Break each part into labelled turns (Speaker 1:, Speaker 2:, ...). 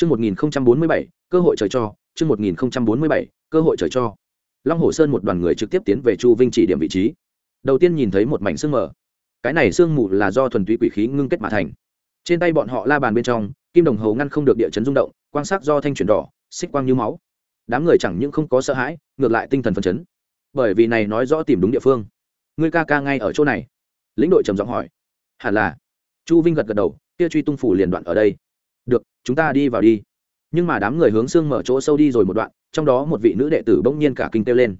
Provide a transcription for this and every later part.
Speaker 1: Chương 1047, cơ hội trời cho, chương 1047, cơ hội trời cho. Long Hồ Sơn một đoàn người trực tiếp tiến về Chu Vinh chỉ điểm vị trí. Đầu tiên nhìn thấy một mảnh sương mờ. Cái này sương mù là do thuần túy quỷ khí ngưng kết mà thành. Trên tay bọn họ la bàn bên trong, kim đồng hồ ngăn không được địa chấn rung động, quang sắc do thanh chuyển đỏ, xích quang như máu. Đám người chẳng những không có sợ hãi, ngược lại tinh thần phấn chấn. Bởi vì này nói rõ tìm đúng địa phương. Ngươi ca ca ngay ở chỗ này. Lĩnh đội trầm giọng hỏi. Hẳn là. Chu Vinh gật gật đầu, kia truy tung phủ liền đoạn ở đây chúng ta đi vào đi. Nhưng mà đám người hướng xương mở chỗ sâu đi rồi một đoạn, trong đó một vị nữ đệ tử bỗng nhiên cả kinh kêu lên.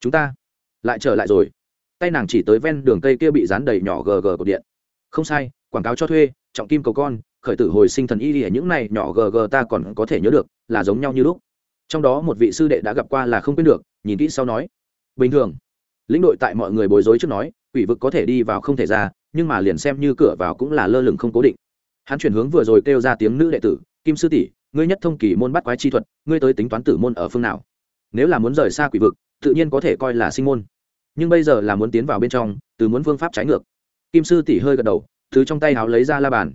Speaker 1: Chúng ta lại trở lại rồi. Tay nàng chỉ tới ven đường cây kia bị dán đầy nhỏ gg cột điện. Không sai, quảng cáo cho thuê, trọng kim cầu con, khởi tử hồi sinh thần y đi những này nhỏ gg ta còn có thể nhớ được, là giống nhau như lúc. Trong đó một vị sư đệ đã gặp qua là không quên được, nhìn kỹ sau nói. Bình thường, lĩnh đội tại mọi người bối rối trước nói, quỷ vực có thể đi vào không thể ra, nhưng mà liền xem như cửa vào cũng là lơ lửng không cố định hắn chuyển hướng vừa rồi kêu ra tiếng nữ đệ tử, kim sư tỷ, ngươi nhất thông kỳ môn bắt quái chi thuật, ngươi tới tính toán tử môn ở phương nào? Nếu là muốn rời xa quỷ vực, tự nhiên có thể coi là sinh môn. Nhưng bây giờ là muốn tiến vào bên trong, từ muốn phương pháp trái ngược. Kim sư tỷ hơi gật đầu thứ trong tay háo lấy ra la bàn.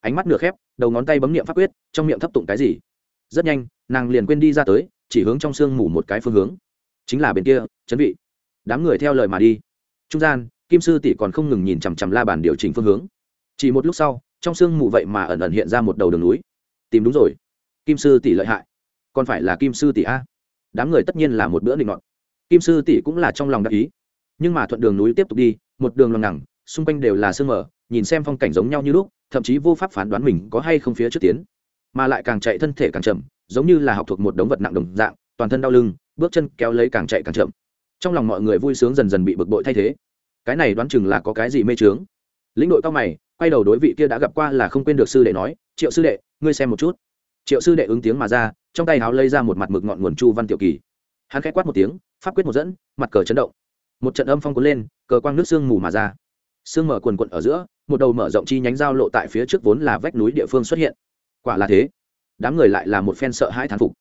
Speaker 1: Ánh mắt nửa khép, đầu ngón tay bấm niệm pháp quyết, trong miệng thấp tụng cái gì? Rất nhanh, nàng liền quên đi ra tới, chỉ hướng trong sương mù một cái phương hướng. Chính là bên kia, chấn vị. Đám người theo lời mà đi. Trung gian, kim sư tỷ còn không ngừng nhìn chằm chằm la bàn điều chỉnh phương hướng. Chỉ một lúc sau trong sương mù vậy mà ẩn ẩn hiện ra một đầu đường núi. Tìm đúng rồi. Kim sư tỷ lợi hại. Còn phải là kim sư tỷ a. Đám người tất nhiên là một bữa định ngọn kim sư tỷ cũng là trong lòng đắc ý. Nhưng mà thuận đường núi tiếp tục đi, một đường lòng ngẳng xung quanh đều là sương mờ, nhìn xem phong cảnh giống nhau như lúc, thậm chí vô pháp phán đoán mình có hay không phía trước tiến. Mà lại càng chạy thân thể càng chậm, giống như là học thuộc một đống vật nặng đồng dạng, toàn thân đau lưng, bước chân kéo lấy càng chạy càng chậm. Trong lòng mọi người vui sướng dần dần bị bực bội thay thế. Cái này đoán chừng là có cái gì mê trướng lĩnh đội cao mày quay đầu đối vị kia đã gặp qua là không quên được sư đệ nói, triệu sư đệ, ngươi xem một chút. Triệu sư đệ ứng tiếng mà ra, trong tay háo lấy ra một mặt mực ngọn nguồn chu văn tiểu kỳ. Hắn khẽ quát một tiếng, pháp quyết một dẫn, mặt cờ chấn động. Một trận âm phong cuốn lên, cờ quang nước sương mù mà ra. Sương mở quần quận ở giữa, một đầu mở rộng chi nhánh giao lộ tại phía trước vốn là vách núi địa phương xuất hiện. Quả là thế. Đám người lại là một phen sợ hãi thán phục.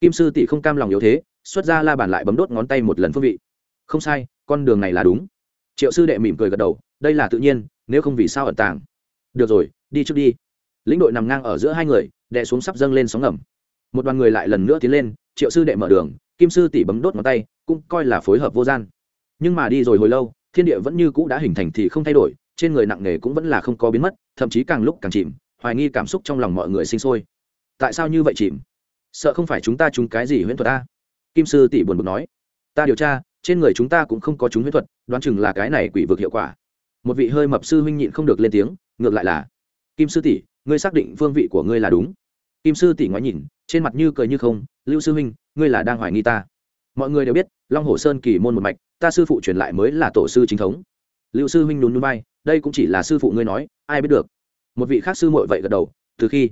Speaker 1: Kim sư tỷ không cam lòng yếu thế, xuất ra la bàn lại bấm đốt ngón tay một lần phương vị. Không sai, con đường này là đúng. Triệu sư đệ mỉm cười gật đầu, đây là tự nhiên nếu không vì sao ẩn tàng. Được rồi, đi trước đi. Lĩnh đội nằm ngang ở giữa hai người, đè xuống sắp dâng lên sóng ngầm. Một đoàn người lại lần nữa tiến lên, triệu sư đệ mở đường, kim sư tỷ bấm đốt ngón tay, cũng coi là phối hợp vô gian. Nhưng mà đi rồi hồi lâu, thiên địa vẫn như cũ đã hình thành thì không thay đổi, trên người nặng nề cũng vẫn là không có biến mất, thậm chí càng lúc càng chìm, hoài nghi cảm xúc trong lòng mọi người sinh sôi. Tại sao như vậy chìm? Sợ không phải chúng ta trúng cái gì huyễn thuật ta kim sư tỷ buồn bực nói. Ta điều tra, trên người chúng ta cũng không có trúng huyễn thuật, đoán chừng là cái này quỷ vực hiệu quả một vị hơi mập sư huynh nhịn không được lên tiếng, ngược lại là, kim sư tỷ, ngươi xác định phương vị của ngươi là đúng. Kim sư tỷ ngoái nhìn, trên mặt như cười như không, lưu sư huynh, ngươi là đang hoài nghi ta. Mọi người đều biết, long hồ sơn kỳ môn một mạch, ta sư phụ truyền lại mới là tổ sư chính thống. Lưu sư huynh nhún núi bay đây cũng chỉ là sư phụ ngươi nói, ai biết được. Một vị khác sư muội vậy gật đầu, từ khi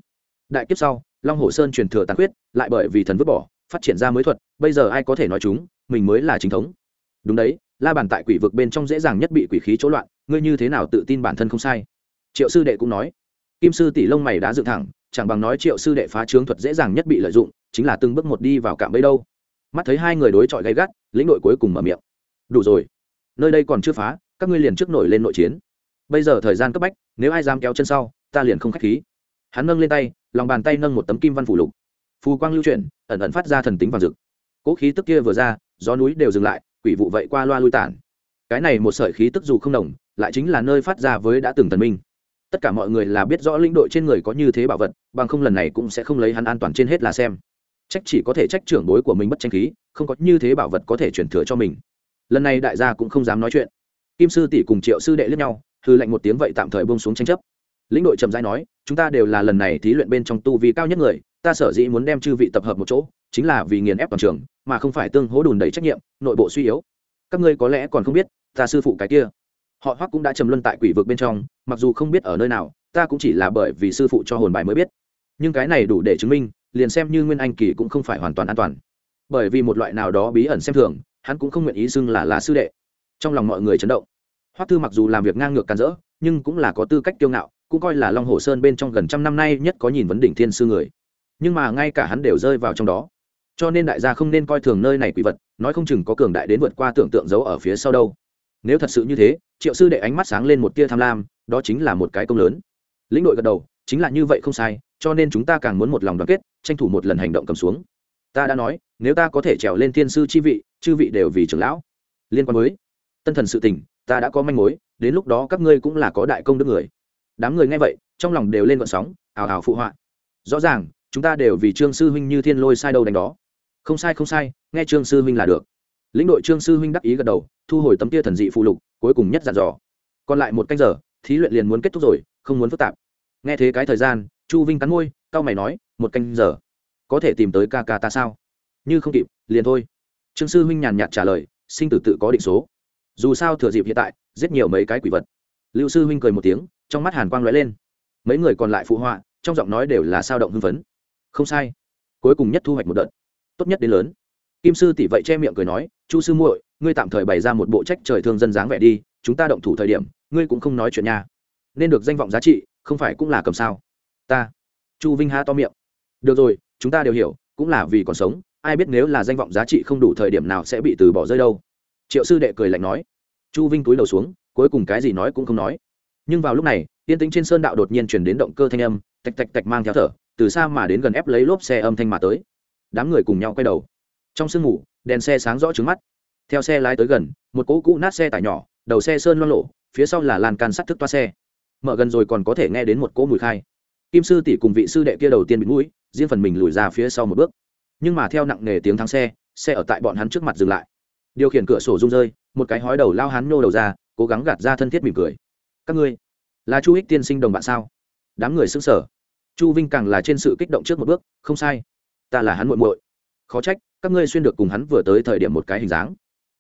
Speaker 1: đại kiếp sau, long hồ sơn truyền thừa tàn khuyết, lại bởi vì thần vứt bỏ, phát triển ra mới thuật, bây giờ ai có thể nói chúng, mình mới là chính thống. Đúng đấy la bàn tại quỷ vực bên trong dễ dàng nhất bị quỷ khí chỗ loạn, ngươi như thế nào tự tin bản thân không sai? Triệu sư đệ cũng nói. Kim sư tỷ lông mày đã dựng thẳng, chẳng bằng nói triệu sư đệ phá trướng thuật dễ dàng nhất bị lợi dụng, chính là từng bước một đi vào cạm bẫy đâu. Mắt thấy hai người đối chọi gay gắt, lĩnh đội cuối cùng mở miệng. Đủ rồi. Nơi đây còn chưa phá, các ngươi liền trước nổi lên nội chiến. Bây giờ thời gian cấp bách, nếu ai dám kéo chân sau, ta liền không k h á c h khí. Hắn nâng lên tay, lòng bàn tay nâng một tấm kim văn phủ lục. Phù quang lưu chuyển, ẩn ẩn phát ra thần tính vàng rực. Cỗ khí tức kia vừa ra, gió núi đều dừng lại quỷ vụ vậy qua loa lui tản. Cái này một sợi khí tức dù không đồng, lại chính là nơi phát ra với đã từng tần minh. Tất cả mọi người là biết rõ lĩnh đội trên người có như thế bảo vật, bằng không lần này cũng sẽ không lấy hắn an toàn trên hết là xem. Trách chỉ có thể trách trưởng bối của mình bất tranh khí, không có như thế bảo vật có thể chuyển thừa cho mình. Lần này đại gia cũng không dám nói chuyện. Kim sư tỷ cùng triệu sư đệ lẫn nhau, hư lệnh một tiếng vậy tạm thời bông xuống tranh chấp. Lĩnh đội trầm giai nói, chúng ta đều là lần này thí luyện bên trong tu vi cao nhất người, ta sở dĩ muốn đem chư vị tập hợp một chỗ chính là vì nghiền ép toàn trường, mà không phải tương hố đùn đầy trách nhiệm, nội bộ suy yếu. Các ngươi có lẽ còn không biết, ta sư phụ cái kia. Họ hoắc cũng đã trầm luân tại quỷ vực bên trong, mặc dù không biết ở nơi nào, ta cũng chỉ là bởi vì sư phụ cho hồn bài mới biết. Nhưng cái này đủ để chứng minh, liền xem như nguyên anh kỳ cũng không phải hoàn toàn an toàn. Bởi vì một loại nào đó bí ẩn xem thường, hắn cũng không nguyện ý xưng là là sư đệ. Trong lòng mọi người chấn động. Hoắc thư mặc dù làm việc ngang ngược càn rỡ, nhưng cũng là có tư cách kiêu ngạo, cũng coi là long hồ sơn bên trong gần trăm năm nay nhất có nhìn vấn đỉnh thiên sư người. Nhưng mà ngay cả hắn đều rơi vào trong đó cho nên đại gia không nên coi thường nơi này quỷ vật nói không chừng có cường đại đến vượt qua tưởng tượng giấu ở phía sau đâu. Nếu thật sự như thế triệu sư đệ ánh mắt sáng lên một tia tham lam đó chính là một cái công lớn. Lĩnh đội gật đầu chính là như vậy không sai cho nên chúng ta càng muốn một lòng đoàn kết tranh thủ một lần hành động cầm xuống. Ta đã nói nếu ta có thể trèo lên tiên sư chi vị chư vị đều vì trưởng lão. Liên quan mới, tân thần sự tình ta đã có manh mối đến lúc đó các ngươi cũng là có đại công đức người. Đám người nghe vậy trong lòng đều lên vận sóng ào ào phụ họa. Rõ ràng chúng ta đều vì trương sư huynh như thiên lôi sai đâu đánh đó. Không sai không sai, nghe trương sư huynh là được. Lĩnh đội trương sư huynh đắc ý gật đầu, thu hồi tấm tia thần dị phụ lục, cuối cùng nhất dặn dò. Còn lại một canh giờ, thí luyện liền muốn kết thúc rồi, không muốn phức tạp. Nghe thế cái thời gian, chu vinh cắn môi cao mày nói, một canh giờ. Có thể tìm tới ca ca ta sao? Như không kịp, liền thôi. Trương sư huynh nhàn nhạt trả lời, sinh tử tự có định số. Dù sao thừa dịp hiện tại, giết nhiều mấy cái quỷ vật. Lưu sư huynh cười một tiếng, trong mắt hàn quang lóe lên. Mấy người còn lại phụ họa, trong giọng nói đều là sao động hưng phấn không sai. Cuối cùng nhất thu hoạch một đợt. Tốt nhất đến lớn. Kim sư tỷ vậy che miệng cười nói, chu sư muội, ngươi tạm thời bày ra một bộ trách trời thương dân dáng vẻ đi, chúng ta động thủ thời điểm, ngươi cũng không nói chuyện nha. Nên được danh vọng giá trị, không phải cũng là cầm sao? Ta. Chu vinh ha to miệng. Được rồi, chúng ta đều hiểu, cũng là vì còn sống, ai biết nếu là danh vọng giá trị không đủ thời điểm nào sẽ bị từ bỏ rơi đâu. Triệu sư đệ cười lạnh nói. Chu vinh túi đầu xuống, cuối cùng cái gì nói cũng không nói. Nhưng vào lúc này, yên tĩnh trên sơn đạo đột nhiên chuyển đến động cơ thanh âm, tạch tạch tạch mang theo thở từ xa mà đến gần ép lấy lốp xe âm thanh mà tới. Đám người cùng nhau quay đầu. Trong sương mù, đèn xe sáng rõ trứng mắt. Theo xe lái tới gần, một cỗ cũ nát xe tải nhỏ, đầu xe sơn loan lộ, phía sau là lan can sắt thức toa xe. Mở gần rồi còn có thể nghe đến một cỗ mùi khai. Kim sư tỷ cùng vị sư đệ kia đầu tiên bị mũi, riêng phần mình lùi ra phía sau một bước. Nhưng mà theo nặng nề tiếng thắng xe xe ở tại bọn hắn trước mặt dừng lại. Điều khiển cửa sổ rung rơi, một cái hói đầu lao hắn nhô đầu ra, cố gắng gạt ra thân thiết mỉm cười. Các ngươi, là chu ích tiên sinh đồng bạn sao? Đám người xứng sở chu vinh càng là trên sự kích động trước một bước, không sai, ta là hắn muội muội. Khó trách, các ngươi xuyên được cùng hắn vừa tới thời điểm một cái hình dáng.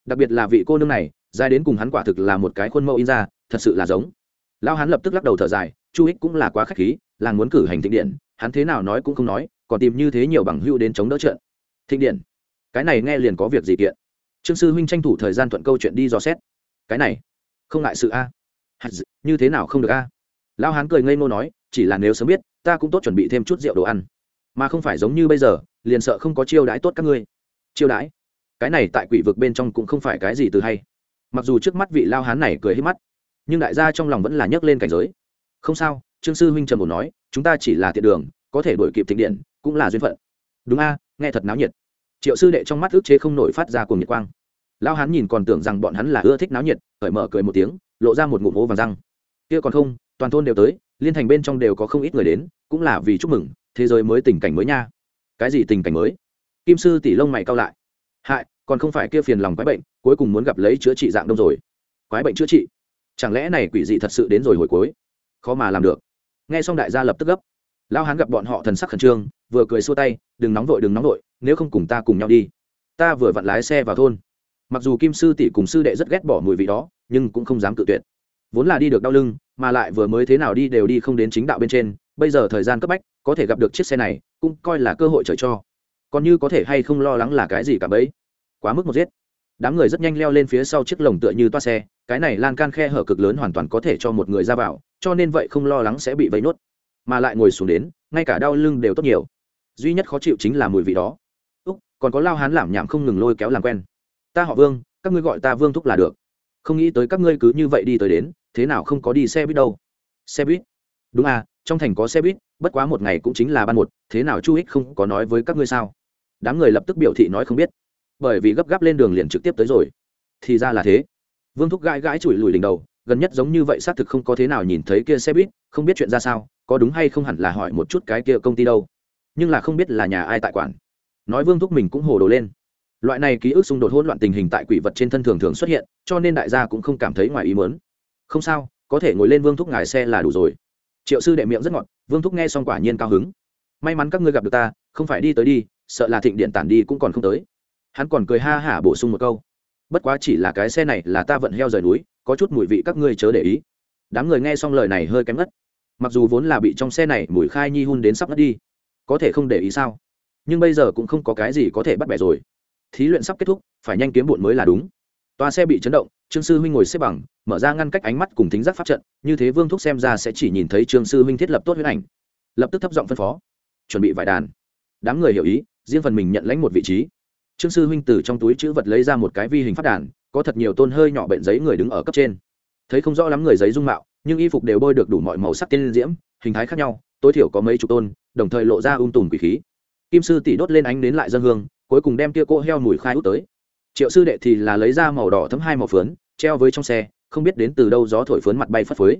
Speaker 1: Đặc biệt là vị cô nương này, dài đến cùng hắn quả thực là một cái khuôn mẫu in ra, thật sự là giống. Lao hắn lập tức lắc đầu thở dài, chu ích cũng là quá k h á c h khí là muốn cử hành thịnh điện, hắn thế nào nói cũng không nói, còn tìm như thế nhiều bằng hưu đến chống đỡ trận. Thịnh điện? Cái này nghe liền có việc gì kiện? Trương sư huynh tranh thủ thời gian thuận câu chuyện đi dò xét. Cái này, không ngại sự a. Như thế nào không được a? Lao hán cười ngây ngô nói chỉ là nếu sớm biết, ta cũng tốt chuẩn bị thêm chút rượu đồ ăn. Mà không phải giống như bây giờ, liền sợ không có chiêu đãi tốt các ngươi. Chiêu đãi? Cái này tại quỷ vực bên trong cũng không phải cái gì từ hay. Mặc dù trước mắt vị lao hán này cười hết mắt, nhưng đại gia trong lòng vẫn là nhấc lên cảnh giới. Không sao, trương sư huynh trầm bổ nói, chúng ta chỉ là tiện đường, có thể đổi kịp thịnh điện, cũng là duyên phận. Đúng a, nghe thật náo nhiệt. Triệu sư đệ trong mắt ức chế không nổi phát ra cùng nhiệt quang. Lao hán nhìn còn tưởng rằng bọn hắn là ưa thích náo nhiệt, cởi mở cười một tiếng, lộ ra một ngụm hố vàng răng. Kia còn không, toàn thôn đều tới liên thành bên trong đều có không ít người đến, cũng là vì chúc mừng, thế giới mới tình cảnh mới nha. Cái gì tình cảnh mới? Kim sư tỷ lông mày cao lại. Hại, còn không phải kia phiền lòng quái bệnh, cuối cùng muốn gặp lấy chữa trị dạng đông rồi. Quái bệnh chữa trị? Chẳng lẽ này quỷ dị thật sự đến rồi hồi cuối? Khó mà làm được. Nghe xong đại gia lập tức gấp. Lao hán gặp bọn họ thần sắc khẩn trương, vừa cười xua tay, đừng nóng vội, đừng nóng vội, nếu không cùng ta cùng nhau đi. Ta vừa vặn lái xe vào thôn. Mặc dù kim sư tỷ cùng sư đệ rất ghét bỏ mùi vị đó, nhưng cũng không dám cự tuyệt. Vốn là đi được đau lưng mà lại vừa mới thế nào đi đều đi không đến chính đạo bên trên, bây giờ thời gian cấp bách, có thể gặp được chiếc xe này, cũng coi là cơ hội trời cho. Còn như có thể hay không lo lắng là cái gì cả bấy. Quá mức một giết. Đám người rất nhanh leo lên phía sau chiếc lồng tựa như toa xe, cái này lan can khe hở cực lớn hoàn toàn có thể cho một người ra vào, cho nên vậy không lo lắng sẽ bị vấy nốt. Mà lại ngồi xuống đến, ngay cả đau lưng đều tốt nhiều. Duy nhất khó chịu chính là mùi vị đó. Úc, còn có lao hán làm nhảm không ngừng lôi kéo làm quen. Ta họ vương, các ngươi gọi ta vương thúc là được. Không nghĩ tới các ngươi cứ như vậy đi tới đến thế nào không có đi xe buýt đâu? Xe buýt? Đúng à trong thành có xe buýt, bất quá một ngày cũng chính là ban một, thế nào chu ích không có nói với các ngươi sao? Đám người lập tức biểu thị nói không biết. Bởi vì gấp gáp lên đường liền trực tiếp tới rồi. Thì ra là thế. Vương thúc gãi gãi chùi lùi đỉnh đầu, gần nhất giống như vậy xác thực không có thế nào nhìn thấy kia xe buýt, không biết chuyện ra sao, có đúng hay không hẳn là hỏi một chút cái kia công ty đâu. Nhưng là không biết là nhà ai tại quản. Nói vương thúc mình cũng hồ đồ lên. Loại này ký ức xung đột hỗn loạn tình hình tại quỷ vật trên thân thường thường xuất hiện, cho nên đại gia cũng không cảm thấy ngoài ý mớn không sao, có thể ngồi lên vương thúc ngài xe là đủ rồi. Triệu sư đệ miệng rất ngọt, vương thúc nghe xong quả nhiên cao hứng. May mắn các ngươi gặp được ta, không phải đi tới đi, sợ là thịnh điện tản đi cũng còn không tới. Hắn còn cười ha hả bổ sung một câu. Bất quá chỉ là cái xe này là ta vận heo rời núi, có chút mùi vị các ngươi chớ để ý. Đám người nghe xong lời này hơi kém ngất. Mặc dù vốn là bị trong xe này mùi khai nhi hun đến sắp ngất đi, có thể không để ý sao? Nhưng bây giờ cũng không có cái gì có thể bắt bẻ rồi. Thí luyện sắp kết thúc, phải nhanh kiếm bụn mới là đúng toa xe bị chấn động, trương sư huynh ngồi xếp bằng, mở ra ngăn cách ánh mắt cùng thính giác pháp trận, như thế vương thúc xem ra sẽ chỉ nhìn thấy trương sư huynh thiết lập tốt huyết ảnh. Lập tức thấp giọng phân phó. Chuẩn bị vải đàn. Đám người hiểu ý, riêng phần mình nhận lãnh một vị trí. Trương sư huynh từ trong túi chữ vật lấy ra một cái vi hình phát đàn, có thật nhiều tôn hơi nhỏ bệnh giấy người đứng ở cấp trên. Thấy không rõ lắm người giấy dung mạo, nhưng y phục đều bôi được đủ mọi màu sắc tiên diễm, hình thái khác nhau, tối thiểu có mấy chục tôn, đồng thời lộ ra um tùm quỷ khí. Kim sư tỷ đốt lên ánh đến lại dân hương, cuối cùng đem kia cỗ heo mùi khai út tới triệu sư đệ thì là lấy ra màu đỏ thấm hai màu phớn treo với trong xe, không biết đến từ đâu gió thổi phớn mặt bay phất phới.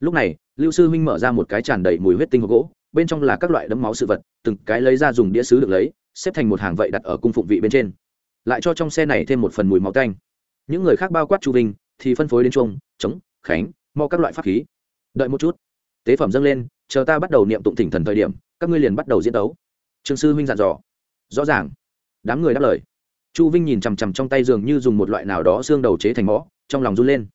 Speaker 1: Lúc này, lưu sư huynh mở ra một cái tràn đầy mùi huyết tinh hộp gỗ, bên trong là các loại đấm máu sự vật, từng cái lấy ra dùng đĩa sứ được lấy, xếp thành một hàng vậy đặt ở cung phụng vị bên trên. Lại cho trong xe này thêm một phần mùi máu tanh. Những người khác bao quát chu vinh, thì phân phối đến chuông chống khánh mò các loại pháp khí. Đợi một chút. Tế phẩm dâng lên, chờ ta bắt đầu niệm tụng thỉnh thần thời điểm, các ngươi liền bắt đầu diễn đấu trương sư huynh dặn dò. Rõ ràng. Đám người đáp lời chu vinh nhìn chằm chằm trong tay dường như dùng một loại nào đó xương đầu chế thành mõ, trong lòng run lên.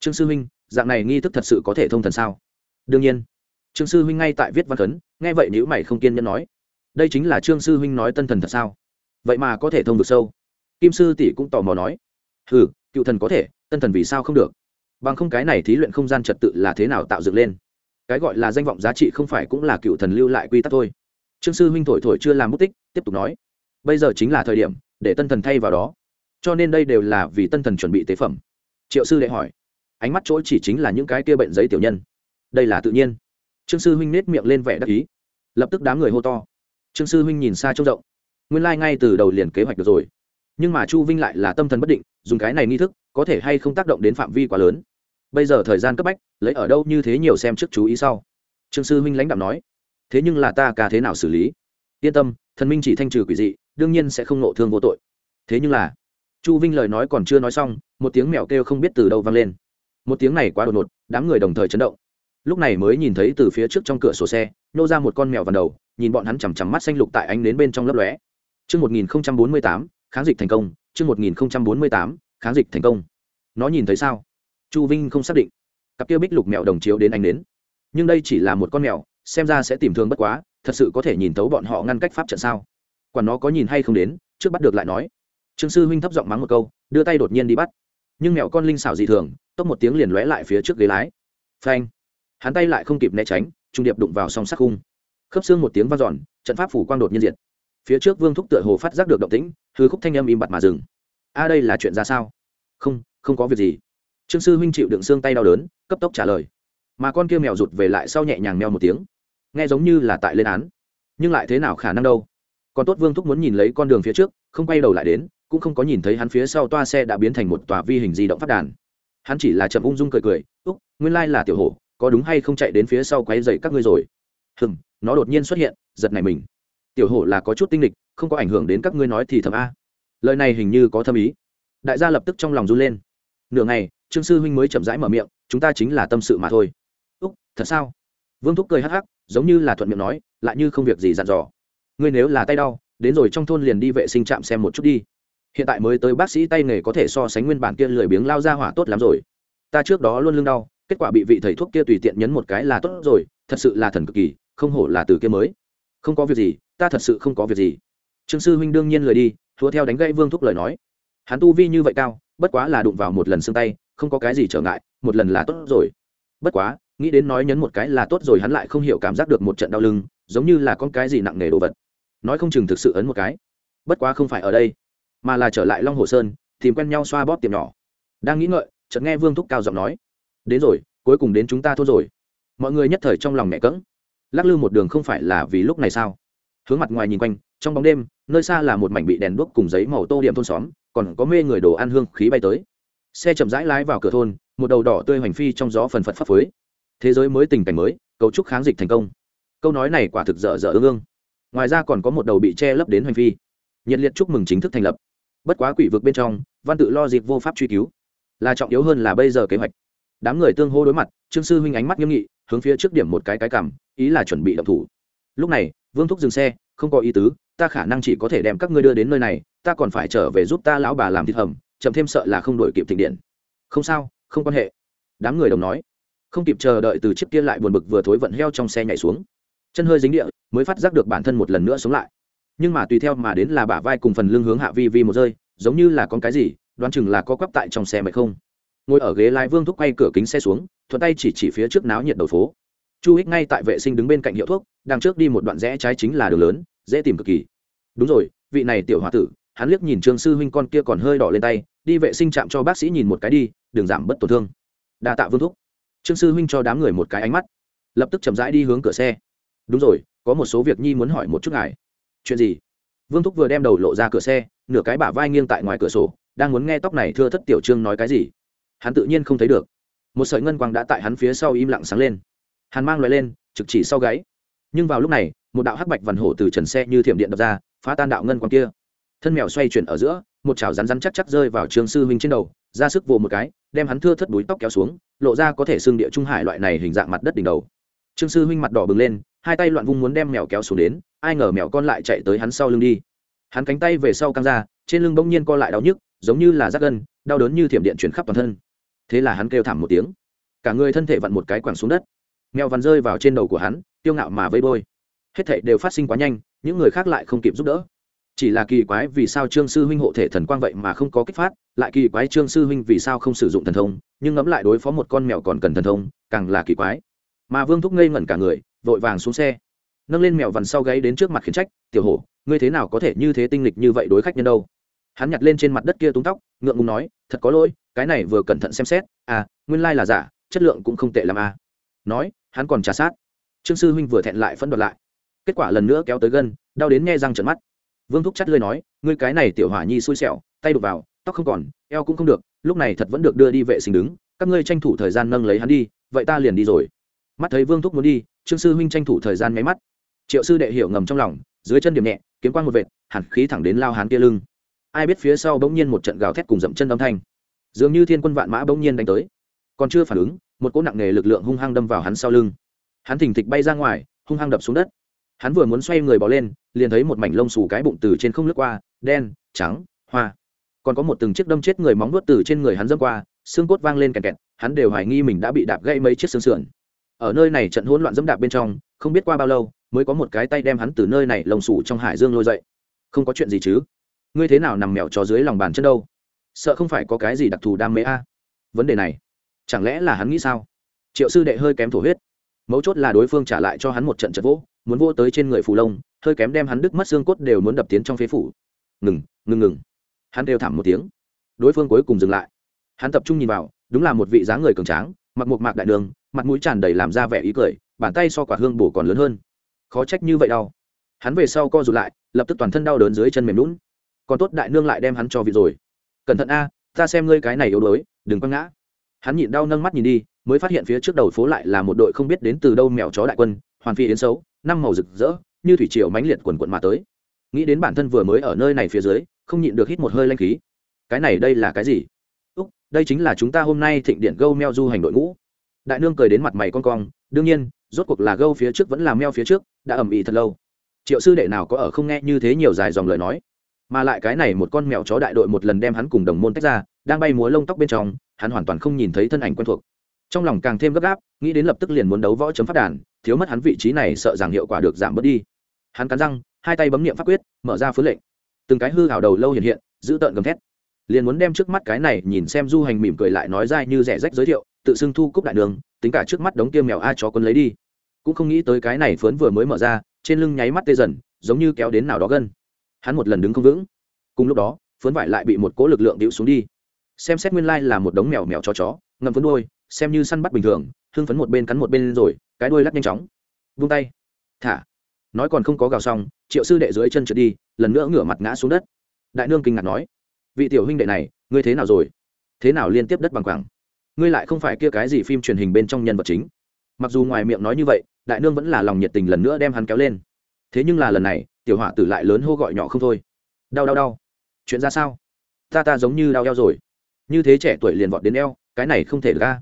Speaker 1: Trương sư huynh, dạng này nghi thức thật sự có thể thông thần sao? Đương nhiên. Trương sư huynh ngay tại viết văn khấn, nghe vậy nếu mày không kiên nhẫn nói, đây chính là trương sư huynh nói tân thần thật sao? Vậy mà có thể thông được sâu. Kim sư tỷ cũng tò mò nói ừ cựu thần có thể, tân thần vì sao không được? Bằng không cái này thí luyện không gian trật tự là thế nào tạo dựng lên? Cái gọi là danh vọng giá trị không phải cũng là cựu thần lưu lại quy tắc thôi. Trương sư huynh thổi thổi chưa làm mất tích, tiếp tục nói, bây giờ chính là thời điểm để tân thần thay vào đó. Cho nên đây đều là vì tân thần chuẩn bị tế phẩm. Triệu sư đệ hỏi. Ánh mắt chỗ chỉ chính là những cái kia bệnh giấy tiểu nhân. Đây là tự nhiên. Trương sư huynh nết miệng lên vẻ đắc ý. Lập tức đám người hô to. Trương sư huynh nhìn xa trông rộng. Nguyên lai、like、ngay từ đầu liền kế hoạch được rồi. Nhưng mà chu vinh lại là tâm thần bất định, dùng cái này nghi thức, có thể hay không tác động đến phạm vi quá lớn. Bây giờ thời gian cấp bách, lấy ở đâu như thế nhiều xem trước chú ý sau. Trương sư huynh lãnh đạo nói. Thế nhưng là ta cả thế nào xử lý? Yên tâm, thần minh chỉ thanh trừ quỷ dị đương nhiên sẽ không nộ thương vô tội thế nhưng là chu vinh lời nói còn chưa nói xong một tiếng mèo kêu không biết từ đâu vang lên một tiếng này quá đột ngột đám người đồng thời chấn động lúc này mới nhìn thấy từ phía trước trong cửa sổ xe nô ra một con mèo vào đầu nhìn bọn hắn chằm chằm mắt xanh lục tại ánh đến bên trong lấp lóe Trước 1048, kháng dịch thành công. Trước 1048, kháng dịch thành công. Nó nhìn thấy sao? Chu Vinh không xác định. Cặp kia bích lục mèo đồng chiếu đến ánh đến. Nhưng đây chỉ là một con mèo, xem ra sẽ tìm thương bất quá, thật sự có thể nhìn thấu bọn họ ngăn cách pháp trận sao? Quản nó có nhìn hay không đến, trước bắt được lại nói. Trương sư huynh thấp giọng mắng một câu, đưa tay đột nhiên đi bắt. Nhưng mèo con linh xảo dị thường, tốc một tiếng liền lóe lại phía trước ghế lái. Phanh! Hắn tay lại không kịp né tránh, trung điệp đụng vào song sắc khung. Khớp xương một tiếng vang dọn trận pháp phủ quang đột nhiên diệt. Phía trước vương thúc tựa hồ phát giác được động tĩnh hư khúc thanh âm im bặt mà dừng. A đây là chuyện ra sao? Không không có việc gì. Trương sư huynh chịu đựng xương tay đau đớn cấp tốc trả lời. Mà con kia mèo rụt về lại sau nhẹ nhàng meo một tiếng. Nghe giống như là tại lên án. Nhưng lại thế nào khả năng đâu? Còn tốt vương thúc muốn nhìn lấy con đường phía trước, không quay đầu lại đến, cũng không có nhìn thấy hắn phía sau toa xe đã biến thành một tòa vi hình di động phát đàn. Hắn chỉ là chậm ung dung cười cười, úc, nguyên lai là tiểu hổ, có đúng hay không chạy đến phía sau quay dậy các ngươi rồi? Hừng nó đột nhiên xuất hiện, giật này mình. Tiểu hổ là có chút tinh lịch không có ảnh hưởng đến các ngươi nói thì thầm a. Lời này hình như có thâm ý. Đại gia lập tức trong lòng run lên. Nửa ngày, trương sư huynh mới chậm rãi mở miệng, chúng ta chính là tâm sự mà thôi. Úc, thật sao? Vương thúc cười hắc hắc, giống như là thuận miệng nói, lại như không việc gì dặn dò ngươi nếu là tay đau, đến rồi trong thôn liền đi vệ sinh trạm xem một chút đi. Hiện tại mới tới bác sĩ tay nghề có thể so sánh nguyên bản kia lười biếng lao ra hỏa tốt lắm rồi. Ta trước đó luôn lưng đau, kết quả bị vị thầy thuốc kia tùy tiện nhấn một cái là tốt rồi, thật sự là thần cực kỳ, không hổ là từ kia mới. Không có việc gì, ta thật sự không có việc gì. Trương sư huynh đương nhiên lười đi thua theo đánh gãy vương thúc lời nói. Hắn tu vi như vậy cao, bất quá là đụng vào một lần xương tay, không có cái gì trở ngại, một lần là tốt rồi. Bất quá, nghĩ đến nói nhấn một cái là tốt rồi, hắn lại không hiểu cảm giác được một trận đau lưng, giống như là con cái gì nặng nề đồ vật nói không chừng thực sự ấn một cái. Bất quá không phải ở đây, mà là trở lại long hồ sơn, tìm quen nhau xoa bóp tiệm nhỏ. Đang nghĩ ngợi, chợt nghe vương thúc cao giọng nói, đến rồi, cuối cùng đến chúng ta thôi rồi. Mọi người nhất thời trong lòng mẹ cỡng lắc lư một đường không phải là vì lúc này sao? Hướng mặt ngoài nhìn quanh, trong bóng đêm, nơi xa là một mảnh bị đèn đuốc cùng giấy màu tô điểm thôn xóm, còn có mê người đồ ăn hương khí bay tới. Xe chậm rãi lái vào cửa thôn, một đầu đỏ tươi hoành phi trong gió phần phật phấp phới. Thế giới mới tình cảnh mới, cấu trúc kháng dịch thành công. Câu nói này quả thực dở dở ương ương ngoài ra còn có một đầu bị che lấp đến hoành phi. Nhiệt liệt chúc mừng chính thức thành lập. Bất quá quỷ vực bên trong, văn tự lo dịp vô pháp truy cứu. Là trọng yếu hơn là bây giờ kế hoạch. Đám người tương hô đối mặt, trương sư huynh ánh mắt nghiêm nghị, hướng phía trước điểm một cái cái cảm ý là chuẩn bị động thủ. Lúc này, vương thúc dừng xe, không có ý tứ, ta khả năng chỉ có thể đem các ngươi đưa đến nơi này, ta còn phải trở về giúp ta lão bà làm thịt hầm, chậm thêm sợ là không đổi kịp thịnh điện. Không sao, không quan hệ. Đám người đồng nói. Không kịp chờ đợi từ chiếc kia lại buồn bực vừa thối vận heo trong xe nhảy xuống chân hơi dính địa, mới phát giác được bản thân một lần nữa sống lại. Nhưng mà tùy theo mà đến là bả vai cùng phần lưng hướng hạ vi vi một rơi, giống như là con cái gì, đoán chừng là có quắp tại trong xe mệt không. Ngồi ở ghế lái vương thúc quay cửa kính xe xuống, thuận tay chỉ chỉ phía trước náo nhiệt đầu phố. Chu hích ngay tại vệ sinh đứng bên cạnh hiệu thuốc đang trước đi một đoạn rẽ trái chính là đường lớn, dễ tìm cực kỳ. Đúng rồi, vị này tiểu h o a tử, hắn liếc nhìn trương sư huynh con kia còn hơi đỏ lên tay, đi vệ sinh chạm cho bác sĩ nhìn một cái đi, đừng giảm bất tổn thương. Đa tạ vương thúc. Trương sư huynh cho đám người một cái ánh mắt, lập tức chậm rãi đi hướng cửa xe đúng rồi, có một số việc nhi muốn hỏi một chút ngài. Chuyện gì? Vương thúc vừa đem đầu lộ ra cửa xe, nửa cái bả vai nghiêng tại ngoài cửa sổ, đang muốn nghe tóc này thưa thất tiểu trương nói cái gì. Hắn tự nhiên không thấy được. Một sợi ngân quang đã tại hắn phía sau im lặng sáng lên. Hắn mang loại lên, trực chỉ sau gáy. Nhưng vào lúc này, một đạo hắc bạch vằn hổ từ trần xe như thiểm điện đập ra, phá tan đạo ngân quang kia. Thân mèo xoay chuyển ở giữa, một chảo rắn rắn chắc chắc rơi vào trường sư huynh trên đầu, ra sức vồ một cái, đem hắn thưa thất búi tóc kéo xuống, lộ ra có thể xương địa trung hải loại này hình dạng mặt đất đỉnh đầu. Trương sư huynh mặt đỏ bừng lên hai tay loạn vung muốn đem mèo kéo xuống đến, ai ngờ mèo con lại chạy tới hắn sau lưng đi. Hắn cánh tay về sau căng ra, trên lưng bỗng nhiên co lại đau nhức, giống như là rác gân, đau đớn như thiểm điện chuyển khắp toàn thân. Thế là hắn kêu thảm một tiếng. Cả người thân thể vặn một cái quẳng xuống đất. Mèo vằn rơi vào trên đầu của hắn tiêu ngạo mà vây bôi. Hết thảy đều phát sinh quá nhanh, những người khác lại không kịp giúp đỡ. Chỉ là kỳ quái vì sao trương sư huynh hộ thể thần quang vậy mà không có kích phát, lại kỳ quái trương sư huynh vì sao không sử dụng thần thông, nhưng ngẫm lại đối phó một con mèo còn cần thần thông, càng là kỳ quái. Mà vương thúc ngây ngẩn cả người vội vàng xuống xe. Nâng lên mèo vằn sau gáy đến trước mặt khiển trách, tiểu hổ, ngươi thế nào có thể như thế tinh lịch như vậy đối khách nhân đâu? Hắn nhặt lên trên mặt đất kia túng tóc, ngượng ngùng nói, thật có lỗi, cái này vừa cẩn thận xem xét à nguyên lai là giả, chất lượng cũng không tệ làm à. Nói, hắn còn trả sát. Trương sư huynh vừa thẹn lại phân đoạt lại. Kết quả lần nữa kéo tới gân, đau đến nghe răng trận mắt. Vương thúc chắt lơi nói, ngươi cái này tiểu hỏa nhi xui xẻo, tay đục vào, tóc không còn, eo cũng không được, lúc này thật vẫn được đưa đi vệ sinh đứng, các ngươi tranh thủ thời gian nâng lấy hắn đi, vậy ta liền đi rồi. Mắt thấy vương thúc muốn đi trương sư huynh tranh thủ thời gian nháy mắt. Triệu sư đệ hiểu ngầm trong lòng, dưới chân điểm nhẹ, kiếm quang một vệt hẳn khí thẳng đến lao hán kia lưng. Ai biết phía sau bỗng nhiên một trận gào thét cùng dậm chân âm thanh. Dường như thiên quân vạn mã bỗng nhiên đánh tới. Còn chưa phản ứng, một cỗ nặng nề lực lượng hung hăng đâm vào hắn sau lưng. Hắn thình thịch bay ra ngoài, hung hăng đập xuống đất. Hắn vừa muốn xoay người bỏ lên, liền thấy một mảnh lông xù cái bụng từ trên không lướt qua, đen, trắng, hoa. Còn có một từng chiếc đâm chết người móng nuốt từ trên người hắn dâm qua, xương cốt vang lên kẹt kẹt, hắn đều hoài nghi mình đã bị đạp gãy mấy chiếc xương sườn ở nơi này trận hỗn loạn dẫm đạp bên trong, không biết qua bao lâu, mới có một cái tay đem hắn từ nơi này lồng sủ trong hải dương lôi dậy. Không có chuyện gì chứ? Ngươi thế nào nằm mèo cho dưới lòng bàn chân đâu? Sợ không phải có cái gì đặc thù đam mê a? À? vấn đề này, chẳng lẽ là hắn nghĩ sao? Triệu sư đệ hơi kém thổ huyết. Mấu chốt là đối phương trả lại cho hắn một trận trận vỗ, muốn vô tới trên người phù lông, hơi kém đem hắn đứt mất xương cốt đều muốn đập tiến trong phế phủ. Ngừng ngừng ngừng. Hắn đều thảm một tiếng. Đối phương cuối cùng dừng lại. Hắn tập trung nhìn vào, đúng là một vị dáng người cường tráng, mặc một mạc đại đường mặt mũi tràn đầy làm ra vẻ ý cười, bàn tay so quả hương bổ còn lớn hơn. Khó trách như vậy đau. Hắn về sau co rụt lại, lập tức toàn thân đau đớn dưới chân mềm lún còn tốt đại nương lại đem hắn cho vị rồi. Cẩn thận a, ta xem ngươi cái này yếu đuối, đừng quăng ngã. Hắn nhịn đau nâng mắt nhìn đi, mới phát hiện phía trước đầu phố lại là một đội không biết đến từ đâu mèo chó đại quân, hoàn phi yến xấu, năm màu rực rỡ, như thủy triều mãnh liệt quần quận mà tới. Nghĩ đến bản thân vừa mới ở nơi này phía dưới, không nhịn được hít một hơi lanh khí. Cái này đây là cái gì? Úc, đây chính là chúng ta hôm nay thịnh điện gâu meo du hành đội ngũ đại nương cười đến mặt mày con cong, đương nhiên, rốt cuộc là gâu phía trước vẫn là meo phía trước, đã ẩm ĩ thật lâu. Triệu sư đệ nào có ở không nghe như thế nhiều dài dòng lời nói. Mà lại cái này một con mèo chó đại đội một lần đem hắn cùng đồng môn tách ra, đang bay múa lông tóc bên trong, hắn hoàn toàn không nhìn thấy thân ảnh quen thuộc. Trong lòng càng thêm gấp gáp, nghĩ đến lập tức liền muốn đấu võ chấm phát đàn, thiếu mất hắn vị trí này sợ rằng hiệu quả được giảm bớt đi. Hắn cắn răng, hai tay bấm niệm pháp quyết, mở ra phứ lệnh. Từng cái hư hào đầu lâu hiện hiện, giữ tợn gầm thét. Liền muốn đem trước mắt cái này nhìn xem du hành mỉm cười lại nói dai như rẻ rách giới thiệu tự xưng thu cúc đại đường, tính cả trước mắt đống tiêm mèo a chó quân lấy đi. Cũng không nghĩ tới cái này phớn vừa mới mở ra, trên lưng nháy mắt tê dần, giống như kéo đến nào đó gân. Hắn một lần đứng không vững. Cùng lúc đó phớn vải lại bị một cỗ lực lượng đĩu xuống đi. Xem xét nguyên lai là một đống mèo mèo cho chó, ngậm phấn đôi xem như săn bắt bình thường, hưng phấn một bên cắn một bên rồi, cái đuôi lắc nhanh chóng. Vung tay. Thả. Nói còn không có gào xong, triệu sư đệ dưới chân trượt đi, lần nữa ngửa mặt ngã xuống đất. Đại nương kinh ngạc nói, vị tiểu huynh đệ này, ngươi thế nào rồi? Thế nào liên tiếp đất bằng quảng? Ngươi lại không phải kia cái gì phim truyền hình bên trong nhân vật chính. Mặc dù ngoài miệng nói như vậy, đại nương vẫn là lòng nhiệt tình lần nữa đem hắn kéo lên. Thế nhưng là lần này, tiểu họa tử lại lớn hô gọi nhỏ không thôi. Đau đau đau. Chuyện ra sao? Ta ta giống như đau eo rồi. Như thế trẻ tuổi liền vọt đến eo, cái này không thể ra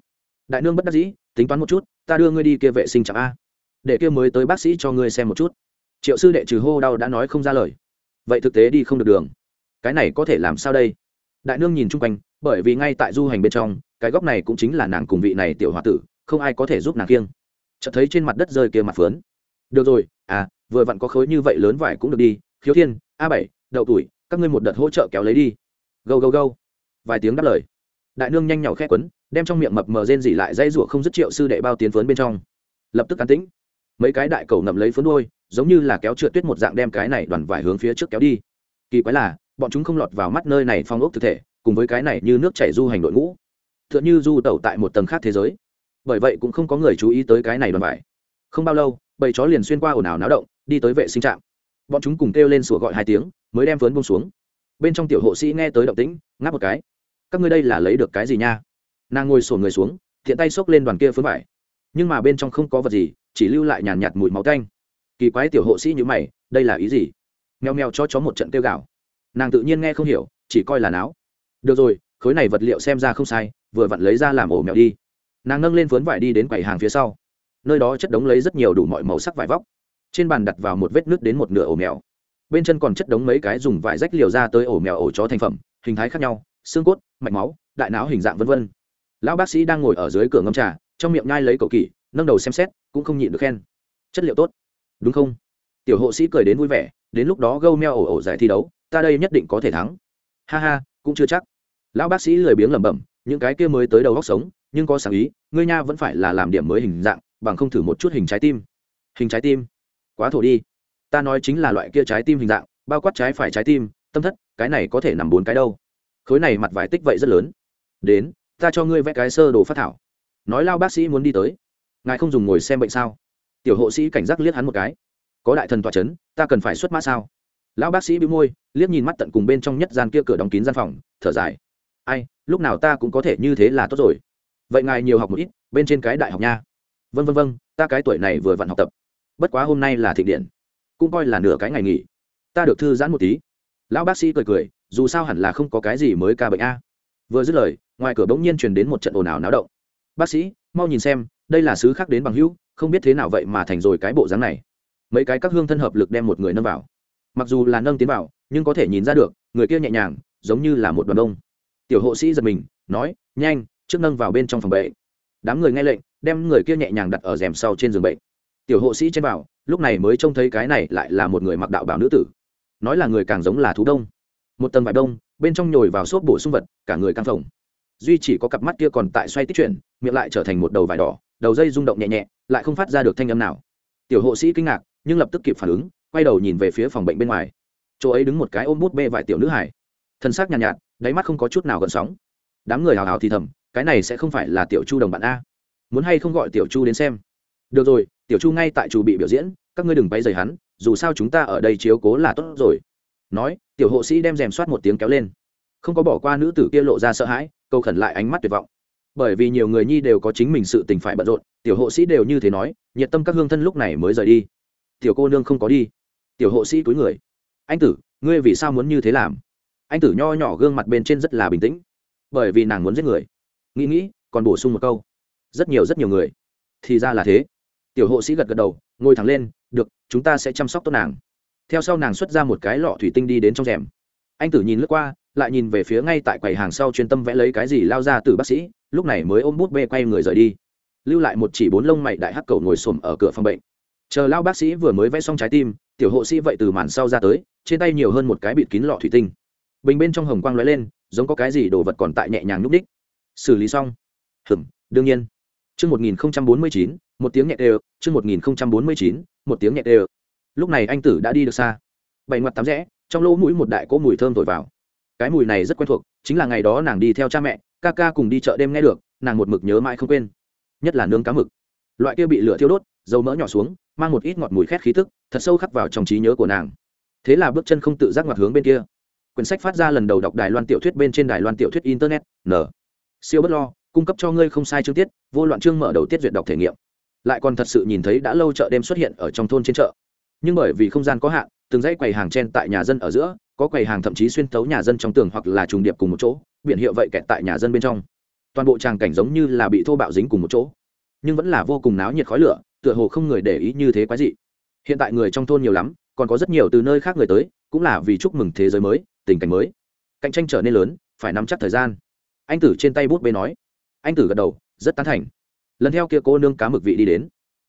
Speaker 1: đại nương bất đắc dĩ, tính toán một chút, ta đưa ngươi đi kia vệ sinh trạm a. Để kia mới tới bác sĩ cho ngươi xem một chút. Triệu sư đệ trừ hô đau đã nói không ra lời. Vậy thực tế đi không được đường. Cái này có thể làm sao đây? Đại nương nhìn chung quanh, bởi vì ngay tại du hành bên trong cái góc này cũng chính là nàng cùng vị này tiểu h o a tử, không ai có thể giúp nàng kiêng chợt thấy trên mặt đất rơi kia mặt phớn được rồi à vừa vặn có khối như vậy lớn vải cũng được đi, khiếu thiên, a bảy, đậu tuổi, các ngươi một đợt hỗ trợ kéo lấy đi. Gâu gâu gâu. Vài tiếng đáp lời. Đại nương nhanh nhỏ khét quấn, đem trong miệng mập mờ rên dỉ lại dây rủa không dứt triệu sư đệ bao tiến phớn bên trong. Lập tức cán tĩnh. Mấy cái đại cầu ngậm lấy phấn đôi giống như là kéo trượt tuyết một dạng đem cái này đoàn vải hướng phía trước kéo đi. Kỳ quái là, bọn chúng không lọt vào mắt nơi này phong ốc thực thể, cùng với cái này như nước chảy du hành đội ngũ tựa như du tẩu tại một tầng khác thế giới. Bởi vậy cũng không có người chú ý tới cái này đoàn vải. Không bao lâu, bầy chó liền xuyên qua ồn ào náo động, đi tới vệ sinh trạm. Bọn chúng cùng kêu lên sủa gọi hai tiếng, mới đem vớn bông xuống. Bên trong tiểu hộ sĩ nghe tới động tĩnh, ngáp một cái. Các ngươi đây là lấy được cái gì nha? Nàng ngồi sổ người xuống, thiện tay xốc lên đoàn kia phớn vải. Nhưng mà bên trong không có vật gì, chỉ lưu lại nhàn nhạt mùi máu canh kỳ quái tiểu hộ sĩ như mày, đây là ý gì? Mèo mèo cho chó một trận kêu gạo nàng tự nhiên nghe không hiểu, chỉ coi là náo. Được rồi khối này vật liệu xem ra không sai, vừa vặn lấy ra làm ổ mèo đi. Nàng nâng lên phớn vải đi đến quầy hàng phía sau. Nơi đó chất đống lấy rất nhiều đủ mọi màu sắc vải vóc. Trên bàn đặt vào một vết nước đến một nửa ổ mèo. Bên chân còn chất đống mấy cái dùng vải rách liều ra tới ổ mèo ổ chó thành phẩm, hình thái khác nhau, xương cốt, mạch máu, đại não hình dạng v v lão bác sĩ đang ngồi ở dưới cửa ngâm trà, trong miệng nhai lấy cầu kỳ nâng đầu xem xét, cũng không nhịn được khen. Chất liệu tốt. Đúng không? Tiểu hộ sĩ cười đến vui vẻ, đến lúc đó gâu meo ổ ổ giải thi đấu, ta đây nhất định có thể thắng. Ha ha, cũng chưa chắc lão bác sĩ lười biếng lẩm bẩm, những cái kia mới tới đầu góc sống, nhưng có sáng ý, ngươi nha vẫn phải là làm điểm mới hình dạng, bằng không thử một chút hình trái tim. Hình trái tim? Quá thổ đi. Ta nói chính là loại kia trái tim hình dạng, bao quát trái phải trái tim, tâm thất, cái này có thể nằm bốn cái đâu. Khối này mặt vải tích vậy rất lớn. Đến, ta cho ngươi vẽ cái sơ đồ phát thảo. Nói lao bác sĩ muốn đi tới. Ngài không dùng ngồi xem bệnh sao? Tiểu hộ sĩ cảnh giác liếc hắn một cái. Có đại thần tọa c h ấ n ta cần phải xuất mã sao? Lão bác sĩ bị môi, liếc nhìn mắt tận cùng bên trong nhất gian kia cửa đóng kín gian phòng, thở dài ai, lúc nào ta cũng có thể như thế là tốt rồi. Vậy ngài nhiều học một ít, bên trên cái đại học nha. Vân vân vân ta cái tuổi này vừa vặn học tập. Bất quá hôm nay là thịnh điện, cũng coi là nửa cái ngày nghỉ. Ta được thư giãn một tí. Lão bác sĩ cười cười, dù sao hẳn là không có cái gì mới ca bệnh a. Vừa dứt lời, ngoài cửa bỗng nhiên truyền đến một trận ồn ào náo động. Bác sĩ, mau nhìn xem, đây là sứ khác đến bằng hữu, không biết thế nào vậy mà thành rồi cái bộ dáng này. Mấy cái các hương thân hợp lực đem một người nâng vào. Mặc dù là nâng tiến vào, nhưng có thể nhìn ra được, người kia nhẹ nhàng, giống như là một đoàn đông tiểu hộ sĩ giật mình nói nhanh trước nâng vào bên trong phòng bệnh đám người nghe lệnh đem người kia nhẹ nhàng đặt ở rèm sau trên giường bệnh tiểu hộ sĩ trên bảo, lúc này mới trông thấy cái này lại là một người mặc đạo bảo nữ tử. Nói là người càng giống là thú đông. Một tầng vải đông bên trong nhồi vào xốp bổ sung vật cả người căng phồng. Duy chỉ có cặp mắt kia còn tại xoay tích chuyển miệng lại trở thành một đầu vải đỏ đầu dây rung động nhẹ nhẹ lại không phát ra được thanh âm nào. Tiểu hộ sĩ kinh ngạc nhưng lập tức kịp phản ứng quay đầu nhìn về phía phòng bệnh bên ngoài. Chỗ ấy đứng một cái ôm bút bê vải tiểu nữ hải thân xác nhàn nhạt, nhạt đáy mắt không có chút nào gần sóng. Đám người hào hào thì thầm, cái này sẽ không phải là tiểu chu đồng bạn a. Muốn hay không gọi tiểu chu đến xem. Được rồi, tiểu chu ngay tại chủ bị biểu diễn, các ngươi đừng bay rời hắn, dù sao chúng ta ở đây chiếu cố là tốt rồi. Nói, tiểu hộ sĩ đem rèm soát một tiếng kéo lên. Không có bỏ qua nữ tử kia lộ ra sợ hãi, câu khẩn lại ánh mắt tuyệt vọng. Bởi vì nhiều người nhi đều có chính mình sự tình phải bận rộn, tiểu hộ sĩ đều như thế nói, nhiệt tâm các hương thân lúc này mới rời đi. Tiểu cô nương không có đi. Tiểu hộ sĩ túi người. Anh tử, ngươi vì sao muốn như thế làm? Anh tử nho nhỏ gương mặt bên trên rất là bình tĩnh. Bởi vì nàng muốn giết người. Nghĩ nghĩ, còn bổ sung một câu. Rất nhiều rất nhiều người. Thì ra là thế. Tiểu hộ sĩ gật gật đầu, ngồi thẳng lên, được, chúng ta sẽ chăm sóc tốt nàng. Theo sau nàng xuất ra một cái lọ thủy tinh đi đến trong rèm. Anh tử nhìn lướt qua, lại nhìn về phía ngay tại quầy hàng sau chuyên tâm vẽ lấy cái gì lao ra từ bác sĩ, lúc này mới ôm bút bê quay người rời đi. Lưu lại một chỉ bốn lông mày đại hắc cầu ngồi xổm ở cửa phòng bệnh. Chờ lao bác sĩ vừa mới vẽ xong trái tim, tiểu hộ sĩ vậy từ màn sau ra tới, trên tay nhiều hơn một cái bịt kín lọ thủy tinh bình bên trong hồng quang lóe lên, giống có cái gì đồ vật còn tại nhẹ nhàng nhúc đích. Xử lý xong. Hừm đương nhiên. Chương một nghìn bốn mươi chín, một tiếng nhẹ đều, chương một nghìn bốn mươi chín, một tiếng nhẹ đều. Lúc này anh tử đã đi được xa. Bảy ngoặt tắm rẽ, trong lỗ mũi một đại cỗ mùi thơm thổi vào. Cái mùi này rất quen thuộc, chính là ngày đó nàng đi theo cha mẹ, ca ca cùng đi chợ đêm nghe được, nàng một mực nhớ mãi không quên. Nhất là nướng cá mực. Loại kia bị lửa thiêu đốt, dầu mỡ nhỏ xuống, mang một ít ngọt mùi khét khí thức thật sâu khắc vào trong trí nhớ của nàng. Thế là bước chân không tự giác ngoặt hướng bên kia quyển sách phát ra lần đầu đọc đài loan tiểu thuyết bên trên đài loan tiểu thuyết internet, n. Siêu bất lo, cung cấp cho ngươi không sai chương tiết, vô loạn chương mở đầu tiết duyệt đọc thể nghiệm. Lại còn thật sự nhìn thấy đã lâu chợ đêm xuất hiện ở trong thôn trên chợ. Nhưng bởi vì không gian có hạn, từng dãy quầy hàng chen tại nhà dân ở giữa, có quầy hàng thậm chí xuyên thấu nhà dân trong tường hoặc là trùng điệp cùng một chỗ, biển hiệu vậy kẹt tại nhà dân bên trong. Toàn bộ tràng cảnh giống như là bị thô bạo dính cùng một chỗ. Nhưng vẫn là vô cùng náo nhiệt khói lửa, tựa hồ không người để ý như thế quái dị. Hiện tại người trong thôn nhiều lắm, còn có rất nhiều từ nơi khác người tới, cũng là vì chúc mừng thế giới mới tình cảnh mới. Cạnh tranh trở nên lớn, phải nắm chắc thời gian. Anh tử trên tay bút bê nói. Anh tử gật đầu, rất tán thành. Lần theo kia cô nương cá mực vị đi đến.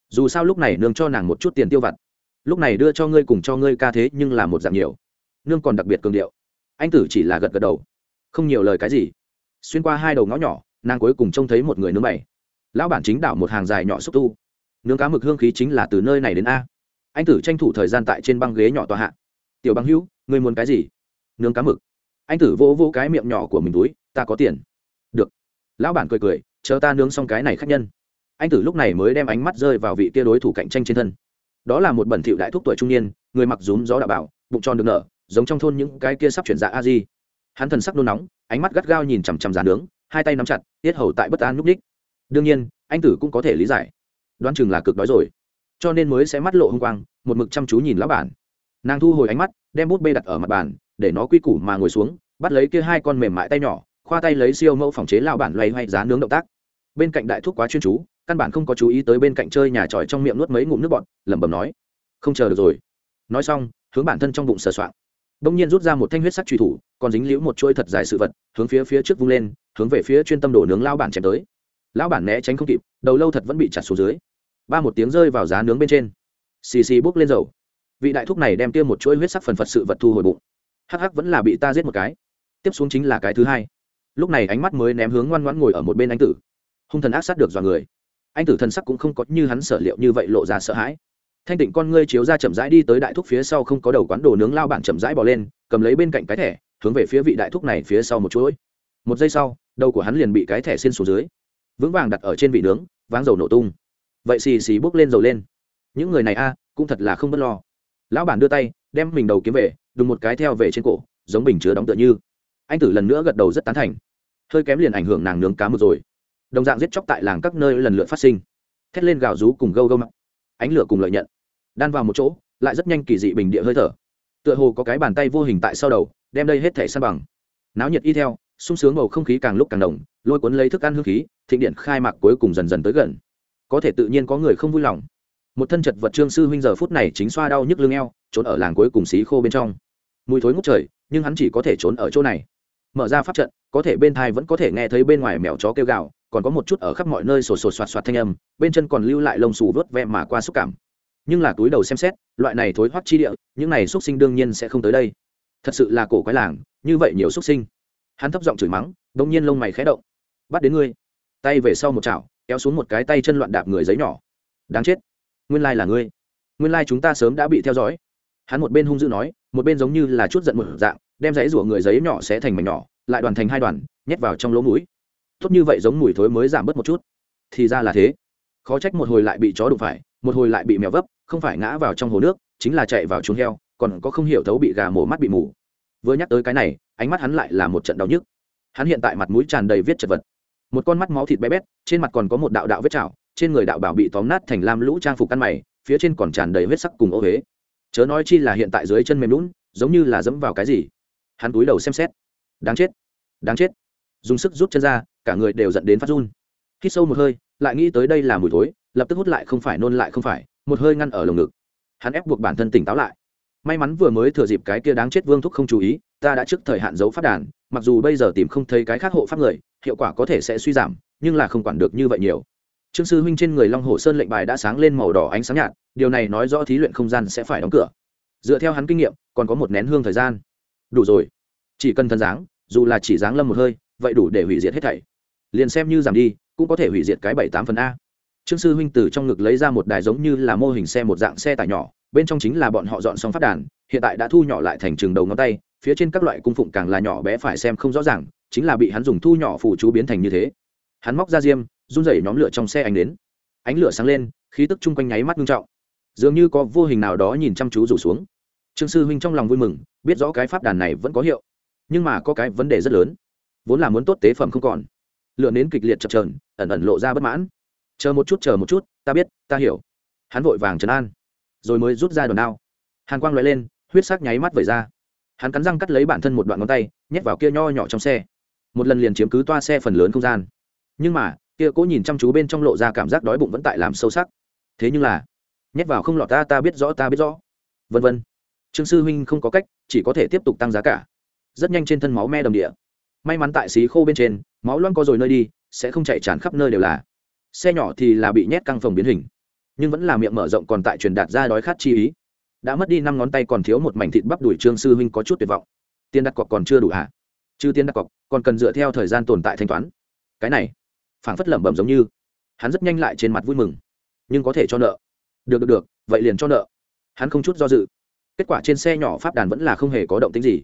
Speaker 1: Dù sao lúc này nương cho nàng một chút tiền tiêu vặt. Lúc này đưa cho ngươi cùng cho ngươi ca thế nhưng là một dạng nhiều. Nương còn đặc biệt cường điệu. Anh tử chỉ là gật gật đầu. Không nhiều lời cái gì. Xuyên qua hai đầu ngõ nhỏ, nàng cuối cùng trông thấy một người nướng bày. Lão bản chính đảo một hàng dài nhỏ xúc tu. Nướng cá mực hương khí chính là từ nơi này đến a. Anh tử tranh thủ thời gian tại trên băng ghế nhỏ tòa hạ. Tiểu băng hữu, ngươi muốn cái gì? Nướng cá mực. Anh tử vỗ vỗ cái miệng nhỏ của mình túi, ta có tiền. Được. Lão bản cười cười, chờ ta nướng xong cái này khác nhân. Anh tử lúc này mới đem ánh mắt rơi vào vị kia đối thủ cạnh tranh trên thân. Đó là một bẩn thỉu đại thúc tuổi trung niên, người mặc rúm gió đạo bảo, bụng tròn được nở, giống trong thôn những cái kia sắp chuyển dạ a di. Hắn thần sắc nôn nóng, ánh mắt gắt gao nhìn chằm chằm giàn nướng, hai tay nắm chặt, tiết hầu tại bất an núp ních đương nhiên, anh tử cũng có thể lý giải. Đoán chừng là cực đói rồi. Cho nên mới sẽ mắt lộ h ư n g quang, một mực chăm chú nhìn lão bản. Nàng thu hồi ánh mắt, đem bút bê đặt ở mặt bàn để nó quy củ mà ngồi xuống, bắt lấy kia hai con mềm mại tay nhỏ, khoa tay lấy siêu mẫu phòng chế lao bản loay hoay giá nướng động tác. Bên cạnh đại thúc quá chuyên chú, căn bản không có chú ý tới bên cạnh chơi nhà tròi trong miệng nuốt mấy ngụm nước bọt, lẩm bẩm nói, không chờ được rồi. Nói xong, hướng bản thân trong bụng sờ soạng. Đông nhiên rút ra một thanh huyết sắc truy thủ, còn dính liễu một chuôi thật dài sự vật, hướng phía phía trước vung lên, hướng về phía chuyên tâm đổ nướng lao bản chém tới. Lão bản né tránh không kịp, đầu lâu thật vẫn bị chặt xuống dưới. Ba một tiếng rơi vào giá nướng bên trên. Xì xì bốc lên dầu. Vị đại thúc này đem tiêm một chuỗi huyết sắc phần phật sự vật thu hồi bụng hắc hắc vẫn là bị ta giết một cái. Tiếp xuống chính là cái thứ hai. Lúc này ánh mắt mới ném hướng ngoan ngoãn ngồi ở một bên anh tử. Hung thần ác sát được dọa người. Anh tử thần sắc cũng không có như hắn sở liệu như vậy lộ ra sợ hãi. Thanh tịnh con ngươi chiếu ra chậm rãi đi tới đại thúc phía sau không có đầu quán đồ nướng lao bản chậm rãi bỏ lên, cầm lấy bên cạnh cái thẻ, hướng về phía vị đại thúc này phía sau một chuỗi. Một giây sau, đầu của hắn liền bị cái thẻ xin xuống dưới. Vững vàng đặt ở trên vị nướng, váng dầu nổ tung. Vậy xì xì bốc lên dầu lên. Những người này a, cũng thật là không b ấ t lo. Lão bản đưa tay, đem mình đầu kiếm về đùng một cái theo về trên cổ, giống bình chứa đóng tựa như. Anh tử lần nữa gật đầu rất tán thành. Hơi kém liền ảnh hưởng nàng nướng cá mực rồi. Đồng dạng giết chóc tại làng các nơi lần lượt phát sinh. Thét lên gào rú cùng gâu gâu mặn ánh lửa cùng lợi nhận. Đan vào một chỗ, lại rất nhanh kỳ dị bình địa hơi thở. Tựa hồ có cái bàn tay vô hình tại sau đầu, đem đây hết thể san bằng. Náo nhiệt y theo, sung sướng bầu không khí càng lúc càng đồng lôi cuốn lấy thức ăn hương khí, thịnh điện khai mạc cuối cùng dần dần tới gần. Có thể tự nhiên có người không vui lòng. Một thân chật vật trương sư huynh giờ phút này chính xoa đau nhức lưng eo trốn ở làng cuối cùng xí khô bên trong. Mùi thối ngút trời, nhưng hắn chỉ có thể trốn ở chỗ này. Mở ra pháp trận, có thể bên thai vẫn có thể nghe thấy bên ngoài mèo chó kêu gào, còn có một chút ở khắp mọi nơi sổ sổ soạt soạt thanh âm, bên chân còn lưu lại lông xù vớt vẹ mà qua xúc cảm. Nhưng là túi đầu xem xét, loại này thối thoát chi địa, những này xúc sinh đương nhiên sẽ không tới đây. Thật sự là cổ quái làng, như vậy nhiều xúc sinh. Hắn thấp giọng chửi mắng đ ỗ n g nhiên lông mày khé động. Bắt đến ngươi. Tay về sau một chảo, kéo xuống một cái tay chân loạn đạp người giấy nhỏ. Đáng chết. Nguyên lai là ngươi. Nguyên lai chúng ta sớm đã bị theo dõi hắn một bên hung dữ nói, một bên giống như là chút giận một dạng, đem giấy rủa người giấy nhỏ sẽ thành mảnh nhỏ, lại đoàn thành hai đoàn, nhét vào trong lỗ mũi. Tốt như vậy giống mùi thối mới giảm bớt một chút. Thì ra là thế. Khó trách một hồi lại bị chó đụng phải, một hồi lại bị mèo vấp, không phải ngã vào trong hồ nước, chính là chạy vào chuồng heo, còn có không hiểu thấu bị gà mổ mắt bị mù. Vừa nhắc tới cái này, ánh mắt hắn lại là một trận đau nhức. Hắn hiện tại mặt mũi tràn đầy viết chật vật. Một con mắt máu thịt bé bét, trên mặt còn có một đạo đạo vết chảo, trên người đạo bảo bị tóm nát thành lam lũ trang phục căn mày, phía trên còn tràn đầy vết sắc cùng ô huế chớ nói chi là hiện tại dưới chân mềm lún giống như là dẫm vào cái gì. Hắn túi đầu xem xét. Đáng chết. Đáng chết. Dùng sức rút chân ra, cả người đều dẫn đến phát run. Hít sâu một hơi, lại nghĩ tới đây là mùi thối, lập tức hút lại không phải, nôn lại không phải, một hơi ngăn ở lồng ngực. Hắn ép buộc bản thân tỉnh táo lại. May mắn vừa mới thừa dịp cái kia đáng chết vương thúc không chú ý, ta đã trước thời hạn giấu phát đàn, mặc dù bây giờ tìm không thấy cái khác hộ pháp người, hiệu quả có thể sẽ suy giảm, nhưng là không quản được như vậy nhiều trương sư huynh trên người long hồ sơn lệnh bài đã sáng lên màu đỏ ánh sáng nhạt, điều này nói rõ thí luyện không gian sẽ phải đóng cửa. Dựa theo hắn kinh nghiệm, còn có một nén hương thời gian. Đủ rồi. Chỉ cần thân dáng dù là chỉ dáng lâm một hơi, vậy đủ để hủy diệt hết thảy. Liền xem như giảm đi, cũng có thể hủy diệt cái bảy tám phần a. Trương sư huynh từ trong ngực lấy ra một đài giống như là mô hình xe một dạng xe tải nhỏ, bên trong chính là bọn họ dọn xong phát đàn, hiện tại đã thu nhỏ lại thành trường đầu ngón tay, phía trên các loại cung phụng càng là nhỏ bé phải xem không rõ ràng, chính là bị hắn dùng thu nhỏ phủ chú biến thành như thế. Hắn móc ra diêm run rẩy nhóm lửa trong xe ánh đến. Ánh lửa sáng lên, khí tức chung quanh nháy mắt nghiêm trọng. Dường như có vô hình nào đó nhìn chăm chú rủ xuống. Trương sư huynh trong lòng vui mừng, biết rõ cái pháp đàn này vẫn có hiệu, nhưng mà có cái vấn đề rất lớn. Vốn là muốn tốt tế phẩm không còn. Lửa nến kịch liệt chập trờn ẩn ẩn lộ ra bất mãn. Chờ một chút, chờ một chút, ta biết, ta hiểu. Hắn vội vàng trấn an, rồi mới rút ra đòn đao. Hàn quang loại lên, huyết sắc nháy mắt vẩy ra. Hắn cắn răng cắt lấy bản thân một đoạn ngón tay, nhét vào kia nho nhỏ trong xe. Một lần liền chiếm cứ toa xe phần lớn không gian. Nhưng mà kia cố nhìn chăm chú bên trong lộ ra cảm giác đói bụng vẫn tại làm sâu sắc. Thế nhưng là, nhét vào không lọt ta ta biết rõ, ta biết rõ. Vân vân. Trương sư huynh không có cách, chỉ có thể tiếp tục tăng giá cả. Rất nhanh trên thân máu me đầm địa. May mắn tại xí khô bên trên, máu loang co rồi nơi đi, sẽ không chạy tràn khắp nơi đều là. Xe nhỏ thì là bị nhét căng phòng biến hình, nhưng vẫn là miệng mở rộng còn tại truyền đạt ra đói khát chi ý. Đã mất đi năm ngón tay còn thiếu một mảnh thịt bắp đuổi trương sư huynh có chút tuyệt vọng. Tiền đặt cọc còn chưa đủ hả? Chứ tiền đặt cọc, còn cần dựa theo thời gian tồn tại thanh toán. Cái này phảng phất lẩm bẩm giống như, hắn rất nhanh lại trên mặt vui mừng, nhưng có thể cho nợ. Được được được, vậy liền cho nợ. Hắn không chút do dự. Kết quả trên xe nhỏ pháp đàn vẫn là không hề có động tính gì.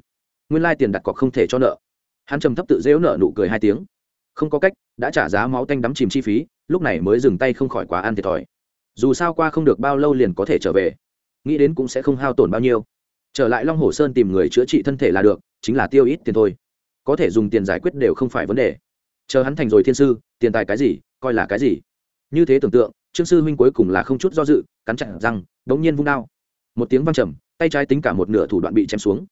Speaker 1: Nguyên lai tiền đặt cọc không thể cho nợ. Hắn trầm thấp tự dễu nợ nụ cười hai tiếng. Không có cách, đã trả giá máu tanh đắm chìm chi phí, lúc này mới dừng tay không khỏi quá ăn thiệt thòi. Dù sao qua không được bao lâu liền có thể trở về. Nghĩ đến cũng sẽ không hao tổn bao nhiêu. Trở lại long hồ sơn tìm người chữa trị thân thể là được, chính là tiêu ít tiền thôi. Có thể dùng tiền giải quyết đều không phải vấn đề. Chờ hắn thành rồi thiên sư tiền tài cái gì, coi là cái gì. Như thế tưởng tượng, trương sư huynh cuối cùng là không chút do dự, cắn chặn răng đống nhiên vung đao. Một tiếng văng trầm, tay trái tính cả một nửa thủ đoạn bị chém xuống.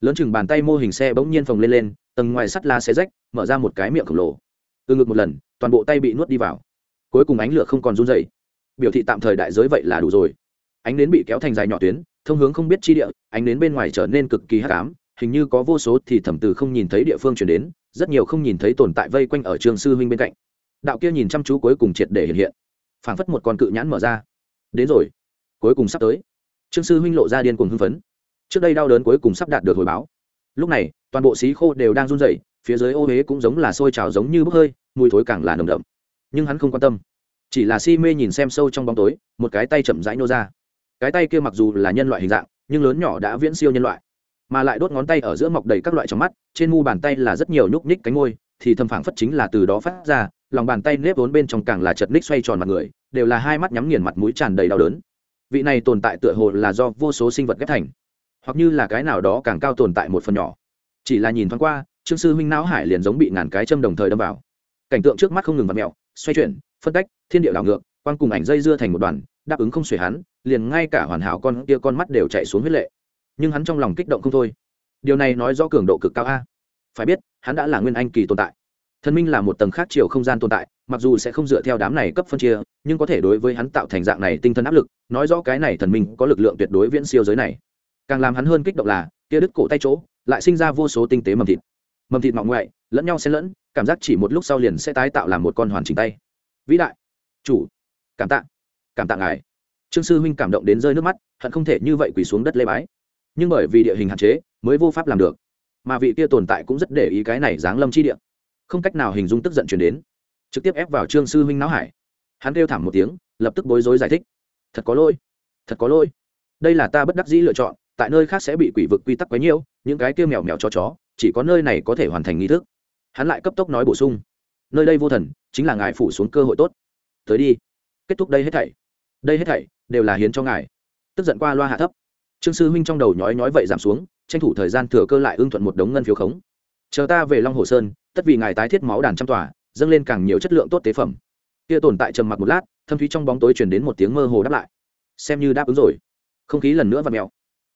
Speaker 1: Lớn chừng bàn tay mô hình xe bỗng nhiên phồng lên lên, tầng ngoài sắt la xé rách, mở ra một cái miệng khổng lồ. Từ ngực một lần, toàn bộ tay bị nuốt đi vào. Cuối cùng ánh lửa không còn run dày biểu thị tạm thời đại giới vậy là đủ rồi. Ánh nến bị kéo thành dài nhỏ tuyến, thông hướng không biết chi địa, ánh nến bên ngoài trở nên cực kỳ hắc ám, hình như có vô số thì thẩm từ không nhìn thấy địa phương chuyển đến, rất nhiều không nhìn thấy tồn tại vây quanh ở trường sư huynh bên cạnh đạo kia nhìn chăm chú cuối cùng triệt để hiện hiện. Phảng phất một con cự nhãn mở ra. Đến rồi. Cuối cùng sắp tới. Trương sư huynh lộ ra điên cuồng hưng phấn. Trước đây đau đớn cuối cùng sắp đạt được hồi báo. Lúc này, toàn bộ xí khô đều đang run rẩy, phía dưới ô huế cũng giống là sôi trào giống như bốc hơi, mùi thối càng là nồng đậm. Nhưng hắn không quan tâm. Chỉ là si mê nhìn xem sâu trong bóng tối, một cái tay chậm rãi nô ra. Cái tay kia mặc dù là nhân loại hình dạng, nhưng lớn nhỏ đã viễn siêu nhân loại. Mà lại đốt ngón tay ở giữa mọc đầy các loại trong mắt, trên mu bàn tay là rất nhiều nhúc nhích cánh ngôi thì thâm phảng phất chính là từ đó phát ra lòng bàn tay nếp vốn bên trong càng là chật ních xoay tròn mặt người, đều là hai mắt nhắm nghiền mặt mũi tràn đầy đau đớn. Vị này tồn tại tựa hồ là do vô số sinh vật ghép thành, hoặc như là cái nào đó càng cao tồn tại một phần nhỏ. Chỉ là nhìn thoáng qua, trương sư huynh não hải liền giống bị ngàn cái châm đồng thời đâm vào. Cảnh tượng trước mắt không ngừng vặt mẹo, xoay chuyển, phân tách, thiên địa đảo ngược, quang cùng ảnh dây dưa thành một đoàn, đáp ứng không xuể hắn, liền ngay cả hoàn hảo con kia con mắt đều chạy xuống huyết lệ. Nhưng hắn trong lòng kích động không thôi. Điều này nói rõ cường độ cực cao a. Phải biết, hắn đã là nguyên anh kỳ tồn tại thần minh là một tầng khác chiều không gian tồn tại, mặc dù sẽ không dựa theo đám này cấp phân chia, nhưng có thể đối với hắn tạo thành dạng này tinh thần áp lực, nói rõ cái này thần minh có lực lượng tuyệt đối viễn siêu giới này. Càng làm hắn hơn kích động là, kia đứt cổ tay chỗ, lại sinh ra vô số tinh tế mầm thịt. Mầm thịt mọng ngoại, lẫn nhau xen lẫn, cảm giác chỉ một lúc sau liền sẽ tái tạo làm một con hoàn chỉnh tay. Vĩ đại. Chủ. Cảm tạ. Cảm tạ ngài. Trương sư huynh cảm động đến rơi nước mắt, hận không thể như vậy quỳ xuống đất lê bái. Nhưng bởi vì địa hình hạn chế, mới vô pháp làm được. Mà vị kia tồn tại cũng rất để ý cái này giáng lâm chi địa không cách nào hình dung tức giận chuyển đến. Trực tiếp ép vào trương sư huynh não hải. Hắn kêu thảm một tiếng, lập tức bối rối giải thích. Thật có lỗi, thật có lỗi. Đây là ta bất đắc dĩ lựa chọn, tại nơi khác sẽ bị quỷ vực quy tắc quấy nhiễu những cái kêu mèo mèo cho chó, chỉ có nơi này có thể hoàn thành nghi thức. Hắn lại cấp tốc nói bổ sung. Nơi đây vô thần, chính là ngài phủ xuống cơ hội tốt. Tới đi. Kết thúc đây hết thảy. Đây hết thảy đều là hiến cho ngài. Tức giận qua loa hạ thấp. Trương sư huynh trong đầu nhói nhói vậy giảm xuống, tranh thủ thời gian thừa cơ lại ưng thuận một đống ngân phiếu khống. Chờ ta về long hồ sơn tất vì ngài tái thiết máu đàn trăm tòa, dâng lên càng nhiều chất lượng tốt tế phẩm. Kia tồn tại trầm mặc một lát, thâm thúy trong bóng tối chuyển đến một tiếng mơ hồ đáp lại. Xem như đáp ứng rồi. Không khí lần nữa và mèo.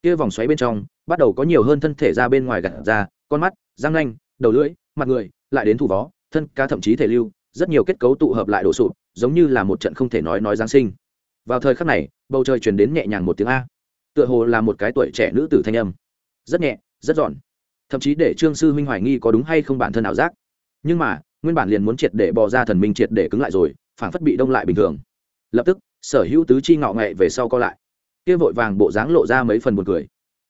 Speaker 1: Kia vòng xoáy bên trong, bắt đầu có nhiều hơn thân thể ra bên ngoài gặt ra, con mắt, răng nanh, đầu lưỡi, mặt người, lại đến thủ vó, thân cá thậm chí thể lưu, rất nhiều kết cấu tụ hợp lại đổ sụp, giống như là một trận không thể nói nói giáng sinh. Vào thời khắc này, bầu trời truyền đến nhẹ nhàng một tiếng a. Tựa hồ là một cái tuổi trẻ nữ tử thanh âm. Rất nhẹ, rất giòn thậm chí để trương sư huynh hoài nghi có đúng hay không bản thân ảo giác. Nhưng mà, nguyên bản liền muốn triệt để bò ra thần minh triệt để cứng lại rồi phản phất bị đông lại bình thường. Lập tức, sở hữu tứ chi ngạo nghệ về sau co lại. Kia vội vàng bộ dáng lộ ra mấy phần buồn cười.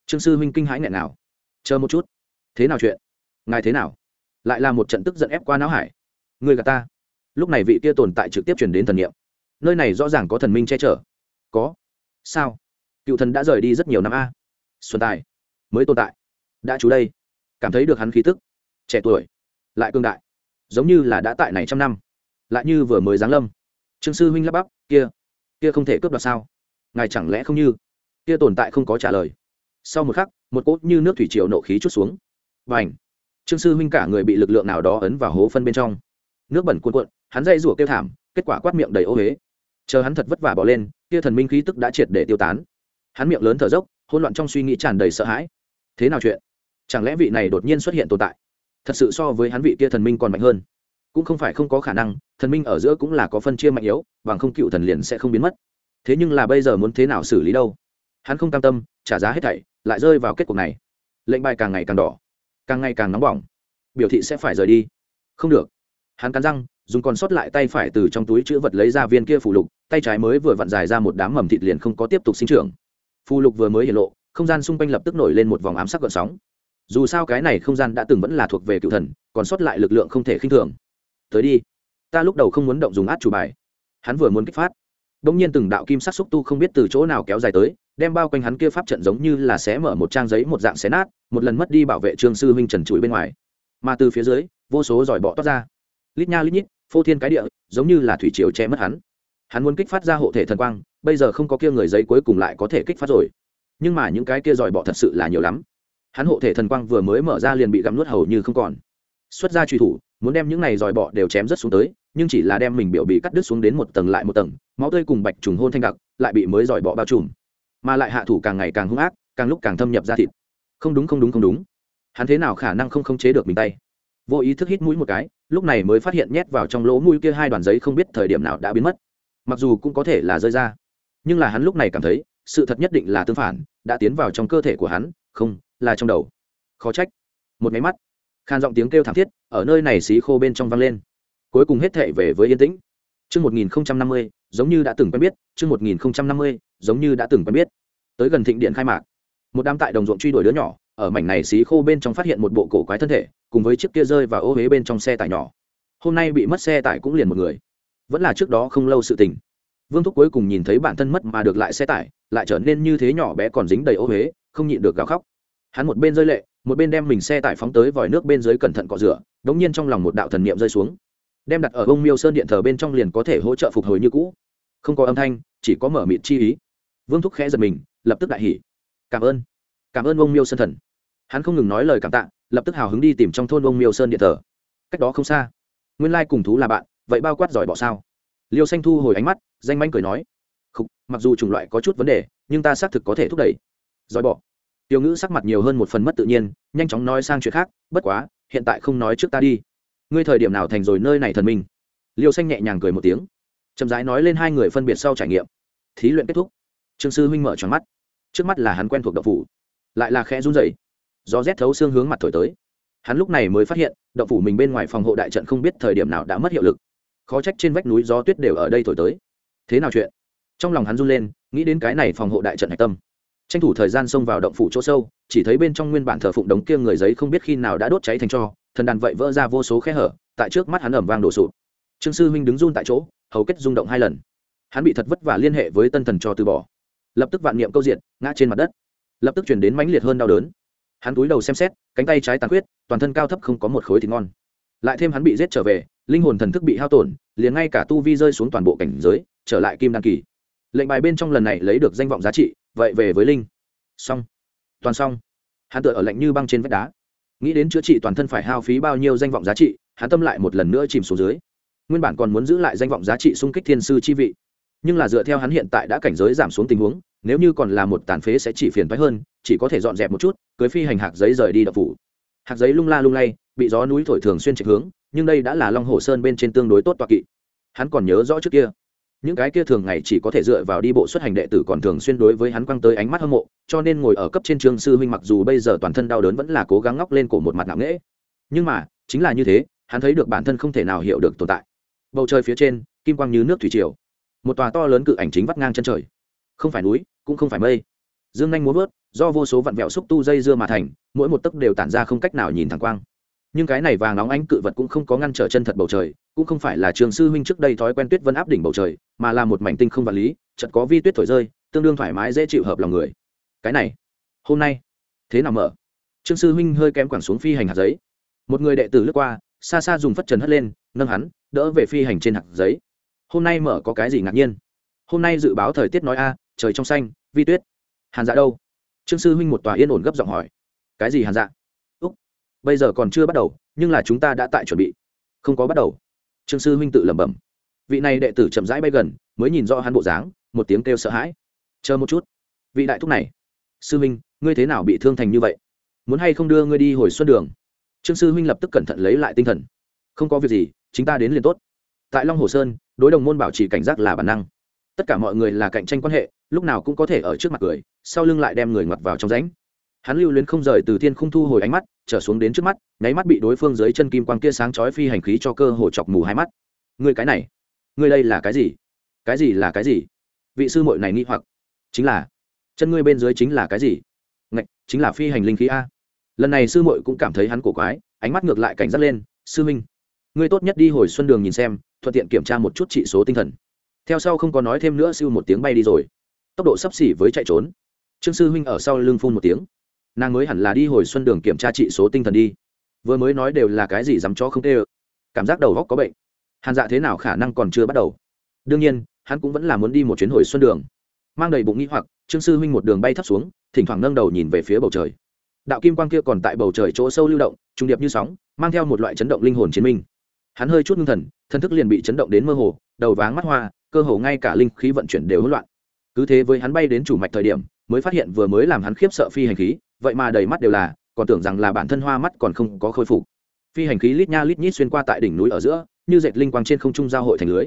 Speaker 1: Trương sư huynh kinh hãi nghẹn nào? Chờ một chút. Thế nào chuyện? Ngài thế nào? Lại là một trận tức giận ép qua não hải. Người gà ta. Lúc này vị kia tồn tại trực tiếp chuyển đến thần niệm. Nơi này rõ ràng có thần minh che chở. Có. Sao? Cựu thần đã rời đi rất nhiều năm a. Xuân tài. Mới tồn tại. Đã chú đây cảm thấy được hắn khí tức. Trẻ tuổi, lại cương đại, giống như là đã tại này trăm năm, lại như vừa mới giáng lâm. Trương sư huynh lắp bắp, kia kia không thể cướp đoạt sao? Ngài chẳng lẽ không như? Kia tồn tại không có trả lời. Sau một khắc, một cốt như nước thủy triều nộ khí chút xuống. Và ảnh trương sư huynh cả người bị lực lượng nào đó ấn vào hố phân bên trong. Nước bẩn cuộn cuộn, hắn dây rủa kêu thảm, kết quả quát miệng đầy ô huế chờ hắn thật vất vả bỏ lên, kia thần minh khí tức đã triệt để tiêu tán. Hắn miệng lớn thở dốc, hỗn loạn trong suy nghĩ tràn đầy sợ hãi. Thế nào chuyện? Chẳng lẽ vị này đột nhiên xuất hiện tồn tại? Thật sự so với hắn vị kia thần minh còn mạnh hơn. Cũng không phải không có khả năng, thần minh ở giữa cũng là có phân chia mạnh yếu, bằng không cựu thần liền sẽ không biến mất. Thế nhưng là bây giờ muốn thế nào xử lý đâu? Hắn không cam tâm, trả giá hết thảy, lại rơi vào kết cục này. Lệnh bài càng ngày càng đỏ, càng ngày càng nóng bỏng. Biểu thị sẽ phải rời đi. Không được. Hắn cắn răng, dùng còn sót lại tay phải từ trong túi chữ vật lấy ra viên kia phù lục, tay trái mới vừa vặn dài ra một đám mầm thịt liền không có tiếp tục sinh trưởng. Phù lục vừa mới hiện lộ, không gian xung quanh lập tức nổi lên một vòng ám sắc gợn sóng dù sao cái này không gian đã từng vẫn là thuộc về cựu thần, còn sót lại lực lượng không thể khinh thường. Tới đi, ta lúc đầu không muốn động dùng át chủ bài. Hắn vừa muốn kích phát đ ỗ n g nhiên từng đạo kim sắc xúc tu không biết từ chỗ nào kéo dài tới, đem bao quanh hắn kia pháp trận giống như là xé mở một trang giấy một dạng xé nát, một lần mất đi bảo vệ trương sư huynh trần trụi bên ngoài. Mà từ phía dưới, vô số giỏi bọ toát ra. Lít nha lít nhít, phô thiên cái địa, giống như là thủy triều che mất hắn. Hắn muốn kích phát ra hộ thể thần quang, bây giờ không có kia người giấy cuối cùng lại có thể kích phát rồi. Nhưng mà những cái kia giỏi bọ thật sự là nhiều lắm hắn hộ thể thần quang vừa mới mở ra liền bị gặm nuốt hầu như không còn. Xuất ra truy thủ, muốn đem những này giỏi bọ đều chém rất xuống tới, nhưng chỉ là đem mình biểu bị cắt đứt xuống đến một tầng lại một tầng, máu tươi cùng bạch trùng hôn thanh đặc, lại bị mới giỏi bọ bao trùm. Mà lại hạ thủ càng ngày càng hung ác, càng lúc càng thâm nhập ra thịt. Không đúng không đúng không đúng. Hắn thế nào khả năng không khống chế được mình tay? Vô ý thức hít mũi một cái, lúc này mới phát hiện nhét vào trong lỗ mũi kia hai đoàn giấy không biết thời điểm nào đã biến mất. Mặc dù cũng có thể là rơi ra, nhưng là hắn lúc này cảm thấy, sự thật nhất định là tương phản, đã tiến vào trong cơ thể của hắn, không là trong đầu khó trách một máy mắt khan giọng tiếng kêu thảm thiết ở nơi này xí khô bên trong vang lên cuối cùng hết thệ về với yên tĩnh Trước 1050, giống như đã từng quen biết, trước 1050, giống như đã từng quen biết. Tới gần thịnh điện khai mạc, một đám tại đồng ruộng truy đuổi đứa nhỏ, ở mảnh này xí khô bên trong phát hiện một bộ cổ quái thân thể, cùng với chiếc kia rơi vào ô huế bên trong xe tải nhỏ. Hôm nay bị mất xe tải cũng liền một người. Vẫn là trước đó không lâu sự tình. Vương Thúc cuối cùng nhìn thấy bản thân mất mà được lại xe tải, lại trở nên như thế nhỏ bé còn dính đầy ô huế, không nhịn được gào khóc. Hắn một bên rơi lệ, một bên đem mình xe tải phóng tới vòi nước bên dưới cẩn thận cọ rửa, đống nhiên trong lòng một đạo thần niệm rơi xuống. Đem đặt ở bông miêu sơn điện thờ bên trong liền có thể hỗ trợ phục hồi như cũ. Không có âm thanh chỉ có mở mịt chi ý. Vương thúc khẽ giật mình lập tức đại hỉ. Cảm ơn. Cảm ơn ông miêu sơn thần. Hắn không ngừng nói lời cảm tạ lập tức hào hứng đi tìm trong thôn ông miêu sơn điện thờ. Cách đó không xa nguyên lai cùng thú là bạn vậy bao quát giỏi bỏ sao? Liêu xanh thu hồi ánh mắt danh manh cười nói. Khục, mặc dù chủng loại có chút vấn đề nhưng ta xác thực có thể thúc đẩy. Giỏi bỏ tiểu ngữ sắc mặt nhiều hơn một phần mất tự nhiên, nhanh chóng nói sang chuyện khác, bất quá, hiện tại không nói trước ta đi. Ngươi thời điểm nào thành rồi nơi này thần minh? Liêu xanh nhẹ nhàng cười một tiếng, chậm rãi nói lên hai người phân biệt sau trải nghiệm. Thí luyện kết thúc. Trương sư huynh mở tròn mắt. Trước mắt là hắn quen thuộc động phủ, lại là khe run dày gió rét thấu xương hướng mặt thổi tới. Hắn lúc này mới phát hiện, động phủ mình bên ngoài phòng hộ đại trận không biết thời điểm nào đã mất hiệu lực. Khó trách trên vách núi gió tuyết đều ở đây thổi tới. Thế nào chuyện? Trong lòng hắn run lên, nghĩ đến cái này phòng hộ đại trận hạch tâm tranh thủ thời gian xông vào động phủ chỗ sâu, chỉ thấy bên trong nguyên bản thờ phụng đống kia người giấy không biết khi nào đã đốt cháy thành cho, thần đàn vậy vỡ ra vô số khe hở, tại trước mắt hắn ẩm vang đổ sụp. Trương sư huynh đứng run tại chỗ, hầu kết rung động hai lần. Hắn bị thật vất vả liên hệ với tân thần cho từ bỏ. Lập tức vạn niệm câu diện ngã trên mặt đất. Lập tức chuyển đến mãnh liệt hơn đau đớn. Hắn túi đầu xem xét, cánh tay trái tàn huyết toàn thân cao thấp không có một khối thịt ngon. Lại thêm hắn bị giết trở về, linh hồn thần thức bị hao tổn, liền ngay cả tu vi rơi xuống toàn bộ cảnh giới, trở lại kim đan kỳ. Lệnh bài bên trong lần này lấy được danh vọng giá trị vậy về với linh. Xong. Toàn xong. Hắn tựa ở lạnh như băng trên vách đá. Nghĩ đến chữa trị toàn thân phải hao phí bao nhiêu danh vọng giá trị, hắn tâm lại một lần nữa chìm xuống dưới. Nguyên bản còn muốn giữ lại danh vọng giá trị xung kích thiên sư chi vị. Nhưng là dựa theo hắn hiện tại đã cảnh giới giảm xuống tình huống, nếu như còn là một tàn phế sẽ chỉ phiền thoái hơn, chỉ có thể dọn dẹp một chút, cưới phi hành hạc giấy rời đi đập phủ. Hạc giấy lung la lung lay, bị gió núi thổi thường xuyên chạy hướng, nhưng đây đã là long hồ sơn bên trên tương đối tốt toạc kỵ. Hắn còn nhớ rõ trước kia những cái kia thường ngày chỉ có thể dựa vào đi bộ xuất hành đệ tử còn thường xuyên đối với hắn quăng tới ánh mắt hâm mộ, cho nên ngồi ở cấp trên trường sư huynh mặc dù bây giờ toàn thân đau đớn vẫn là cố gắng ngóc lên cổ một mặt nặng nễ nhưng mà, chính là như thế, hắn thấy được bản thân không thể nào hiểu được tồn tại. Bầu trời phía trên, kim quang như nước thủy triều. Một tòa to lớn cự ảnh chính vắt ngang chân trời. Không phải núi, cũng không phải mây. Dương nhanh muốn vớt, do vô số vặn vẹo xúc tu dây dưa mà thành, mỗi một tấc đều tản ra không cách nào nhìn thẳng quang nhưng cái này vàng nóng ánh cự vật cũng không có ngăn trở chân thật bầu trời, cũng không phải là trường sư huynh trước đây thói quen tuyết vân áp đỉnh bầu trời, mà là một mảnh tinh không vật lý chật có vi tuyết thổi rơi, tương đương thoải mái dễ chịu hợp lòng người. Cái này, hôm nay, thế nào mở? Trương sư huynh hơi kém quẳng xuống phi hành hạt giấy. Một người đệ tử lướt qua, xa xa dùng phất trần hất lên, nâng hắn, đỡ về phi hành trên hạt giấy. Hôm nay mở có cái gì ngạc nhiên? Hôm nay dự báo thời tiết nói a, trời trong xanh, vi tuyết. Hàn dạ đâu? Trương sư huynh một tòa yên ổn gấp giọng hỏi. Cái gì hàn dạ? Bây giờ còn chưa bắt đầu, nhưng là chúng ta đã tại chuẩn bị. Không có bắt đầu. Trương sư huynh tự lẩm bẩm. Vị này đệ tử chậm rãi bay gần, mới nhìn rõ hắn bộ dáng, một tiếng kêu sợ hãi. Chờ một chút. Vị đại thúc này. Sư huynh, ngươi thế nào bị thương thành như vậy? Muốn hay không đưa ngươi đi hồi xuân đường? Trương sư huynh lập tức cẩn thận lấy lại tinh thần. Không có việc gì, chính ta đến liền tốt. Tại long hồ sơn, đối đồng môn bảo trì cảnh giác là bản năng. Tất cả mọi người là cạnh tranh quan hệ, lúc nào cũng có thể ở trước mặt cười sau lưng lại đem người ngoặt vào trong rãnh. Hắn lưu luyến không rời từ thiên không thu hồi ánh mắt trở xuống đến trước mắt, nháy mắt bị đối phương dưới chân kim quang kia sáng chói phi hành khí cho cơ hồ chọc mù hai mắt. Người cái này người đây là cái gì? Cái gì là cái gì? Vị sư muội này nghi hoặc. Chính là, chân ngươi bên dưới chính là cái gì? Ngạch, chính là phi hành linh khí a. Lần này sư muội cũng cảm thấy hắn cổ quái, ánh mắt ngược lại cảnh giác lên. Sư minh, ngươi tốt nhất đi hồi xuân đường nhìn xem, thuận tiện kiểm tra một chút trị số tinh thần. Theo sau không có nói thêm nữa, siêu một tiếng bay đi rồi. Tốc độ sắp xỉ với chạy trốn. Trương sư huynh ở sau lưng phun một tiếng nàng mới hẳn là đi hồi xuân đường kiểm tra trị số tinh thần đi. Vừa mới nói đều là cái gì dám cho không tê ơ. Cảm giác đầu góc có bệnh. Hàn dạ thế nào khả năng còn chưa bắt đầu? Đương nhiên, hắn cũng vẫn là muốn đi một chuyến hồi xuân đường. Mang đầy bụng nghĩ hoặc, trương sư huynh một đường bay thấp xuống, thỉnh thoảng nâng đầu nhìn về phía bầu trời. Đạo kim quang kia còn tại bầu trời chỗ sâu lưu động trung điệp như sóng, mang theo một loại chấn động linh hồn chiến minh. Hắn hơi chút ngưng thần, thân thức liền bị chấn động đến mơ hồ, đầu váng mắt hoa, cơ hồ ngay cả linh khí vận chuyển đều hỗn loạn. Cứ thế với hắn bay đến chủ mạch thời điểm mới phát hiện vừa mới làm hắn khiếp sợ phi hành khí, vậy mà đầy mắt đều là, còn tưởng rằng là bản thân hoa mắt còn không có khôi phục. Phi hành khí lít nha lít nhít xuyên qua tại đỉnh núi ở giữa, như dệt linh quang trên không trung giao hội thành lưới.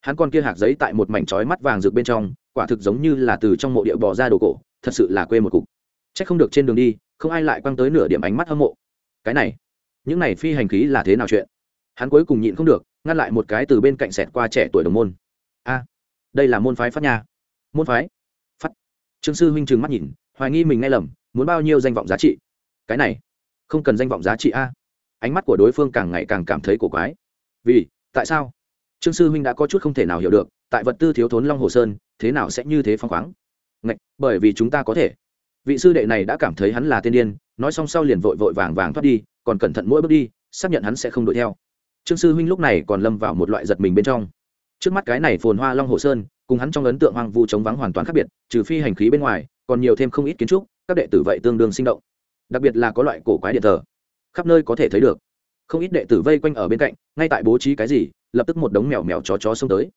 Speaker 1: Hắn con kia hạc giấy tại một mảnh trói mắt vàng rực bên trong, quả thực giống như là từ trong mộ địa bò ra đồ cổ, thật sự là quê một cục. C h ắ c không được trên đường đi, không ai lại quăng tới nửa điểm ánh mắt hâm mộ. Cái này, những này phi hành khí là thế nào chuyện? Hắn cuối cùng nhịn không được, ngăn lại một cái từ bên cạnh sẹt qua trẻ tuổi đồng môn. A, đây là môn phái phát nha. Môn phái? Trương sư huynh trừng mắt nhìn hoài nghi mình nghe lầm muốn bao nhiêu danh vọng giá trị? Cái này không cần danh vọng giá trị a. Ánh mắt của đối phương càng ngày càng cảm thấy cổ quái. Vì tại sao? Trương sư huynh đã có chút không thể nào hiểu được tại vật tư thiếu thốn long hồ sơn thế nào sẽ như thế phăng khoáng? Ngạch, bởi vì chúng ta có thể. Vị sư đệ này đã cảm thấy hắn là tiên điên nói xong sau liền vội vội vàng vàng thoát đi còn cẩn thận mỗi bước đi xác nhận hắn sẽ không đuổi theo. Trương sư huynh lúc này còn lâm vào một loại giật mình bên trong. Trước mắt cái này phồn hoa long hồ sơn cùng hắn trong ấn tượng hoang vu chống vắng hoàn toàn khác biệt, trừ phi hành khí bên ngoài, còn nhiều thêm không ít kiến trúc, các đệ tử vậy tương đương sinh động. Đặc biệt là có loại cổ quái điện thờ, khắp nơi có thể thấy được. Không ít đệ tử vây quanh ở bên cạnh, ngay tại bố trí cái gì, lập tức một đống mèo mèo chó chó xông tới.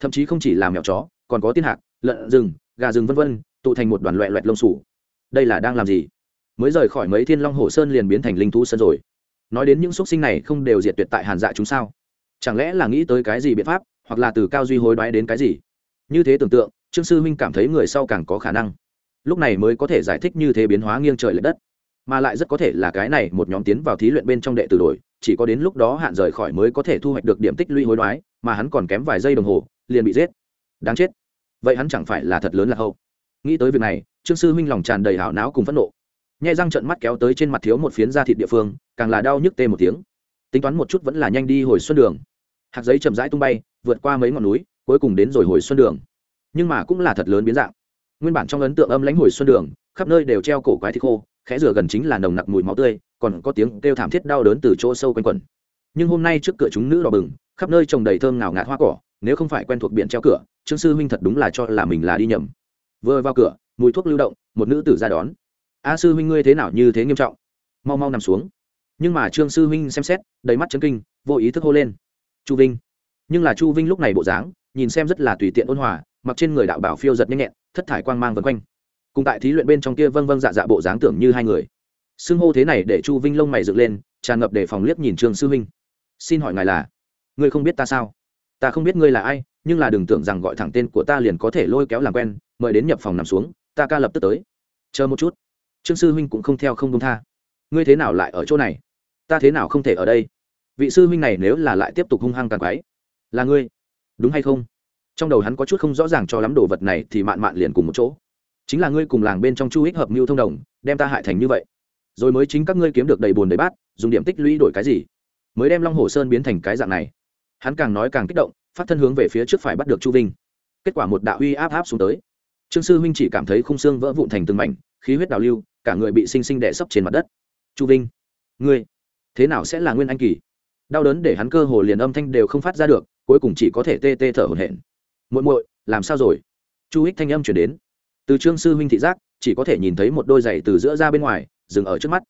Speaker 1: Thậm chí không chỉ là mèo chó, còn có tiên hạc, lợn rừng, gà rừng vân vân, tụ thành một đoàn loẹ loẹt lông sủ. Đây là đang làm gì? Mới rời khỏi mấy thiên long hồ sơn liền biến thành linh thú sơn rồi. Nói đến những xúc sinh này không đều diệt tuyệt tại hàn dạ chúng sao? Chẳng lẽ là nghĩ tới cái gì biện pháp, hoặc là từ cao duy hối đoái đến cái gì? Như thế tưởng tượng, trương sư huynh cảm thấy người sau càng có khả năng. Lúc này mới có thể giải thích như thế biến hóa nghiêng trời l ệ đất. Mà lại rất có thể là cái này một nhóm tiến vào thí luyện bên trong đệ tử đổi, chỉ có đến lúc đó hạn rời khỏi mới có thể thu hoạch được điểm tích lũy hối đoái, mà hắn còn kém vài giây đồng hồ, liền bị giết. Đáng chết. Vậy hắn chẳng phải là thật lớn là hậu. Nghĩ tới việc này, trương sư huynh lòng tràn đầy hảo não cùng phẫn nộ. Nhai răng trận mắt kéo tới trên mặt thiếu một phiến da thịt địa phương, càng là đau nhức tê một tiếng. Tính toán một chút vẫn là nhanh đi hồi xuân đường. Hạt giấy chậm rãi tung bay, vượt qua mấy ngọn núi cuối cùng đến rồi hồi xuân đường. Nhưng mà cũng là thật lớn biến dạng. Nguyên bản trong ấn tượng âm lãnh hồi xuân đường, khắp nơi đều treo cổ quái thịt khô, khẽ rửa gần chính là nồng nặc mùi máu tươi, còn có tiếng kêu thảm thiết đau đớn từ chỗ sâu quanh quẩn. Nhưng hôm nay trước cửa chúng nữ đỏ bừng, khắp nơi trồng đầy thơm ngào ngạt hoa cỏ, nếu không phải quen thuộc biển treo cửa, trương sư huynh thật đúng là cho là mình là đi nhầm. Vừa vào cửa, mùi thuốc lưu động, một nữ tử ra đón. A sư huynh ngươi thế nào như thế nghiêm trọng? Mau mau nằm xuống. Nhưng mà trương sư huynh xem xét, đầy mắt chấn kinh, vô ý thức hô lên. Chu vinh nhưng là chu vinh lúc này bộ dáng, nhìn xem rất là tùy tiện ôn hòa, mặc trên người đạo bảo phiêu giật nhanh nhẹn, thất thải quang mang vân quanh. Cùng tại thí luyện bên trong kia vâng vâng dạ dạ bộ dáng tưởng như hai người. Xưng hô thế này để chu vinh lông mày dựng lên, tràn ngập để phòng liếc nhìn trương sư huynh. Xin hỏi ngài là? Ngươi không biết ta sao? Ta không biết ngươi là ai, nhưng là đừng tưởng rằng gọi thẳng tên của ta liền có thể lôi kéo làm quen, mời đến nhập phòng nằm xuống, ta ca lập tức tới. Chờ một chút. Trương sư huynh cũng không theo không công tha. Ngươi thế nào lại ở chỗ này? Ta thế nào không thể ở đây? Vị sư huynh này nếu là lại tiếp tục hung hăng càng quái là ngươi. Đúng hay không? Trong đầu hắn có chút không rõ ràng cho lắm đồ vật này thì mạn mạn liền cùng một chỗ. Chính là ngươi cùng làng bên trong chu ích hợp mưu thông đồng, đem ta hại thành như vậy. Rồi mới chính các ngươi kiếm được đầy bùn đầy bát, dùng điểm tích lũy đổi cái gì? Mới đem long hồ sơn biến thành cái dạng này. Hắn càng nói càng kích động, phát thân hướng về phía trước phải bắt được chu vinh. Kết quả một đạo uy áp áp xuống tới. Trương sư huynh chỉ cảm thấy khung xương vỡ vụn thành từng mảnh, khí huyết đào lưu, cả người bị sinh sinh đè sấp trên mặt đất. Chu vinh, ngươi, thế nào sẽ là nguyên anh kỳ? Đau đớn để hắn cơ hồ liền âm thanh đều không phát ra được, cuối cùng chỉ có thể tê tê thở hổn hển. Muội muội, làm sao rồi? Chu hích thanh âm chuyển đến. Từ trương sư huynh thị giác, chỉ có thể nhìn thấy một đôi giày từ giữa ra bên ngoài, dừng ở trước mắt.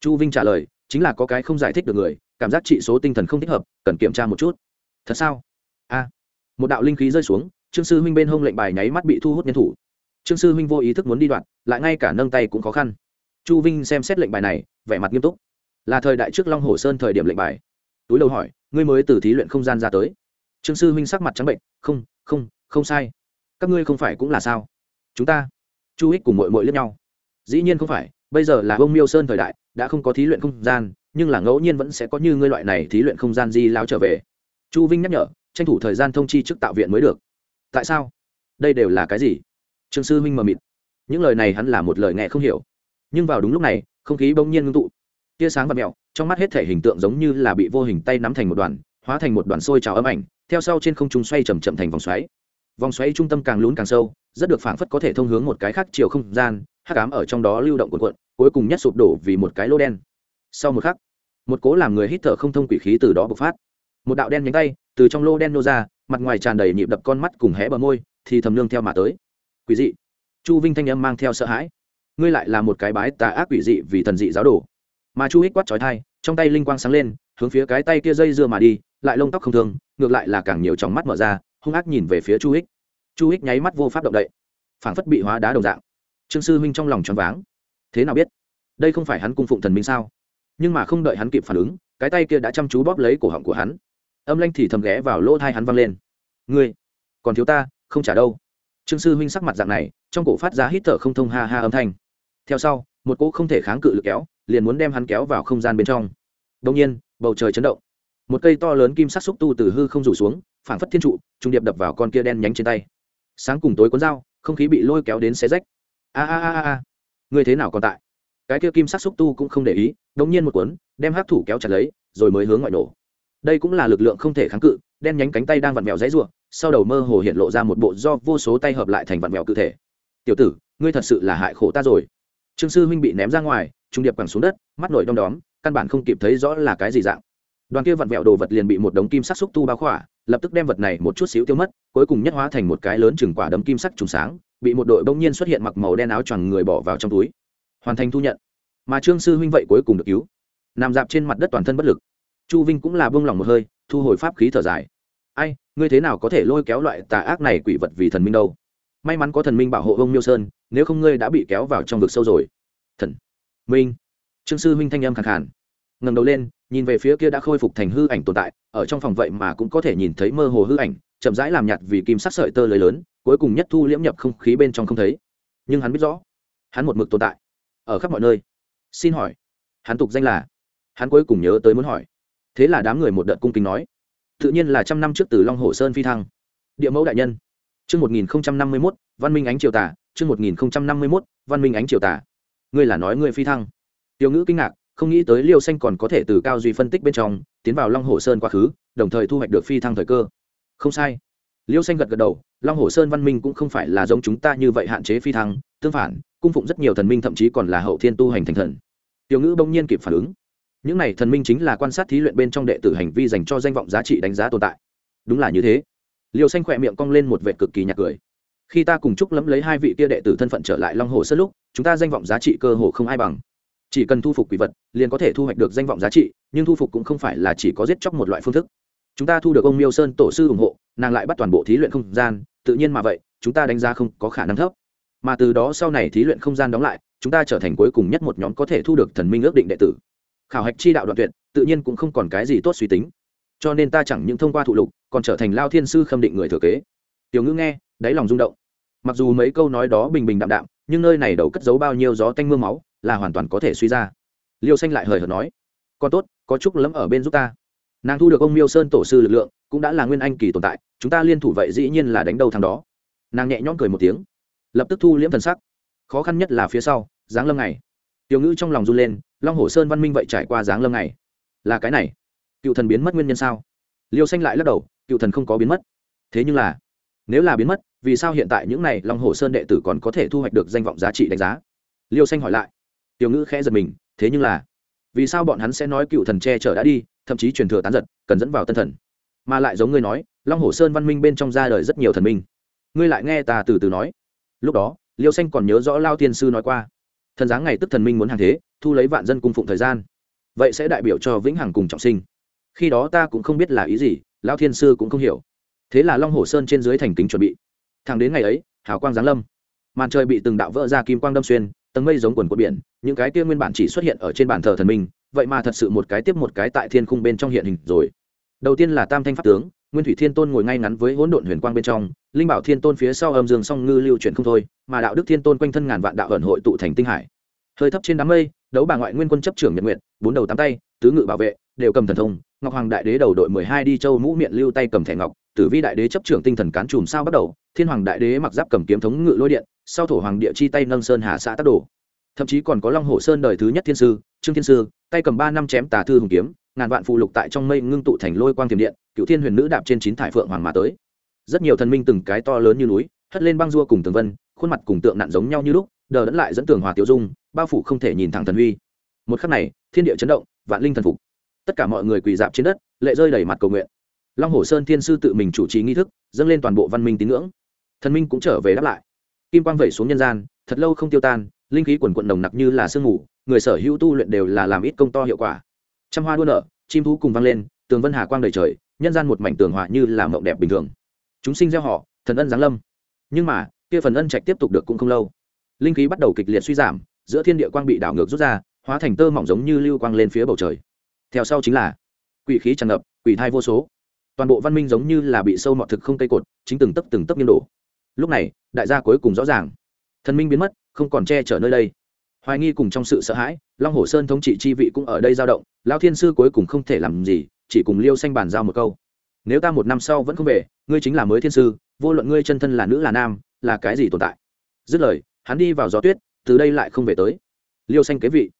Speaker 1: Chu vinh trả lời, chính là có cái không giải thích được người, cảm giác trị số tinh thần không thích hợp, cần kiểm tra một chút. Thật sao? A. Một đạo linh khí rơi xuống, trương sư huynh bên hông lệnh bài nháy mắt bị thu hút nhân thủ. Trương sư huynh vô ý thức muốn đi đoạn, lại ngay cả nâng tay cũng khó khăn. Chu vinh xem xét lệnh bài này, vẻ mặt nghiêm túc. Là thời đại trước long hồ sơn thời điểm lệnh bài túi đầu hỏi, ngươi mới từ thí luyện không gian ra tới. Trương sư huynh sắc mặt trắng bệnh, không không không sai. Các ngươi không phải cũng là sao? Chúng ta, chu ích cùng mội mội lẫn nhau. Dĩ nhiên không phải, bây giờ là bông miêu sơn thời đại, đã không có thí luyện không gian, nhưng là ngẫu nhiên vẫn sẽ có như ngươi loại này thí luyện không gian di lao trở về. Chu vinh nhắc nhở, tranh thủ thời gian thông chi trước tạo viện mới được. Tại sao? Đây đều là cái gì? Trương sư huynh mờ mịt. Những lời này hắn là một lời nghe không hiểu. Nhưng vào đúng lúc này, không khí bỗng nhiên ngưng tụ. Tia sáng và mẹo trong mắt hết thể hình tượng giống như là bị vô hình tay nắm thành một đoàn, hóa thành một đoàn sôi trào ấm ảnh, theo sau trên không trung xoay chầm chậm thành vòng xoáy. Vòng xoáy trung tâm càng lún càng sâu, rất được phảng phất có thể thông hướng một cái khác chiều không gian, hắc ám ở trong đó lưu động cuộn cuộn, cuối cùng nhất sụp đổ vì một cái lô đen. Sau một khắc, một cố làm người hít thở không thông quỷ khí từ đó bộc phát. Một đạo đen nhánh tay, từ trong lô đen nô ra, mặt ngoài tràn đầy nhịp đập con mắt cùng hé bờ môi, thì thầm nương theo mà tới. Quỷ dị. Chu vinh thanh âm mang theo sợ hãi. Ngươi lại là một cái bái tà ác quỷ dị vì thần dị giáo đồ mà chu hích quát trói thai, trong tay linh quang sáng lên, hướng phía cái tay kia dây dưa mà đi, lại lông tóc không thương ngược lại là càng nhiều trong mắt mở ra, hung ác nhìn về phía chu hích. Chu hích nháy mắt vô pháp động đậy, phảng phất bị hóa đá đồng dạng. Trương sư huynh trong lòng choáng váng. Thế nào biết, đây không phải hắn cung phụng thần minh sao? Nhưng mà không đợi hắn kịp phản ứng, cái tay kia đã chăm chú bóp lấy cổ họng của hắn. Âm lanh thì thầm ghé vào lỗ thai hắn văng lên. Ngươi, còn thiếu ta, không trả đâu. Trương sư huynh sắc mặt dạng này, trong cổ phát ra hít thở không thông ha ha âm thanh. Theo sau một cỗ không thể kháng cự lực kéo, liền muốn đem hắn kéo vào không gian bên trong. Đông nhiên, bầu trời chấn động. Một cây to lớn kim sắc xúc tu từ hư không rủ xuống, phảng phất thiên trụ, trung điệp đập vào con kia đen nhánh trên tay. Sáng cùng tối cuốn dao, không khí bị lôi kéo đến xé rách. A a a a người thế nào còn tại? Cái kia kim sắc xúc tu cũng không để ý đông nhiên một cuốn, đem hát thủ kéo chặt lấy, rồi mới hướng ngoại nổ. Đây cũng là lực lượng không thể kháng cự, đen nhánh cánh tay đang vặn mèo dãy ruộng sau đầu mơ hồ hiện lộ ra một bộ do vô số tay hợp lại thành vặn mèo cụ thể. Tiểu tử, ngươi thật sự là hại khổ ta rồi trương sư huynh bị ném ra ngoài, trung điệp quẳng xuống đất, mắt nổi đom đóm, căn bản không kịp thấy rõ là cái gì dạng. Đoàn kia vặn vẹo đồ vật liền bị một đống kim sắc xúc tu bao khỏa, lập tức đem vật này một chút xíu tiêu mất, cuối cùng nhất hóa thành một cái lớn chừng quả đấm kim sắc trùng sáng, bị một đội bỗng nhiên xuất hiện mặc màu đen áo choàng người bỏ vào trong túi. Hoàn thành thu nhận. Mà trương sư huynh vậy cuối cùng được cứu. Nằm dạp trên mặt đất toàn thân bất lực. Chu vinh cũng là bông lòng một hơi, thu hồi pháp khí thở dài. Ai, ngươi thế nào có thể lôi kéo loại tà ác này quỷ vật vì thần minh đâu? May mắn có thần minh bảo hộ ông miêu sơn nếu không ngươi đã bị kéo vào trong vực sâu rồi. Thần. Minh. Trương sư huynh thanh âm khẳng khàn. Ngẩng đầu lên, nhìn về phía kia đã khôi phục thành hư ảnh tồn tại, ở trong phòng vậy mà cũng có thể nhìn thấy mơ hồ hư ảnh, chậm rãi làm nhạt vì kim sắc sợi tơ lưới lớn, cuối cùng nhất thu liễm nhập không khí bên trong không thấy. Nhưng hắn biết rõ, hắn một mực tồn tại, ở khắp mọi nơi. Xin hỏi, hắn tục danh là? Hắn cuối cùng nhớ tới muốn hỏi. Thế là đám người một đợt cung kính nói, tự nhiên là trăm năm trước từ long hồ sơn phi thăng. Địa mẫu đại nhân. Chương một nghìn năm mươi mốt, văn minh ánh triều tả chương một nghìn năm mươi mốt, văn minh ánh triều tả. Ngươi là nói ngươi phi thăng. Tiểu ngữ kinh ngạc, không nghĩ tới liêu xanh còn có thể từ cao duy phân tích bên trong, tiến vào long hồ sơn quá khứ, đồng thời thu hoạch được phi thăng thời cơ. Không sai. Liêu xanh gật gật đầu, long hồ sơn văn minh cũng không phải là giống chúng ta như vậy hạn chế phi thăng, tương phản, cung phụng rất nhiều thần minh thậm chí còn là hậu thiên tu hành thành thần. Tiểu ngữ bỗng nhiên kịp phản ứng. Những này thần minh chính là quan sát thí luyện bên trong đệ tử hành vi dành cho danh vọng giá trị đánh giá tồn tại. Đúng là như thế. Liêu xanh khỏe miệng cong lên một vẻ cực kỳ nhạt cười khi ta cùng chúc lẫm lấy hai vị kia đệ tử thân phận trở lại long hồ sơ lúc, chúng ta danh vọng giá trị cơ hồ không ai bằng. Chỉ cần thu phục quỷ vật, liền có thể thu hoạch được danh vọng giá trị, nhưng thu phục cũng không phải là chỉ có giết chóc một loại phương thức. Chúng ta thu được ông miêu sơn tổ sư ủng hộ, nàng lại bắt toàn bộ thí luyện không gian, tự nhiên mà vậy, chúng ta đánh giá không có khả năng thấp. Mà từ đó sau này thí luyện không gian đóng lại, chúng ta trở thành cuối cùng nhất một nhóm có thể thu được thần minh ước định đệ tử. Khảo hạch chi đạo đoạn tuyệt, tự nhiên cũng không còn cái gì tốt suy tính. Cho nên ta chẳng những thông qua thụ lục, còn trở thành lao thiên sư khâm định người thừa kế tiểu ngữ nghe, đáy lòng rung động. Mặc dù mấy câu nói đó bình bình đạm đạm, nhưng nơi này đầu cất giấu bao nhiêu gió tanh m ư a máu, là hoàn toàn có thể suy ra. Liêu xanh lại hời hợt nói còn tốt, có chúc lẫm ở bên giúp ta. Nàng thu được ông miêu sơn tổ sư lực lượng, cũng đã là nguyên anh kỳ tồn tại, chúng ta liên thủ vậy dĩ nhiên là đánh đầu thằng đó. Nàng nhẹ nhõm cười một tiếng, lập tức thu liễm thần sắc. Khó khăn nhất là phía sau giáng lâm này tiểu ngữ trong lòng run lên, long hồ sơn văn minh vậy trải qua giáng lâm này là cái này, cựu thần biến mất nguyên nhân sao? Liêu xanh lại lắc đầu, cựu thần không có biến mất. Thế nhưng là nếu là biến mất, vì sao hiện tại những này long hồ sơn đệ tử còn có thể thu hoạch được danh vọng giá trị đánh giá? Liêu xanh hỏi lại. Tiểu ngữ khẽ giật mình, thế nhưng là, vì sao bọn hắn sẽ nói cựu thần che chở đã đi, thậm chí truyền thừa tán giật, cần dẫn vào tân thần? Mà lại giống ngươi nói, long hồ sơn văn minh bên trong ra đời rất nhiều thần minh. Ngươi lại nghe ta từ từ nói. Lúc đó, liêu xanh còn nhớ rõ lao tiên sư nói qua, thần giáng ngày tức thần minh muốn hàng thế, thu lấy vạn dân cung phụng thời gian. Vậy sẽ đại biểu cho vĩnh hằng cùng trọng sinh. Khi đó ta cũng không biết là ý gì, lao thiên sư cũng không hiểu thế là long hồ sơn trên dưới thành kính chuẩn bị. Thẳng đến ngày ấy, hào quang giáng lâm. Màn trời bị từng đạo vỡ ra kim quang đâm xuyên, tầng mây giống quần của biển, những cái kia nguyên bản chỉ xuất hiện ở trên bàn thờ thần minh, vậy mà thật sự một cái tiếp một cái tại thiên khung bên trong hiện hình rồi. Đầu tiên là tam thanh pháp tướng, nguyên thủy thiên tôn ngồi ngay ngắn với hỗn độn huyền quang bên trong, linh bảo thiên tôn phía sau âm dương song ngư lưu chuyển không thôi, mà đạo đức thiên tôn quanh thân ngàn vạn đạo ẩn hội tụ thành tinh hải. Hơi thấp trên đám mây, đấu bà ngoại nguyên quân chấp trưởng nhật nguyện bốn đầu tám tay, tứ ngự bảo vệ, đều cầm thần thông, ngọc hoàng đại đế đầu đội mười hai đi châu mũ miệng lưu tay cầm thẻ ngọc tử vi đại đế chấp trưởng tinh thần cán chùm sao bắt đầu, thiên hoàng đại đế mặc giáp cầm kiếm thống ngự lôi điện, sau thổ hoàng địa chi tay nâng sơn hà xã tắc đồ thậm chí còn có long hồ sơn đời thứ nhất thiên sư, trương thiên sư, tay cầm ba năm chém tà thư hùng kiếm, ngàn vạn phụ lục tại trong mây ngưng tụ thành lôi quang tiềm điện, cựu thiên huyền nữ đạp trên chín thải phượng hoàng mà tới. Rất nhiều thần minh từng cái to lớn như núi, hất lên băng dua cùng tường vân, khuôn mặt cùng tượng nặn giống nhau như lúc, đờ đẫn lại dẫn tường hòa tiểu dung, bao phủ không thể nhìn thẳng thần huy. Một khắc này, thiên địa chấn động, vạn linh thần phục. Tất cả mọi người quỳ dạp trên đất, lệ rơi đầy mặt cầu nguyện long hồ sơn thiên sư tự mình chủ trì nghi thức, dâng lên toàn bộ văn minh tín ngưỡng. Thần minh cũng trở về đáp lại. Kim quang vẩy xuống nhân gian, thật lâu không tiêu tan, linh khí quần quận nồng nặc như là sương mù, người sở hữu tu luyện đều là làm ít công to hiệu quả. Trăm hoa đua nở, chim thú cùng vang lên, tường vân hà quang đầy trời, nhân gian một mảnh tường hòa như là mộng đẹp bình thường. Chúng sinh gieo họ, thần ân giáng lâm. Nhưng mà, kia phần ân trạch tiếp tục được cũng không lâu. Linh khí bắt đầu kịch liệt suy giảm, giữa thiên địa quang bị đảo ngược rút ra, hóa thành tơ mỏng giống như lưu quang lên phía bầu trời. Theo sau chính là, quỷ khí tràn ngập, quỷ thai vô số toàn bộ văn minh giống như là bị sâu mọt thực không cây cột, chính từng tấc từng tấc nghiêng đổ. Lúc này, đại gia cuối cùng rõ ràng, thần minh biến mất, không còn che chở nơi đây. Hoài nghi cùng trong sự sợ hãi, long hồ sơn thống trị chi vị cũng ở đây dao động lao thiên sư cuối cùng không thể làm gì, chỉ cùng liêu xanh bàn giao một câu. Nếu ta một năm sau vẫn không về, ngươi chính là mới thiên sư, vô luận ngươi chân thân là nữ là nam, là cái gì tồn tại? Dứt lời, hắn đi vào gió tuyết, từ đây lại không về tới. Liêu xanh kế vị.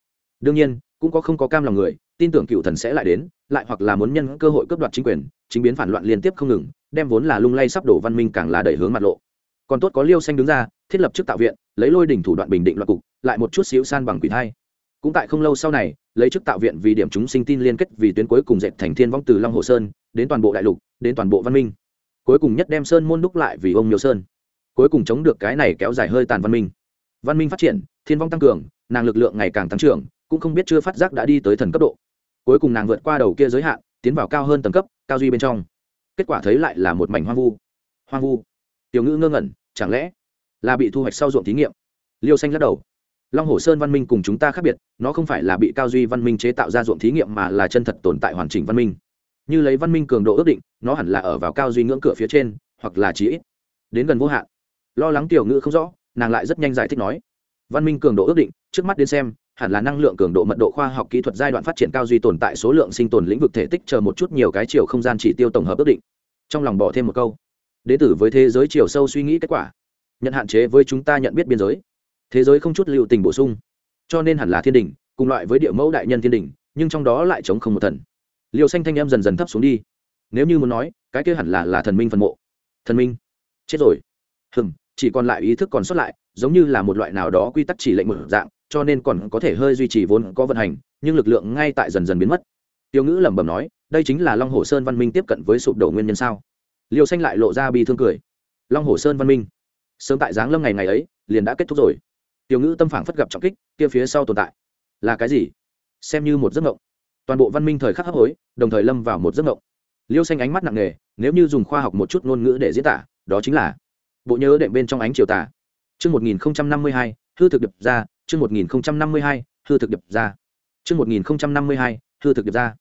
Speaker 1: Đương nhiên, cũng có không có cam lòng người, tin tưởng cựu thần sẽ lại đến, lại hoặc là muốn nhân cơ hội cướp đoạt chính quyền chính biến phản loạn liên tiếp không ngừng, đem vốn là lung lay sắp đổ văn minh càng là đẩy hướng mặt lộ. Còn tốt có liêu xanh đứng ra, thiết lập chức tạo viện, lấy lôi đỉnh thủ đoạn bình định loạt cục, lại một chút xíu san bằng quỷ thai. Cũng tại không lâu sau này, lấy chức tạo viện vì điểm chúng sinh tin liên kết vì tuyến cuối cùng dệt thành thiên vong từ long hồ sơn, đến toàn bộ đại lục, đến toàn bộ văn minh. Cuối cùng nhất đem sơn môn đúc lại vì ông miêu sơn. Cuối cùng chống được cái này kéo dài hơi tàn văn minh. Văn minh phát triển, thiên vong tăng cường, nàng lực lượng ngày càng tăng trưởng, cũng không biết chưa phát giác đã đi tới thần cấp độ. Cuối cùng nàng vượt qua đầu kia giới hạn, tiến vào cao hơn tầng cấp cao duy bên trong. Kết quả thấy lại là một mảnh hoang vu. Hoang vu. Tiểu ngữ ngơ ngẩn, chẳng lẽ là bị thu hoạch sau ruộng thí nghiệm? Liêu xanh lắc đầu. Long hồ sơn văn minh cùng chúng ta khác biệt, nó không phải là bị cao duy văn minh chế tạo ra ruộng thí nghiệm mà là chân thật tồn tại hoàn chỉnh văn minh. Như lấy văn minh cường độ ước định, nó hẳn là ở vào cao duy ngưỡng cửa phía trên, hoặc là chí ít đến gần vô hạn. Lo lắng tiểu ngữ không rõ, nàng lại rất nhanh giải thích nói. Văn minh cường độ ước định, trước mắt đến xem hẳn là năng lượng cường độ mật độ khoa học kỹ thuật giai đoạn phát triển cao duy tồn tại số lượng sinh tồn lĩnh vực thể tích chờ một chút nhiều cái chiều không gian chỉ tiêu tổng hợp ước định. Trong lòng bỏ thêm một câu, đế tử với thế giới chiều sâu suy nghĩ kết quả, nhận hạn chế với chúng ta nhận biết biên giới. Thế giới không chút lưu tình bổ sung, cho nên hẳn là thiên đình, cùng loại với địa mẫu đại nhân thiên đình, nhưng trong đó lại chống không một thần. Liều xanh thanh em dần dần thấp xuống đi. Nếu như muốn nói, cái kia hẳn là là thần minh phân mộ. Thần minh? Chết rồi. Hừng chỉ còn lại ý thức còn sót lại, giống như là một loại nào đó quy tắc chỉ lệnh một dạng cho nên còn có thể hơi duy trì vốn có vận hành nhưng lực lượng ngay tại dần dần biến mất. Tiêu ngữ lẩm bẩm nói đây chính là long hồ sơn văn minh tiếp cận với sụp đổ nguyên nhân sao? Liêu xanh lại lộ ra bi thương cười. Long hồ sơn văn minh. Sớm tại giáng lâm ngày ngày ấy liền đã kết thúc rồi. Tiểu ngữ tâm phản phất gặp trọng kích kia phía sau tồn tại. Là cái gì? Xem như một giấc mộng. Toàn bộ văn minh thời khắc hấp hối đồng thời lâm vào một giấc mộng. Liêu xanh ánh mắt nặng nề nếu như dùng khoa học một chút ngôn ngữ để diễn tả đó chính là bộ nhớ đệm bên trong ánh chiều tả Trước 1052, hư thực đập ra, trước 1052, hư thực điệp ra. Trước 1052, hư thực điệp ra.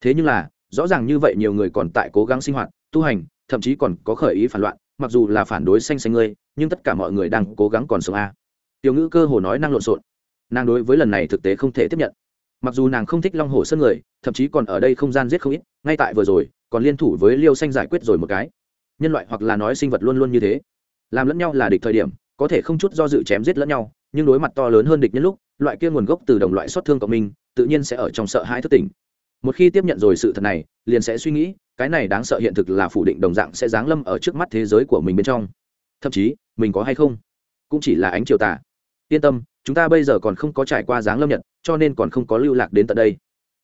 Speaker 1: Thế nhưng là, rõ ràng như vậy nhiều người còn tại cố gắng sinh hoạt, tu hành, thậm chí còn có khởi ý phản loạn, mặc dù là phản đối xanh xanh ngươi, nhưng tất cả mọi người đang cố gắng còn sống a. Tiểu ngữ cơ hồ nói năng lộn xộn. Nàng đối với lần này thực tế không thể tiếp nhận. Mặc dù nàng không thích Long Hổ Sơn người, thậm chí còn ở đây không gian giết không ít, ngay tại vừa rồi, còn liên thủ với Liêu Xanh giải quyết rồi một cái. Nhân loại hoặc là nói sinh vật luôn luôn như thế làm lẫn nhau là địch thời điểm có thể không chút do dự chém giết lẫn nhau nhưng đối mặt to lớn hơn địch nhân lúc, loại kia nguồn gốc từ đồng loại xót thương cộng minh, tự nhiên sẽ ở trong sợ hãi thất tỉnh một khi tiếp nhận rồi sự thật này, liền sẽ suy nghĩ, cái này đáng sợ hiện thực là phủ định đồng dạng sẽ giáng lâm ở trước mắt thế giới của mình bên trong. Thậm chí, mình có hay không? Cũng chỉ là ánh chiều tà. Yên tâm, chúng ta bây giờ còn không có trải qua giáng lâm nhật, cho nên còn không có lưu lạc đến tận đây.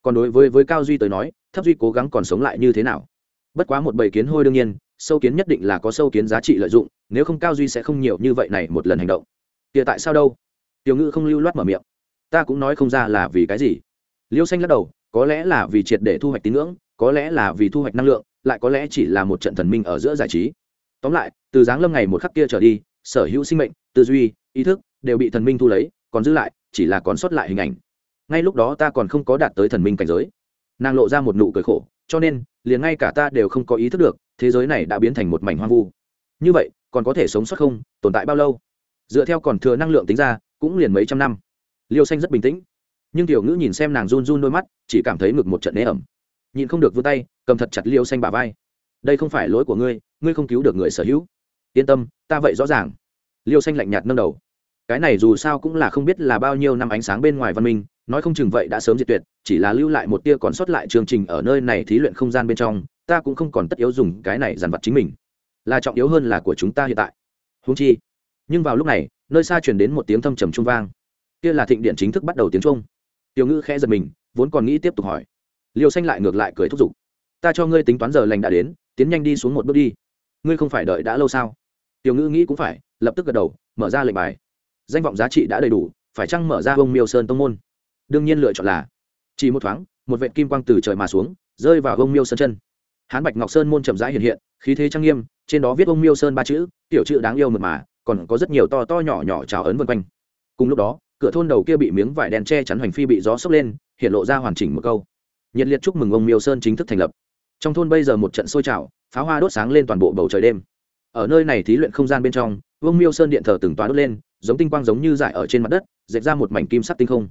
Speaker 1: Còn đối với với cao duy tới nói, thấp duy cố gắng còn sống lại như thế nào? Bất quá một bầy kiến hôi đương nhiên, sâu kiến nhất định là có sâu kiến giá trị lợi dụng, nếu không cao duy sẽ không nhiều như vậy này một lần hành động kia tại sao đâu? Tiểu ngữ không lưu loát mở miệng. Ta cũng nói không ra là vì cái gì. Liêu xanh lắc đầu, có lẽ là vì triệt để thu hoạch tín ngưỡng, có lẽ là vì thu hoạch năng lượng, lại có lẽ chỉ là một trận thần minh ở giữa giải trí. Tóm lại, từ giáng lâm ngày một khắc kia trở đi, sở hữu sinh mệnh, tư duy, ý thức đều bị thần minh thu lấy, còn giữ lại, chỉ là còn sót lại hình ảnh. Ngay lúc đó ta còn không có đạt tới thần minh cảnh giới. Nàng lộ ra một nụ cười khổ, cho nên, liền ngay cả ta đều không có ý thức được, thế giới này đã biến thành một mảnh hoang vu. Như vậy, còn có thể sống sót không? Tồn tại bao lâu? Dựa theo còn thừa năng lượng tính ra, cũng liền mấy trăm năm. Liêu xanh rất bình tĩnh, nhưng tiểu ngữ nhìn xem nàng run run đôi mắt, chỉ cảm thấy ngực một trận nế ẩm. Nhìn không được vươn tay, cầm thật chặt liêu xanh bà vai. Đây không phải lỗi của ngươi ngươi không cứu được người sở hữu. Yên tâm, ta vậy rõ ràng. Liêu xanh lạnh nhạt nâng đầu. Cái này dù sao cũng là không biết là bao nhiêu năm ánh sáng bên ngoài văn minh, nói không chừng vậy đã sớm diệt tuyệt, chỉ là lưu lại một tia còn sót lại chương trình ở nơi này thí luyện không gian bên trong, ta cũng không còn tất yếu dùng cái này dằn vặt chính mình. Là trọng yếu hơn là của chúng ta hiện tại. Húng chi nhưng vào lúc này, nơi xa chuyển đến một tiếng thâm trầm trung vang. Kia là thịnh điện chính thức bắt đầu tiếng trung. Tiểu ngữ khẽ giật mình, vốn còn nghĩ tiếp tục hỏi. Liều xanh lại ngược lại cười thúc giục. Ta cho ngươi tính toán giờ lành đã đến, tiến nhanh đi xuống một bước đi. Ngươi không phải đợi đã lâu sao? Tiểu ngữ nghĩ cũng phải, lập tức gật đầu, mở ra lệnh bài. Danh vọng giá trị đã đầy đủ, phải chăng mở ra bông miêu sơn tông môn? Đương nhiên lựa chọn là. Chỉ một thoáng, một vệ kim quang từ trời mà xuống, rơi vào bông miêu sơn chân. Hán bạch ngọc sơn môn chậm rãi hiện hiện, khí thế trang nghiêm, trên đó viết bông miêu sơn ba chữ, tiểu chữ đáng yêu mật mà còn có rất nhiều to to nhỏ nhỏ trào ấn vân quanh. Cùng lúc đó, cửa thôn đầu kia bị miếng vải đen che chắn hoành phi bị gió sốc lên, hiện lộ ra hoàn chỉnh một câu. Nhiệt liệt chúc mừng ông miêu sơn chính thức thành lập. Trong thôn bây giờ một trận sôi trào, pháo hoa đốt sáng lên toàn bộ bầu trời đêm. Ở nơi này thí luyện không gian bên trong vương miêu sơn điện thờ từng toa đốt lên, giống tinh quang giống như dải ở trên mặt đất dệt ra một mảnh kim sắc tinh không.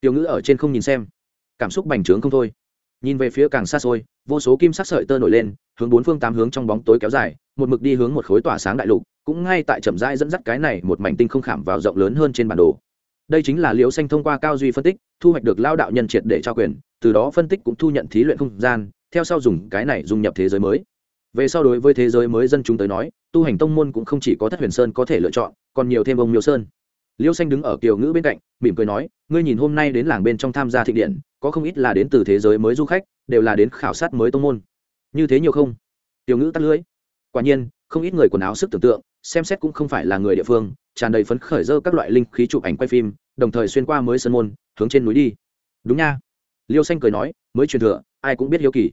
Speaker 1: Tiểu ngữ ở trên không nhìn xem. Cảm xúc bành trướng không thôi nhìn về phía càng xa xôi, vô số kim sắc sợi tơ nổi lên, hướng bốn phương tám hướng trong bóng tối kéo dài, một mực đi hướng một khối tỏa sáng đại lục, cũng ngay tại chậm rãi dẫn dắt cái này một mảnh tinh không khảm vào rộng lớn hơn trên bản đồ. Đây chính là liễu xanh thông qua cao duy phân tích, thu hoạch được lao đạo nhân triệt để trao quyền, từ đó phân tích cũng thu nhận thí luyện không gian, theo sau dùng cái này dung nhập thế giới mới. Về sau đối với thế giới mới dân chúng tới nói, tu hành tông môn cũng không chỉ có thất huyền sơn có thể lựa chọn, còn nhiều thêm ông miêu sơn. Liêu xanh đứng ở kiều ngữ bên cạnh, mỉm cười nói, ngươi nhìn hôm nay đến làng bên trong tham gia thị điện có không ít là đến từ thế giới mới du khách, đều là đến khảo sát mới tông môn. Như thế nhiều không? Tiểu ngữ tắt lưới quả nhiên, không ít người quần áo sức tưởng tượng, xem xét cũng không phải là người địa phương, tràn đầy phấn khởi dơ các loại linh khí chụp ảnh quay phim, đồng thời xuyên qua mới sân môn, hướng trên núi đi. Đúng nha. Liêu xanh cười nói, mới truyền thừa, ai cũng biết hiếu kỳ.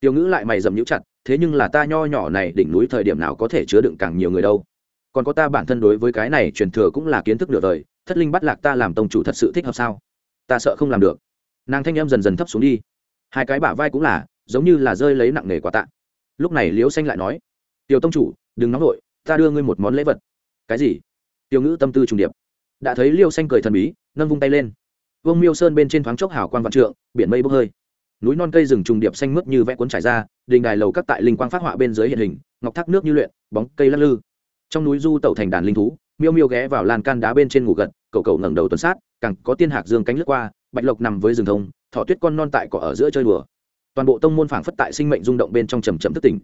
Speaker 1: Tiểu ngữ lại mày dầm nhũ chặt, thế nhưng là ta nho nhỏ này đỉnh núi thời điểm nào có thể chứa đựng càng nhiều người đâu. Còn có ta bản thân đối với cái này truyền thừa cũng là kiến thức nửa đời, thất linh bắt lạc ta làm tông chủ thật sự thích hợp sao? Ta sợ không làm được nàng thanh em dần dần thấp xuống đi. Hai cái bả vai cũng là, giống như là rơi lấy nặng nề quá tạ. Lúc này liễu xanh lại nói, tiểu tông chủ, đừng nóng vội, ta đưa ngươi một món lễ vật. Cái gì? Tiểu ngữ tâm tư trùng điệp. Đã thấy liêu xanh cười thần bí, nâng vung tay lên. Vương miêu sơn bên trên thoáng chốc hào quang vạn trượng, biển mây bốc hơi. Núi non cây rừng trùng điệp xanh mướt như vẽ cuốn trải ra, đình đài lầu các tại linh quang phát họa bên dưới hiện hình, ngọc thác nước như luyện, bóng cây lắc lư. Trong núi du tẩu thành đàn linh thú, miêu miêu ghé vào lan can đá bên trên ngủ gật, cậu cậu ngẩng đầu tuần sát, càng có tiên hạc dương cánh lướt qua bạch lộc nằm với rừng thông, thỏ tuyết con non tại cỏ ở giữa chơi đùa. Toàn bộ tông môn phảng phất tại sinh mệnh rung động bên trong trầm trầm thất tỉnh.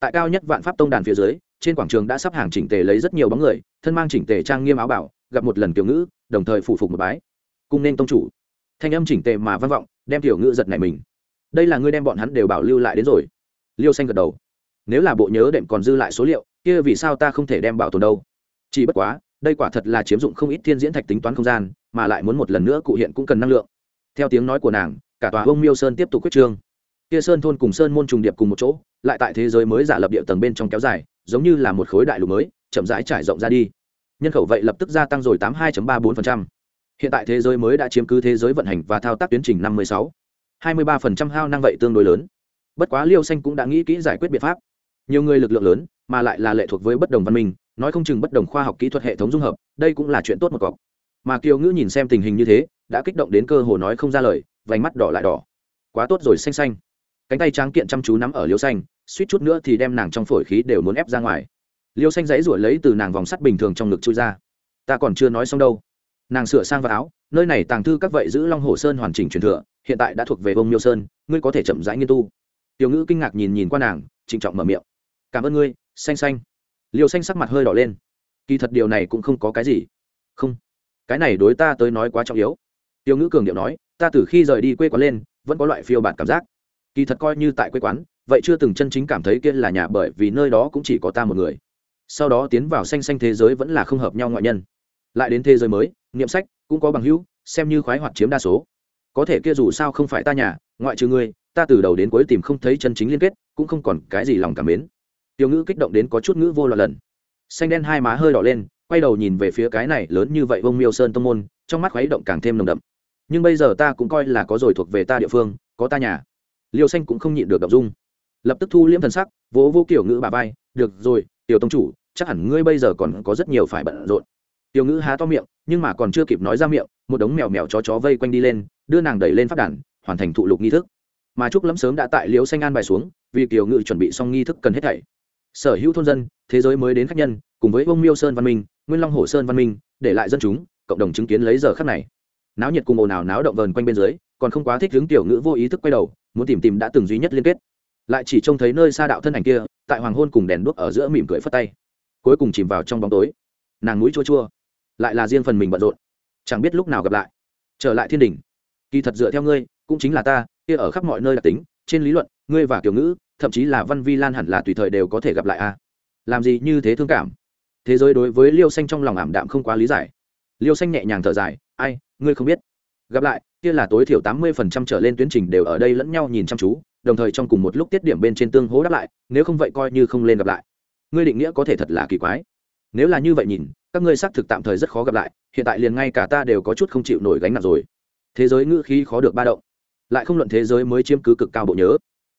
Speaker 1: Tại cao nhất vạn pháp tông đàn phía dưới, trên quảng trường đã sắp hàng chỉnh tề lấy rất nhiều bóng người, thân mang chỉnh tề trang nghiêm áo bảo, gặp một lần tiểu ngữ, đồng thời phủ phục một bái. Cung nên tông chủ. Thanh âm chỉnh tề mà vang vọng, đem tiểu ngữ giật này mình. Đây là ngươi đem bọn hắn đều bảo lưu lại đến rồi. Liêu xanh gật đầu. Nếu là bộ nhớ đệm còn dư lại số liệu, kia vì sao ta không thể đem bảo tồn đâu? Chỉ bất quá, đây quả thật là chiếm dụng không ít thiên diễn thạch tính toán không gian mà lại muốn một lần nữa cụ hiện cũng cần năng lượng. Theo tiếng nói của nàng, cả tòa bông miêu sơn tiếp tục quyết trương. Kia sơn thôn cùng sơn môn trùng điệp cùng một chỗ, lại tại thế giới mới giả lập địa tầng bên trong kéo dài, giống như là một khối đại lục mới, chậm rãi trải rộng ra đi. Nhân khẩu vậy lập tức gia tăng rồi tám hai ba bốn hiện tại thế giới mới đã chiếm cứ thế giới vận hành và thao tác tiến trình năm mươi sáu. hai mươi ba hao năng vậy tương đối lớn. Bất quá liêu xanh cũng đã nghĩ kỹ giải quyết biện pháp. Nhiều người lực lượng lớn, mà lại là lệ thuộc với bất đồng văn minh, nói không chừng bất đồng khoa học kỹ thuật hệ thống dung hợp, đây cũng là chuyện tốt một cọc mà kiều ngữ nhìn xem tình hình như thế, đã kích động đến cơ hồ nói không ra lời, vành mắt đỏ lại đỏ. Quá tốt rồi xanh xanh. Cánh tay tráng kiện chăm chú nắm ở liêu xanh, suýt chút nữa thì đem nàng trong phổi khí đều muốn ép ra ngoài. Liêu xanh dãy ruổi lấy từ nàng vòng sắt bình thường trong ngực chui ra. Ta còn chưa nói xong đâu. Nàng sửa sang vào áo, nơi này tàng thư các vậy giữ long hồ sơn hoàn chỉnh truyền thừa, hiện tại đã thuộc về bông miêu sơn, ngươi có thể chậm rãi nghiên tu. Tiểu ngữ kinh ngạc nhìn nhìn qua nàng, trịnh trọng mở miệng. Cảm ơn ngươi, xanh xanh. Liêu xanh sắc mặt hơi đỏ lên. Kỳ thật điều này cũng không có cái gì. Không cái này đối ta tới nói quá trọng yếu. Tiểu ngữ cường điệu nói, ta từ khi rời đi quê quán lên, vẫn có loại phiêu bạt cảm giác. Kỳ thật coi như tại quê quán, vậy chưa từng chân chính cảm thấy kia là nhà bởi vì nơi đó cũng chỉ có ta một người. Sau đó tiến vào xanh xanh thế giới vẫn là không hợp nhau ngoại nhân. Lại đến thế giới mới, niệm sách cũng có bằng hữu, xem như khoái hoạt chiếm đa số. Có thể kia dù sao không phải ta nhà, ngoại trừ ngươi, ta từ đầu đến cuối tìm không thấy chân chính liên kết, cũng không còn cái gì lòng cảm mến. Tiểu ngữ kích động đến có chút ngữ vô loạn lần. Xanh đen hai má hơi đỏ lên quay đầu nhìn về phía cái này lớn như vậy vông miêu sơn tông môn, trong mắt khuấy động càng thêm nồng đậm. Nhưng bây giờ ta cũng coi là có rồi thuộc về ta địa phương, có ta nhà. Liêu xanh cũng không nhịn được đ dung. Lập tức thu liễm thần sắc, vỗ vô kiểu ngữ bà vai, được rồi, tiểu tông chủ, chắc hẳn ngươi bây giờ còn có rất nhiều phải bận rộn. Tiểu ngữ há to miệng, nhưng mà còn chưa kịp nói ra miệng, một đống mèo mèo chó chó vây quanh đi lên, đưa nàng đẩy lên phát đàn, hoàn thành thụ lục nghi thức. Mà trúc lẫm sớm đã tại liêu xanh an bài xuống, vì kiều ngự chuẩn bị xong nghi thức cần hết thảy sở hữu thôn dân, thế giới mới đến khách nhân, cùng với ông miêu sơn văn minh, nguyên long hồ sơn văn minh, để lại dân chúng, cộng đồng chứng kiến lấy giờ khắc này. Náo nhiệt cùng ồn ào náo động vờn quanh bên dưới, còn không quá thích hướng tiểu ngữ vô ý thức quay đầu, muốn tìm tìm đã từng duy nhất liên kết. Lại chỉ trông thấy nơi xa đạo thân ảnh kia, tại hoàng hôn cùng đèn đuốc ở giữa mỉm cười phất tay. Cuối cùng chìm vào trong bóng tối. Nàng mũi chua chua, lại là riêng phần mình bận rộn. Chẳng biết lúc nào gặp lại. Trở lại thiên đình kỳ thật dựa theo ngươi, cũng chính là ta, kia ở khắp mọi nơi đặc tính, trên lý luận, ngươi và kiểu ngữ thậm chí là văn vi lan hẳn là tùy thời đều có thể gặp lại a. Làm gì như thế thương cảm? Thế giới đối với liêu xanh trong lòng ảm đạm không quá lý giải. Liêu xanh nhẹ nhàng thở dài, ai, ngươi không biết. Gặp lại, kia là tối thiểu tám mươi phần trăm trở lên tuyến trình đều ở đây lẫn nhau nhìn chăm chú, đồng thời trong cùng một lúc tiết điểm bên trên tương hố đáp lại, nếu không vậy coi như không lên gặp lại. Ngươi định nghĩa có thể thật là kỳ quái. Nếu là như vậy nhìn, các ngươi xác thực tạm thời rất khó gặp lại, hiện tại liền ngay cả ta đều có chút không chịu nổi gánh nặng rồi. Thế giới ngữ khí khó được ba động. Lại không luận thế giới mới chiếm cứ cực cao bộ nhớ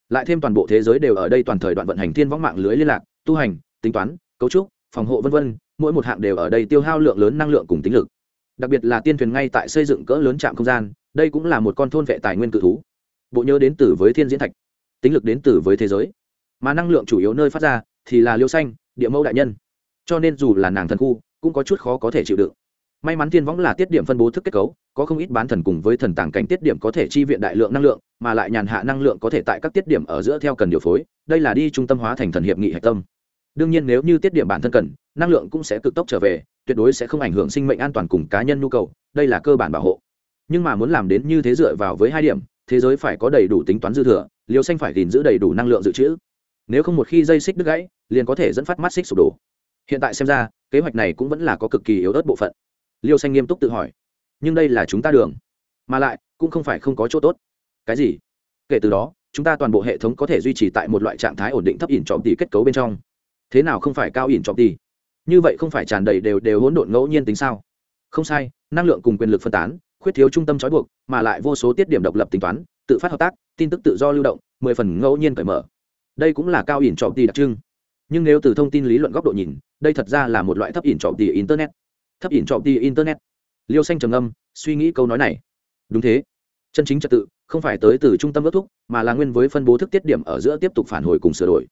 Speaker 1: lại thêm toàn bộ thế giới đều ở đây toàn thời đoạn vận hành thiên võng mạng lưới liên lạc, tu hành, tính toán, cấu trúc, phòng hộ v v mỗi một hạng đều ở đây tiêu hao lượng lớn năng lượng cùng tính lực. Đặc biệt là tiên thuyền ngay tại xây dựng cỡ lớn trạm không gian, đây cũng là một con thôn vệ tài nguyên cự thú. Bộ nhớ đến từ với thiên diễn thạch, tính lực đến từ với thế giới. Mà năng lượng chủ yếu nơi phát ra thì là liêu xanh, địa mẫu đại nhân. Cho nên dù là nàng thần khu, cũng có chút khó có thể chịu đựng. May mắn thiên võng là tiết điểm phân bố thức kết cấu có không ít bán thần cùng với thần tàng cảnh tiết điểm có thể chi viện đại lượng năng lượng, mà lại nhàn hạ năng lượng có thể tại các tiết điểm ở giữa theo cần điều phối, đây là đi trung tâm hóa thành thần hiệp nghị hạch tâm. Đương nhiên nếu như tiết điểm bản thân cần, năng lượng cũng sẽ cực tốc trở về, tuyệt đối sẽ không ảnh hưởng sinh mệnh an toàn cùng cá nhân nhu cầu, đây là cơ bản bảo hộ. Nhưng mà muốn làm đến như thế dựa vào với hai điểm, thế giới phải có đầy đủ tính toán dư thừa liều xanh phải gìn giữ đầy đủ năng lượng dự trữ. Nếu không một khi dây xích đứt gãy, liền có thể dẫn phát mắt xích sụp đổ. Hiện tại xem ra, kế hoạch này cũng vẫn là có cực kỳ yếu ớt bộ phận. Liêu xanh nghiêm túc tự hỏi nhưng đây là chúng ta đường. Mà lại, cũng không phải không có chỗ tốt. Cái gì? Kể từ đó, chúng ta toàn bộ hệ thống có thể duy trì tại một loại trạng thái ổn định thấp ỉn trọng tỷ kết cấu bên trong. Thế nào không phải cao ỉn trọng tỷ như vậy không phải tràn đầy đều đều hỗn độn ngẫu nhiên tính sao? Không sai, năng lượng cùng quyền lực phân tán, khuyết thiếu trung tâm trói buộc, mà lại vô số tiết điểm độc lập tính toán, tự phát hợp tác, tin tức tự do lưu động, mười phần ngẫu nhiên cởi mở. Đây cũng là cao ỉn trọng tỷ đặc trưng. Nhưng nếu từ thông tin lý luận góc độ nhìn, đây thật ra là một loại thấp ỉn trọng tỷ internet. Thấp ỉn trọng tỷ internet liêu xanh trầm âm suy nghĩ câu nói này. Đúng thế. Chân chính trật tự không phải tới từ trung tâm ước thúc, mà là nguyên với phân bố thức tiết điểm ở giữa tiếp tục phản hồi cùng sửa đổi.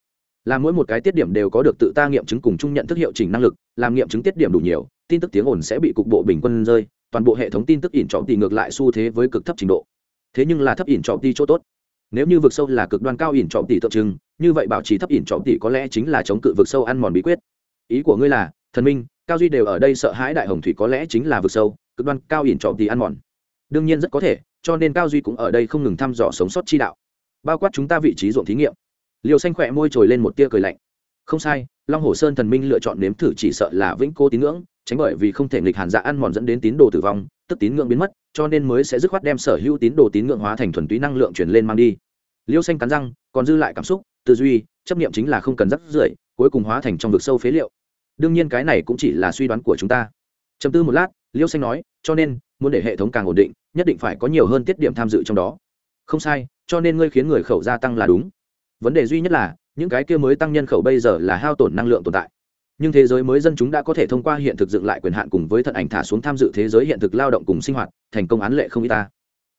Speaker 1: Là mỗi một cái tiết điểm đều có được tự ta nghiệm chứng cùng chung nhận thức hiệu chỉnh năng lực, làm nghiệm chứng tiết điểm đủ nhiều, tin tức tiếng ồn sẽ bị cục bộ bình quân rơi, toàn bộ hệ thống tin tức ỉn trọng tỷ ngược lại xu thế với cực thấp trình độ. Thế nhưng là thấp ỉn trọng tỷ chỗ tốt. Nếu như vực sâu là cực đoan cao ỉn trọng tỷ tượng trưng, như vậy bảo trì thấp ỉn trọng tỷ có lẽ chính là chống cự vực sâu ăn mòn bí quyết. Ý của ngươi là, thần minh, cao duy đều ở đây sợ hãi đại hồng thủy có lẽ chính là vực sâu cực đoan cao ỉn trọm thì ăn mòn. Đương nhiên rất có thể, cho nên cao duy cũng ở đây không ngừng thăm dò sống sót chi đạo. Bao quát chúng ta vị trí ruộng thí nghiệm. Liều xanh khỏe môi trồi lên một tia cười lạnh. Không sai, long hồ sơn thần minh lựa chọn nếm thử chỉ sợ là vĩnh cô tín ngưỡng, tránh bởi vì không thể nghịch hàn dạ ăn mòn dẫn đến tín đồ tử vong, tức tín ngưỡng biến mất, cho nên mới sẽ dứt khoát đem sở hữu tín đồ tín ngưỡng hóa thành thuần túy năng lượng chuyển lên mang đi. Liêu xanh cắn răng, còn dư lại cảm xúc, tư duy, chấp nghiệm chính là không cần rắc rưởi, cuối cùng hóa thành trong vực sâu phế liệu. Đương nhiên cái này cũng chỉ là suy đoán của chúng ta. Chấm tư một lát liêu xanh nói, cho nên, muốn để hệ thống càng ổn định, nhất định phải có nhiều hơn tiết điểm tham dự trong đó. Không sai, cho nên ngươi khiến người khẩu gia tăng là đúng. Vấn đề duy nhất là, những cái kia mới tăng nhân khẩu bây giờ là hao tổn năng lượng tồn tại. Nhưng thế giới mới dân chúng đã có thể thông qua hiện thực dựng lại quyền hạn cùng với thận ảnh thả xuống tham dự thế giới hiện thực lao động cùng sinh hoạt, thành công án lệ không y ta.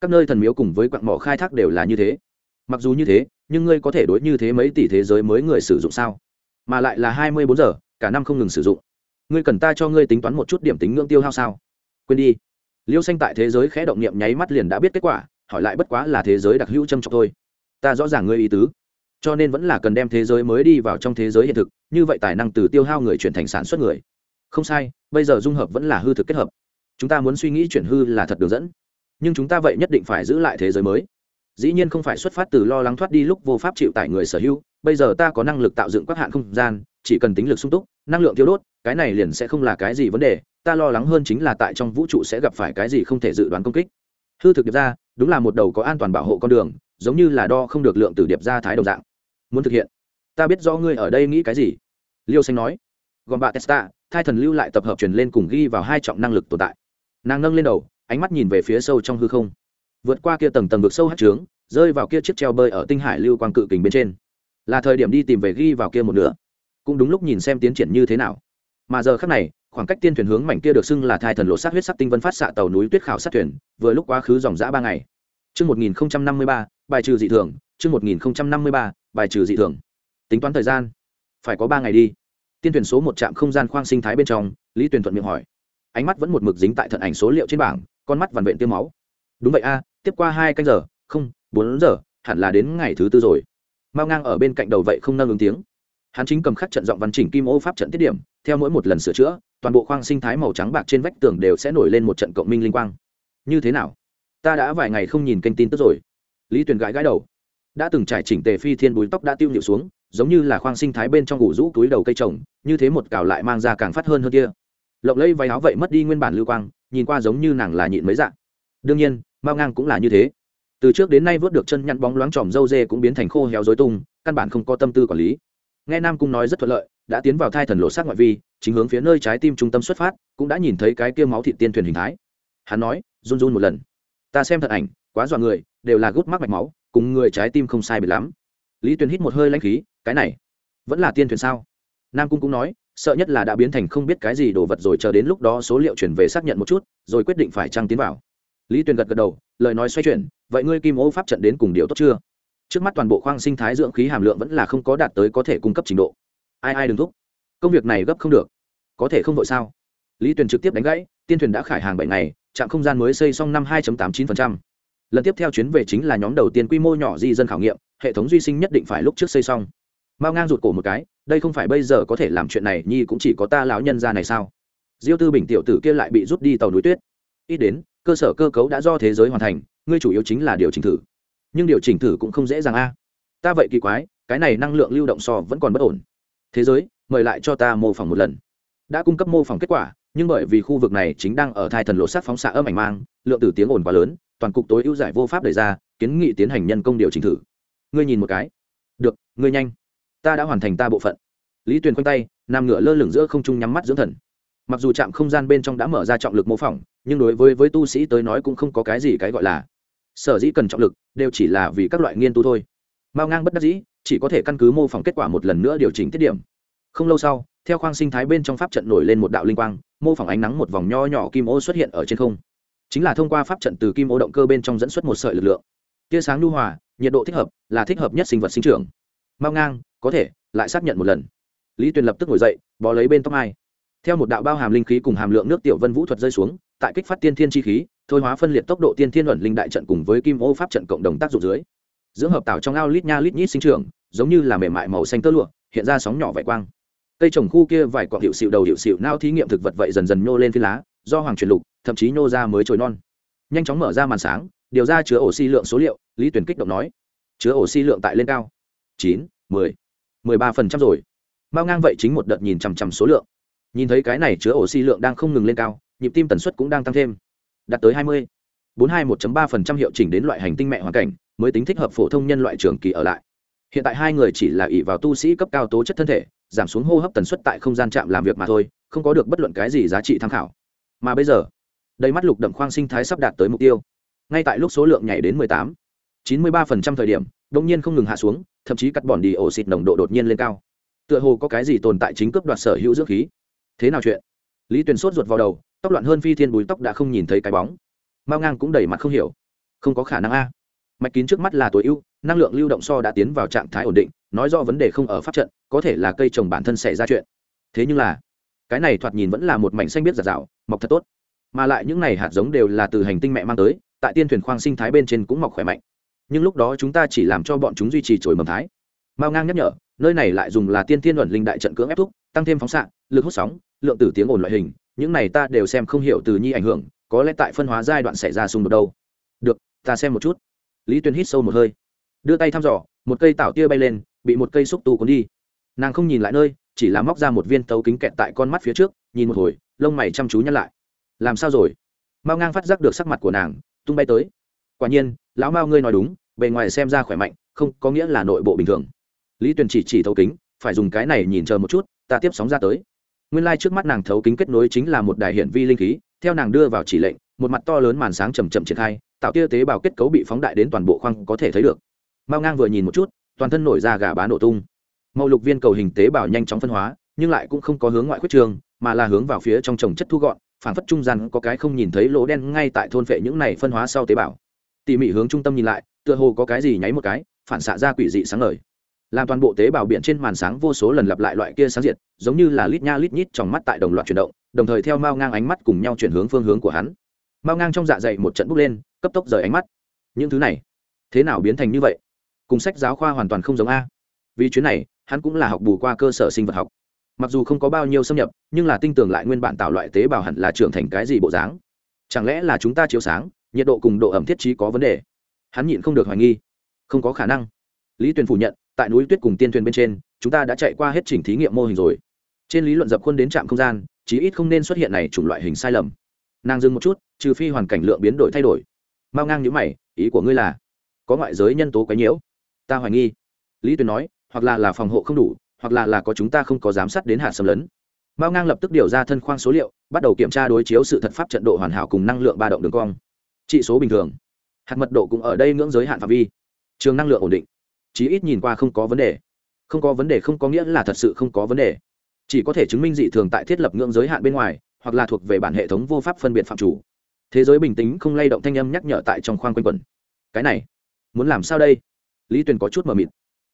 Speaker 1: Các nơi thần miếu cùng với quặng mỏ khai thác đều là như thế. Mặc dù như thế, nhưng ngươi có thể đối như thế mấy tỷ thế giới mới người sử dụng sao? Mà lại là hai mươi bốn giờ, cả năm không ngừng sử dụng. Ngươi cần ta cho ngươi tính toán một chút điểm tính ngưỡng tiêu hao sao? Quên đi. Liêu xanh tại thế giới khẽ động niệm nháy mắt liền đã biết kết quả, hỏi lại bất quá là thế giới đặc hữu châm trọng thôi. Ta rõ ràng ngươi ý tứ. Cho nên vẫn là cần đem thế giới mới đi vào trong thế giới hiện thực, như vậy tài năng từ tiêu hao người chuyển thành sản xuất người. Không sai, bây giờ dung hợp vẫn là hư thực kết hợp. Chúng ta muốn suy nghĩ chuyển hư là thật đường dẫn. Nhưng chúng ta vậy nhất định phải giữ lại thế giới mới. Dĩ nhiên không phải xuất phát từ lo lắng thoát đi lúc vô pháp chịu tải người sở hữu, bây giờ ta có năng lực tạo dựng các hạn không gian, chỉ cần tính lực sung túc, năng lượng thiếu đốt, cái này liền sẽ không là cái gì vấn đề ta lo lắng hơn chính là tại trong vũ trụ sẽ gặp phải cái gì không thể dự đoán công kích. Hư thực điệp ra, đúng là một đầu có an toàn bảo hộ con đường, giống như là đo không được lượng từ điệp ra thái đồng dạng. Muốn thực hiện, ta biết rõ ngươi ở đây nghĩ cái gì. Liêu xanh nói, gọn bạ testa, thai thần lưu lại tập hợp truyền lên cùng ghi vào hai trọng năng lực tồn tại. Nàng nâng lên đầu, ánh mắt nhìn về phía sâu trong hư không. Vượt qua kia tầng tầng vực sâu hát trướng, rơi vào kia chiếc treo bơi ở tinh hải lưu quang cự kình bên trên. Là thời điểm đi tìm về ghi vào kia một nửa. Cũng đúng lúc nhìn xem tiến triển như thế nào. Mà giờ khác này khoảng cách tiên thuyền hướng mảnh kia được xưng là thai thần lộ sát huyết sắc tinh vân phát xạ tàu núi tuyết khảo sát thuyền vừa lúc quá khứ dòng dã ba ngày Trước 1053, bài trừ dị thường, trước 1053, bài trừ dị thường. Tính toán thời gian, phải có ba ngày đi. Tiên thuyền số một trạm không gian khoang sinh thái bên trong, Lý Tuyền thuận miệng hỏi. Ánh mắt vẫn một mực dính tại thận ảnh số liệu trên bảng, con mắt vằn vện tiêu máu. Đúng vậy a, tiếp qua hai canh giờ, không, bốn giờ, hẳn là đến ngày thứ tư rồi. Mao ngang ở bên cạnh đầu vậy không nâng ứng tiếng hắn chính cầm khắc trận giọng văn chỉnh kim ô pháp trận tiết điểm theo mỗi một lần sửa chữa toàn bộ khoang sinh thái màu trắng bạc trên vách tường đều sẽ nổi lên một trận cộng minh linh quang. Như thế nào? Ta đã vài ngày không nhìn kênh tin tức rồi. Lý tuyền gãi gãi đầu. Đã từng trải chỉnh tề phi thiên búi tóc đã tiêu nhịu xuống, giống như là khoang sinh thái bên trong ngủ rũ túi đầu cây trồng, như thế một cào lại mang ra càng phát hơn hơn kia. Lộng lẫy váy áo vậy mất đi nguyên bản lưu quang, nhìn qua giống như nàng là nhịn mấy dạng đương nhiên, mao ngang cũng là như thế. Từ trước đến nay vớt được chân nhăn bóng loáng tròm dâu dê cũng biến thành khô héo dối tung, căn bản không có tâm tư quản lý. Nghe nam cung nói rất thuận lợi đã tiến vào thai thần lộ sát ngoại vi, chính hướng phía nơi trái tim trung tâm xuất phát, cũng đã nhìn thấy cái kia máu thịt tiên thuyền hình thái. Hắn nói, run run một lần. Ta xem thật ảnh, quá dọa người, đều là gút mắc mạch máu, cùng người trái tim không sai biệt lắm. Lý tuyền hít một hơi lãnh khí, cái này vẫn là tiên thuyền sao? Nam cung cũng nói, sợ nhất là đã biến thành không biết cái gì đồ vật rồi, chờ đến lúc đó số liệu chuyển về xác nhận một chút, rồi quyết định phải trăng tiến vào. Lý tuyền gật gật đầu, lời nói xoay chuyển, vậy ngươi kim ô pháp trận đến cùng điều tốt chưa? Trước mắt toàn bộ khoang sinh thái dưỡng khí hàm lượng vẫn là không có đạt tới có thể cung cấp trình độ ai ai đừng thúc. Công việc này gấp không được. Có thể không vội sao? Lý tuyền trực tiếp đánh gãy, tiên thuyền đã khải hàng bảy ngày, trạm không gian mới xây xong năm hai tám mươi chín lần tiếp theo chuyến về chính là nhóm đầu tiên quy mô nhỏ di dân khảo nghiệm, hệ thống duy sinh nhất định phải lúc trước xây xong. Mao ngang rụt cổ một cái, đây không phải bây giờ có thể làm chuyện này, nhi cũng chỉ có ta lão nhân ra này sao? Diêu tư bình tiểu tử kia lại bị rút đi tàu núi tuyết. Ít đến, cơ sở cơ cấu đã do thế giới hoàn thành, ngươi chủ yếu chính là điều chỉnh thử. Nhưng điều chỉnh thử cũng không dễ dàng a. Ta vậy kỳ quái, cái này năng lượng lưu động so vẫn còn bất ổn thế giới, mời lại cho ta mô phỏng một lần. Đã cung cấp mô phỏng kết quả, nhưng bởi vì khu vực này chính đang ở thai thần lộ sát phóng xạ âm ảnh mang, lượng tử tiếng ồn quá lớn, toàn cục tối ưu giải vô pháp đề ra, kiến nghị tiến hành nhân công điều chỉnh thử. Ngươi nhìn một cái. Được, ngươi nhanh. Ta đã hoàn thành ta bộ phận. Lý tuyền quanh tay, nằm ngửa lơ lửng giữa không trung nhắm mắt dưỡng thần. Mặc dù trạm không gian bên trong đã mở ra trọng lực mô phỏng, nhưng đối với với tu sĩ tới nói cũng không có cái gì cái gọi là sở dĩ cần trọng lực, đều chỉ là vì các loại nghiên tu thôi. Mao ngang bất đắc dĩ chỉ có thể căn cứ mô phỏng kết quả một lần nữa điều chỉnh tiết điểm. Không lâu sau, theo khoang sinh thái bên trong pháp trận nổi lên một đạo linh quang, mô phỏng ánh nắng một vòng nho nhỏ kim ô xuất hiện ở trên không. Chính là thông qua pháp trận từ kim ô động cơ bên trong dẫn xuất một sợi lực lượng. Tia sáng lưu hòa, nhiệt độ thích hợp, là thích hợp nhất sinh vật sinh trưởng. Mau ngang, có thể, lại xác nhận một lần. Lý tuyền lập tức ngồi dậy, bó lấy bên tóc mai theo một đạo bao hàm linh khí cùng hàm lượng nước tiểu vân vũ thuật rơi xuống, tại kích phát tiên thiên chi khí, thôi hóa phân liệt tốc độ tiên thiên luận linh đại trận cùng với kim ô pháp trận cộng đồng tác dụng dưới dưỡng hợp tạo trong ao lít nha lít nhít sinh trưởng, giống như là mềm mại màu xanh tơ lụa, hiện ra sóng nhỏ vải quang. Cây trồng khu kia vài cọng hiệu xịu đầu hiệu xịu nao thí nghiệm thực vật vậy dần dần nhô lên phi lá, do hoàng truyền lục, thậm chí nhô ra mới trồi non. Nhanh chóng mở ra màn sáng, điều ra chứa oxy lượng số liệu, lý tuyển kích động nói. Chứa oxy lượng tại lên cao. Chín, mười. Mười ba phần trăm rồi. Mao ngang vậy chính một đợt nhìn chằm chằm số lượng. Nhìn thấy cái này chứa oxy lượng đang không ngừng lên cao, nhịp tim tần suất cũng đang tăng thêm. Đạt tới hai mươi bốn hai một ba phần trăm hiệu chỉnh đến loại hành tinh mẹ hoàn cảnh, mới tính thích hợp phổ thông nhân loại trường kỳ ở lại. Hiện tại hai người chỉ là ỷ vào tu sĩ cấp cao tố chất thân thể, giảm xuống hô hấp tần suất tại không gian chạm làm việc mà thôi, không có được bất luận cái gì giá trị tham khảo. Mà bây giờ, đầy mắt lục đậm khoang sinh thái sắp đạt tới mục tiêu. Ngay tại lúc số lượng nhảy đến mười tám, chín mươi ba phần trăm thời điểm đông nhiên không ngừng hạ xuống, thậm chí cắt bọn đi ổ xịt nồng độ đột nhiên lên cao. Tựa hồ có cái gì tồn tại chính cướp đoạt sở hữu dưỡng khí. Thế nào chuyện? Lý tuyền sốt ruột vào đầu, tóc loạn hơn phi thiên bùi tóc đã không nhìn thấy cái bóng mao ngang cũng đầy mặt không hiểu. Không có khả năng a. Mạch kín trước mắt là tối ưu, năng lượng lưu động so đã tiến vào trạng thái ổn định, nói do vấn đề không ở pháp trận, có thể là cây trồng bản thân xảy ra chuyện. Thế nhưng là, cái này thoạt nhìn vẫn là một mảnh xanh biết giặt rào mọc thật tốt. Mà lại những này hạt giống đều là từ hành tinh mẹ mang tới, tại tiên thuyền khoang sinh thái bên trên cũng mọc khỏe mạnh. Nhưng lúc đó chúng ta chỉ làm cho bọn chúng duy trì trồi mầm thái. Mao ngang nhắc nhở, nơi này lại dùng là tiên thiên luận linh đại trận cưỡng ép thúc, tăng thêm phóng xạ, lực hút sóng, lượng tử tiếng ồn loại hình, những này ta đều xem không hiểu từ nhi ảnh hưởng có lẽ tại phân hóa giai đoạn xảy ra xung đột đâu. Được, ta xem một chút. Lý Tuyền hít sâu một hơi. Đưa tay thăm dò, một cây tảo tia bay lên, bị một cây xúc tu cuốn đi. Nàng không nhìn lại nơi, chỉ là móc ra một viên tấu kính kẹt tại con mắt phía trước, nhìn một hồi, lông mày chăm chú nhăn lại. Làm sao rồi? Mao ngang phát giác được sắc mặt của nàng, tung bay tới. Quả nhiên, lão mao ngươi nói đúng, bề ngoài xem ra khỏe mạnh, không có nghĩa là nội bộ bình thường. Lý tuyền chỉ chỉ thấu kính, phải dùng cái này nhìn chờ một chút, ta tiếp sóng ra tới nguyên lai trước mắt nàng thấu kính kết nối chính là một đài hiển vi linh khí, theo nàng đưa vào chỉ lệnh, một mặt to lớn màn sáng chầm chậm triển khai, tạo tia tế bào kết cấu bị phóng đại đến toàn bộ khoang có thể thấy được. Mao ngang vừa nhìn một chút, toàn thân nổi ra gà bá nổ tung. Màu lục viên cầu hình tế bào nhanh chóng phân hóa, nhưng lại cũng không có hướng ngoại khuyết trường, mà là hướng vào phía trong trồng chất thu gọn phản phất trung gian có cái không nhìn thấy lỗ đen ngay tại thôn phệ những này phân hóa sau tế bào. Tỉ mỉ hướng trung tâm nhìn lại, tựa hồ có cái gì nháy một cái, phản xạ ra quỷ dị sáng ngời làm toàn bộ tế bào biển trên màn sáng vô số lần lặp lại loại kia sáng diệt, giống như là lít nha lít nhít trong mắt tại đồng loạt chuyển động, đồng thời theo mao ngang ánh mắt cùng nhau chuyển hướng phương hướng của hắn. Mao ngang trong dạ dày một trận bốc lên, cấp tốc rời ánh mắt. Những thứ này, thế nào biến thành như vậy? Cùng sách giáo khoa hoàn toàn không giống a. Vì chuyến này, hắn cũng là học bù qua cơ sở sinh vật học. Mặc dù không có bao nhiêu xâm nhập, nhưng là tinh tường lại nguyên bản tạo loại tế bào hẳn là trưởng thành cái gì bộ dáng? Chẳng lẽ là chúng ta chiếu sáng, nhiệt độ cùng độ ẩm thiết trí có vấn đề? Hắn nhịn không được hoài nghi. Không có khả năng. Lý tuyền phủ nhận tại núi tuyết cùng tiên thuyền bên trên, chúng ta đã chạy qua hết chỉnh thí nghiệm mô hình rồi. Trên lý luận dập khuôn đến trạm không gian, chí ít không nên xuất hiện này chủng loại hình sai lầm. Nàng dừng một chút, trừ phi hoàn cảnh lượng biến đổi thay đổi. Mao ngang nhữ mày, ý của ngươi là, có ngoại giới nhân tố quấy nhiễu? Ta hoài nghi. Lý tuyền nói, hoặc là là phòng hộ không đủ, hoặc là là có chúng ta không có giám sát đến hạt xâm lấn. Mao ngang lập tức điều ra thân khoang số liệu, bắt đầu kiểm tra đối chiếu sự thật pháp trận độ hoàn hảo cùng năng lượng ba động đường cong. Trị số bình thường. Hạt mật độ cũng ở đây ngưỡng giới hạn phạm vi. Trường năng lượng ổn định chí ít nhìn qua không có vấn đề. Không có vấn đề không có nghĩa là thật sự không có vấn đề. Chỉ có thể chứng minh dị thường tại thiết lập ngưỡng giới hạn bên ngoài hoặc là thuộc về bản hệ thống vô pháp phân biệt phạm chủ. Thế giới bình tĩnh không lay động thanh âm nhắc nhở tại trong khoang quanh quẩn cái này muốn làm sao đây? Lý tuyền có chút mờ mịt.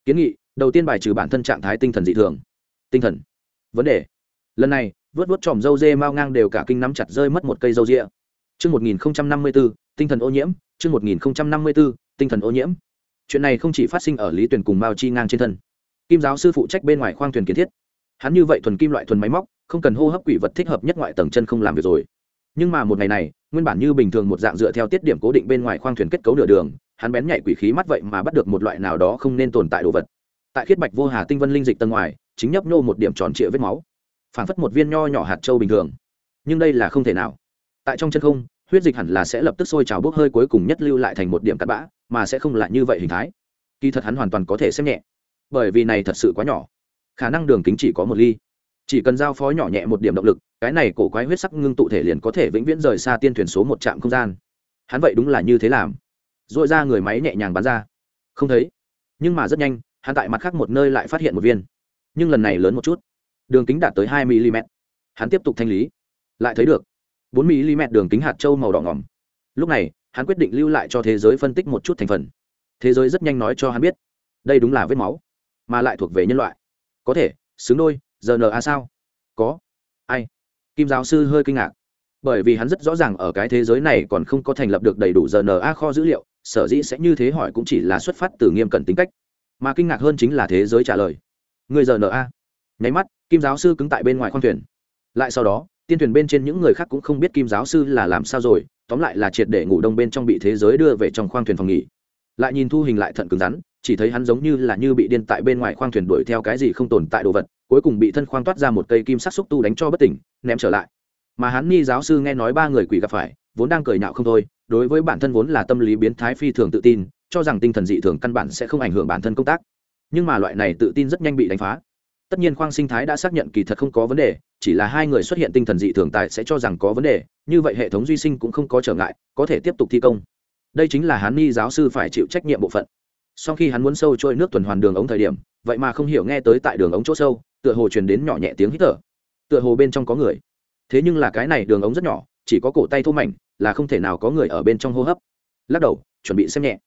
Speaker 1: Kiến nghị đầu tiên bài trừ bản thân trạng thái tinh thần dị thường. Tinh thần. Vấn đề. Lần này vớt vớt tròm dâu dê mao ngang đều cả kinh nắm chặt rơi mất một cây dâu rịa Chương 1054, tinh thần ô nhiễm, chương 1054, tinh thần ô nhiễm. Chuyện này không chỉ phát sinh ở Lý Tuyền cùng Mao Chi ngang trên thân. Kim giáo sư phụ trách bên ngoài khoang thuyền kiến thiết. Hắn như vậy thuần kim loại thuần máy móc, không cần hô hấp quỷ vật thích hợp nhất ngoại tầng chân không làm việc rồi. Nhưng mà một ngày này, nguyên bản như bình thường một dạng dựa theo tiết điểm cố định bên ngoài khoang thuyền kết cấu nửa đường, hắn bén nhạy quỷ khí mắt vậy mà bắt được một loại nào đó không nên tồn tại đồ vật. Tại khiết bạch vô hà tinh vân linh dịch tầng ngoài, chính nhấp nhô một điểm tròn trịa vết máu. Phản phất một viên nho nhỏ hạt châu bình thường. Nhưng đây là không thể nào. Tại trong chân không, huyết dịch hẳn là sẽ lập tức sôi trào bốc hơi cuối cùng nhất lưu lại thành một điểm cắt bã, mà sẽ không lại như vậy hình thái. Kỳ thật hắn hoàn toàn có thể xem nhẹ, bởi vì này thật sự quá nhỏ. Khả năng đường kính chỉ có một ly. Chỉ cần giao phó nhỏ nhẹ một điểm động lực, cái này cổ quái huyết sắc ngưng tụ thể liền có thể vĩnh viễn rời xa tiên thuyền số một trạm không gian. Hắn vậy đúng là như thế làm. Dội ra người máy nhẹ nhàng bắn ra. Không thấy. Nhưng mà rất nhanh, hắn tại mặt khác một nơi lại phát hiện một viên. Nhưng lần này lớn một chút. Đường kính đạt tới hai mm hắn tiếp tục thanh lý. Lại thấy được bốn mm đường kính hạt châu màu đỏ ngỏm. Lúc này, hắn quyết định lưu lại cho thế giới phân tích một chút thành phần. Thế giới rất nhanh nói cho hắn biết, đây đúng là vết máu, mà lại thuộc về nhân loại. Có thể, xứng đôi giờ n a sao? Có. Ai? Kim giáo sư hơi kinh ngạc. Bởi vì hắn rất rõ ràng ở cái thế giới này còn không có thành lập được đầy đủ giờ n a kho dữ liệu, sở dĩ sẽ như thế hỏi cũng chỉ là xuất phát từ nghiêm cẩn tính cách. Mà kinh ngạc hơn chính là thế giới trả lời. Người giờ n a. Nháy mắt, kim giáo sư cứng tại bên ngoài khoang thuyền. Lại sau đó tiên thuyền bên trên những người khác cũng không biết kim giáo sư là làm sao rồi, tóm lại là triệt để ngủ đông bên trong bị thế giới đưa về trong khoang thuyền phòng nghỉ. Lại nhìn thu hình lại thận cứng rắn, chỉ thấy hắn giống như là như bị điên tại bên ngoài khoang thuyền đuổi theo cái gì không tồn tại đồ vật, cuối cùng bị thân khoang toát ra một cây kim sắc xúc tu đánh cho bất tỉnh, ném trở lại. Mà hắn ni giáo sư nghe nói ba người quỷ gặp phải, vốn đang cười nhạo không thôi, đối với bản thân vốn là tâm lý biến thái phi thường tự tin, cho rằng tinh thần dị thường căn bản sẽ không ảnh hưởng bản thân công tác. Nhưng mà loại này tự tin rất nhanh bị đánh phá tất nhiên khoang sinh thái đã xác nhận kỳ thật không có vấn đề, chỉ là hai người xuất hiện tinh thần dị thường tại sẽ cho rằng có vấn đề, như vậy hệ thống duy sinh cũng không có trở ngại, có thể tiếp tục thi công. Đây chính là hán ni giáo sư phải chịu trách nhiệm bộ phận. Sau khi hắn muốn sâu trôi nước tuần hoàn đường ống thời điểm, vậy mà không hiểu nghe tới tại đường ống chỗ sâu, tựa hồ truyền đến nhỏ nhẹ tiếng hít thở. Tựa hồ bên trong có người. Thế nhưng là cái này đường ống rất nhỏ, chỉ có cổ tay thô mảnh, là không thể nào có người ở bên trong hô hấp. Lắc đầu, chuẩn bị xem nhẹ.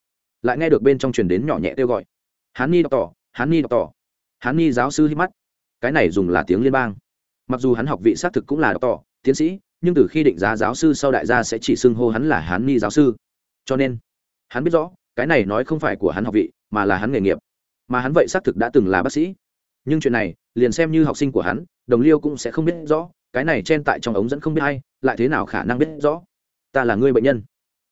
Speaker 1: Lại nghe được bên trong truyền đến nhỏ nhẹ kêu gọi. Hán ni đọc tỏ, hán ni đọc tỏ hán ni giáo sư hít mắt. Cái này dùng là tiếng liên bang. Mặc dù hắn học vị xác thực cũng là đọc tỏ, tiến sĩ, nhưng từ khi định giá giáo sư sau đại gia sẽ chỉ xưng hô hắn là hán ni giáo sư. Cho nên, hắn biết rõ, cái này nói không phải của hắn học vị, mà là hắn nghề nghiệp. Mà hắn vậy xác thực đã từng là bác sĩ. Nhưng chuyện này, liền xem như học sinh của hắn, đồng liêu cũng sẽ không biết rõ, cái này chen tại trong ống dẫn không biết hay lại thế nào khả năng biết rõ. Ta là người bệnh nhân.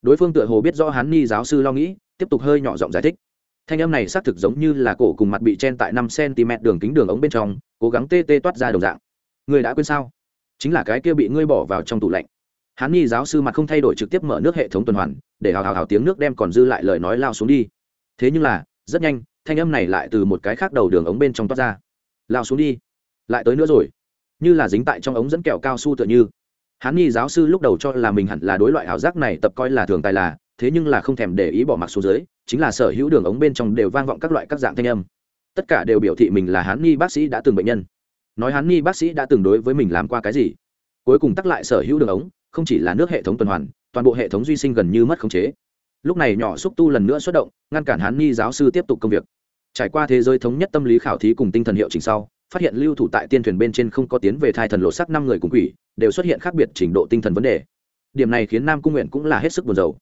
Speaker 1: Đối phương tựa hồ biết rõ hắn ni giáo sư lo nghĩ, tiếp tục hơi nhỏ giọng giải thích thanh âm này xác thực giống như là cổ cùng mặt bị chen tại năm cm đường kính đường ống bên trong, cố gắng tê tê toát ra đồng dạng. Người đã quên sao? Chính là cái kia bị ngươi bỏ vào trong tủ lạnh. Hán nhi giáo sư mặt không thay đổi trực tiếp mở nước hệ thống tuần hoàn, để hào hào hào tiếng nước đem còn dư lại lời nói lao xuống đi. Thế nhưng là, rất nhanh, thanh âm này lại từ một cái khác đầu đường ống bên trong toát ra. Lao xuống đi. Lại tới nữa rồi. Như là dính tại trong ống dẫn kẹo cao su tựa như. Hán nhi giáo sư lúc đầu cho là mình hẳn là đối loại ảo giác này, tập coi là thường tài là thế nhưng là không thèm để ý bỏ mặc xuống dưới, chính là sở hữu đường ống bên trong đều vang vọng các loại các dạng thanh âm. Tất cả đều biểu thị mình là hán ni bác sĩ đã từng bệnh nhân. Nói hán ni bác sĩ đã từng đối với mình làm qua cái gì? Cuối cùng tắc lại sở hữu đường ống, không chỉ là nước hệ thống tuần hoàn, toàn bộ hệ thống duy sinh gần như mất khống chế. Lúc này nhỏ xúc tu lần nữa xuất động, ngăn cản hán ni giáo sư tiếp tục công việc. Trải qua thế giới thống nhất tâm lý khảo thí cùng tinh thần hiệu chỉnh sau, phát hiện lưu thủ tại tiên thuyền bên trên không có tiến về thai thần lộ sắc năm người cùng quỷ, đều xuất hiện khác biệt trình độ tinh thần vấn đề. Điểm này khiến nam cung nguyện cũng là hết sức buồn rầu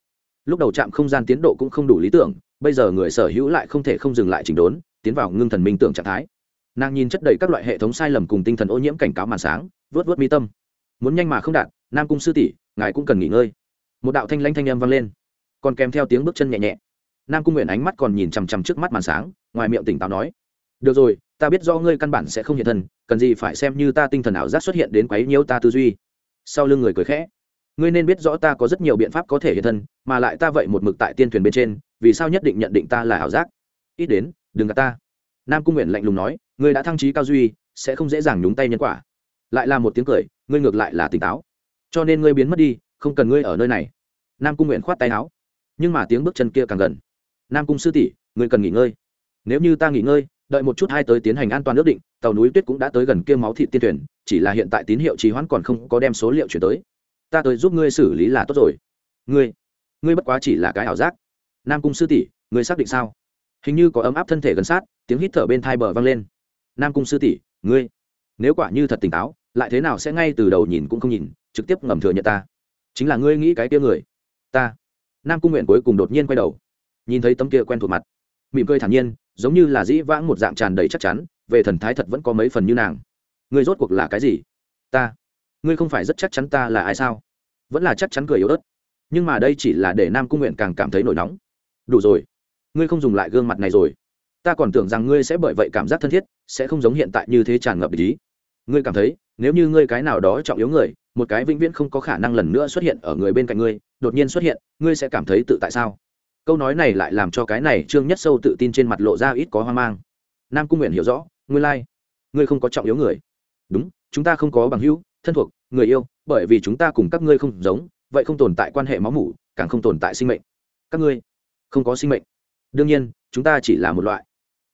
Speaker 1: lúc đầu trạm không gian tiến độ cũng không đủ lý tưởng, bây giờ người sở hữu lại không thể không dừng lại chỉnh đốn, tiến vào ngưng thần minh tưởng trạng thái. Nàng nhìn chất đầy các loại hệ thống sai lầm cùng tinh thần ô nhiễm cảnh cáo màn sáng vớt vớt mi tâm. Muốn nhanh mà không đạt, nam cung sư tỷ, ngài cũng cần nghỉ ngơi. Một đạo thanh lanh thanh âm vang lên, còn kèm theo tiếng bước chân nhẹ nhẹ. Nam cung nguyện ánh mắt còn nhìn chằm chằm trước mắt màn sáng, ngoài miệng tỉnh táo nói, được rồi, ta biết do ngươi căn bản sẽ không hiện thân, cần gì phải xem như ta tinh thần ảo giác xuất hiện đến quấy nhiễu ta tư duy. Sau lưng người cười khẽ ngươi nên biết rõ ta có rất nhiều biện pháp có thể hiện thân mà lại ta vậy một mực tại tiên thuyền bên trên vì sao nhất định nhận định ta là ảo giác? Ít đến đừng gạt ta. Nam cung nguyện lạnh lùng nói ngươi đã thăng trí cao duy sẽ không dễ dàng nhúng tay nhân quả. Lại là một tiếng cười ngươi ngược lại là tỉnh táo. Cho nên ngươi biến mất đi không cần ngươi ở nơi này. Nam cung nguyện khoát tay áo. Nhưng mà tiếng bước chân kia càng gần. Nam cung sư tỷ ngươi cần nghỉ ngơi. Nếu như ta nghỉ ngơi đợi một chút hai tới tiến hành an toàn ước định tàu núi tuyết cũng đã tới gần kia máu thị tiên thuyền, chỉ là hiện tại tín hiệu trì hoãn còn không có đem số liệu chuyển tới ta tới giúp ngươi xử lý là tốt rồi. Ngươi ngươi bất quá chỉ là cái ảo giác. Nam cung sư tỷ, ngươi xác định sao? Hình như có ấm áp thân thể gần sát, tiếng hít thở bên thai bờ vang lên. Nam cung sư tỷ, ngươi, nếu quả như thật tỉnh táo, lại thế nào sẽ ngay từ đầu nhìn cũng không nhìn, trực tiếp ngầm thừa nhận ta? Chính là ngươi nghĩ cái kia người, ta. Nam cung nguyện cuối cùng đột nhiên quay đầu, nhìn thấy tấm kia quen thuộc mặt. Mỉm cười thản nhiên, giống như là dĩ vãng một dạng tràn đầy chắc chắn, về thần thái thật vẫn có mấy phần như nàng. Ngươi rốt cuộc là cái gì? Ta ngươi không phải rất chắc chắn ta là ai sao? Vẫn là chắc chắn cười yếu ớt. Nhưng mà đây chỉ là để nam cung nguyện càng cảm thấy nổi nóng. Đủ rồi, ngươi không dùng lại gương mặt này rồi. Ta còn tưởng rằng ngươi sẽ bởi vậy cảm giác thân thiết, sẽ không giống hiện tại như thế tràn ngập ý. Ngươi cảm thấy, nếu như ngươi cái nào đó trọng yếu người, một cái vĩnh viễn không có khả năng lần nữa xuất hiện ở người bên cạnh ngươi, đột nhiên xuất hiện, ngươi sẽ cảm thấy tự tại sao? Câu nói này lại làm cho cái này trương nhất sâu tự tin trên mặt lộ ra ít có hoang mang. Nam cung nguyện hiểu rõ ngươi lai、like. ngươi không có trọng yếu người. Đúng, chúng ta không có bằng hữu thân thuộc, người yêu, bởi vì chúng ta cùng các ngươi không giống, vậy không tồn tại quan hệ máu mủ, càng không tồn tại sinh mệnh. Các ngươi không có sinh mệnh. Đương nhiên, chúng ta chỉ là một loại.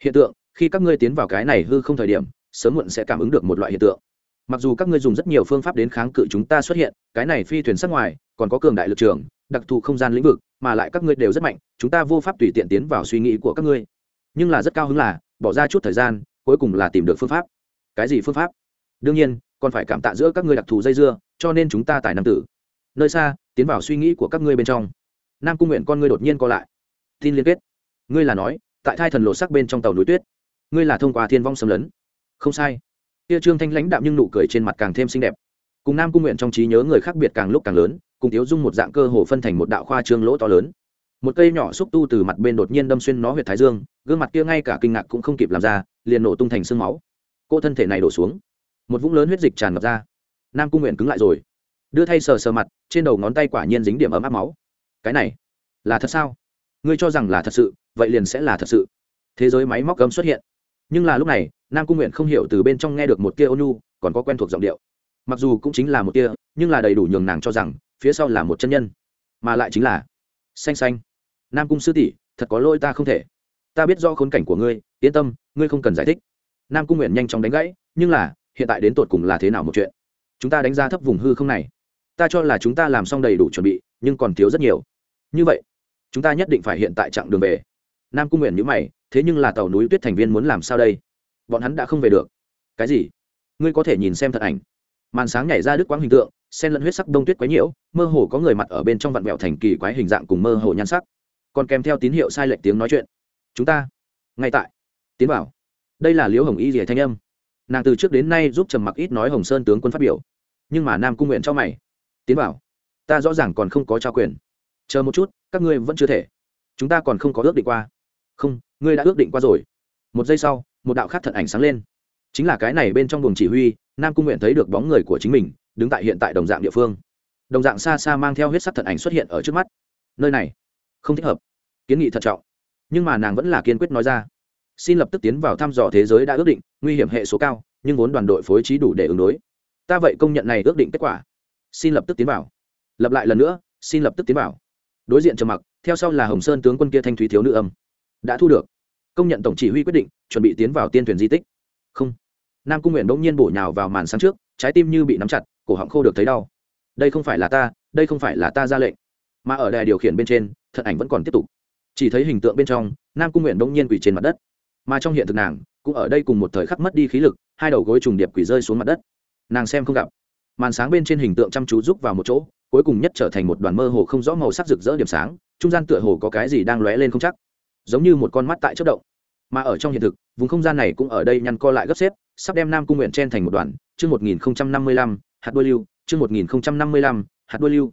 Speaker 1: Hiện tượng, khi các ngươi tiến vào cái này hư không thời điểm, sớm muộn sẽ cảm ứng được một loại hiện tượng. Mặc dù các ngươi dùng rất nhiều phương pháp đến kháng cự chúng ta xuất hiện, cái này phi thuyền sắc ngoài, còn có cường đại lực trường, đặc thù không gian lĩnh vực, mà lại các ngươi đều rất mạnh, chúng ta vô pháp tùy tiện tiến vào suy nghĩ của các ngươi. Nhưng là rất cao hứng là, bỏ ra chút thời gian, cuối cùng là tìm được phương pháp. Cái gì phương pháp? Đương nhiên còn phải cảm tạ giữa các ngươi đặc thù dây dưa, cho nên chúng ta tài nam tử. Nơi xa, tiến vào suy nghĩ của các ngươi bên trong. Nam cung nguyện con ngươi đột nhiên co lại. Tin liên kết. Ngươi là nói, tại thai thần lộ sắc bên trong tàu núi tuyết. Ngươi là thông qua thiên vong xâm lấn. Không sai. Kia trương thanh lãnh đạm nhưng nụ cười trên mặt càng thêm xinh đẹp. Cùng nam cung nguyện trong trí nhớ người khác biệt càng lúc càng lớn, cùng tiếu dung một dạng cơ hồ phân thành một đạo khoa trương lỗ to lớn. Một cây nhỏ xúc tu từ mặt bên đột nhiên đâm xuyên nó huyệt thái dương, gương mặt kia ngay cả kinh ngạc cũng không kịp làm ra, liền nổ tung thành sương máu. Cô thân thể này đổ xuống một vũng lớn huyết dịch tràn ngập ra. Nam cung nguyện cứng lại rồi. Đưa thay sờ sờ mặt, trên đầu ngón tay quả nhiên dính điểm ấm áp máu. Cái này, là thật sao? Ngươi cho rằng là thật sự, vậy liền sẽ là thật sự. Thế giới máy móc cấm xuất hiện. Nhưng là lúc này, nam cung nguyện không hiểu từ bên trong nghe được một kia ônu còn có quen thuộc giọng điệu. Mặc dù cũng chính là một kia nhưng là đầy đủ nhường nàng cho rằng, phía sau là một chân nhân. Mà lại chính là, xanh xanh. Nam cung sư tỷ, thật có lỗi ta không thể. Ta biết do khốn cảnh của ngươi, yên tâm, ngươi không cần giải thích. Nam cung nguyện nhanh chóng đánh gãy, nhưng là hiện tại đến tột cùng là thế nào một chuyện? Chúng ta đánh giá thấp vùng hư không này. Ta cho là chúng ta làm xong đầy đủ chuẩn bị, nhưng còn thiếu rất nhiều. Như vậy, chúng ta nhất định phải hiện tại chặng đường về. Nam cung nguyện nhữ mày, thế nhưng là tàu núi tuyết thành viên muốn làm sao đây? Bọn hắn đã không về được. Cái gì? Ngươi có thể nhìn xem thật ảnh. Màn sáng nhảy ra đứt quãng hình tượng, sen lẫn huyết sắc đông tuyết quái nhiễu, mơ hồ có người mặt ở bên trong vạn mẹo thành kỳ quái hình dạng cùng mơ hồ nhan sắc. Còn kèm theo tín hiệu sai lệch tiếng nói chuyện. Chúng ta, ngay tại. Tiến bảo đây là liễu hồng y rỉa thanh âm nàng từ trước đến nay giúp trầm mặc ít nói hồng sơn tướng quân phát biểu nhưng mà nam cung nguyện cho mày tiến bảo ta rõ ràng còn không có trao quyền chờ một chút các ngươi vẫn chưa thể chúng ta còn không có ước định qua không ngươi đã ước định qua rồi một giây sau một đạo khác thật ảnh sáng lên chính là cái này bên trong buồng chỉ huy nam cung nguyện thấy được bóng người của chính mình đứng tại hiện tại đồng dạng địa phương đồng dạng xa xa mang theo huyết sắc thật ảnh xuất hiện ở trước mắt nơi này không thích hợp kiến nghị thận trọng nhưng mà nàng vẫn là kiên quyết nói ra xin lập tức tiến vào thăm dò thế giới đã ước định, nguy hiểm hệ số cao, nhưng vốn đoàn đội phối trí đủ để ứng đối. Ta vậy công nhận này ước định kết quả. Xin lập tức tiến vào. Lập lại lần nữa, xin lập tức tiến vào. Đối diện trầm mặc, theo sau là hồng sơn tướng quân kia thanh thúy thiếu nữ âm. Đã thu được. Công nhận tổng chỉ huy quyết định, chuẩn bị tiến vào tiên thuyền di tích. Không. Nam cung nguyện bỗng nhiên bổ nhào vào màn sáng trước, trái tim như bị nắm chặt, cổ họng khô được thấy đau. Đây không phải là ta, đây không phải là ta ra lệnh. Mà ở đài điều khiển bên trên thật ảnh vẫn còn tiếp tục. Chỉ thấy hình tượng bên trong, nam cung nguyện bỗng nhiên quỳ trên mặt đất mà trong hiện thực nàng cũng ở đây cùng một thời khắc mất đi khí lực, hai đầu gối trùng điệp quỷ rơi xuống mặt đất. Nàng xem không gặp. Màn sáng bên trên hình tượng chăm chú rúc vào một chỗ, cuối cùng nhất trở thành một đoàn mơ hồ không rõ màu sắc rực rỡ điểm sáng, trung gian tựa hồ có cái gì đang lóe lên không chắc. Giống như một con mắt tại chất động. Mà ở trong hiện thực, vùng không gian này cũng ở đây nhăn co lại gấp xếp, sắp đem nam cung nguyện chen thành một đoàn. Chương một nghìn năm mươi lăm, hạt đôi lưu. Chương một nghìn năm mươi lăm, hạt đôi lưu.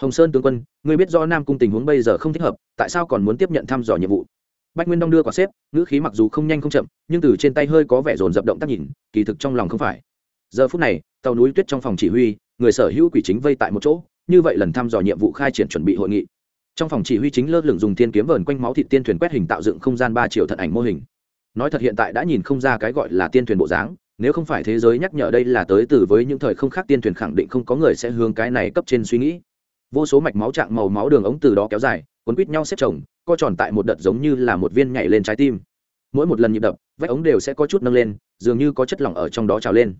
Speaker 1: Hồng sơn tướng quân, ngươi biết rõ nam cung tình huống bây giờ không thích hợp, tại sao còn muốn tiếp nhận thăm dò nhiệm vụ? Bách nguyên đong đưa quả xếp, ngữ khí mặc dù không nhanh không chậm, nhưng từ trên tay hơi có vẻ dồn dập động tác nhìn, kỳ thực trong lòng không phải. Giờ phút này, tàu núi tuyết trong phòng chỉ huy, người sở hữu quỷ chính vây tại một chỗ, như vậy lần thăm dò nhiệm vụ khai triển chuẩn bị hội nghị. Trong phòng chỉ huy chính lơ lửng dùng thiên kiếm vờn quanh máu thịt tiên thuyền quét hình tạo dựng không gian ba triệu thận ảnh mô hình. Nói thật hiện tại đã nhìn không ra cái gọi là tiên thuyền bộ dáng, nếu không phải thế giới nhắc nhở đây là tới từ với những thời không khác tiên thuyền khẳng định không có người sẽ hướng cái này cấp trên suy nghĩ. Vô số mạch máu trạng màu máu đường ống từ đó kéo dài quấn quít nhau xếp chồng co tròn tại một đợt giống như là một viên nhảy lên trái tim. Mỗi một lần nhịp đập, vách ống đều sẽ có chút nâng lên, dường như có chất lỏng ở trong đó trào lên.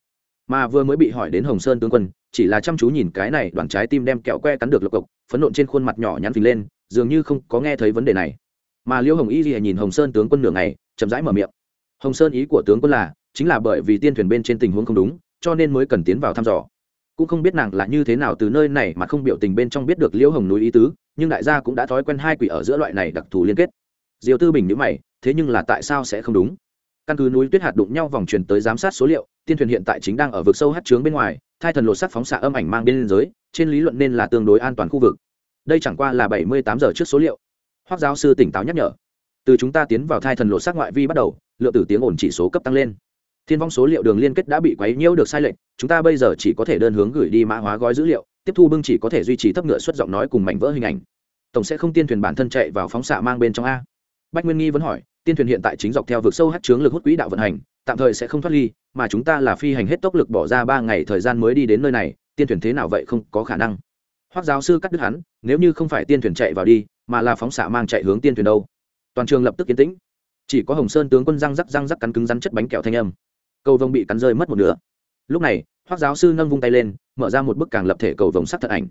Speaker 1: Mà vừa mới bị hỏi đến hồng sơn tướng quân, chỉ là chăm chú nhìn cái này đoàn trái tim đem kẹo que cắn được lộc cộc, phấn nộn trên khuôn mặt nhỏ nhắn phình lên, dường như không có nghe thấy vấn đề này. Mà liêu hồng y gì nhìn hồng sơn tướng quân nửa ngày, chậm rãi mở miệng. Hồng sơn ý của tướng quân là, chính là bởi vì tiên thuyền bên trên tình huống không đúng, cho nên mới cần tiến vào thăm dò. Cũng không biết nàng là như thế nào từ nơi này mà không biểu tình bên trong biết được liễu hồng núi ý tứ nhưng đại gia cũng đã thói quen hai quỷ ở giữa loại này đặc thù liên kết. Diều tư bình nhữ mày, thế nhưng là tại sao sẽ không đúng? Căn cứ núi tuyết hạt đụng nhau vòng truyền tới giám sát số liệu, tiên thuyền hiện tại chính đang ở vực sâu hát trướng bên ngoài, thai thần lột sắc phóng xạ âm ảnh mang bên giới trên lý luận nên là tương đối an toàn khu vực. Đây chẳng qua là bảy mươi tám giờ trước số liệu. Hoác giáo sư tỉnh táo nhắc nhở. Từ chúng ta tiến vào thai thần lột sắc ngoại vi bắt đầu, lượng tử tiếng ổn chỉ số cấp tăng lên. Thiên vong số liệu đường liên kết đã bị quấy nhiễu được sai lệch, chúng ta bây giờ chỉ có thể đơn hướng gửi đi mã hóa gói dữ liệu tiếp thu bưng chỉ có thể duy trì thấp ngựa xuất giọng nói cùng mảnh vỡ hình ảnh. Tổng sẽ không tiên thuyền bản thân chạy vào phóng xạ mang bên trong a. Bách nguyên nghi vẫn hỏi, tiên thuyền hiện tại chính dọc theo vực sâu hát chướng lực hút quỹ đạo vận hành, tạm thời sẽ không thoát ly, mà chúng ta là phi hành hết tốc lực bỏ ra ba ngày thời gian mới đi đến nơi này, tiên thuyền thế nào vậy không có khả năng. Hoác giáo sư cắt đứt hắn, nếu như không phải tiên thuyền chạy vào đi, mà là phóng xạ mang chạy hướng tiên thuyền đâu? Toàn trường lập tức yên tĩnh. Chỉ có hồng sơn tướng quân răng rắc răng rắc cắn cứng rắn chất bánh kẹo thanh âm. Cầu vồng bị cắn rơi mất một nửa. Lúc này hoác giáo sư nâng vung tay lên mở ra một bức càng lập thể cầu vồng sắc thật ảnh.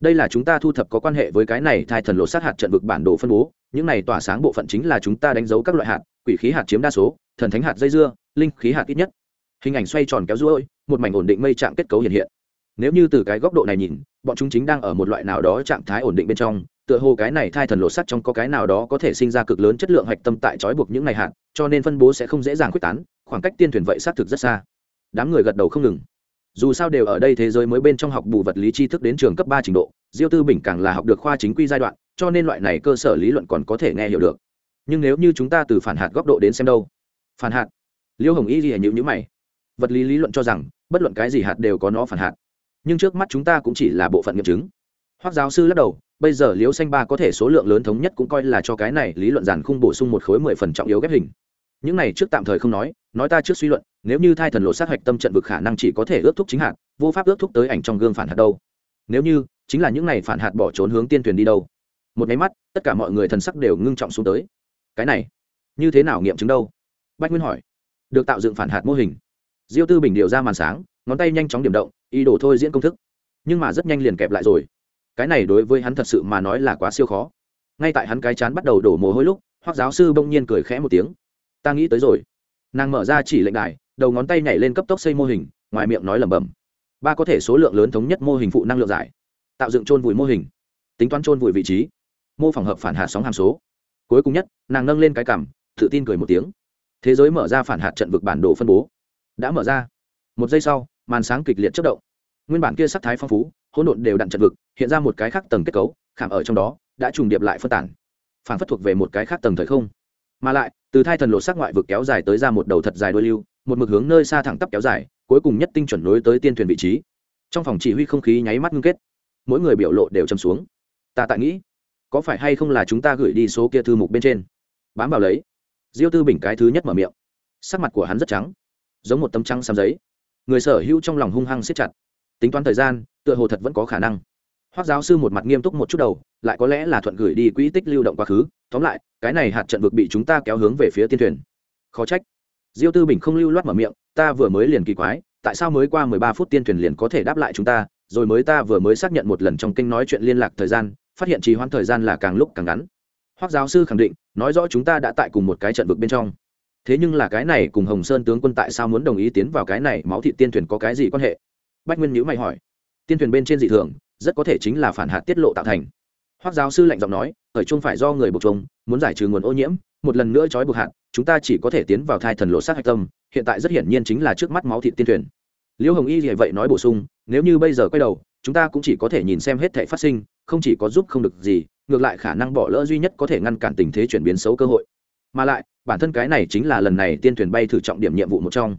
Speaker 1: Đây là chúng ta thu thập có quan hệ với cái này thai thần lộ sát hạt trận vực bản đồ phân bố. Những này tỏa sáng bộ phận chính là chúng ta đánh dấu các loại hạt, quỷ khí hạt chiếm đa số, thần thánh hạt dây dưa, linh khí hạt ít nhất. Hình ảnh xoay tròn kéo ruôi, một mảnh ổn định mây trạng kết cấu hiện hiện. Nếu như từ cái góc độ này nhìn, bọn chúng chính đang ở một loại nào đó trạng thái ổn định bên trong, tựa hồ cái này thai thần lộ sắt trong có cái nào đó có thể sinh ra cực lớn chất lượng hạch tâm tại trói buộc những ngày hạt, cho nên phân bố sẽ không dễ dàng quyết tán, khoảng cách tiên thuyền vậy xác thực rất xa. Đám người gật đầu không ngừng dù sao đều ở đây thế giới mới bên trong học bù vật lý tri thức đến trường cấp ba trình độ, diêu tư bình càng là học được khoa chính quy giai đoạn, cho nên loại này cơ sở lý luận còn có thể nghe hiểu được. Nhưng nếu như chúng ta từ phản hạt góc độ đến xem đâu? Phản hạt? Liêu hồng y gì nhữ nhữ mày. Vật lý lý luận cho rằng, bất luận cái gì hạt đều có nó phản hạt. Nhưng trước mắt chúng ta cũng chỉ là bộ phận nghiệm chứng. Hoác giáo sư lắc đầu, bây giờ liêu xanh ba có thể số lượng lớn thống nhất cũng coi là cho cái này lý luận giản khung bổ sung một khối mười phần trọng yếu ghép hình. Những này trước tạm thời không nói nói ta trước suy luận nếu như thai thần lộ sát hạch tâm trận vực khả năng chỉ có thể ước thúc chính hạt, vô pháp ước thúc tới ảnh trong gương phản hạt đâu. Nếu như, chính là những này phản hạt bỏ trốn hướng tiên thuyền đi đâu. Một máy mắt, tất cả mọi người thần sắc đều ngưng trọng xuống tới. Cái này, như thế nào nghiệm chứng đâu? Bách nguyên hỏi. Được tạo dựng phản hạt mô hình. Diêu tư bình điều ra màn sáng, ngón tay nhanh chóng điểm động, ý đồ thôi diễn công thức. Nhưng mà rất nhanh liền kẹp lại rồi. Cái này đối với hắn thật sự mà nói là quá siêu khó. Ngay tại hắn cái chán bắt đầu đổ mồ hôi lúc hoặc giáo sư bỗng nhiên cười khẽ một tiếng. Ta nghĩ tới rồi. Nàng mở ra chỉ lệnh đài đầu ngón tay nhảy lên cấp tốc xây mô hình, ngoài miệng nói lẩm bẩm. Ba có thể số lượng lớn thống nhất mô hình phụ năng lượng giải. Tạo dựng trôn vùi mô hình. Tính toán trôn vùi vị trí. Mô phỏng hợp phản hạt sóng hàm số. Cuối cùng nhất, nàng nâng lên cái cảm tự tin cười một tiếng. Thế giới mở ra phản hạt trận vực bản đồ phân bố. Đã mở ra. Một giây sau, màn sáng kịch liệt chất động. Nguyên bản kia sắc thái phong phú, hỗn độn đều đặn trận vực, hiện ra một cái khác tầng kết cấu, khảm ở trong đó, đã trùng điệp lại phân tản. Phản phất thuộc về một cái khác tầng thời không. Mà lại, từ thai thần lộ sắc ngoại vực kéo dài tới ra một đầu thật dài đôi lưu một mực hướng nơi xa thẳng tắp kéo dài, cuối cùng nhất tinh chuẩn nối tới tiên thuyền vị trí. Trong phòng chỉ huy không khí nháy mắt ngưng kết. Mỗi người biểu lộ đều châm xuống. Ta tại nghĩ, có phải hay không là chúng ta gửi đi số kia thư mục bên trên? Bám vào lấy. Diêu tư bình cái thứ nhất mở miệng. Sắc mặt của hắn rất trắng, giống một tấm trăng xám giấy. Người sở hữu trong lòng hung hăng siết chặt. Tính toán thời gian, tựa hồ thật vẫn có khả năng. Hoác giáo sư một mặt nghiêm túc một chút đầu, lại có lẽ là thuận gửi đi quỹ tích lưu động quá khứ. Tóm lại, cái này hạt trận vực bị chúng ta kéo hướng về phía tiên thuyền. Khó trách diêu tư bình không lưu loát mở miệng, ta vừa mới liền kỳ quái, tại sao mới qua mười ba phút tiên thuyền liền có thể đáp lại chúng ta, rồi mới ta vừa mới xác nhận một lần trong kinh nói chuyện liên lạc thời gian, phát hiện trì hoãn thời gian là càng lúc càng ngắn. Hoác giáo sư khẳng định, nói rõ chúng ta đã tại cùng một cái trận vực bên trong. Thế nhưng là cái này cùng hồng sơn tướng quân tại sao muốn đồng ý tiến vào cái này, máu thị tiên thuyền có cái gì quan hệ? Bách nguyên nhữ mày hỏi. Tiên thuyền bên trên dị thường, rất có thể chính là phản hạt tiết lộ tạo thành. Hoác giáo sư lạnh giọng nói, ở chung phải do người buộc chung muốn giải trừ nguồn ô nhiễm, một lần nữa trói buộc hạt chúng ta chỉ có thể tiến vào thai thần lộ sát hạch tâm, hiện tại rất hiển nhiên chính là trước mắt máu thịt tiên thuyền. Liễu hồng y vì vậy nói bổ sung, nếu như bây giờ quay đầu, chúng ta cũng chỉ có thể nhìn xem hết thể phát sinh, không chỉ có giúp không được gì, ngược lại khả năng bỏ lỡ duy nhất có thể ngăn cản tình thế chuyển biến xấu cơ hội. Mà lại, bản thân cái này chính là lần này tiên thuyền bay thử trọng điểm nhiệm vụ một trong.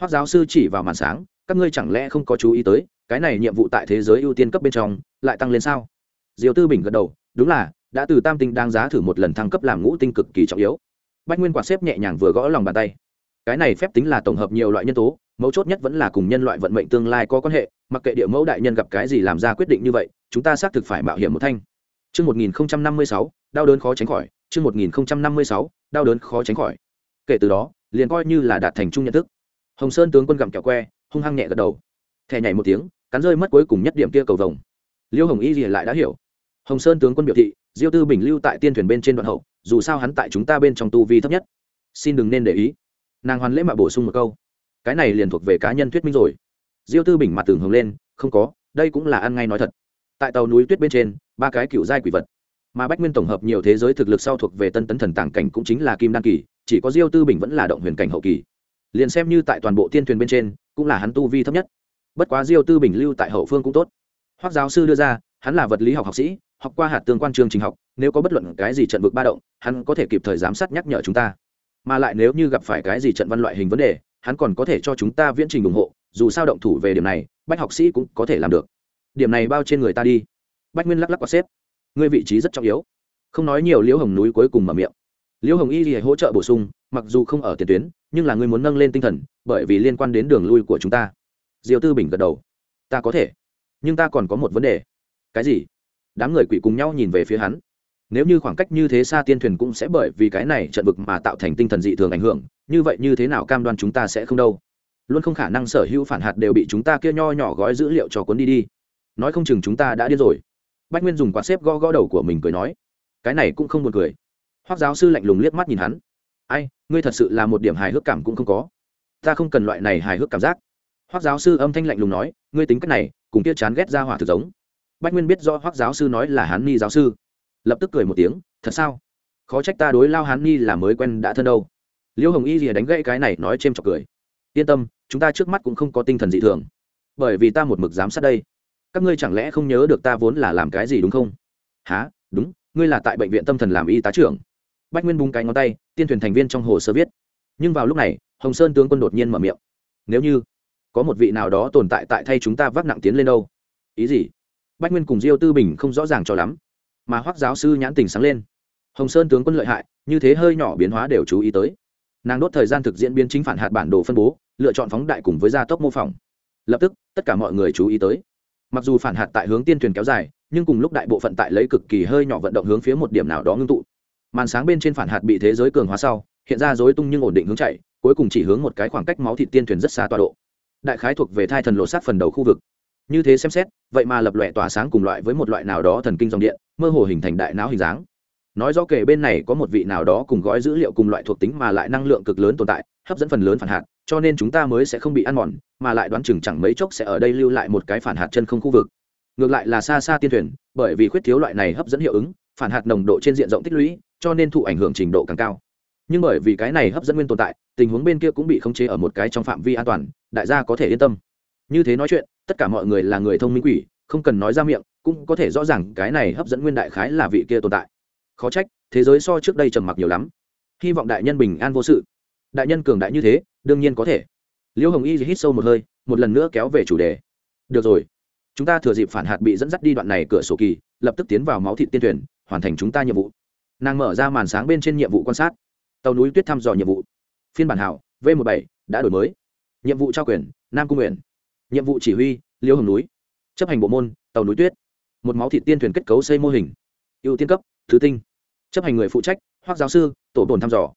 Speaker 1: Hoác giáo sư chỉ vào màn sáng, các ngươi chẳng lẽ không có chú ý tới, cái này nhiệm vụ tại thế giới ưu tiên cấp bên trong, lại tăng lên sao? Diều tư bình gật đầu, đúng là, đã từ tam tinh đang giá thử một lần thăng cấp làm ngũ tinh cực kỳ trọng yếu bách nguyên quạt xếp nhẹ nhàng vừa gõ lòng bàn tay cái này phép tính là tổng hợp nhiều loại nhân tố mấu chốt nhất vẫn là cùng nhân loại vận mệnh tương lai có quan hệ mặc kệ địa mẫu đại nhân gặp cái gì làm ra quyết định như vậy chúng ta xác thực phải mạo hiểm một thanh Trước 1056, đau đớn khó tránh khỏi. Trước 1056, đau đớn khó tránh khỏi. Kể từ đó, liền coi như là đạt thành chung nhận thức. Hồng Sơn tướng quân gặm kẹo que, hung hăng nhẹ gật đầu. Thẻ nhảy một tiếng, cắn rơi mất cuối cùng nhất điểm kia cầu vồng. Liêu Hồng Y liền lại đã hiểu. Hồng Sơn tướng quân biểu thị, Diêu Tư Bình lưu tại tiên thuyền bên trên đoạn hậu, dù sao hắn tại chúng ta bên trong tu vi thấp nhất. Xin đừng nên để ý. Nàng hoàn lễ mà bổ sung một câu. Cái này liền thuộc về cá nhân thuyết minh rồi. Diêu tư bình mặt tường hướng lên, không có, đây cũng là ăn ngay nói thật. Tại tàu núi tuyết bên trên, ba cái cựu giai quỷ vật. Mà bách nguyên tổng hợp nhiều thế giới thực lực sau thuộc về tân tấn thần tàng cảnh cũng chính là kim đan kỳ, chỉ có diêu tư bình vẫn là động huyền cảnh hậu kỳ. Liền xem như tại toàn bộ tiên thuyền bên trên, cũng là hắn tu vi thấp nhất. Bất quá diêu tư bình lưu tại hậu phương cũng tốt hoác giáo sư đưa ra, hắn là vật lý học học sĩ, học qua hạt tương quan chương trình học, nếu có bất luận cái gì trận vực ba động, hắn có thể kịp thời giám sát nhắc nhở chúng ta. Mà lại nếu như gặp phải cái gì trận văn loại hình vấn đề, hắn còn có thể cho chúng ta viễn trình ủng hộ, dù sao động thủ về điểm này, bách học sĩ cũng có thể làm được. Điểm này bao trên người ta đi. Bách nguyên lắc lắc qua xếp. Ngươi vị trí rất trọng yếu. Không nói nhiều, liễu hồng núi cuối cùng mở miệng. Liễu hồng y thì hỗ trợ bổ sung, mặc dù không ở tiền tuyến, nhưng là ngươi muốn nâng lên tinh thần, bởi vì liên quan đến đường lui của chúng ta. Diều tư bình gật đầu. Ta có thể nhưng ta còn có một vấn đề. Cái gì? Đám người quỷ cùng nhau nhìn về phía hắn. Nếu như khoảng cách như thế xa tiên thuyền cũng sẽ bởi vì cái này trận vực mà tạo thành tinh thần dị thường ảnh hưởng, như vậy như thế nào cam đoan chúng ta sẽ không đâu? Luôn không khả năng sở hữu phản hạt đều bị chúng ta kia nho nhỏ gói dữ liệu cho cuốn đi đi. Nói không chừng chúng ta đã điên rồi. Bách nguyên dùng quạt xếp gõ gõ đầu của mình cười nói. Cái này cũng không buồn cười. Hoác giáo sư lạnh lùng liếc mắt nhìn hắn. Ai, ngươi thật sự là một điểm hài hước cảm cũng không có. Ta không cần loại này hài hước cảm giác. Hoác giáo sư âm thanh lạnh lùng nói, ngươi tính cách này cùng kia chán ghét ra hỏa thực giống. Bách nguyên biết do hoác giáo sư nói là hắn ni giáo sư. Lập tức cười một tiếng, thật sao? Khó trách ta đối lao hắn ni là mới quen đã thân đâu. Liêu hồng y rìa đánh gãy cái này nói c h chọc cười. Yên tâm, chúng ta trước mắt cũng không có tinh thần dị thường. Bởi vì ta một mực giám sát đây. Các ngươi chẳng lẽ không nhớ được ta vốn là làm cái gì đúng không? Há đúng, ngươi là tại bệnh viện tâm thần làm y tá trưởng. Bách nguyên bung cái ngón tay, tiên thuyền thành viên trong hồ sơ viết. Nhưng vào lúc này, hồng sơn tướng quân đột nhiên mở miệng. Nếu như có một vị nào đó tồn tại tại thay chúng ta vác nặng tiến lên đâu. Ý gì? Bách nguyên cùng diêu tư bình không rõ ràng cho lắm, mà hoác giáo sư nhãn tình sáng lên. Hồng sơn tướng quân lợi hại, như thế hơi nhỏ biến hóa đều chú ý tới. Nàng đốt thời gian thực diễn biến chính phản hạt bản đồ phân bố, lựa chọn phóng đại cùng với gia tốc mô phỏng. Lập tức, tất cả mọi người chú ý tới. Mặc dù phản hạt tại hướng tiên thuyền kéo dài, nhưng cùng lúc đại bộ phận tại lấy cực kỳ hơi nhỏ vận động hướng phía một điểm nào đó ngưng tụ. Màn sáng bên trên phản hạt bị thế giới cường hóa sau, hiện ra dối tung nhưng ổn định hướng chạy, cuối cùng chỉ hướng một cái khoảng cách máu thịt tiên thuyền rất xa tọa độ đại khái thuộc về thai thần lộ sát phần đầu khu vực. Như thế xem xét, vậy mà lập loại tỏa sáng cùng loại với một loại nào đó thần kinh dòng điện, mơ hồ hình thành đại não hình dáng. Nói rõ kể bên này có một vị nào đó cùng gói dữ liệu cùng loại thuộc tính mà lại năng lượng cực lớn tồn tại, hấp dẫn phần lớn phản hạt, cho nên chúng ta mới sẽ không bị ăn mòn, mà lại đoán chừng chẳng mấy chốc sẽ ở đây lưu lại một cái phản hạt chân không khu vực. Ngược lại là xa xa tiên thuyền, bởi vì khuyết thiếu loại này hấp dẫn hiệu ứng, phản hạt nồng độ trên diện rộng tích lũy, cho nên thụ ảnh hưởng trình độ càng cao. Nhưng bởi vì cái này hấp dẫn nguyên tồn tại, tình huống bên kia cũng bị khống chế ở một cái trong phạm vi an toàn đại gia có thể yên tâm. Như thế nói chuyện, tất cả mọi người là người thông minh quỷ, không cần nói ra miệng, cũng có thể rõ ràng cái này hấp dẫn nguyên đại khái là vị kia tồn tại. Khó trách, thế giới so trước đây trầm mặc nhiều lắm. Hy vọng đại nhân bình an vô sự. Đại nhân cường đại như thế, đương nhiên có thể. Liễu hồng y hít sâu một hơi, một lần nữa kéo về chủ đề. Được rồi. Chúng ta thừa dịp phản hạt bị dẫn dắt đi đoạn này cửa sổ kỳ, lập tức tiến vào máu thị tiên tuyển, hoàn thành chúng ta nhiệm vụ. Nàng mở ra màn sáng bên trên nhiệm vụ quan sát. Tàu núi tuyết thăm dò nhiệm vụ. Phiên bản hảo, v một bảy, đã đổi mới nhiệm vụ trao quyền, nam cung nguyện nhiệm vụ chỉ huy, liêu hồng núi. Chấp hành bộ môn, tàu núi tuyết. Một máu thị tiên thuyền kết cấu xây mô hình. Ưu tiên cấp, thứ tinh. Chấp hành người phụ trách hoặc giáo sư, tổ bồn thăm dò.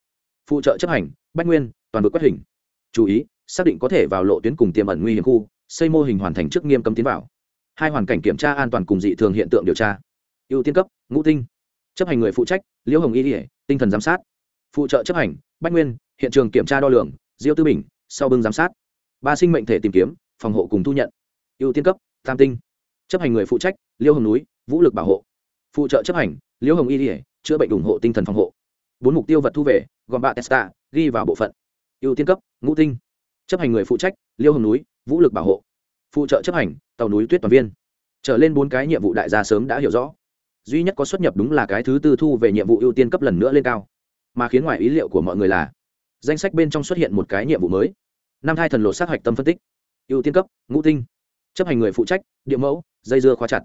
Speaker 1: Phụ trợ chấp hành, bách nguyên, toàn bộ quét hình. Chú ý, xác định có thể vào lộ tuyến cùng tiềm ẩn nguy hiểm khu, xây mô hình hoàn thành trước nghiêm cấm tiến vào. Hai hoàn cảnh kiểm tra an toàn cùng dị thường hiện tượng điều tra. Ưu tiên cấp, ngũ tinh. Chấp hành người phụ trách liễu hồng y ỉa tinh thần giám sát. Phụ trợ chấp hành, bách nguyên, hiện trường kiểm tra đo lường, diêu tư bình, sau bưng giám sát ba sinh mệnh thể tìm kiếm, phòng hộ cùng thu nhận. Ưu tiên cấp, tam tinh. Chấp hành người phụ trách, liêu hồng núi, vũ lực bảo hộ. Phụ trợ chấp hành, liêu hồng y ỉa chữa bệnh ủng hộ tinh thần phòng hộ. Bốn mục tiêu vật thu về, gồm bạ testa, ghi vào bộ phận. Ưu tiên cấp, ngũ tinh. Chấp hành người phụ trách, liêu hồng núi, vũ lực bảo hộ. Phụ trợ chấp hành, tàu núi tuyết toàn viên. Trở lên bốn cái nhiệm vụ đại gia sớm đã hiểu rõ. Duy nhất có xuất nhập đúng là cái thứ tư thu về nhiệm vụ ưu tiên cấp lần nữa lên cao. Mà khiến ngoài ý liệu của mọi người là, danh sách bên trong xuất hiện một cái nhiệm vụ mới năm thai thần lột sát hạch tâm phân tích. Ưu tiên cấp, ngũ tinh. Chấp hành người phụ trách, địa mẫu, dây dưa khóa chặt.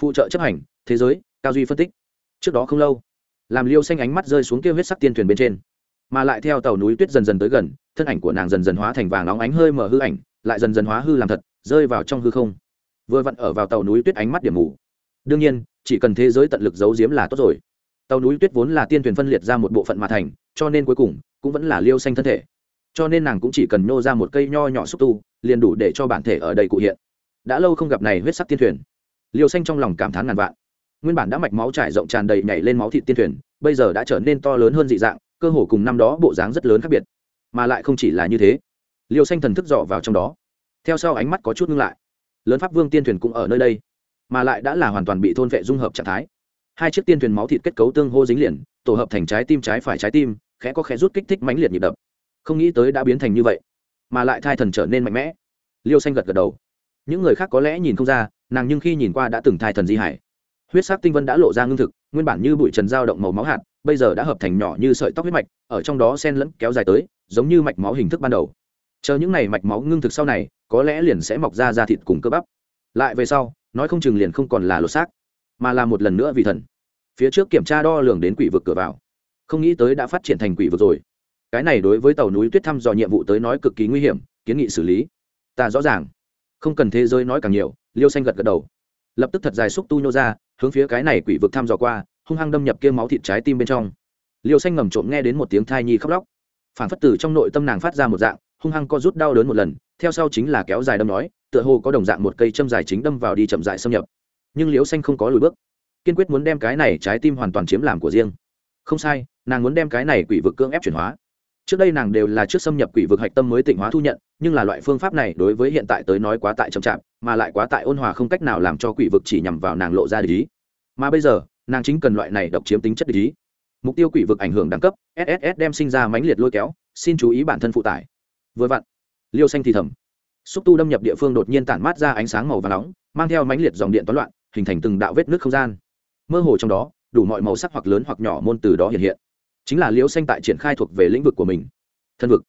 Speaker 1: Phụ trợ chấp hành, thế giới, cao duy phân tích. Trước đó không lâu, làm liêu xanh ánh mắt rơi xuống kia huyết sắc tiên thuyền bên trên. Mà lại theo tàu núi tuyết dần dần tới gần, thân ảnh của nàng dần dần hóa thành vàng óng ánh hơi mở hư ảnh, lại dần dần hóa hư làm thật, rơi vào trong hư không. Vừa vặn ở vào tàu núi tuyết ánh mắt điểm mù. Đương nhiên, chỉ cần thế giới tận lực giấu giếm là tốt rồi. Tàu núi tuyết vốn là tiên thuyền phân liệt ra một bộ phận mà thành, cho nên cuối cùng cũng vẫn là liêu xanh thân thể cho nên nàng cũng chỉ cần nhô ra một cây nho nhỏ xúc tu, liền đủ để cho bản thể ở đây cụ hiện. Đã lâu không gặp này huyết sắc tiên thuyền. Liều xanh trong lòng cảm thán ngàn vạn. Nguyên bản đã mạch máu trải rộng tràn đầy nhảy lên máu thịt tiên thuyền, bây giờ đã trở nên to lớn hơn dị dạng, cơ hồ cùng năm đó bộ dáng rất lớn khác biệt. Mà lại không chỉ là như thế. Liều xanh thần thức dọ vào trong đó. Theo sau ánh mắt có chút ngưng lại. Lớn pháp vương tiên thuyền cũng ở nơi đây, mà lại đã là hoàn toàn bị thôn vệ dung hợp trạng thái. Hai chiếc tiên thuyền máu thịt kết cấu tương hô dính liền, tổ hợp thành trái tim trái phải trái tim, khẽ có khẽ rút kích thích mãnh liệt nhịp đập không nghĩ tới đã biến thành như vậy, mà lại thai thần trở nên mạnh mẽ. Liêu xanh gật gật đầu. Những người khác có lẽ nhìn không ra, nàng nhưng khi nhìn qua đã từng thai thần di hải, huyết sắc tinh vân đã lộ ra ngưng thực, nguyên bản như bụi trần dao động màu máu hạt, bây giờ đã hợp thành nhỏ như sợi tóc huyết mạch, ở trong đó sen lẫn kéo dài tới, giống như mạch máu hình thức ban đầu. Chờ những này mạch máu ngưng thực sau này, có lẽ liền sẽ mọc ra da thịt cùng cơ bắp. Lại về sau, nói không chừng liền không còn là lột xác, mà là một lần nữa vì thần. Phía trước kiểm tra đo lường đến quỷ vực cửa vào. Không nghĩ tới đã phát triển thành quỷ vực rồi cái này đối với tàu núi tuyết thăm dò nhiệm vụ tới nói cực kỳ nguy hiểm, kiến nghị xử lý. Ta rõ ràng. Không cần thế giới nói càng nhiều, liêu xanh gật gật đầu. Lập tức thật dài xúc tu nhô ra, hướng phía cái này quỷ vực thăm dò qua, hung hăng đâm nhập kia máu thịt trái tim bên trong. Liêu xanh ngầm trộm nghe đến một tiếng thai nhi khóc lóc. Phản phất từ trong nội tâm nàng phát ra một dạng, hung hăng co rút đau đớn một lần, theo sau chính là kéo dài đâm nói, tựa hồ có đồng dạng một cây châm dài chính đâm vào đi chậm dài xâm nhập. Nhưng liêu xanh không có lùi bước. Kiên quyết muốn đem cái này trái tim hoàn toàn chiếm làm của riêng. Không sai, nàng muốn đem cái này quỷ vực cưỡng ép chuyển hóa trước đây nàng đều là trước xâm nhập quỷ vực hạch tâm mới tịnh hóa thu nhận, nhưng là loại phương pháp này đối với hiện tại tới nói quá tại chậm chạp, mà lại quá tại ôn hòa không cách nào làm cho quỷ vực chỉ nhằm vào nàng lộ ra lý mà bây giờ, nàng chính cần loại này độc chiếm tính chất lý mục tiêu quỷ vực ảnh hưởng đẳng cấp sss đem sinh ra mãnh liệt lôi kéo, xin chú ý bản thân phụ tải. Vừa vặn, liêu xanh thì thầm. Xúc tu đâm nhập địa phương đột nhiên tản mát ra ánh sáng màu và nóng, mang theo mãnh liệt dòng điện toán loạn, hình thành từng đạo vết nước không gian. Mơ hồ trong đó, đủ mọi màu sắc hoặc lớn hoặc nhỏ môn từ đó hiện hiện chính là liễu xanh tại triển khai thuộc về lĩnh vực của mình. Thân vực.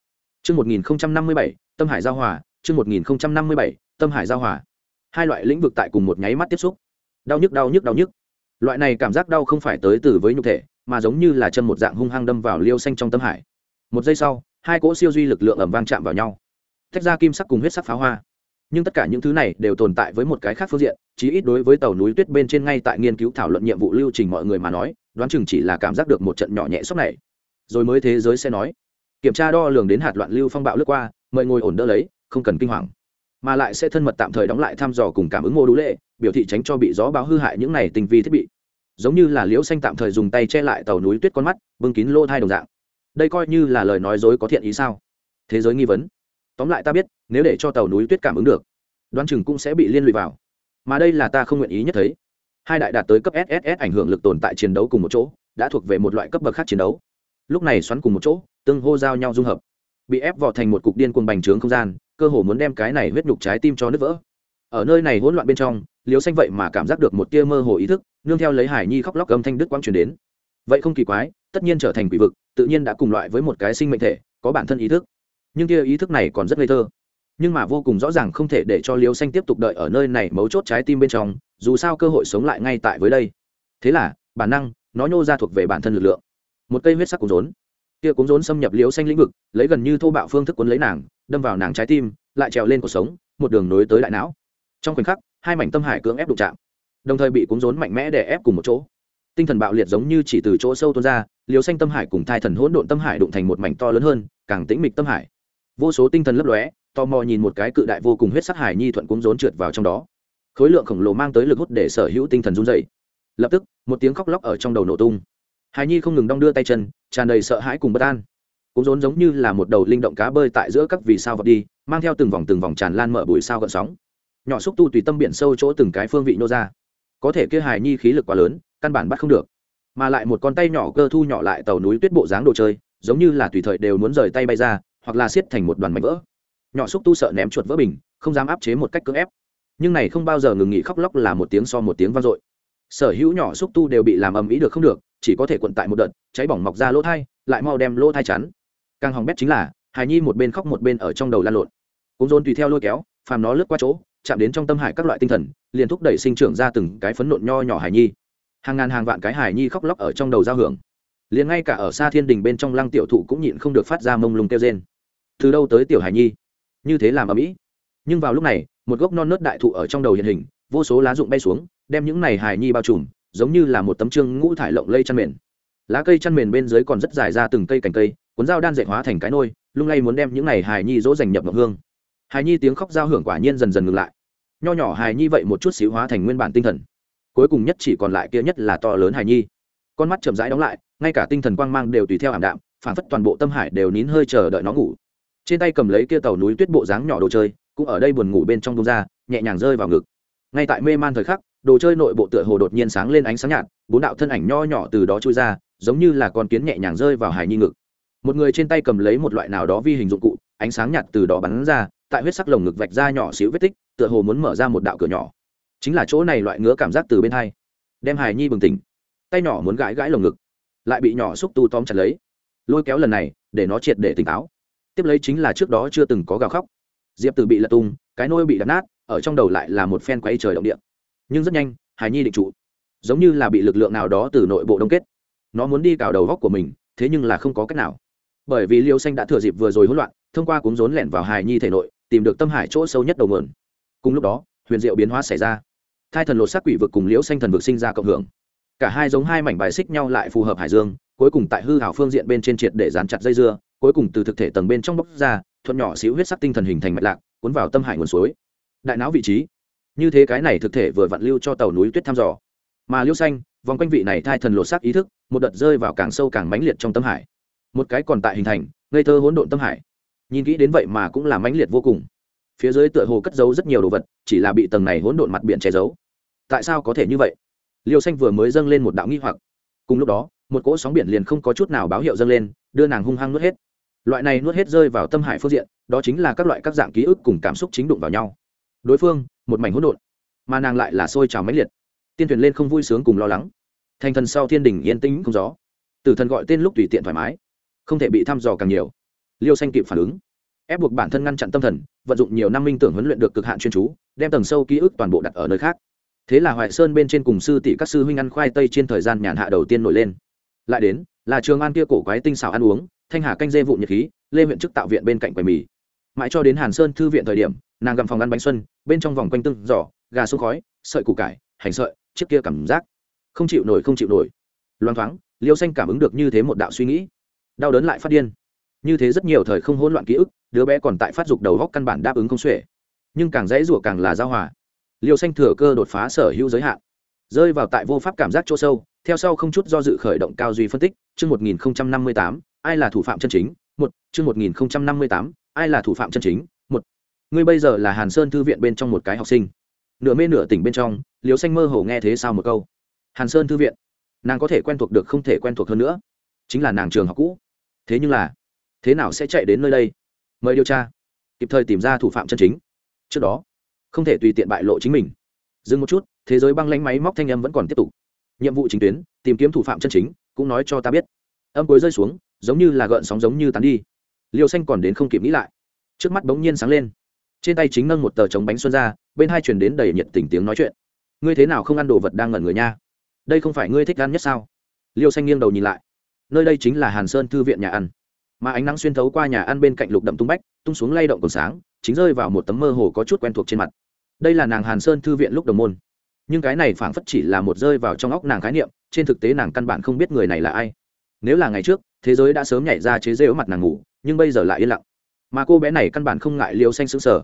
Speaker 1: Chương một nghìn năm mươi bảy, tâm hải giao hòa. Chương một nghìn năm mươi bảy, tâm hải giao hòa. Hai loại lĩnh vực tại cùng một nháy mắt tiếp xúc. Đau nhức đau nhức đau nhức. Loại này cảm giác đau không phải tới từ với nhục thể, mà giống như là chân một dạng hung hăng đâm vào liêu xanh trong tâm hải. Một giây sau, hai cỗ siêu duy lực lượng ẩm vang chạm vào nhau. Tách ra kim sắc cùng huyết sắc pháo hoa. Nhưng tất cả những thứ này đều tồn tại với một cái khác phương diện, chí ít đối với tàu núi tuyết bên trên ngay tại nghiên cứu thảo luận nhiệm vụ lưu trình mọi người mà nói đoán chừng chỉ là cảm giác được một trận nhỏ nhẹ sốc này. Rồi mới thế giới sẽ nói. Kiểm tra đo lường đến hạt loạn lưu phong bạo lướt qua, mời ngồi ổn đỡ lấy, không cần kinh hoàng. Mà lại sẽ thân mật tạm thời đóng lại thăm dò cùng cảm ứng mô đũ lệ, biểu thị tránh cho bị gió báo hư hại những này tình vi thiết bị. Giống như là liễu xanh tạm thời dùng tay che lại tàu núi tuyết con mắt, bưng kín lô thai đồng dạng. Đây coi như là lời nói dối có thiện ý sao? Thế giới nghi vấn. Tóm lại ta biết, nếu để cho tàu núi tuyết cảm ứng được, đoán chừng cũng sẽ bị liên lụy vào. Mà đây là ta không nguyện ý nhất thấy hai đại đạt tới cấp sss ảnh hưởng lực tồn tại chiến đấu cùng một chỗ, đã thuộc về một loại cấp bậc khác chiến đấu. Lúc này xoắn cùng một chỗ, tương hô giao nhau dung hợp. Bị ép vò thành một cục điên cuồng bành trướng không gian, cơ hồ muốn đem cái này huyết nhục trái tim cho nứt vỡ. Ở nơi này hỗn loạn bên trong liều xanh vậy mà cảm giác được một tia mơ hồ ý thức, nương theo lấy hải nhi khóc lóc âm thanh đức quang truyền đến. Vậy không kỳ quái, tất nhiên trở thành quỷ vực, tự nhiên đã cùng loại với một cái sinh mệnh thể, có bản thân ý thức. Nhưng tia ý thức này còn rất ngây thơ nhưng mà vô cùng rõ ràng không thể để cho liêu xanh tiếp tục đợi ở nơi này mấu chốt trái tim bên trong, dù sao cơ hội sống lại ngay tại với đây. Thế là, bản năng, nó nhô ra thuộc về bản thân lực lượng. Một cây huyết sắc cuốn rốn. Kia cuốn rốn xâm nhập liêu xanh lĩnh vực, lấy gần như thô bạo phương thức cuốn lấy nàng, đâm vào nàng trái tim, lại trèo lên cuộc sống, một đường nối tới đại não. Trong khoảnh khắc, hai mảnh tâm hải cưỡng ép đụng chạm. Đồng thời bị cuốn rốn mạnh mẽ để ép cùng một chỗ. Tinh thần bạo liệt giống như chỉ từ chỗ sâu tuôn ra liều xanh tâm hải cùng thai thần hỗn độn tâm hải đụng thành một mảnh to lớn hơn, càng tĩnh mịch tâm hải. Vô số tinh thần lấp lóe tò mò nhìn một cái cự đại vô cùng huyết sắc hải nhi thuận cũng rốn trượt vào trong đó. Khối lượng khổng lồ mang tới lực hút để sở hữu tinh thần run dày lập tức, một tiếng khóc lóc ở trong đầu nổ tung. Hải nhi không ngừng đong đưa tay chân, tràn đầy sợ hãi cùng bất an. Cũng rốn giống như là một đầu linh động cá bơi tại giữa các vì sao vật đi, mang theo từng vòng từng vòng tràn lan mở bụi sao gợn sóng. Nhỏ xúc tu tùy tâm biển sâu chỗ từng cái phương vị nô ra. Có thể kia Hải nhi khí lực quá lớn, căn bản bắt không được. Mà lại một con tay nhỏ cơ thu nhỏ lại tàu núi tuyết bộ dáng đồ chơi, giống như là tùy thời đều muốn rời tay bay ra, hoặc là siết thành một đoàn mảnh vỡ nhỏ xúc tu sợ ném chuột vỡ bình, không dám áp chế một cách cưỡng ép. Nhưng này không bao giờ ngừng nghỉ khóc lóc là một tiếng so một tiếng vang dội. Sở hữu nhỏ xúc tu đều bị làm ầm ĩ được không được, chỉ có thể quận tại một đợt, cháy bỏng mọc ra lỗ thai, lại mau đem lỗ thai chắn. Càng hỏng bét chính là, hài nhi một bên khóc một bên ở trong đầu lan lộn. Cũng dồn tùy theo lôi kéo, phàm nó lướt qua chỗ, chạm đến trong tâm hải các loại tinh thần, liền thúc đẩy sinh trưởng ra từng cái phấn nộn nho nhỏ hài nhi. Hàng ngàn hàng vạn cái hài nhi khóc lóc ở trong đầu giao hưởng. Liền ngay cả ở xa thiên đình bên trong lăng tiểu thụ cũng nhịn không được phát ra mông lung kêu rên. Từ đâu tới tiểu hài nhi? Như thế làm ở mỹ nhưng vào lúc này một gốc non nớt đại thụ ở trong đầu hiện hình vô số lá rụng bay xuống đem những này hài nhi bao trùm giống như là một tấm trương ngũ thải lộng lây chăn mền lá cây chăn mền bên dưới còn rất dài ra từng cây cành cây cuốn dao đan dạy hóa thành cái nôi lung lay muốn đem những này hài nhi dỗ dành nhập ngọc hương hài nhi tiếng khóc giao hưởng quả nhiên dần dần ngừng lại nho nhỏ hài nhi vậy một chút xíu hóa thành nguyên bản tinh thần cuối cùng nhất chỉ còn lại kia nhất là to lớn hài nhi con mắt chậm rãi đóng lại ngay cả tinh thần quang mang đều tùy theo ảm đạm phản phất toàn bộ tâm hải đều nín hơi chờ đợi nó ngủ trên tay cầm lấy kia tàu núi tuyết bộ dáng nhỏ đồ chơi, cũng ở đây buồn ngủ bên trong bông ra, nhẹ nhàng rơi vào ngực. Ngay tại mê man thời khắc, đồ chơi nội bộ tựa hồ đột nhiên sáng lên ánh sáng nhạt, bốn đạo thân ảnh nho nhỏ từ đó trôi ra, giống như là con kiến nhẹ nhàng rơi vào hài nhi ngực. Một người trên tay cầm lấy một loại nào đó vi hình dụng cụ, ánh sáng nhạt từ đó bắn ra, tại huyết sắc lồng ngực vạch ra nhỏ xíu vết tích, tựa hồ muốn mở ra một đạo cửa nhỏ. Chính là chỗ này loại ngứa cảm giác từ bên hai, đem hài nhi bừng tỉnh. Tay nhỏ muốn gãi gãi lồng ngực, lại bị nhỏ xúc tu tóm chặt lấy. Lôi kéo lần này, để nó triệt để tỉnh táo tiếp lấy chính là trước đó chưa từng có gào khóc. Diệp từ bị lật tung, cái nôi bị đập nát, ở trong đầu lại là một phen quay trời động địa. Nhưng rất nhanh hài nhi định trụ. Giống như là bị lực lượng nào đó từ nội bộ đông kết. Nó muốn đi cào đầu góc của mình, thế nhưng là không có cách nào. Bởi vì liêu xanh đã thừa dịp vừa rồi hỗn loạn, thông qua cúng rốn lẻn vào hài nhi thể nội, tìm được tâm hải chỗ sâu nhất đầu nguồn. Cùng lúc đó, huyền diệu biến hóa xảy ra. Thai thần lột xác quỷ vực cùng liễu xanh thần vực sinh ra cộng hưởng. Cả hai giống hai mảnh bài xích nhau lại phù hợp hải dương, cuối cùng tại hư hảo phương diện bên trên triệt để dán chặt dây dưa cuối cùng từ thực thể tầng bên trong bóc ra, thuận nhỏ xíu huyết sắc tinh thần hình thành mạch lạc, cuốn vào tâm hải nguồn suối. Đại não vị trí. Như thế cái này thực thể vừa vặn lưu cho tàu núi tuyết thăm dò. Mà liêu xanh, vòng quanh vị này thai thần lột xác ý thức, một đợt rơi vào càng sâu càng mãnh liệt trong tâm hải. Một cái còn tại hình thành, ngây thơ hỗn độn tâm hải. Nhìn kỹ đến vậy mà cũng là mãnh liệt vô cùng. Phía dưới tựa hồ cất giấu rất nhiều đồ vật, chỉ là bị tầng này hỗn độn mặt biển che giấu. Tại sao có thể như vậy? Liêu xanh vừa mới dâng lên một đạo nghi hoặc. Cùng lúc đó, một cỗ sóng biển liền không có chút nào báo hiệu dâng lên, đưa nàng hung hăng nuốt hết loại này nuốt hết rơi vào tâm hải phương diện, đó chính là các loại các dạng ký ức cùng cảm xúc chính đụng vào nhau. Đối phương, một mảnh hỗn độn, mà nàng lại là sôi trào mãnh liệt. Tiên thuyền lên không vui sướng cùng lo lắng. Thành thần sau thiên đình yên tĩnh không gió. Tử thần gọi tên lúc tùy tiện thoải mái, không thể bị thăm dò càng nhiều. Liêu xanh kịp phản ứng, ép buộc bản thân ngăn chặn tâm thần, vận dụng nhiều năm minh tưởng huấn luyện được cực hạn chuyên chú, đem tầng sâu ký ức toàn bộ đặt ở nơi khác. Thế là hoài sơn bên trên cùng sư tỷ các sư huynh ăn khoai tây trên thời gian nhàn hạ đầu tiên nổi lên. Lại đến, là trường an kia cổ quái tinh xảo ăn uống thanh hà canh dê vụ nhiệt khí, lê huyện chức tạo viện bên cạnh quầy mì. Mãi cho đến hàn sơn thư viện thời điểm, nàng gặm phòng ăn bánh xuân, bên trong vòng quanh tưng giỏ, gà xuống khói, sợi củ cải, hành sợi, chiếc kia cảm giác. Không chịu nổi, không chịu nổi. Loang thoáng, liêu xanh cảm ứng được như thế một đạo suy nghĩ. Đau đớn lại phát điên. Như thế rất nhiều thời không hỗn loạn ký ức, đứa bé còn tại phát dục đầu góc căn bản đáp ứng không xuể. Nhưng càng dễ rủa càng là giao hòa. Liêu xanh thừa cơ đột phá sở hữu giới hạn. Rơi vào tại vô pháp cảm giác chỗ sâu, theo sau không chút do dự khởi động cao duy phân tích, chương một nghìn năm mươi tám ai là thủ phạm chân chính? Một, chương một nghìn năm mươi tám, ai là thủ phạm chân chính? Một, ngươi bây giờ là hàn sơn thư viện bên trong một cái học sinh. Nửa mê nửa tỉnh bên trong liều xanh mơ hồ nghe thế sao một câu? Hàn sơn thư viện, nàng có thể quen thuộc được không thể quen thuộc hơn nữa. Chính là nàng trường học cũ. Thế nhưng là, thế nào sẽ chạy đến nơi đây? Mời điều tra, kịp thời tìm ra thủ phạm chân chính. Trước đó, không thể tùy tiện bại lộ chính mình. Dừng một chút, thế giới băng lánh máy móc thanh âm vẫn còn tiếp tục. Nhiệm vụ chính tuyến, tìm kiếm thủ phạm chân chính, cũng nói cho ta biết. Âm cuối rơi xuống giống như là gợn sóng giống như tán đi. Liêu xanh còn đến không kịp nghĩ lại. Trước mắt bỗng nhiên sáng lên. Trên tay chính nâng một tờ trống bánh xuân ra, bên hai truyền đến đầy nhiệt tình tiếng nói chuyện. Ngươi thế nào không ăn đồ vật đang ngẩn người nha? Đây không phải ngươi thích ăn nhất sao? Liêu xanh nghiêng đầu nhìn lại. Nơi đây chính là hàn sơn thư viện nhà ăn. Mà ánh nắng xuyên thấu qua nhà ăn bên cạnh lục đậm tung bách, tung xuống lay động còn sáng, chính rơi vào một tấm mơ hồ có chút quen thuộc trên mặt. Đây là nàng hàn sơn thư viện lúc đồng môn. Nhưng cái này phảng phất chỉ là một rơi vào trong óc nàng khái niệm, trên thực tế nàng căn bản không biết người này là ai nếu là ngày trước, thế giới đã sớm nhảy ra chế rêu mặt nàng ngủ, nhưng bây giờ lại yên lặng. Mà cô bé này căn bản không ngại liều xanh sững sờ.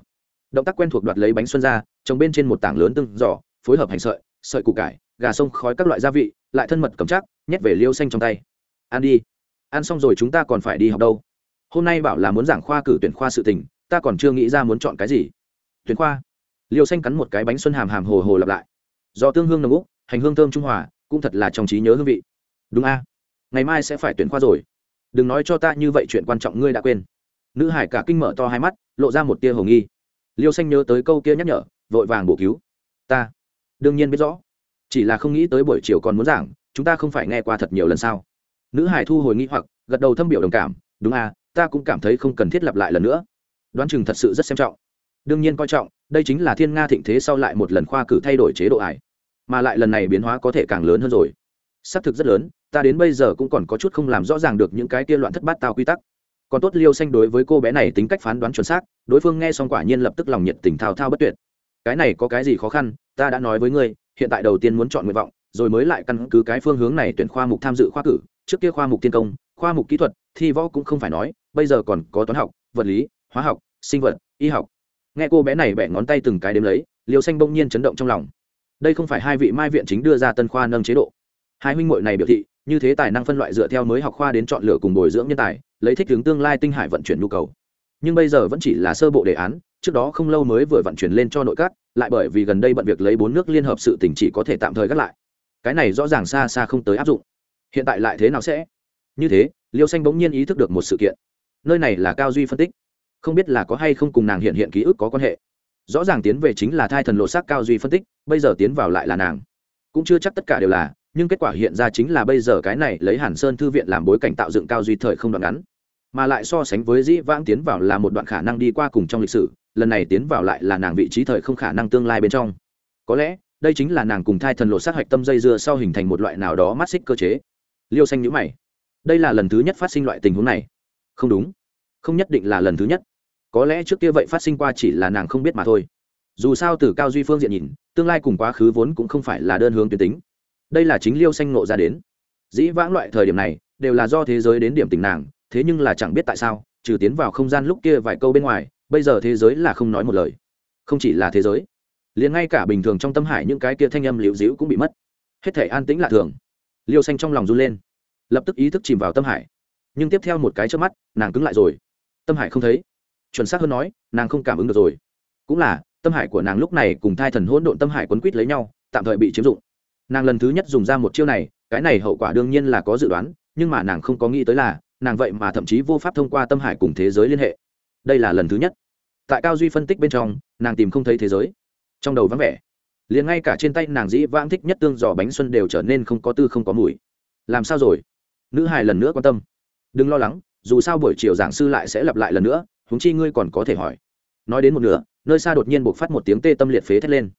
Speaker 1: Động tác quen thuộc đoạt lấy bánh xuân ra trồng bên trên một tảng lớn tương giỏ, phối hợp hành sợi sợi củ cải, gà sông khói các loại gia vị, lại thân mật cầm chắc, nhét về liêu xanh trong tay. Ăn đi. Ăn xong rồi chúng ta còn phải đi học đâu. Hôm nay bảo là muốn giảng khoa cử tuyển khoa sự tình, ta còn chưa nghĩ ra muốn chọn cái gì. Tuyển khoa? Liêu xanh cắn một cái bánh xuân hàm hàm hồ hồ lặp lại. Do tương hương nồng úc, hành hương thơm trung hòa, cũng thật là trong trí nhớ hương vị. Đúng a ngày mai sẽ phải tuyển khoa rồi. Đừng nói cho ta như vậy chuyện quan trọng ngươi đã quên. Nữ hải cả kinh mở to hai mắt, lộ ra một tia hồ nghi. Liêu xanh nhớ tới câu kia nhắc nhở, vội vàng bổ cứu. Ta đương nhiên biết rõ, chỉ là không nghĩ tới buổi chiều còn muốn giảng, chúng ta không phải nghe qua thật nhiều lần sao? Nữ hải thu hồi nghĩ hoặc, gật đầu thâm biểu đồng cảm. Đúng à ta cũng cảm thấy không cần thiết lặp lại lần nữa. Đoán chừng thật sự rất xem trọng. Đương nhiên coi trọng, đây chính là thiên nga thịnh thế sau lại một lần khoa cử thay đổi chế độ ải. Mà lại lần này biến hóa có thể càng lớn hơn rồi xác thực rất lớn, ta đến bây giờ cũng còn có chút không làm rõ ràng được những cái kia loạn thất bát tao quy tắc. Còn tốt liêu xanh đối với cô bé này tính cách phán đoán chuẩn xác, đối phương nghe xong quả nhiên lập tức lòng nhiệt tình thao thao bất tuyệt. Cái này có cái gì khó khăn, ta đã nói với ngươi, hiện tại đầu tiên muốn chọn nguyện vọng, rồi mới lại căn cứ cái phương hướng này tuyển khoa mục tham dự khoa cử, trước kia khoa mục tiên công, khoa mục kỹ thuật, thi võ cũng không phải nói, bây giờ còn có toán học, vật lý, hóa học, sinh vật, y học. Nghe cô bé này bẻ ngón tay từng cái đếm lấy liều xanh bỗng nhiên chấn động trong lòng. Đây không phải hai vị mai viện chính đưa ra tân khoa nâng chế độ hai huynh muội này biểu thị, như thế tài năng phân loại dựa theo mới học khoa đến chọn lựa cùng bồi dưỡng nhân tài, lấy thích hướng tương lai tinh hải vận chuyển nhu cầu. Nhưng bây giờ vẫn chỉ là sơ bộ đề án, trước đó không lâu mới vừa vận chuyển lên cho nội các, lại bởi vì gần đây bận việc lấy bốn nước liên hợp sự tỉnh chỉ có thể tạm thời gác lại. Cái này rõ ràng xa xa không tới áp dụng. Hiện tại lại thế nào sẽ? Như thế, liêu xanh bỗng nhiên ý thức được một sự kiện. Nơi này là cao duy phân tích. Không biết là có hay không cùng nàng hiện hiện ký ức có quan hệ. Rõ ràng tiến về chính là thai thần lộ xác cao duy phân tích, bây giờ tiến vào lại là nàng. Cũng chưa chắc tất cả đều là nhưng kết quả hiện ra chính là bây giờ cái này lấy hàn sơn thư viện làm bối cảnh tạo dựng cao duy thời không đoạn ngắn, mà lại so sánh với dĩ vãng tiến vào là một đoạn khả năng đi qua cùng trong lịch sử, lần này tiến vào lại là nàng vị trí thời không khả năng tương lai bên trong. Có lẽ, đây chính là nàng cùng thai thần lộ sát hạch tâm dây dưa sau hình thành một loại nào đó mắt xích cơ chế. Liêu xanh nhữ mày. Đây là lần thứ nhất phát sinh loại tình huống này. Không đúng. Không nhất định là lần thứ nhất. Có lẽ trước kia vậy phát sinh qua chỉ là nàng không biết mà thôi. Dù sao từ cao duy phương diện nhìn, tương lai cùng quá khứ vốn cũng không phải là đơn hướng tuyến tính đây là chính liêu xanh nộ ra đến. Dĩ vãng loại thời điểm này, đều là do thế giới đến điểm tình nàng, thế nhưng là chẳng biết tại sao, trừ tiến vào không gian lúc kia vài câu bên ngoài, bây giờ thế giới là không nói một lời. Không chỉ là thế giới, liền ngay cả bình thường trong tâm hải những cái kia thanh âm liễu dĩu cũng bị mất. Hết thể an tĩnh lạ thường. Liêu xanh trong lòng run lên, lập tức ý thức chìm vào tâm hải. Nhưng tiếp theo một cái trước mắt, nàng cứng lại rồi. Tâm hải không thấy. Chuẩn xác hơn nói, nàng không cảm ứng được rồi. Cũng là, tâm hải của nàng lúc này cùng thai thần hỗn độn tâm hải quấn quýt lấy nhau, tạm thời bị chiếm dụng nàng lần thứ nhất dùng ra một chiêu này, cái này hậu quả đương nhiên là có dự đoán, nhưng mà nàng không có nghĩ tới là, nàng vậy mà thậm chí vô pháp thông qua tâm hải cùng thế giới liên hệ. Đây là lần thứ nhất. Tại cao duy phân tích bên trong, nàng tìm không thấy thế giới. Trong đầu vắng vẻ. Liền ngay cả trên tay nàng dĩ vãng thích nhất tương giò bánh xuân đều trở nên không có tư không có mùi. Làm sao rồi? Nữ hài lần nữa quan tâm. Đừng lo lắng, dù sao buổi chiều giảng sư lại sẽ lặp lại lần nữa, huống chi ngươi còn có thể hỏi. Nói đến một nửa, nơi xa đột nhiên buộc phát một tiếng tê tâm liệt phế thét lên.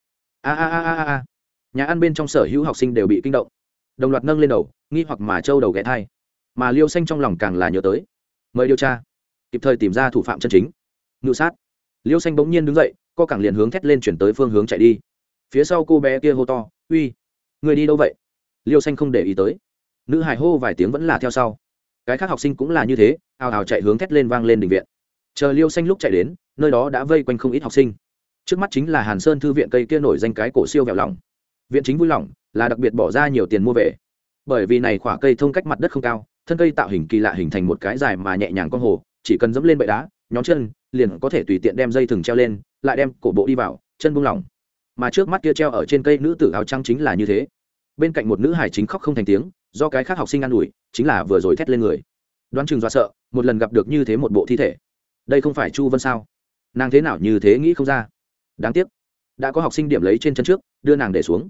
Speaker 1: A a a a a nhà ăn bên trong sở hữu học sinh đều bị kinh động. Đồng loạt nâng lên đầu, nghi hoặc mà trâu đầu ghé thai. Mà liêu xanh trong lòng càng là nhớ tới. Mời điều tra. Kịp thời tìm ra thủ phạm chân chính. Ngự sát. Liêu xanh bỗng nhiên đứng dậy, co cẳng liền hướng thét lên chuyển tới phương hướng chạy đi. Phía sau cô bé kia hô to, uy, người đi đâu vậy? Liêu xanh không để ý tới. Nữ hải hô vài tiếng vẫn là theo sau. Cái khác học sinh cũng là như thế, ào ào chạy hướng thét lên vang lên đình viện. Chờ liêu xanh lúc chạy đến, nơi đó đã vây quanh không ít học sinh. Trước mắt chính là hàn sơn thư viện cây kia nổi danh cái cổ siêu vẹo lòng viện chính vui lòng, là đặc biệt bỏ ra nhiều tiền mua về. Bởi vì này khoả cây thông cách mặt đất không cao, thân cây tạo hình kỳ lạ hình thành một cái dài mà nhẹ nhàng con hồ, chỉ cần dẫm lên bệ đá nhóm chân, liền có thể tùy tiện đem dây thừng treo lên, lại đem cổ bộ đi vào, chân buông lỏng. Mà trước mắt kia treo ở trên cây nữ tử áo trắng chính là như thế. Bên cạnh một nữ hải chính khóc không thành tiếng, do cái khác học sinh an ủi, chính là vừa rồi thét lên người. Đoán chừng do sợ, một lần gặp được như thế một bộ thi thể. Đây không phải chu vân sao? Nàng thế nào như thế nghĩ không ra. Đáng tiếc. Đã có học sinh điểm lấy trên chân trước, đưa nàng để xuống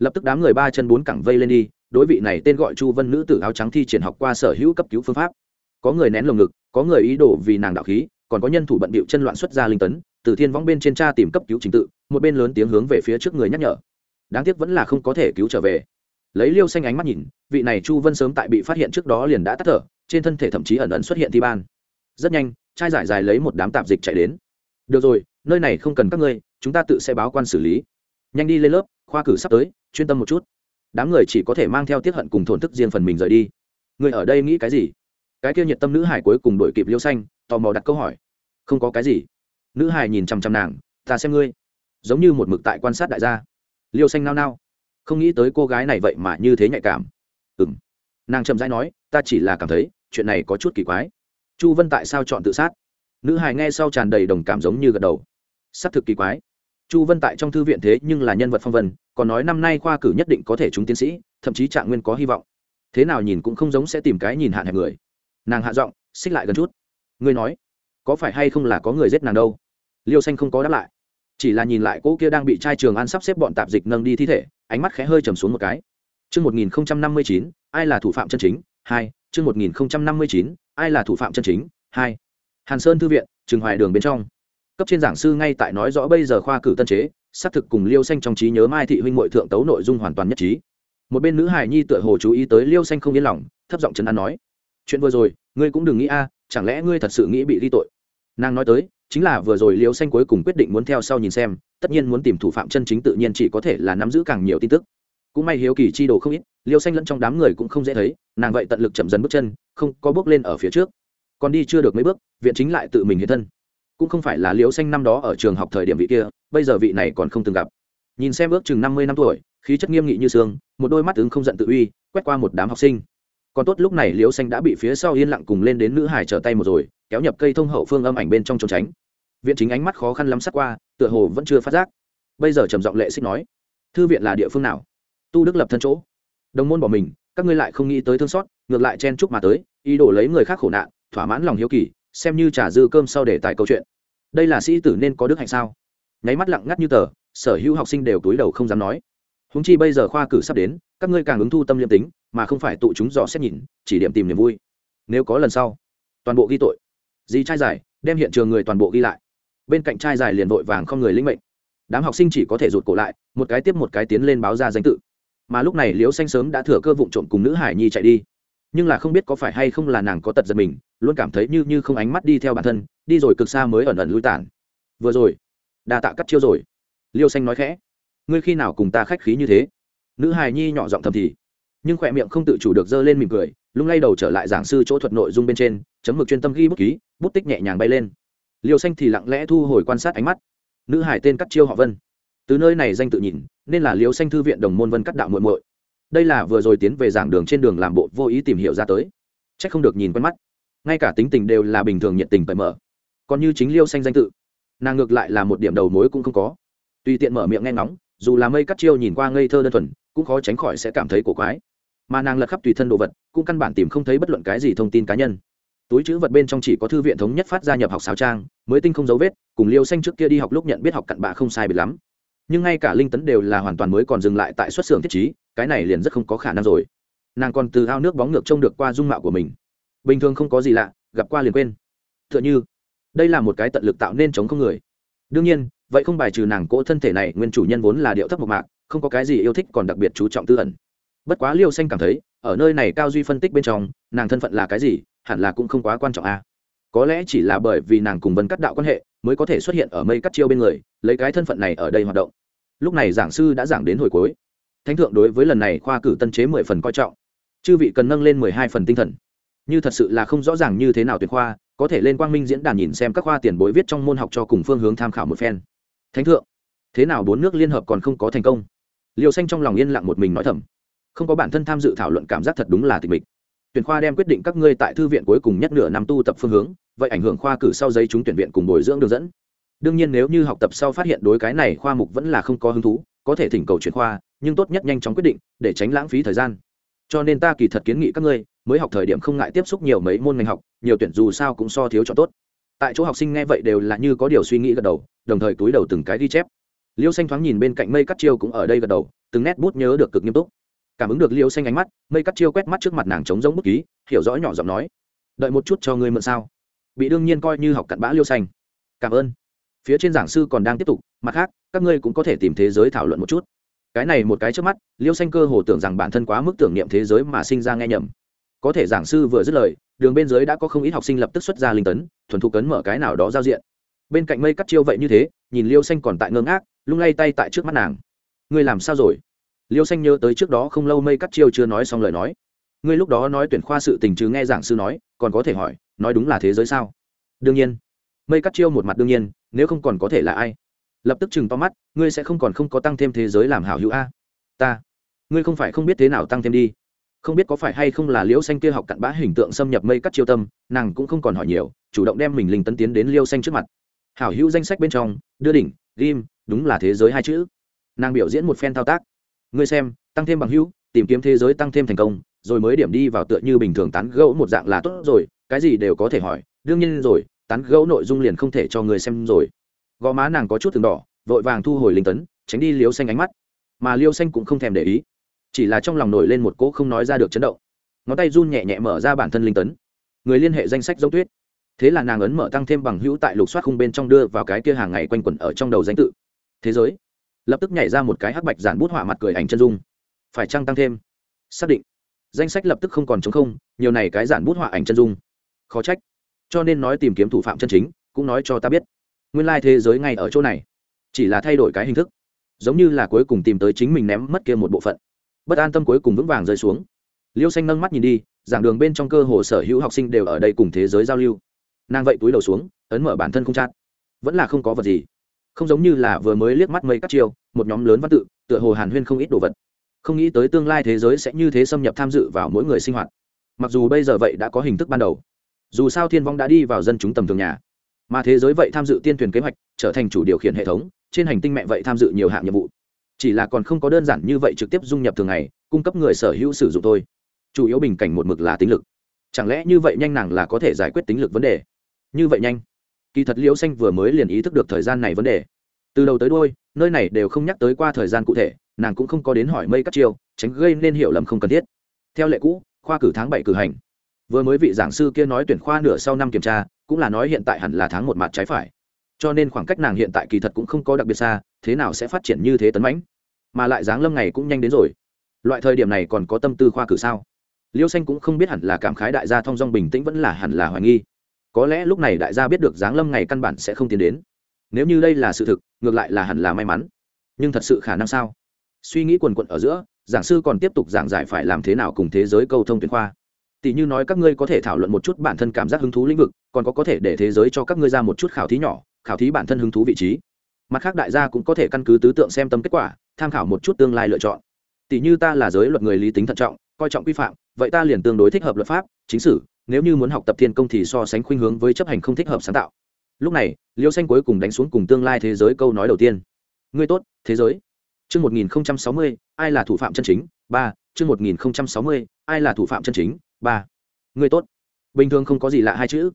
Speaker 1: lập tức đám người ba chân bốn cẳng vây lên đi, đối vị này tên gọi chu vân nữ tử áo trắng thi triển học qua sở hữu cấp cứu phương pháp. Có người nén lồng ngực, có người ý đồ vì nàng đạo khí, còn có nhân thủ bận bịu chân loạn xuất ra linh tấn, từ thiên võng bên trên cha tìm cấp cứu trình tự, một bên lớn tiếng hướng về phía trước người nhắc nhở. Đáng tiếc vẫn là không có thể cứu trở về. Lấy liêu xanh ánh mắt nhìn, vị này chu vân sớm tại bị phát hiện trước đó liền đã tắt thở, trên thân thể thậm chí ẩn ẩn xuất hiện thi ban. Rất nhanh, trai giải dài lấy một đám tạp dịch chạy đến. Được rồi, nơi này không cần các ngươi, chúng ta tự sẽ báo quan xử lý. Nhanh đi lên lớp, khoa cử sắp tới chuyên tâm một chút. Đám người chỉ có thể mang theo tiết hận cùng thổn thức riêng phần mình rời đi. Người ở đây nghĩ cái gì? Cái kia nhiệt tâm nữ hải cuối cùng đổi kịp liêu xanh, tò mò đặt câu hỏi. Không có cái gì. Nữ hải nhìn chằm chằm nàng, ta xem ngươi. Giống như một mực tại quan sát đại gia. Liêu xanh nao nao. Không nghĩ tới cô gái này vậy mà như thế nhạy cảm. Ừ m nàng chậm rãi nói, ta chỉ là cảm thấy, chuyện này có chút kỳ quái. Chu vân tại sao chọn tự sát? Nữ hải nghe sau tràn đầy đồng cảm giống như gật đầu. S ắ c thực kỳ quái. Chu vân tại trong thư viện thế nhưng là nhân vật phong vân còn nói năm nay khoa cử nhất định có thể trúng tiến sĩ thậm chí trạng nguyên có hy vọng. Thế nào nhìn cũng không giống sẽ tìm cái nhìn hạn hẹp người. Nàng hạ giọng xích lại gần chút. Ngươi nói có phải hay không là có người giết nàng đâu? Liêu xanh không có đáp lại. Chỉ là nhìn lại cỗ kia đang bị trai trường ăn sắp xếp bọn tạp dịch nâng đi thi thể ánh mắt khẽ hơi trầm xuống một cái. Chương một nghìn năm mươi chín ai là thủ phạm chân chính? Hai, chương một nghìn năm mươi chín ai là thủ phạm chân chính? Hai hàn sơn thư viện trường hoài đường bên trong. Cấp trên giảng sư ngay tại nói rõ bây giờ khoa cử tân chế xác thực cùng liêu xanh trong trí nhớ mai thị huynh mội thượng tấu nội dung hoàn toàn nhất trí. Một bên nữ Hải nhi tựa hồ chú ý tới liêu xanh không yên lòng, thấp giọng trấn an nói, chuyện vừa rồi, ngươi cũng đừng nghĩ a, chẳng lẽ ngươi thật sự nghĩ bị ghi tội? Nàng nói tới, chính là vừa rồi liêu xanh cuối cùng quyết định muốn theo sau nhìn xem, tất nhiên muốn tìm thủ phạm chân chính tự nhiên chỉ có thể là nắm giữ càng nhiều tin tức. Cũng may hiếu kỳ chi đồ không ít, liêu xanh lẫn trong đám người cũng không dễ thấy, nàng vậy tận lực chậm dần bước chân, không có bước lên ở phía trước. Còn đi chưa được mấy bước, viện chính lại tự mình hiện thân. Cũng không phải là liêu xanh năm đó ở trường học thời điểm vị kia bây giờ vị này còn không từng gặp. Nhìn xem ước chừng năm mươi năm tuổi, khí chất nghiêm nghị như sương một đôi mắt ứng không giận tự uy, quét qua một đám học sinh. Còn tốt lúc này liễu xanh đã bị phía sau yên lặng cùng lên đến nữ hải trở tay một rồi, kéo nhập cây thông hậu phương âm ảnh bên trong trốn tránh. Viện chính ánh mắt khó khăn lắm sắc qua, tựa hồ vẫn chưa phát giác. Bây giờ trầm giọng lệ xích nói, thư viện là địa phương nào? Tu đức lập thân chỗ. Đồng môn bỏ mình, các ngươi lại không nghĩ tới thương xót, ngược lại chen chúc mà tới, ý đồ lấy người khác khổ nạn, thỏa mãn lòng hiếu kỳ, xem như trả dư cơm sau để tại câu chuyện. Đây là sĩ tử nên có đức hạnh sao? Nháy mắt lặng ngắt như tờ, sở hữu học sinh đều túi đầu không dám nói. Húng chi bây giờ khoa cử sắp đến, các ngươi càng ứng thu tâm liêm tính, mà không phải tụ chúng dò xét nhìn, chỉ điểm tìm niềm vui. Nếu có lần sau, toàn bộ ghi tội. Di trai giải, đem hiện trường người toàn bộ ghi lại. Bên cạnh trai giải liền vội vàng không người linh mệnh. Đám học sinh chỉ có thể rụt cổ lại, một cái tiếp một cái tiến lên báo ra danh tự. Mà lúc này liễu xanh sớm đã thừa cơ vụ trộm cùng nữ hải nhi chạy đi. Nhưng là không biết có phải hay không là nàng có tật giật mình, luôn cảm thấy như như không ánh mắt đi theo bản thân, đi rồi cực xa mới ẩn ẩn lui tản. Vừa rồi đa tạ cắt chiêu rồi. Liêu xanh nói khẽ, ngươi khi nào cùng ta khách khí như thế? Nữ hài nhi nhỏ giọng thầm thì, nhưng khỏe miệng không tự chủ được giơ lên mỉm cười, lung lay đầu trở lại giảng sư chỗ thuật nội dung bên trên, chấm mực chuyên tâm ghi bút ký, bút tích nhẹ nhàng bay lên. Liêu xanh thì lặng lẽ thu hồi quan sát ánh mắt. Nữ hải tên cắt chiêu họ vân. Từ nơi này danh tự nhìn, nên là liêu xanh thư viện đồng môn vân cắt đạo muội muội. Đây là vừa rồi tiến về giảng đường trên đường làm bộ vô ý tìm hiểu ra tới. C h ắ c không được nhìn quen mắt. Ngay cả tính tình đều là bình thường nhiệt tình cởi mở. Còn như chính liêu xanh danh tự nàng ngược lại là một điểm đầu mối cũng không có. Tùy tiện mở miệng nghe ngóng, dù là mây cắt chiêu nhìn qua ngây thơ đơn thuần, cũng khó tránh khỏi sẽ cảm thấy cổ quái. Mà nàng lật khắp tùy thân đồ vật, cũng căn bản tìm không thấy bất luận cái gì thông tin cá nhân. Túi chữ vật bên trong chỉ có thư viện thống nhất phát gia nhập học xáo trang, mới tinh không dấu vết, cùng liêu xanh trước kia đi học lúc nhận biết học cặn bạ không sai biệt lắm. Nhưng ngay cả linh tấn đều là hoàn toàn mới còn dừng lại tại xuất xưởng thiết trí, cái này liền rất không có khả năng rồi. Nàng còn từ ao nước bóng ngược trông được qua dung mạo của mình. Bình thường không có gì lạ, gặp qua liền quên. T h ư ợ n h ư đây là một cái tận lực tạo nên chống không người. Đương nhiên, vậy không bài trừ nàng cỗ thân thể này, nguyên chủ nhân vốn là điệu thấp một mạc, không có cái gì yêu thích còn đặc biệt chú trọng tư ẩn. Bất quá liêu xanh cảm thấy, ở nơi này cao duy phân tích bên trong, nàng thân phận là cái gì, hẳn là cũng không quá quan trọng a à. có lẽ chỉ là bởi vì nàng cùng vân cắt đạo quan hệ, mới có thể xuất hiện ở mây cắt chiêu bên người, lấy cái thân phận này ở đây hoạt động. Lúc này giảng sư đã giảng đến hồi cuối. Thánh thượng đối với lần này khoa cử tân chế mười phần coi trọng. Chư vị cần nâng lên mười hai phần tinh thần như thật sự là không rõ ràng như thế nào tuyệt khoa, có thể lên quang minh diễn đàn nhìn xem các khoa tiền bối viết trong môn học cho cùng phương hướng tham khảo một phen. Thánh thượng, thế nào bốn nước liên hợp còn không có thành công? Liều xanh trong lòng yên lặng một mình nói thầm. Không có bản thân tham dự thảo luận cảm giác thật đúng là tịch mịch. Tuyển khoa đem quyết định các ngươi tại thư viện cuối cùng nhất nửa năm tu tập phương hướng, vậy ảnh hưởng khoa cử sau giấy chúng tuyển viện cùng bồi dưỡng đường dẫn. Đương nhiên nếu như học tập sau phát hiện đối cái này khoa mục vẫn là không có hứng thú, có thể thỉnh cầu chuyển khoa, nhưng tốt nhất nhanh chóng quyết định, để tránh lãng phí thời gian cho nên ta kỳ thật kiến nghị các ngươi, mới học thời điểm không ngại tiếp xúc nhiều mấy môn ngành học, nhiều tuyển dù sao cũng so thiếu cho tốt. Tại chỗ học sinh nghe vậy đều là như có điều suy nghĩ gật đầu, đồng thời túi đầu từng cái ghi chép. Liêu xanh thoáng nhìn bên cạnh mây cắt chiêu cũng ở đây gật đầu, từng nét bút nhớ được cực nghiêm túc. Cảm ứng được liêu xanh ánh mắt, mây cắt chiêu quét mắt trước mặt nàng trống giống bút ký, hiểu rõ nhỏ giọng nói, đợi một chút cho ngươi mượn sao? Bị đương nhiên coi như học cặn bã liêu xanh. Cảm ơn. Phía trên giảng sư còn đang tiếp tục, mặt khác, các ngươi cũng có thể tìm thế giới thảo luận một chút cái này một cái trước mắt, liêu xanh cơ hồ tưởng rằng bản thân quá mức tưởng niệm thế giới mà sinh ra nghe nhầm. Có thể giảng sư vừa dứt lời, đường bên dưới đã có không ít học sinh lập tức xuất ra linh tấn, thuần thục cấn mở cái nào đó giao diện. Bên cạnh mây cắt chiêu vậy như thế, nhìn liêu xanh còn tại ngơ ngác, lung lay tay tại trước mắt nàng. Ngươi làm sao rồi? Liêu xanh nhớ tới trước đó không lâu mây cắt chiêu chưa nói xong lời nói. Ngươi lúc đó nói tuyển khoa sự tình chứ nghe giảng sư nói, còn có thể hỏi, nói đúng là thế giới sao? Đương nhiên. Mây cắt chiêu một mặt đương nhiên, nếu không còn có thể là ai? Lập tức chừng to mắt, ngươi sẽ không còn không có tăng thêm thế giới làm hảo hữu a. Ta, ngươi không phải không biết thế nào tăng thêm đi. Không biết có phải hay không là liễu xanh kia học cặn bã hình tượng xâm nhập mây cắt chiêu tâm, nàng cũng không còn hỏi nhiều, chủ động đem mình linh tấn tiến đến liêu xanh trước mặt. Hảo hữu danh sách bên trong, đưa đỉnh, ghim, đúng là thế giới hai chữ. Nàng biểu diễn một phen thao tác. Ngươi xem, tăng thêm bằng hữu, tìm kiếm thế giới tăng thêm thành công, rồi mới điểm đi vào tựa như bình thường tán gẫu một dạng là tốt rồi, cái gì đều có thể hỏi, đương nhiên rồi, tán gẫu nội dung liền không thể cho người xem rồi gò má nàng có chút từng đỏ, vội vàng thu hồi linh tấn, tránh đi liêu xanh ánh mắt. Mà liêu xanh cũng không thèm để ý, chỉ là trong lòng nổi lên một cỗ không nói ra được chấn động. Ngón tay run nhẹ nhẹ mở ra bản thân linh tấn. Người liên hệ danh sách giống tuyết. Thế là nàng ấn mở tăng thêm bằng hữu tại lục soát khung bên trong đưa vào cái kia hàng ngày quanh quẩn ở trong đầu danh tự. Thế giới. Lập tức nhảy ra một cái hắc bạch giản bút họa mặt cười ảnh chân dung. Phải trăng tăng thêm? Xác định. Danh sách lập tức không còn chống không, nhiều này cái giản bút họa ảnh chân dung. Khó trách. Cho nên nói tìm kiếm thủ phạm chân chính, cũng nói cho ta biết nguyên lai thế giới ngay ở chỗ này. Chỉ là thay đổi cái hình thức. Giống như là cuối cùng tìm tới chính mình ném mất kia một bộ phận. Bất an tâm cuối cùng vững vàng rơi xuống. Liêu xanh nâng mắt nhìn đi, giảng đường bên trong cơ hồ sở hữu học sinh đều ở đây cùng thế giới giao lưu. Nàng vậy túi đầu xuống, ấn mở bản thân không chát. Vẫn là không có vật gì. Không giống như là vừa mới liếc mắt mây các chiều một nhóm lớn văn tự, tựa hồ hàn huyên không ít đồ vật. Không nghĩ tới tương lai thế giới sẽ như thế xâm nhập tham dự vào mỗi người sinh hoạt. Mặc dù bây giờ vậy đã có hình thức ban đầu. Dù sao thiên vong đã đi vào dân chúng tầm thường nhà mà thế giới vậy tham dự tiên thuyền kế hoạch, trở thành chủ điều khiển hệ thống, trên hành tinh mẹ vậy tham dự nhiều hạng nhiệm vụ. Chỉ là còn không có đơn giản như vậy trực tiếp dung nhập thường ngày, cung cấp người sở hữu sử dụng thôi. Chủ yếu bình cảnh một mực là tính lực. Chẳng lẽ như vậy nhanh nàng là có thể giải quyết tính lực vấn đề? Như vậy nhanh. Kỳ thật liễu xanh vừa mới liền ý thức được thời gian này vấn đề. Từ đầu tới đôi nơi này đều không nhắc tới qua thời gian cụ thể, nàng cũng không có đến hỏi mây các chiêu, tránh gây nên hiểu lầm không cần thiết. Theo lệ cũ, khoa cử tháng bảy cử hành vừa mới vị giảng sư kia nói tuyển khoa nửa sau năm kiểm tra, cũng là nói hiện tại hẳn là tháng một mặt trái phải. Cho nên khoảng cách nàng hiện tại kỳ thật cũng không có đặc biệt xa, thế nào sẽ phát triển như thế tấn mãnh? Mà lại giáng lâm ngày cũng nhanh đến rồi. Loại thời điểm này còn có tâm tư khoa cử sao? Liêu xanh cũng không biết hẳn là cảm khái đại gia thong dong bình tĩnh vẫn là hẳn là hoài nghi. Có lẽ lúc này đại gia biết được giáng lâm ngày căn bản sẽ không tiến đến. Nếu như đây là sự thực, ngược lại là hẳn là may mắn. Nhưng thật sự khả năng sao? Suy nghĩ quần quận ở giữa, giảng sư còn tiếp tục giảng giải phải làm thế nào cùng thế giới câu thông tuyển khoa tỷ như nói các ngươi có thể thảo luận một chút bản thân cảm giác hứng thú lĩnh vực, còn có có thể để thế giới cho các ngươi ra một chút khảo thí nhỏ, khảo thí bản thân hứng thú vị trí. Mặt khác đại gia cũng có thể căn cứ tứ tượng xem tâm kết quả, tham khảo một chút tương lai lựa chọn. Tỷ như ta là giới luật người lý tính thận trọng, coi trọng quy phạm, vậy ta liền tương đối thích hợp luật pháp, chính sử, nếu như muốn học tập thiên công thì so sánh khuynh hướng với chấp hành không thích hợp sáng tạo. Lúc này, liêu xanh cuối cùng đánh xuống cùng tương lai thế giới câu nói đầu tiên. Ngươi tốt, thế giới. Chương một nghìn sáu mươi, ai là thủ phạm chân chính? Ba, chương một nghìn sáu mươi, ai là thủ phạm chân chính? Ba người tốt bình thường không có gì lạ hai chữ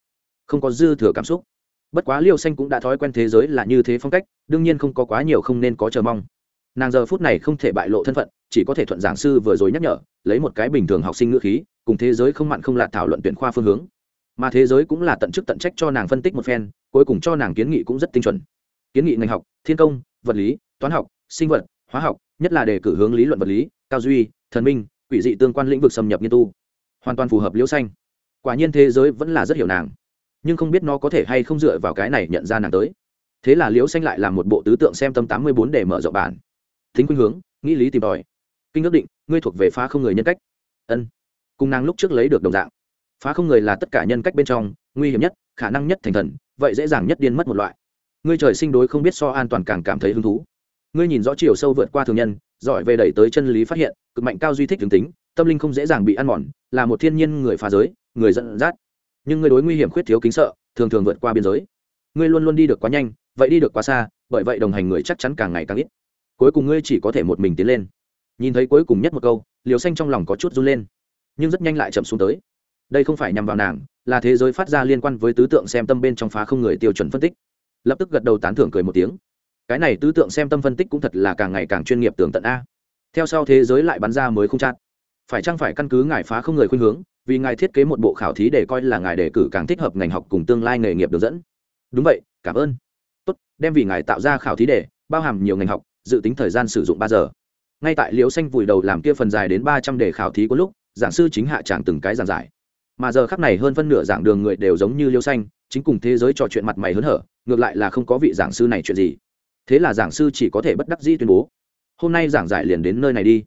Speaker 1: không có dư thừa cảm xúc bất quá liêu xanh cũng đã thói quen thế giới là như thế phong cách đương nhiên không có quá nhiều không nên có chờ mong nàng giờ phút này không thể bại lộ thân phận chỉ có thể thuận giảng sư vừa rồi nhắc nhở lấy một cái bình thường học sinh ngữ khí cùng thế giới không mặn không lạt thảo luận tuyển khoa phương hướng mà thế giới cũng là tận chức tận trách cho nàng phân tích một phen cuối cùng cho nàng kiến nghị cũng rất tinh chuẩn kiến nghị ngành học thiên công vật lý toán học sinh vật hóa học nhất là đề cử hướng lý luận vật lý cao duy thần minh quỷ dị tương quan lĩnh vực xâm nhập nghiên tu hoàn toàn phù hợp liễu xanh. Quả nhiên thế giới vẫn là rất hiểu nàng. Nhưng không biết nó có thể hay không dựa vào cái này nhận ra nàng tới. Thế là liễu xanh lại làm một bộ tứ tượng xem tâm tám mươi bốn để mở rộng bản. Thính khuynh hướng, nghĩ lý tìm tòi. Kinh ước định, ngươi thuộc về phá không người nhân cách. Ân. Cùng nàng lúc trước lấy được đồng dạng. Phá không người là tất cả nhân cách bên trong, nguy hiểm nhất, khả năng nhất thành thần, vậy dễ dàng nhất điên mất một loại. Ngươi trời sinh đối không biết so an toàn càng cảm thấy hứng thú. Ngươi nhìn rõ chiều sâu vượt qua thường nhân, giỏi về đẩy tới chân lý phát hiện, cực mạnh cao duy thích thường tính tâm linh không dễ dàng bị ăn mòn, là một thiên nhiên người phá giới, người dẫn dắt. Nhưng ngươi đối nguy hiểm khuyết thiếu kính sợ, thường thường vượt qua biên giới. Ngươi luôn luôn đi được quá nhanh, vậy đi được quá xa, bởi vậy đồng hành người chắc chắn càng ngày càng ít. Cuối cùng ngươi chỉ có thể một mình tiến lên. Nhìn thấy cuối cùng nhất một câu liều xanh trong lòng có chút run lên, nhưng rất nhanh lại chậm xuống tới. Đây không phải nhằm vào nàng, là thế giới phát ra liên quan với tứ tượng xem tâm bên trong phá không người tiêu chuẩn phân tích. Lập tức gật đầu tán thưởng cười một tiếng. Cái này tứ tượng xem tâm phân tích cũng thật là càng ngày càng chuyên nghiệp tường tận a. Theo sau thế giới lại bắn ra mới không chát phải chăng phải căn cứ ngài phá không người khuyên hướng, vì ngài thiết kế một bộ khảo thí để coi là ngài đề cử càng thích hợp ngành học cùng tương lai nghề nghiệp được dẫn? Đúng vậy, cảm ơn. Tốt, đem vì ngài tạo ra khảo thí để bao hàm nhiều ngành học, dự tính thời gian sử dụng ba giờ. Ngay tại liễu xanh vùi đầu làm kia phần dài đến ba trăm đề khảo thí có lúc, giảng sư chính hạ tràng từng cái giảng giải. Mà giờ khắc này hơn phân nửa giảng đường người đều giống như Liêu xanh, chính cùng thế giới trò chuyện mặt mày hớn hở, ngược lại là không có vị giảng sư này chuyện gì. Thế là giảng sư chỉ có thể bất đắc dĩ tuyên bố, hôm nay giảng giải liền đến nơi này đi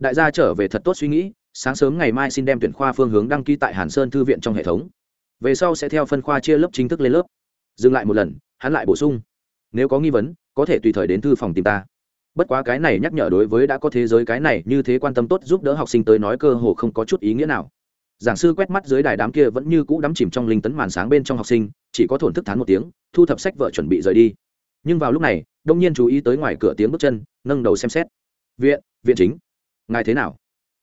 Speaker 1: đại gia trở về thật tốt suy nghĩ, sáng sớm ngày mai xin đem tuyển khoa phương hướng đăng ký tại hàn sơn thư viện trong hệ thống. Về sau sẽ theo phân khoa chia lớp chính thức lên lớp. Dừng lại một lần, hắn lại bổ sung. Nếu có nghi vấn, có thể tùy thời đến thư phòng tìm ta. Bất quá cái này nhắc nhở đối với đã có thế giới cái này như thế quan tâm tốt giúp đỡ học sinh tới nói cơ hồ không có chút ý nghĩa nào. Giảng sư quét mắt dưới đài đám kia vẫn như cũ đắm chìm trong linh tấn màn sáng bên trong học sinh, chỉ có thổn thức thán một tiếng, thu thập sách vợ chuẩn bị rời đi. Nhưng vào lúc này, đông nhiên chú ý tới ngoài cửa tiếng bước chân, nâng đầu xem xét. Viện viện chính ngài thế nào?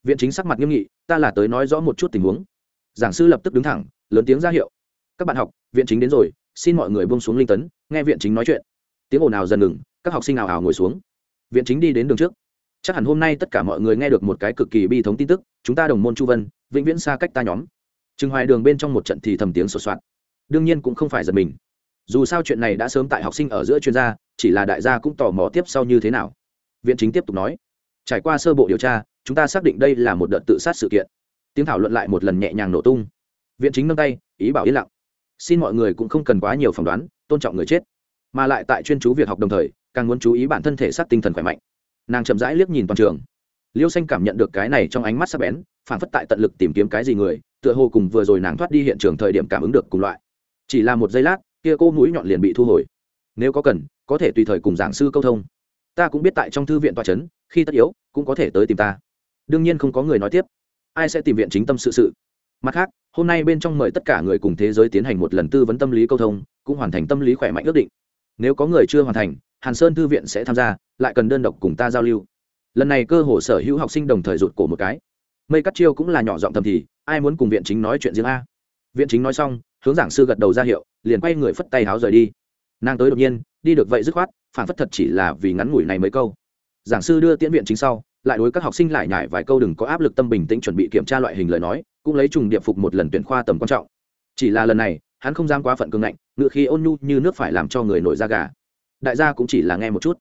Speaker 1: Viện chính sắc mặt nghiêm nghị, ta là tới nói rõ một chút tình huống. Giảng sư lập tức đứng thẳng, lớn tiếng ra hiệu. Các bạn học, viện chính đến rồi, xin mọi người buông xuống linh tấn, nghe viện chính nói chuyện. Tiếng ồn ào dần ngừng, các học sinh nào ảo ngồi xuống. Viện chính đi đến đường trước. Chắc hẳn hôm nay tất cả mọi người nghe được một cái cực kỳ bi thống tin tức, chúng ta đồng môn chu vân, vĩnh viễn xa cách ta nhóm. Trừng hoài đường bên trong một trận thì thầm tiếng sột soạt. Đương nhiên cũng không phải giật mình. Dù sao chuyện này đã sớm tại học sinh ở giữa chuyên gia, chỉ là đại gia cũng tò mò tiếp sau như thế nào. Viện chính tiếp tục nói trải qua sơ bộ điều tra, chúng ta xác định đây là một đợt tự sát sự kiện. Tiếng thảo luận lại một lần nhẹ nhàng nổ tung. Viện chính nâng tay, ý bảo yên lặng. Xin mọi người cũng không cần quá nhiều phỏng đoán, tôn trọng người chết. Mà lại tại chuyên chú việc học đồng thời, càng muốn chú ý bản thân thể xác tinh thần khỏe mạnh. Nàng chậm rãi liếc nhìn toàn trường. Liêu xanh cảm nhận được cái này trong ánh mắt sắc bén, phản phất tại tận lực tìm kiếm cái gì người, tựa hồ cùng vừa rồi nàng thoát đi hiện trường thời điểm cảm ứng được cùng loại. Chỉ là một giây lát, kia cô mũi nhọn liền bị thu hồi. Nếu có cần, có thể tùy thời cùng giảng sư câu thông. Ta cũng biết tại trong thư viện tòa trấn khi tất yếu, cũng có thể tới tìm ta. Đương nhiên không có người nói tiếp. Ai sẽ tìm viện chính tâm sự sự? Mặt khác, hôm nay bên trong mời tất cả người cùng thế giới tiến hành một lần tư vấn tâm lý câu thông, cũng hoàn thành tâm lý khỏe mạnh ước định. Nếu có người chưa hoàn thành, hàn sơn thư viện sẽ tham gia, lại cần đơn độc cùng ta giao lưu. Lần này cơ hồ sở hữu học sinh đồng thời rụt cổ một cái. Mây cắt chiêu cũng là nhỏ giọng thầm thì, ai muốn cùng viện chính nói chuyện riêng a? Viện chính nói xong, hướng giảng sư gật đầu ra hiệu, liền quay người phất tay háo rời đi. Nàng tới đột nhiên, đi được vậy dứt khoát, phản phất thật chỉ là vì ngắn ngủi này mấy câu giảng sư đưa tiễn viện chính sau, lại đối các học sinh lại nhải vài câu đừng có áp lực tâm bình tĩnh chuẩn bị kiểm tra loại hình lời nói, cũng lấy trùng điệp phục một lần tuyển khoa tầm quan trọng. Chỉ là lần này, hắn không dám quá phận cường ngạnh ngựa khi ôn nhu như nước phải làm cho người nổi da gà. Đại gia cũng chỉ là nghe một chút.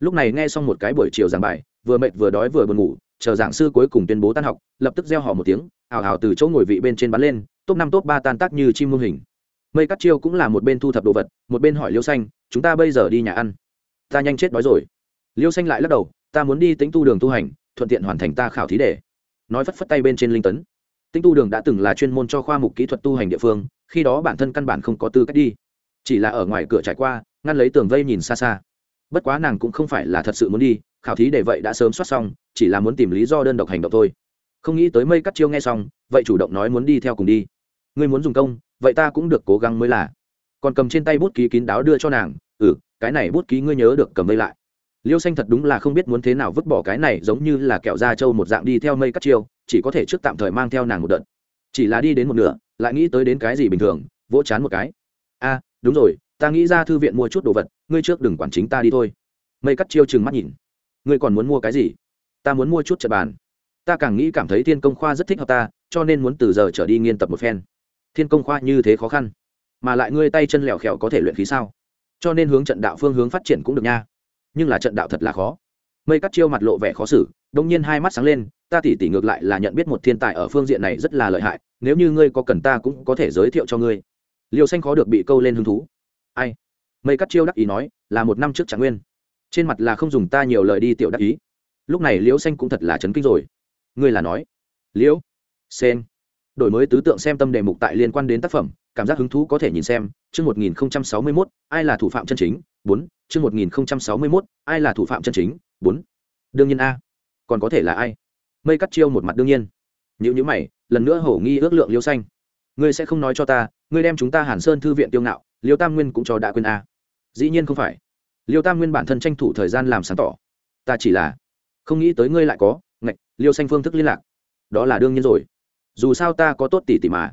Speaker 1: Lúc này nghe xong một cái buổi chiều giảng bài, vừa mệt vừa đói vừa buồn ngủ, chờ giảng sư cuối cùng tuyên bố tan học, lập tức gieo họ một tiếng ảo ảo từ chỗ ngồi vị bên trên bắn lên, top năm top ba tan tác như chim mô hình. Mây cắt chiêu cũng là một bên thu thập đồ vật, một bên hỏi liêu xanh, chúng ta bây giờ đi nhà ăn? Ta nhanh chết đói rồi liêu xanh lại lắc đầu, ta muốn đi tính tu đường tu hành, thuận tiện hoàn thành ta khảo thí đề. Nói phất phất tay bên trên linh tấn. Tinh tu đường đã từng là chuyên môn cho khoa mục kỹ thuật tu hành địa phương, khi đó bản thân căn bản không có tư cách đi. Chỉ là ở ngoài cửa trải qua, ngăn lấy tường vây nhìn xa xa. Bất quá nàng cũng không phải là thật sự muốn đi, khảo thí để vậy đã sớm soát xong, chỉ là muốn tìm lý do đơn độc hành động thôi. Không nghĩ tới mây cắt chiêu nghe xong, vậy chủ động nói muốn đi theo cùng đi. Ngươi muốn dùng công, vậy ta cũng được cố gắng mới là. Còn cầm trên tay bút ký kín đáo đưa cho nàng ừ cái này bút ký ngươi nhớ được cầm vây lại liêu xanh thật đúng là không biết muốn thế nào vứt bỏ cái này, giống như là kẹo da trâu một dạng đi theo mây cắt chiêu, chỉ có thể trước tạm thời mang theo nàng một đợt. Chỉ là đi đến một nửa, lại nghĩ tới đến cái gì bình thường, vỗ chán một cái. A, đúng rồi, ta nghĩ ra thư viện mua chút đồ vật, ngươi trước đừng quản chính ta đi thôi. Mây cắt chiêu chừng mắt nhìn. Ngươi còn muốn mua cái gì? Ta muốn mua chút trật bàn. Ta càng nghĩ cảm thấy thiên công khoa rất thích hợp ta, cho nên muốn từ giờ trở đi nghiên tập một phen. Thiên công khoa như thế khó khăn, mà lại ngươi tay chân lẹo khèo có thể luyện khí sao? Cho nên hướng trận đạo phương hướng phát triển cũng được nha nhưng là trận đạo thật là khó. Mây cắt chiêu mặt lộ vẻ khó xử đông nhiên hai mắt sáng lên, ta tỉ tỉ ngược lại là nhận biết một thiên tài ở phương diện này rất là lợi hại, nếu như ngươi có cần ta cũng có thể giới thiệu cho ngươi. Liều xanh khó được bị câu lên hứng thú. Ai? Mây cắt chiêu đắc ý nói, là một năm trước trạng nguyên. Trên mặt là không dùng ta nhiều lời đi tiểu đắc ý. Lúc này liễu xanh cũng thật là chấn kinh rồi. Ngươi là nói? Liễu sen. Đổi mới tứ tượng xem tâm đề mục tại liên quan đến tác phẩm cảm giác hứng thú có thể nhìn xem, chương một nghìn sáu mươi mốt, ai là thủ phạm chân chính? Bốn, chương một nghìn sáu mươi mốt, ai là thủ phạm chân chính? Bốn. Đương nhiên a. Còn có thể là ai? Mây cắt chiêu một mặt đương nhiên. Nếu nhữ mày, lần nữa hổ nghi ước lượng liêu xanh. Ngươi sẽ không nói cho ta, ngươi đem chúng ta hàn sơn thư viện tiêu ngạo, liêu tam nguyên cũng cho đã quên a. Dĩ nhiên không phải. Liêu tam nguyên bản thân tranh thủ thời gian làm sáng tỏ. Ta chỉ là không nghĩ tới ngươi lại có, ngạch, liêu xanh phương thức liên lạc. Đó là đương nhiên rồi. Dù sao ta có tốt tỷ tỷ mà.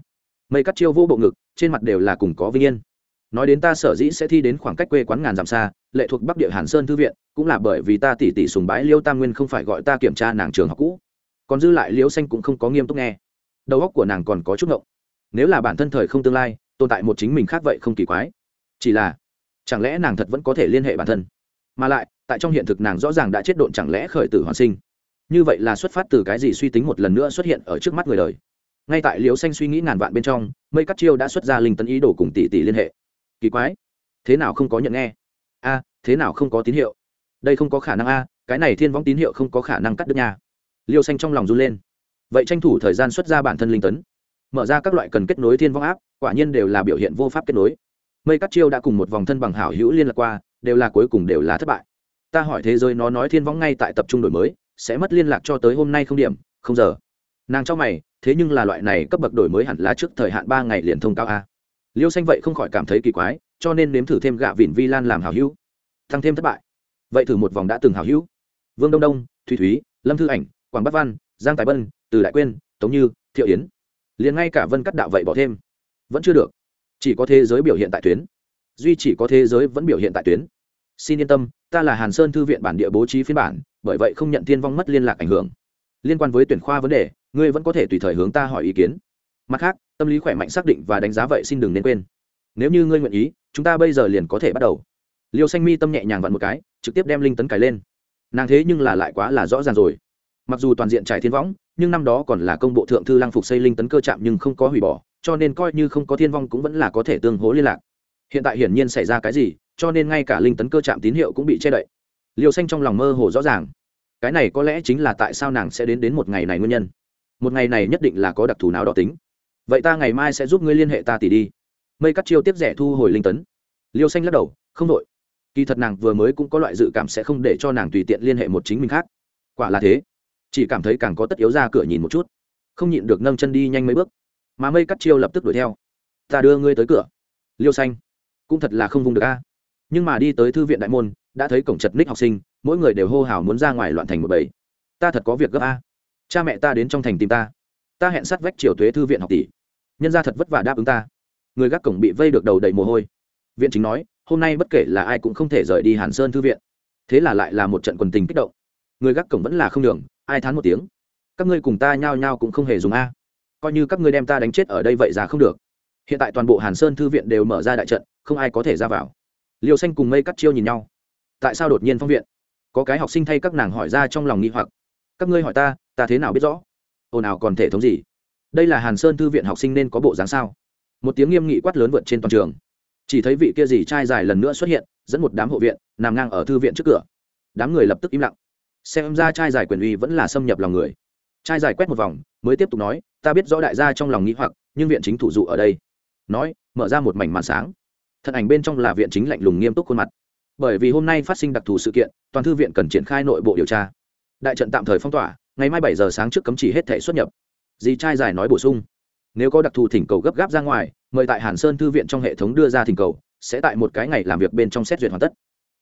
Speaker 1: Mây cắt chiêu vô bộ ngực trên mặt đều là cùng có vinh yên. Nói đến ta sở dĩ sẽ thi đến khoảng cách quê quán ngàn dặm xa, lệ thuộc bắc địa hàn sơn thư viện, cũng là bởi vì ta tỷ tỷ sùng bái liêu tam nguyên không phải gọi ta kiểm tra nàng trường học cũ. Còn dư lại liêu xanh cũng không có nghiêm túc nghe. Đầu óc của nàng còn có chút ngộng. Nếu là bản thân thời không tương lai, tồn tại một chính mình khác vậy không kỳ quái. Chỉ là, chẳng lẽ nàng thật vẫn có thể liên hệ bản thân? Mà lại, tại trong hiện thực nàng rõ ràng đã chết độn chẳng lẽ khởi tử hoàn sinh. Như vậy là xuất phát từ cái gì suy tính một lần nữa xuất hiện ở trước mắt người đời? Ngay tại liều xanh suy nghĩ ngàn vạn bên trong, mây cắt chiêu đã xuất ra linh tấn ý đồ cùng tỷ tỷ liên hệ. Kỳ quái. Thế nào không có nhận nghe? A, thế nào không có tín hiệu? Đây không có khả năng a, cái này thiên võng tín hiệu không có khả năng cắt đứt nha. Liêu xanh trong lòng run lên. Vậy tranh thủ thời gian xuất ra bản thân linh tấn. Mở ra các loại cần kết nối thiên võng áp, quả nhiên đều là biểu hiện vô pháp kết nối. Mây cắt chiêu đã cùng một vòng thân bằng hảo hữu liên lạc qua, đều là cuối cùng đều là thất bại. Ta hỏi thế giới nó nói thiên võng ngay tại tập trung đổi mới, sẽ mất liên lạc cho tới hôm nay không điểm, không giờ nàng cho mày, thế nhưng là loại này cấp bậc đổi mới hẳn lá trước thời hạn ba ngày liền thông cao a. Liêu xanh vậy không khỏi cảm thấy kỳ quái, cho nên nếm thử thêm gạ vỉn vi lan làm hảo hữu. Thăng thêm thất bại. Vậy thử một vòng đã từng hảo hữu. Vương đông đông thùy thúy, lâm thư ảnh, quảng bắc văn, giang tài bân, từ đại quyên, tống như, thiệu yến. Liền ngay cả vân cắt đạo vậy bỏ thêm. Vẫn chưa được. Chỉ có thế giới biểu hiện tại tuyến. Duy chỉ có thế giới vẫn biểu hiện tại tuyến. Xin yên tâm, ta là hàn sơn thư viện bản địa bố trí phiên bản, bởi vậy không nhận thiên vong mất liên lạc ảnh hưởng. Liên quan với tuyển khoa vấn đề ngươi vẫn có thể tùy thời hướng ta hỏi ý kiến. Mặt khác, tâm lý khỏe mạnh xác định và đánh giá vậy xin đừng nên quên. Nếu như ngươi nguyện ý, chúng ta bây giờ liền có thể bắt đầu. Liêu xanh mi tâm nhẹ nhàng vặn một cái, trực tiếp đem linh tấn cài lên. Nàng thế nhưng là lại quá là rõ ràng rồi. Mặc dù toàn diện trải thiên võng, nhưng năm đó còn là công bộ thượng thư lang phục xây linh tấn cơ trạm nhưng không có hủy bỏ, cho nên coi như không có thiên vong cũng vẫn là có thể tương hố liên lạc. Hiện tại hiển nhiên xảy ra cái gì, cho nên ngay cả linh tấn cơ trạm tín hiệu cũng bị che đậy. Liều xanh trong lòng mơ hồ rõ ràng. Cái này có lẽ chính là tại sao nàng sẽ đến đến một ngày này nguyên nhân một ngày này nhất định là có đặc thù nào đó tính. Vậy ta ngày mai sẽ giúp ngươi liên hệ ta tỷ đi. Mây cắt chiêu tiếp rẻ thu hồi linh tấn. Liêu xanh lắc đầu, không đội kỳ thật nàng vừa mới cũng có loại dự cảm sẽ không để cho nàng tùy tiện liên hệ một chính mình khác. Quả là thế. Chỉ cảm thấy càng có tất yếu ra cửa nhìn một chút. Không nhịn được nâng chân đi nhanh mấy bước. Mà mây cắt chiêu lập tức đuổi theo. Ta đưa ngươi tới cửa. Liêu xanh, cũng thật là không vùng được a. Nhưng mà đi tới thư viện đại môn, đã thấy cổng chật ních học sinh, mỗi người đều hô hào muốn ra ngoài loạn thành một bầy. Ta thật có việc gấp a cha mẹ ta đến trong thành tìm ta. Ta hẹn sát vách triều thuế thư viện học tỷ. Nhân ra thật vất vả đáp ứng ta. Người gác cổng bị vây được đầu đầy mồ hôi. Viện chính nói, hôm nay bất kể là ai cũng không thể rời đi hàn sơn thư viện. Thế là lại là một trận quần tình kích động. Người gác cổng vẫn là không đường ai thán một tiếng. Các ngươi cùng ta nhao nhao cũng không hề dùng a. Coi như các ngươi đem ta đánh chết ở đây vậy ra không được. Hiện tại toàn bộ hàn sơn thư viện đều mở ra đại trận, không ai có thể ra vào. Liều xanh cùng mây cắt chiêu nhìn nhau. Tại sao đột nhiên phong viện? Có cái học sinh thay các nàng hỏi ra trong lòng nghi hoặc. Các ngươi hỏi ta ta thế nào biết rõ? Ồn ào còn thể thống gì? Đây là hàn sơn thư viện học sinh nên có bộ dáng sao? Một tiếng nghiêm nghị quát lớn vượt trên toàn trường. Chỉ thấy vị kia gì trai dài lần nữa xuất hiện, dẫn một đám hộ viện, nằm ngang ở thư viện trước cửa. Đám người lập tức im lặng. Xem ra trai dài quyền uy vẫn là xâm nhập lòng người. Trai dài quét một vòng, mới tiếp tục nói, ta biết rõ đại gia trong lòng nghĩ hoặc, nhưng viện chính thủ dụ ở đây. Nói, mở ra một mảnh màn sáng. Thân ảnh bên trong là viện chính lạnh lùng nghiêm túc khuôn mặt. Bởi vì hôm nay phát sinh đặc thù sự kiện, toàn thư viện cần triển khai nội bộ điều tra. Đại trận tạm thời phong tỏa ngày mai bảy giờ sáng trước cấm chỉ hết thể xuất nhập. Dì trai giải nói bổ sung. Nếu có đặc thù thỉnh cầu gấp gáp ra ngoài, mời tại hàn sơn thư viện trong hệ thống đưa ra thỉnh cầu, sẽ tại một cái ngày làm việc bên trong xét duyệt hoàn tất.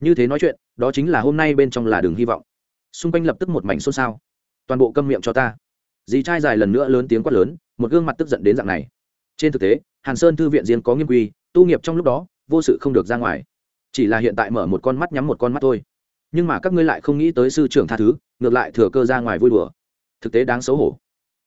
Speaker 1: Như thế nói chuyện, đó chính là hôm nay bên trong là đường hy vọng. Xung quanh lập tức một mảnh xôn xao. Toàn bộ câm miệng cho ta. Dì trai dài lần nữa lớn tiếng quát lớn, một gương mặt tức giận đến dạng này. Trên thực tế, hàn sơn thư viện riêng có nghiêm quy, tu nghiệp trong lúc đó, vô sự không được ra ngoài. Chỉ là hiện tại mở một con mắt nhắm một con mắt thôi. Nhưng mà các ngươi lại không nghĩ tới sư trưởng tha thứ ngược lại thừa cơ ra ngoài vui đùa. Thực tế đáng xấu hổ.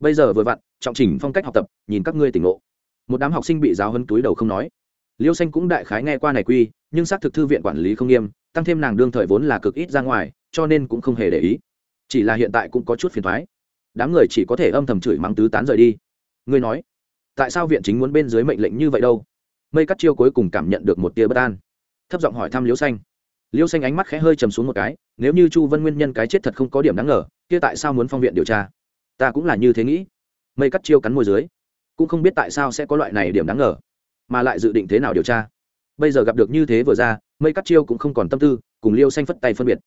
Speaker 1: Bây giờ vừa vặn, trọng chỉnh phong cách học tập, nhìn các ngươi tỉnh ngộ. Một đám học sinh bị giáo hấn túi đầu không nói. Liêu xanh cũng đại khái nghe qua này quy, nhưng xác thực thư viện quản lý không nghiêm, tăng thêm nàng đương thời vốn là cực ít ra ngoài, cho nên cũng không hề để ý. Chỉ là hiện tại cũng có chút phiền thoái đám người chỉ có thể âm thầm chửi mắng tứ tán rời đi. Ngươi nói, tại sao viện chính muốn bên dưới mệnh lệnh như vậy đâu? Mây cắt chiêu cuối cùng cảm nhận được một tia bất an. Thấp giọng hỏi thăm liêu xanh liêu xanh ánh mắt khẽ hơi chầm xuống một cái, nếu như chu vân nguyên nhân cái chết thật không có điểm đáng ngờ, kia tại sao muốn phong viện điều tra? Ta cũng là như thế nghĩ. Mây cắt chiêu cắn môi dưới, cũng không biết tại sao sẽ có loại này điểm đáng ngờ, mà lại dự định thế nào điều tra? Bây giờ gặp được như thế vừa ra, mây cắt chiêu cũng không còn tâm tư, cùng liêu xanh phất tay phân biệt.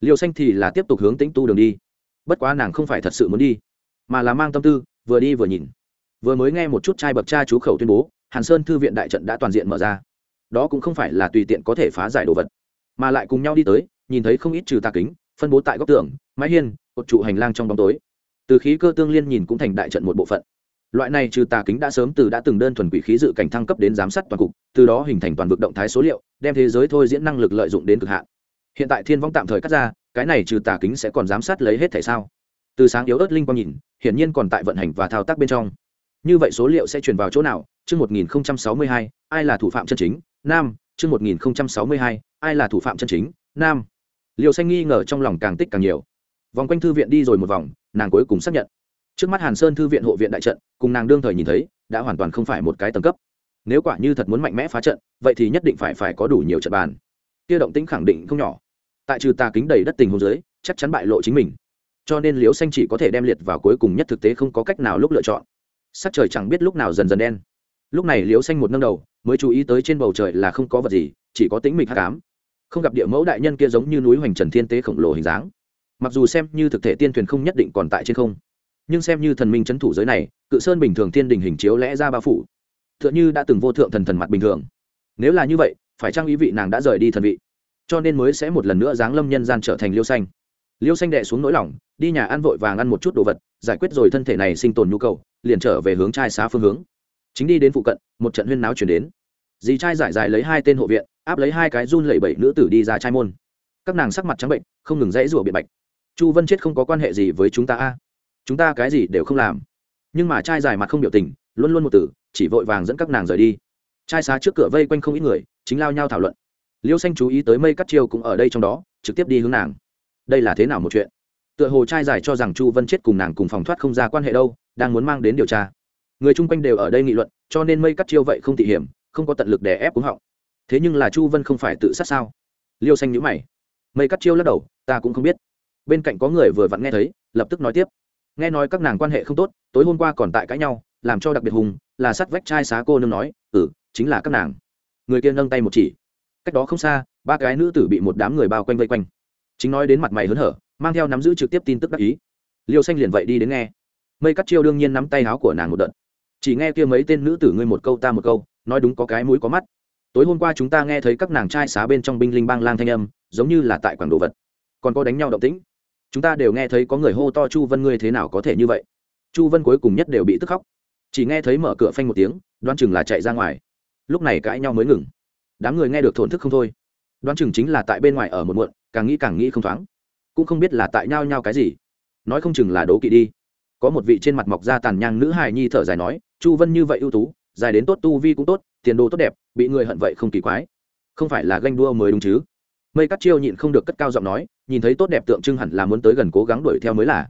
Speaker 1: Liêu xanh thì là tiếp tục hướng tĩnh tu đường đi. Bất quá nàng không phải thật sự muốn đi, mà là mang tâm tư, vừa đi vừa nhìn. Vừa mới nghe một chút trai bậc cha chú khẩu tuyên bố, hàn sơn thư viện đại trận đã toàn diện mở ra. Đó cũng không phải là tùy tiện có thể phá giải đồ vật mà lại cùng nhau đi tới, nhìn thấy không ít trừ tà kính, phân bố tại góc tường, mái hiên, cột trụ hành lang trong bóng tối. Từ khí cơ tương liên nhìn cũng thành đại trận một bộ phận. Loại này trừ tà kính đã sớm từ đã từng đơn thuần quỷ khí dự cảnh thăng cấp đến giám sát toàn cục, từ đó hình thành toàn vực động thái số liệu, đem thế giới thôi diễn năng lực lợi dụng đến cực hạn. Hiện tại thiên vong tạm thời cắt ra, cái này trừ tà kính sẽ còn giám sát lấy hết thể sao? Từ sáng yếu ớt linh quang nhìn, hiển nhiên còn tại vận hành và thao tác bên trong. Như vậy số liệu sẽ chuyển vào chỗ nào? Chương một nghìn sáu mươi hai, ai là thủ phạm chân chính? Nam chương một nghìn sáu mươi hai, ai là thủ phạm chân chính? Nam. Liêu xanh nghi ngờ trong lòng càng tích càng nhiều. Vòng quanh thư viện đi rồi một vòng, nàng cuối cùng xác nhận. Trước mắt hàn sơn thư viện hộ viện đại trận, cùng nàng đương thời nhìn thấy, đã hoàn toàn không phải một cái tầng cấp. Nếu quả như thật muốn mạnh mẽ phá trận, vậy thì nhất định phải phải có đủ nhiều trận bàn. Kia động tĩnh khẳng định không nhỏ. Tại trừ tà kính đầy đất tình hôn giới chắc chắn bại lộ chính mình. Cho nên liễu xanh chỉ có thể đem liệt vào cuối cùng nhất thực tế không có cách nào lúc lựa chọn. Sắc trời chẳng biết lúc nào dần dần đen lúc này liễu xanh một nâng đầu, mới chú ý tới trên bầu trời là không có vật gì, chỉ có tĩnh mịch hát cám không gặp địa mẫu đại nhân kia giống như núi hoành trần thiên tế khổng lồ hình dáng. Mặc dù xem như thực thể tiên thuyền không nhất định còn tại trên không, nhưng xem như thần minh c h ấ n thủ giới này, cự sơn bình thường thiên đình hình chiếu lẽ ra bao phủ. T h ư ợ n h ư đã từng vô thượng thần thần mặt bình thường. Nếu là như vậy, phải trang ý vị nàng đã rời đi thần vị? Cho nên mới sẽ một lần nữa giáng lâm nhân gian trở thành liêu xanh. Liêu xanh đệ xuống nỗi lòng, đi nhà ăn vội vàng ăn một chút đồ vật, giải quyết rồi thân thể này sinh tồn nhu cầu, liền trở về hướng trai xá phương hướng chính đi đến phụ cận, một trận huyên náo chuyển đến. Dì trai giải dài lấy hai tên hộ viện, áp lấy hai cái run lẩy bẩy nữ tử đi ra trai môn. Các nàng sắc mặt trắng bệnh, không ngừng rẽ rủa biện bạch. Chu vân chết không có quan hệ gì với chúng ta a. Chúng ta cái gì đều không làm. Nhưng mà trai dài mặt không biểu tình, luôn luôn một tử, chỉ vội vàng dẫn các nàng rời đi. Trai xá trước cửa vây quanh không ít người, chính lao nhau thảo luận. Liêu xanh chú ý tới mây cắt chiêu cũng ở đây trong đó, trực tiếp đi hướng nàng. Đây là thế nào một chuyện? Tựa hồ trai dài cho rằng chu vân chết cùng nàng cùng phòng thoát không ra quan hệ đâu, đang muốn mang đến điều tra người chung quanh đều ở đây nghị luận, cho nên mây cắt chiêu vậy không thị hiểm, không có tận lực để ép cúng họng. Thế nhưng là chu vân không phải tự sát sao? Liêu xanh nhữ mày. Mây cắt chiêu lắc đầu, ta cũng không biết. Bên cạnh có người vừa vặn nghe thấy, lập tức nói tiếp. Nghe nói các nàng quan hệ không tốt, tối hôm qua còn tại cãi nhau, làm cho đặc biệt hùng, là sắt vách trai xá cô nương nói ừ chính là các nàng. Người kia nâng tay một chỉ. Cách đó không xa, ba cái nữ tử bị một đám người bao quanh vây quanh. Chính nói đến mặt mày hớn hở, mang theo nắm giữ trực tiếp tin tức đắc ý. Liêu xanh liền vậy đi đến nghe. Mây cắt chiêu đương nhiên nắm tay áo của nàng một đợt chỉ nghe kia mấy tên nữ tử ngươi một câu ta một câu, nói đúng có cái mũi có mắt. Tối hôm qua chúng ta nghe thấy các nàng trai xá bên trong binh linh bang lang thanh âm, giống như là tại quảng đồ vật. Còn có đánh nhau động tĩnh. Chúng ta đều nghe thấy có người hô to chu vân ngươi thế nào có thể như vậy. Chu vân cuối cùng nhất đều bị tức khóc. Chỉ nghe thấy mở cửa phanh một tiếng đoan chừng là chạy ra ngoài. Lúc này cãi nhau mới ngừng. Đám người nghe được thổn thức không thôi. Đoán chừng chính là tại bên ngoài ở một muộn, càng nghĩ càng nghĩ không thoáng. Cũng không biết là tại nhau nhau cái gì. Nói không chừng là đố kỵ đi. Có một vị trên mặt mọc da tàn nhang nữ hài nhi thở dài nói chu vân như vậy ưu tú, dài đến tốt tu vi cũng tốt, tiền đồ tốt đẹp, bị người hận vậy không kỳ quái. Không phải là ganh đua mới đúng chứ? Mây cắt chiêu nhịn không được cất cao giọng nói, nhìn thấy tốt đẹp tượng trưng hẳn là muốn tới gần cố gắng đuổi theo mới là.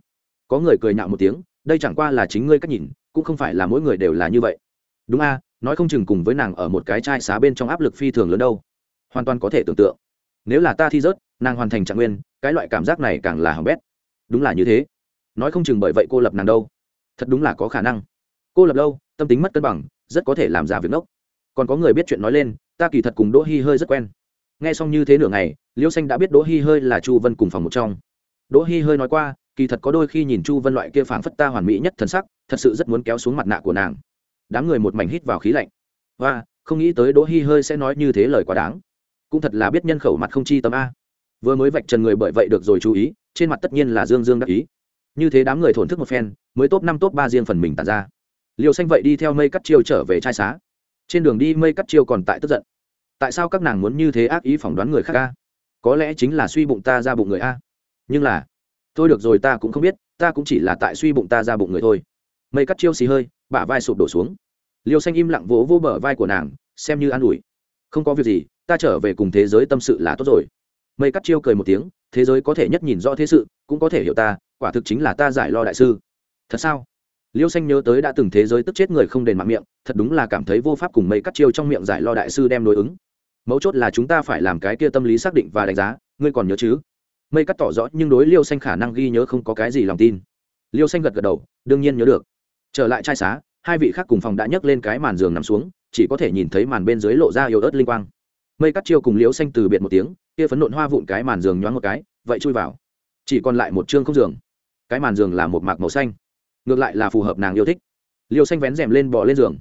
Speaker 1: Có người cười nhạo một tiếng, đây chẳng qua là chính ngươi cách nhìn, cũng không phải là mỗi người đều là như vậy. Đúng a, nói không chừng cùng với nàng ở một cái chai xá bên trong áp lực phi thường lớn đâu. Hoàn toàn có thể tưởng tượng. Nếu là ta thi rớt, nàng hoàn thành trạng nguyên, cái loại cảm giác này càng là hỏng bét. Đúng là như thế. Nói không chừng bởi vậy cô lập nàng đâu. Thật đúng là có khả năng cô lập lâu, tâm tính mất cân bằng, rất có thể làm giả việc ngốc. Còn có người biết chuyện nói lên, ta kỳ thật cùng đỗ Hi hơi rất quen. Nghe xong như thế nửa ngày liêu xanh đã biết đỗ Hi hơi là chu vân cùng phòng một trong. Đỗ Hi hơi nói qua, kỳ thật có đôi khi nhìn chu vân loại kia phảng phất ta hoàn mỹ nhất thần sắc, thật sự rất muốn kéo xuống mặt nạ của nàng. Đám người một mảnh hít vào khí lạnh. Và không nghĩ tới đỗ Hi hơi sẽ nói như thế lời quá đáng. Cũng thật là biết nhân khẩu mặt không chi tâm a. Vừa mới vạch trần người bởi vậy được rồi chú ý, trên mặt tất nhiên là dương dương đắc ý. Như thế đám người thổn thức một phen, mới top năm, top ba riêng phần mình tàn ra liều xanh vậy đi theo mây cắt chiêu trở về trai xá. Trên đường đi, mây cắt chiêu còn tại tức giận. Tại sao các nàng muốn như thế ác ý phỏng đoán người khác a? Có lẽ chính là suy bụng ta ra bụng người a. Nhưng là, thôi được rồi, ta cũng không biết, ta cũng chỉ là tại suy bụng ta ra bụng người thôi. Mây cắt chiêu xì hơi, bả vai sụp đổ xuống. Liêu xanh im lặng vỗ vỗ bờ vai của nàng, xem như an ủi. Không có việc gì, ta trở về cùng thế giới tâm sự là tốt rồi. Mây cắt chiêu cười một tiếng, thế giới có thể nhất nhìn rõ thế sự, cũng có thể hiểu ta, quả thực chính là ta giải lo đại sư. Thật sao? Liêu xanh nhớ tới đã từng thế giới tức chết người không đền mạng miệng, thật đúng là cảm thấy vô pháp cùng mây cắt chiêu trong miệng giải lo đại sư đem đối ứng. Mấu chốt là chúng ta phải làm cái kia tâm lý xác định và đánh giá, ngươi còn nhớ chứ? Mây cắt tỏ rõ, nhưng đối liêu xanh khả năng ghi nhớ không có cái gì lòng tin. Liêu xanh gật gật đầu, đương nhiên nhớ được. Trở lại trai xá, hai vị khác cùng phòng đã nhấc lên cái màn giường nằm xuống, chỉ có thể nhìn thấy màn bên dưới lộ ra yếu ớt linh quang. Mây cắt chiêu cùng liêu xanh từ biệt một tiếng, kia phấn nộn hoa vụn cái màn giường nhoáng một cái, vậy chui vào. Chỉ còn lại một chương không giường. Cái màn giường là một mạc màu xanh ngược lại là phù hợp nàng yêu thích. Liêu xanh vén rèm lên bò lên giường.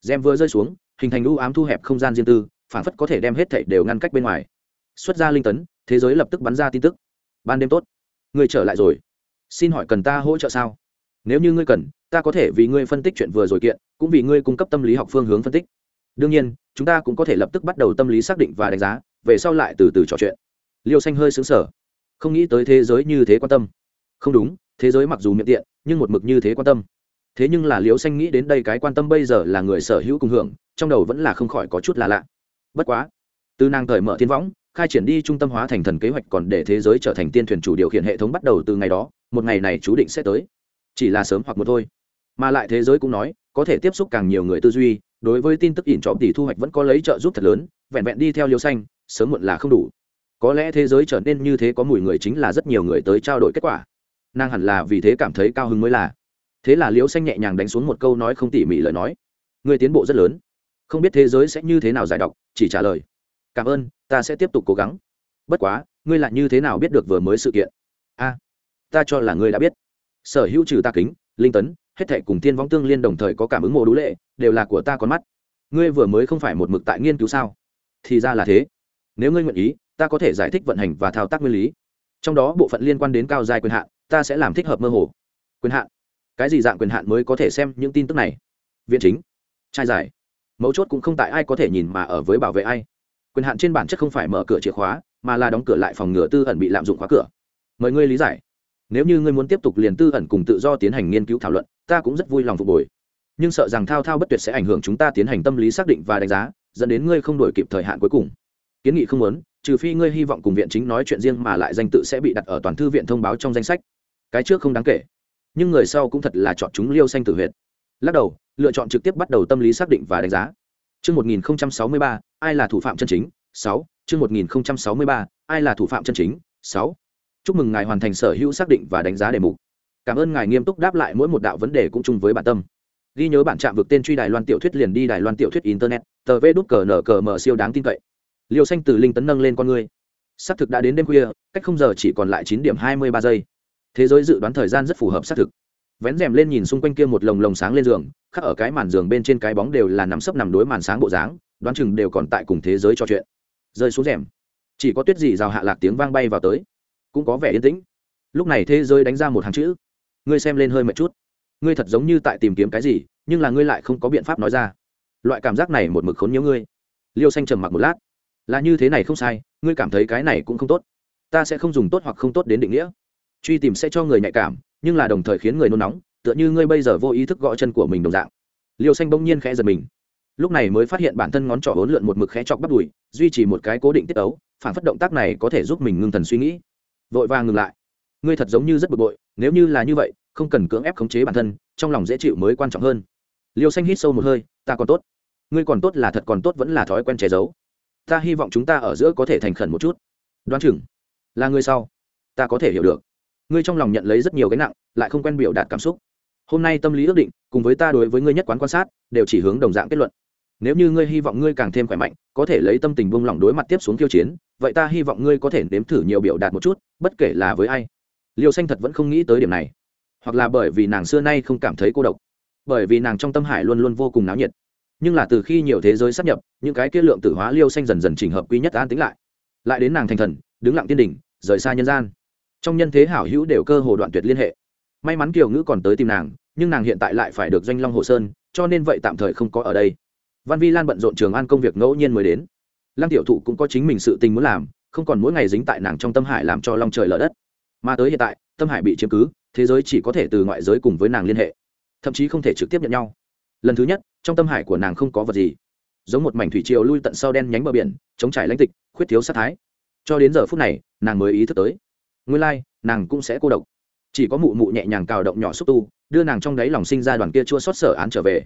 Speaker 1: Rèm vừa rơi xuống, hình thành u ám thu hẹp không gian riêng tư, phản phất có thể đem hết thảy đều ngăn cách bên ngoài. Xuất ra linh tấn, thế giới lập tức bắn ra tin tức. Ban đêm tốt. Người trở lại rồi. Xin hỏi cần ta hỗ trợ sao? Nếu như ngươi cần, ta có thể vì ngươi phân tích chuyện vừa rồi kiện, cũng vì ngươi cung cấp tâm lý học phương hướng phân tích. Đương nhiên, chúng ta cũng có thể lập tức bắt đầu tâm lý xác định và đánh giá, về sau lại từ từ trò chuyện. Liêu xanh hơi xứng sở không nghĩ tới thế giới như thế quan tâm không đúng, thế giới mặc dù miệng tiện, nhưng một mực như thế quan tâm. Thế nhưng là liễu xanh nghĩ đến đây cái quan tâm bây giờ là người sở hữu cùng hưởng, trong đầu vẫn là không khỏi có chút là lạ. Bất quá, từ nàng thời mở thiên võng, khai triển đi trung tâm hóa thành thần kế hoạch còn để thế giới trở thành tiên thuyền chủ điều khiển hệ thống bắt đầu từ ngày đó, một ngày này chú định sẽ tới. Chỉ là sớm hoặc một thôi. Mà lại thế giới cũng nói, có thể tiếp xúc càng nhiều người tư duy, đối với tin tức ỉn trọm tỷ thu hoạch vẫn có lấy trợ giúp thật lớn, vẹn vẹn đi theo liêu xanh, sớm muộn là không đủ. Có lẽ thế giới trở nên như thế có mùi người chính là rất nhiều người tới trao đổi kết quả nàng hẳn là vì thế cảm thấy cao hứng mới là. Thế là liễu xanh nhẹ nhàng đánh xuống một câu nói không tỉ mỉ lời nói. Người tiến bộ rất lớn. Không biết thế giới sẽ như thế nào giải đọc chỉ trả lời. Cảm ơn, ta sẽ tiếp tục cố gắng. Bất quá, ngươi lại như thế nào biết được vừa mới sự kiện? A, ta cho là ngươi đã biết. Sở hữu trừ ta kính, linh tấn, hết thệ cùng tiên võng tương liên đồng thời có cảm ứng mộ đũ lệ, đều là của ta con mắt. Ngươi vừa mới không phải một mực tại nghiên cứu sao? Thì ra là thế. Nếu ngươi nguyện ý, ta có thể giải thích vận hành và thao tác nguyên lý. Trong đó bộ phận liên quan đến cao dài quyền hạn ta sẽ làm thích hợp mơ hồ. Quyền hạn. Cái gì dạng quyền hạn mới có thể xem những tin tức này? Viện chính. Trai giải. Mấu chốt cũng không tại ai có thể nhìn mà ở với bảo vệ ai. Quyền hạn trên bản chất không phải mở cửa chìa khóa, mà là đóng cửa lại phòng ngừa tư ẩn bị lạm dụng khóa cửa. Mời ngươi lý giải. Nếu như ngươi muốn tiếp tục liền tư ẩn cùng tự do tiến hành nghiên cứu thảo luận, ta cũng rất vui lòng phục hồi. Nhưng sợ rằng thao thao bất tuyệt sẽ ảnh hưởng chúng ta tiến hành tâm lý xác định và đánh giá, dẫn đến ngươi không đổi kịp thời hạn cuối cùng. Kiến nghị không muốn, trừ phi ngươi hy vọng cùng viện chính nói chuyện riêng mà lại danh tự sẽ bị đặt ở toàn thư viện thông báo trong danh sách cái trước không đáng kể nhưng người sau cũng thật là chọn chúng liêu xanh tử huyệt lắc đầu lựa chọn trực tiếp bắt đầu tâm lý xác định và đánh giá Chương 1063, ai là thủ phạm chân chính? 6. Chương 1063, ai là thủ phạm chân chính? 6. Chúc mừng ngài hoàn thành sở hữu xác định và đánh giá đề mục. Cảm ơn ngài nghiêm túc đáp lại mỗi một đạo vấn đề cũng chung với bản tâm. Ghi nhớ bản trạm vực tên truy Đài Loan tiểu thuyết liền đi Đài Loan tiểu thuyết internet, tờ Vđút cờ nở cờ mở siêu đáng tin cậy. Liêu xanh từ linh tấn nâng lên con người. Sắp thực đã đến đêm khuya, cách không giờ chỉ còn lại 9 điểm 23 giây. Thế giới dự đoán thời gian rất phù hợp xác thực. Vén rèm lên nhìn xung quanh kia một lồng lồng sáng lên giường, khắc ở cái màn giường bên trên cái bóng đều là nằm sấp nằm đối màn sáng bộ dáng, đoán chừng đều còn tại cùng thế giới trò chuyện. Rơi xuống rèm, chỉ có tuyết gì rào hạ lạc tiếng vang bay vào tới. Cũng có vẻ yên tĩnh. Lúc này thế giới đánh ra một hàng chữ. Ngươi xem lên hơi mệt chút. Ngươi thật giống như tại tìm kiếm cái gì, nhưng là ngươi lại không có biện pháp nói ra. Loại cảm giác này một mực khốn nhớ ngươi. Liêu xanh trầm mặc một lát. Là như thế này không sai, ngươi cảm thấy cái này cũng không tốt. Ta sẽ không dùng tốt hoặc không tốt đến định nghĩa truy tìm sẽ cho người nhạy cảm, nhưng là đồng thời khiến người nôn nóng, tựa như ngươi bây giờ vô ý thức gõ chân của mình đồng dạng. Liêu xanh bỗng nhiên khẽ giật mình. Lúc này mới phát hiện bản thân ngón trỏ hỗn lượn một mực khẽ chọc bắt đùi, duy trì một cái cố định tiết ấu, phản phất động tác này có thể giúp mình ngưng thần suy nghĩ. Vội vàng ngừng lại. Ngươi thật giống như rất bực bội, nếu như là như vậy, không cần cưỡng ép khống chế bản thân, trong lòng dễ chịu mới quan trọng hơn. Liêu xanh hít sâu một hơi, ta còn tốt. Ngươi còn tốt là thật, còn tốt vẫn là thói quen che giấu. Ta hy vọng chúng ta ở giữa có thể thành khẩn một chút. Đoán chừng. Là ngươi sau. Ta có thể hiểu được ngươi trong lòng nhận lấy rất nhiều gánh nặng, lại không quen biểu đạt cảm xúc. Hôm nay tâm lý ước định, cùng với ta đối với ngươi nhất quán quan sát, đều chỉ hướng đồng dạng kết luận. Nếu như ngươi hy vọng ngươi càng thêm khỏe mạnh, có thể lấy tâm tình buông lỏng đối mặt tiếp xuống tiêu chiến, vậy ta hy vọng ngươi có thể nếm thử nhiều biểu đạt một chút, bất kể là với ai. Liêu xanh thật vẫn không nghĩ tới điểm này. Hoặc là bởi vì nàng xưa nay không cảm thấy cô độc. Bởi vì nàng trong tâm hải luôn luôn vô cùng náo nhiệt. Nhưng là từ khi nhiều thế giới sắp nhập, những cái kết lượng tử hóa liêu xanh dần dần trình hợp quý nhất an tính lại. Lại đến nàng thành thần, đứng lặng tiên đỉnh, rời xa nhân gian trong nhân thế hảo hữu đều cơ hồ đoạn tuyệt liên hệ. May mắn kiều ngữ còn tới tìm nàng, nhưng nàng hiện tại lại phải được doanh long hồ sơn, cho nên vậy tạm thời không có ở đây. Văn vi lan bận rộn trường an công việc ngẫu nhiên mới đến. Lăng tiểu thụ cũng có chính mình sự tình muốn làm, không còn mỗi ngày dính tại nàng trong tâm hải làm cho long trời lở đất. Mà tới hiện tại, tâm hải bị chiếm cứ, thế giới chỉ có thể từ ngoại giới cùng với nàng liên hệ. Thậm chí không thể trực tiếp nhận nhau. Lần thứ nhất, trong tâm hải của nàng không có vật gì. Giống một mảnh thủy triều lui tận sau đen nhánh bờ biển, chống trải lãnh tịch, khuyết thiếu sát thái. Cho đến giờ phút này, nàng mới ý thức tới nguyên Lai, nàng cũng sẽ cô độc. Chỉ có mụ mụ nhẹ nhàng cào động nhỏ xúc tu đưa nàng trong đáy lòng sinh ra đoàn kia chua xót sở án trở về.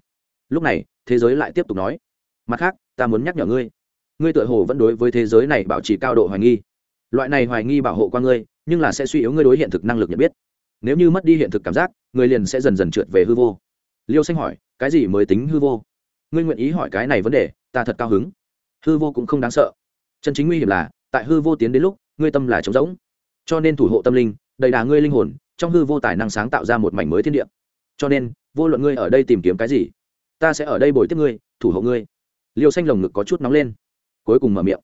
Speaker 1: Lúc này thế giới lại tiếp tục nói. Mặt khác ta muốn nhắc nhở ngươi. Ngươi tự hồ vẫn đối với thế giới này bảo trì cao độ hoài nghi. Loại này hoài nghi bảo hộ qua ngươi nhưng là sẽ suy yếu ngươi đối hiện thực năng lực nhận biết. Nếu như mất đi hiện thực cảm giác ngươi liền sẽ dần dần trượt về hư vô. Liêu xanh hỏi cái gì mới tính hư vô? Ngươi nguyện ý hỏi cái này vấn đề ta thật cao hứng. Hư vô cũng không đáng sợ. Chân chính nguy hiểm là tại hư vô tiến đến lúc ngươi tâm là trống rỗng cho nên thủ hộ tâm linh, đầy đà ngươi linh hồn, trong hư vô tài năng sáng tạo ra một mảnh mới thiên địa. Cho nên, vô luận ngươi ở đây tìm kiếm cái gì, ta sẽ ở đây bồi tiếp ngươi, thủ hộ ngươi. Liêu xanh lồng ngực có chút nóng lên, cuối cùng mở miệng.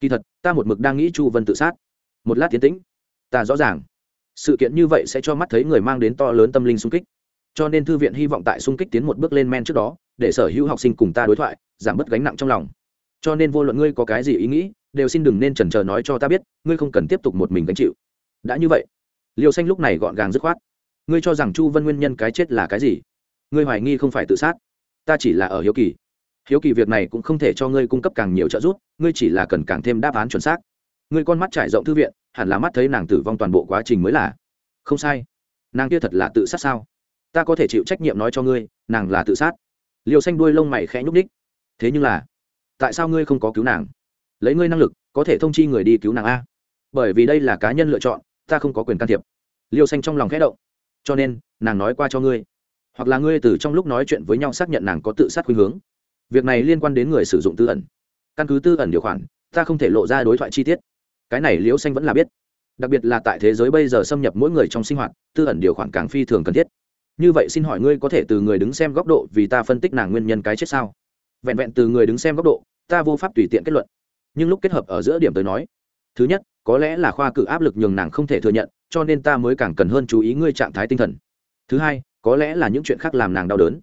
Speaker 1: Kỳ thật, ta một mực đang nghĩ chu vân tự sát. Một lát tiến tĩnh, ta rõ ràng, sự kiện như vậy sẽ cho mắt thấy người mang đến to lớn tâm linh sung kích. Cho nên thư viện hy vọng tại sung kích tiến một bước lên men trước đó, để sở hữu học sinh cùng ta đối thoại, giảm bớt gánh nặng trong lòng. Cho nên vô luận ngươi có cái gì ý nghĩ đều xin đừng nên chần chờ nói cho ta biết, ngươi không cần tiếp tục một mình gánh chịu. Đã như vậy liều xanh lúc này gọn gàng dứt khoát. Ngươi cho rằng chu vân nguyên nhân cái chết là cái gì? Ngươi hoài nghi không phải tự sát. Ta chỉ là ở hiếu kỳ. Hiếu kỳ việc này cũng không thể cho ngươi cung cấp càng nhiều trợ giúp, ngươi chỉ là cần càng thêm đáp án chuẩn xác. Ngươi con mắt trải rộng thư viện, hẳn là mắt thấy nàng tử vong toàn bộ quá trình mới là. Không sai. Nàng kia thật là tự sát sao? Ta có thể chịu trách nhiệm nói cho ngươi, nàng là tự sát. Liều xanh đuôi lông mày khẽ nhúc ních thế nhưng là, tại sao ngươi không có cứu nàng? Lấy ngươi năng lực, có thể thông chi người đi cứu nàng a. Bởi vì đây là cá nhân lựa chọn, ta không có quyền can thiệp. Liêu xanh trong lòng khẽ động. Cho nên, nàng nói qua cho ngươi. Hoặc là ngươi từ trong lúc nói chuyện với nhau xác nhận nàng có tự sát khuynh hướng. Việc này liên quan đến người sử dụng tư ẩn. Căn cứ tư ẩn điều khoản, ta không thể lộ ra đối thoại chi tiết. Cái này Liêu xanh vẫn là biết. Đặc biệt là tại thế giới bây giờ xâm nhập mỗi người trong sinh hoạt, tư ẩn điều khoản càng phi thường cần thiết. Như vậy xin hỏi ngươi có thể từ người đứng xem góc độ vì ta phân tích nàng nguyên nhân cái chết sao? Vẹn vẹn từ người đứng xem góc độ, ta vô pháp tùy tiện kết luận nhưng lúc kết hợp ở giữa điểm tới nói, thứ nhất, có lẽ là khoa cử áp lực nhường nàng không thể thừa nhận, cho nên ta mới càng cần hơn chú ý ngươi trạng thái tinh thần. Thứ hai, có lẽ là những chuyện khác làm nàng đau đớn.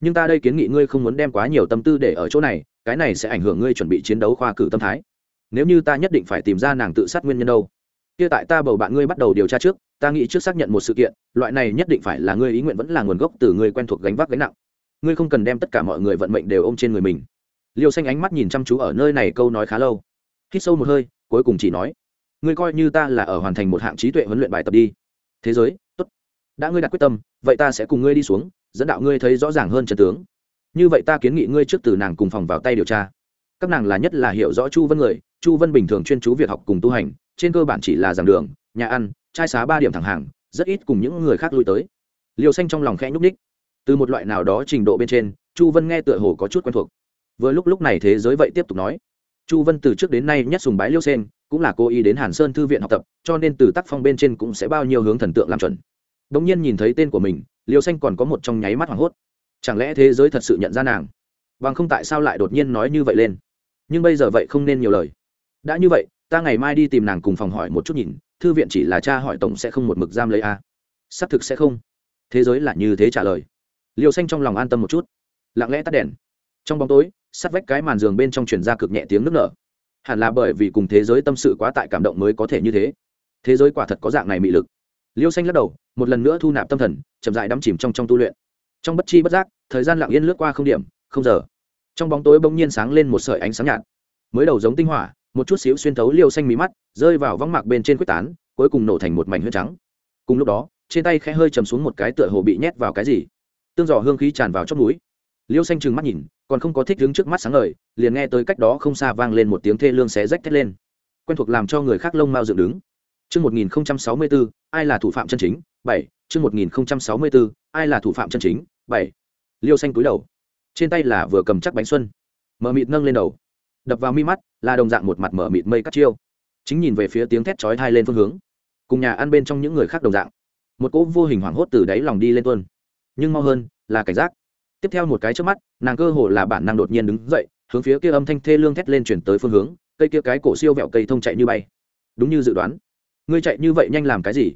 Speaker 1: Nhưng ta đây kiến nghị ngươi không muốn đem quá nhiều tâm tư để ở chỗ này, cái này sẽ ảnh hưởng ngươi chuẩn bị chiến đấu khoa cử tâm thái. Nếu như ta nhất định phải tìm ra nàng tự sát nguyên nhân đâu. Kia tại ta bầu bạn ngươi bắt đầu điều tra trước, ta nghĩ trước xác nhận một sự kiện, loại này nhất định phải là ngươi ý nguyện vẫn là nguồn gốc từ người quen thuộc gánh vác gánh nặng. Ngươi không cần đem tất cả mọi người vận mệnh đều ôm trên người mình liêu xanh ánh mắt nhìn chăm chú ở nơi này câu nói khá lâu. Hít sâu một hơi, cuối cùng chỉ nói, ngươi coi như ta là ở hoàn thành một hạng trí tuệ huấn luyện bài tập đi. Thế giới, tốt. Đã ngươi đặt quyết tâm, vậy ta sẽ cùng ngươi đi xuống, dẫn đạo ngươi thấy rõ ràng hơn trần tướng. Như vậy ta kiến nghị ngươi trước từ nàng cùng phòng vào tay điều tra. Các nàng là nhất là hiểu rõ chu vân người, chu vân bình thường chuyên chú việc học cùng tu hành, trên cơ bản chỉ là giảng đường, nhà ăn, trai xá ba điểm thẳng hàng, rất ít cùng những người khác lui tới. Liều xanh trong lòng khẽ nhúc ních từ một loại nào đó trình độ bên trên, chu vân nghe tựa hồ có chút quen thuộc vừa lúc lúc này thế giới vậy tiếp tục nói. Chu vân từ trước đến nay nhất sùng bái liêu sen cũng là cô ý đến hàn sơn thư viện học tập, cho nên từ tác phong bên trên cũng sẽ bao nhiêu hướng thần tượng làm chuẩn. Đ ỗ n g nhiên nhìn thấy tên của mình, liêu xanh còn có một trong nháy mắt hoảng hốt. Chẳng lẽ thế giới thật sự nhận ra nàng? Bằng không tại sao lại đột nhiên nói như vậy lên? Nhưng bây giờ vậy không nên nhiều lời. Đã như vậy, ta ngày mai đi tìm nàng cùng phòng hỏi một chút nhìn, thư viện chỉ là cha hỏi tổng sẽ không một mực giam lấy à? a sắp thực sẽ không. Thế giới là như thế trả lời. Liều xanh trong lòng an tâm một chút. Lặng lẽ tắt đèn trong bóng tối, sắt vách cái màn giường bên trong chuyển ra cực nhẹ tiếng nước nở. Hẳn là bởi vì cùng thế giới tâm sự quá tại cảm động mới có thể như thế. Thế giới quả thật có dạng này mị lực. Liêu xanh lắc đầu, một lần nữa thu nạp tâm thần, chậm dại đắm chìm trong trong tu luyện. Trong bất chi bất giác, thời gian lặng yên lướt qua không điểm, không giờ. Trong bóng tối bỗng nhiên sáng lên một sợi ánh sáng nhạt. Mới đầu giống tinh hỏa, một chút xíu xuyên thấu liêu xanh mí mắt, rơi vào vắng mạc bên trên quyết tán, cuối cùng nổ thành một mảnh huyết trắng. Cùng lúc đó, trên tay khẽ hơi chầm xuống một cái tựa hồ bị nhét vào cái gì. Tương giỏ hương khí tràn vào trong núi liêu xanh trừng mắt nhìn còn không có thích đứng trước mắt sáng ngời liền nghe tới cách đó không xa vang lên một tiếng thê lương xé rách thét lên quen thuộc làm cho người khác lông mao dựng đứng Chương 1064, ai là thủ phạm chân chính? 7. Chương 1064, ai là thủ phạm chân chính? 7. Liêu xanh túi đầu. Trên tay là vừa cầm chắc bánh xuân. Mở mịt nâng lên đầu. Đập vào mi mắt, là đồng dạng một mặt mở mịt mây cắt chiêu. Chính nhìn về phía tiếng thét chói tai lên phương hướng. Cùng nhà ăn bên trong những người khác đồng dạng. Một cỗ vô hình hoảng hốt từ đáy lòng đi lên tuôn. Nhưng mau hơn, là cảnh giác tiếp theo một cái trước mắt, nàng cơ hồ là bản năng đột nhiên đứng dậy, hướng phía kia âm thanh thê lương thét lên chuyển tới phương hướng, cây kia cái cổ siêu vẹo cây thông chạy như bay. Đúng như dự đoán. Ngươi chạy như vậy nhanh làm cái gì?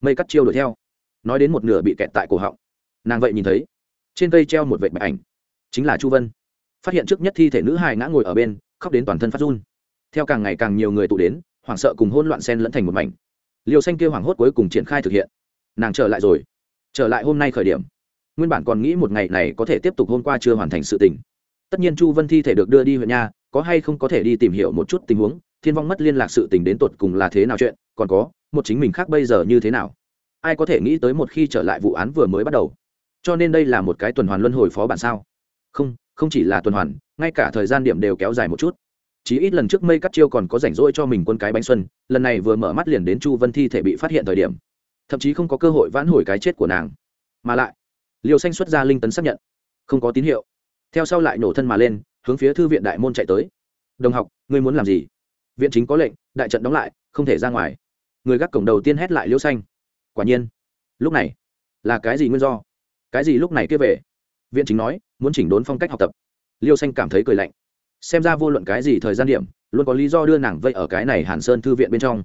Speaker 1: Mây cắt chiêu đuổi theo. Nói đến một nửa bị kẹt tại cổ họng. Nàng vậy nhìn thấy, trên cây treo một vệt bạch ảnh. Chính là chu vân. Phát hiện trước nhất thi thể nữ hài ngã ngồi ở bên, khóc đến toàn thân phát run. Theo càng ngày càng nhiều người tụ đến, hoảng sợ cùng hôn loạn sen lẫn thành một mảnh. Liều xanh kia hoảng hốt cuối cùng triển khai thực hiện. Nàng trở lại rồi. Trở lại hôm nay khởi điểm nguyên bản còn nghĩ một ngày này có thể tiếp tục hôm qua chưa hoàn thành sự tình. Tất nhiên chu vân thi thể được đưa đi huyện nha, có hay không có thể đi tìm hiểu một chút tình huống, thiên vong mất liên lạc sự tình đến tột cùng là thế nào chuyện, còn có, một chính mình khác bây giờ như thế nào? Ai có thể nghĩ tới một khi trở lại vụ án vừa mới bắt đầu? Cho nên đây là một cái tuần hoàn luân hồi phó bản sao? Không không chỉ là tuần hoàn, ngay cả thời gian điểm đều kéo dài một chút. Chỉ ít lần trước mây cắt chiêu còn có rảnh rỗi cho mình quân cái bánh xuân, lần này vừa mở mắt liền đến chu vân thi thể bị phát hiện thời điểm. Thậm chí không có cơ hội vãn hồi cái chết của nàng. Mà lại liều xanh xuất ra linh tấn xác nhận. Không có tín hiệu. Theo sau lại nổ thân mà lên, hướng phía thư viện đại môn chạy tới. Đồng học, ngươi muốn làm gì? Viện chính có lệnh, đại trận đóng lại, không thể ra ngoài. Người gác cổng đầu tiên hét lại liêu xanh. Quả nhiên, lúc này là cái gì nguyên do? Cái gì lúc này kia về? Viện chính nói, muốn chỉnh đốn phong cách học tập. Liêu xanh cảm thấy cười lạnh. Xem ra vô luận cái gì thời gian điểm, luôn có lý do đưa nàng vây ở cái này hàn sơn thư viện bên trong.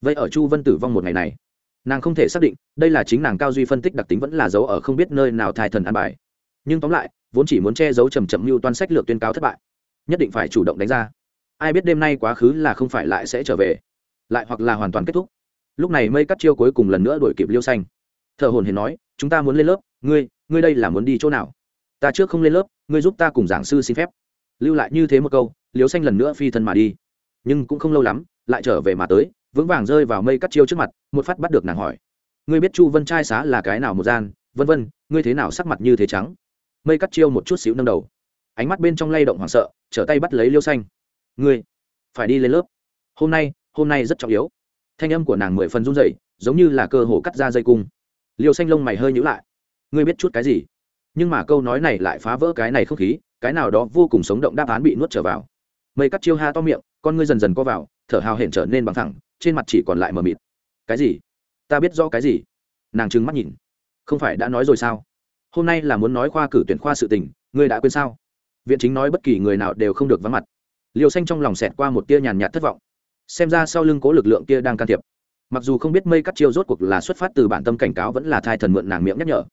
Speaker 1: Vây ở chu vân tử vong một ngày này nàng không thể xác định, đây là chính nàng cao duy phân tích đặc tính vẫn là dấu ở không biết nơi nào thai thần an bài. Nhưng tóm lại, vốn chỉ muốn che giấu trầm trầm mưu toan sách lược tuyên cáo thất bại. Nhất định phải chủ động đánh ra. Ai biết đêm nay quá khứ là không phải lại sẽ trở về. Lại hoặc là hoàn toàn kết thúc. Lúc này mây cắt chiêu cuối cùng lần nữa đuổi kịp liêu xanh. Thợ hồn hiền nói, chúng ta muốn lên lớp, ngươi ngươi đây là muốn đi chỗ nào? Ta trước không lên lớp, ngươi giúp ta cùng giảng sư xin phép. Lưu lại như thế một câu, liêu xanh lần nữa phi thân mà đi. Nhưng cũng không lâu lắm, lại trở về mà tới vững vàng rơi vào mây cắt chiêu trước mặt, một phát bắt được nàng hỏi. Ngươi biết chu vân trai xá là cái nào một gian? Vân vân, ngươi thế nào sắc mặt như thế trắng? Mây cắt chiêu một chút xíu nâng đầu. Ánh mắt bên trong lay động hoảng sợ, trở tay bắt lấy liêu xanh. Ngươi, phải đi lên lớp. Hôm nay hôm nay rất trọng yếu. Thanh âm của nàng mười phần run rẩy, giống như là cơ hồ cắt ra dây cung. Liêu xanh lông mày hơi nhữ lại. Ngươi biết chút cái gì? Nhưng mà câu nói này lại phá vỡ cái này không khí, cái nào đó vô cùng sống động đáp án bị nuốt trở vào mây cắt chiêu ha to miệng, con ngươi dần dần co vào, thở hào hển trở nên bằng thẳng, trên mặt chỉ còn lại mờ mịt. Cái gì? Ta biết rõ cái gì? Nàng trừng mắt nhìn. Không phải đã nói rồi sao? Hôm nay là muốn nói khoa cử tuyển khoa sự tình, ngươi đã quên sao? Viện chính nói bất kỳ người nào đều không được vắng mặt. Liều xanh trong lòng xẹt qua một tia nhàn nhạt thất vọng. Xem ra sau lưng cố lực lượng kia đang can thiệp. Mặc dù không biết mây cắt chiêu rốt cuộc là xuất phát từ bản tâm cảnh cáo vẫn là thai thần mượn nàng miệng nhắc nhở.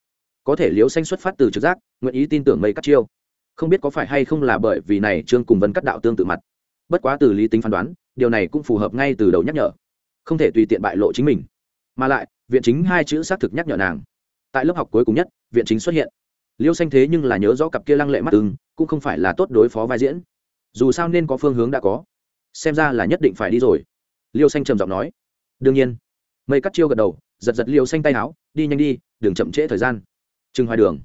Speaker 1: Có thể liều xanh xuất phát từ trực giác, nguyện ý tin tưởng mây cắt chiêu không biết có phải hay không là bởi vì này trương cùng vân cắt đạo tương tự mặt. Bất quá từ lý tính phán đoán, điều này cũng phù hợp ngay từ đầu nhắc nhở. Không thể tùy tiện bại lộ chính mình. Mà lại, viện chính hai chữ xác thực nhắc nhở nàng. Tại lớp học cuối cùng nhất, viện chính xuất hiện. Liêu xanh thế nhưng là nhớ rõ cặp kia lăng lệ mắt ưng, cũng không phải là tốt đối phó vai diễn. Dù sao nên có phương hướng đã có. Xem ra là nhất định phải đi rồi. Liêu xanh trầm giọng nói. Đương nhiên. Mây cắt chiêu gật đầu, giật giật liêu xanh tay áo, đi nhanh đi, đừng chậm trễ thời gian. Trừng hoài đường.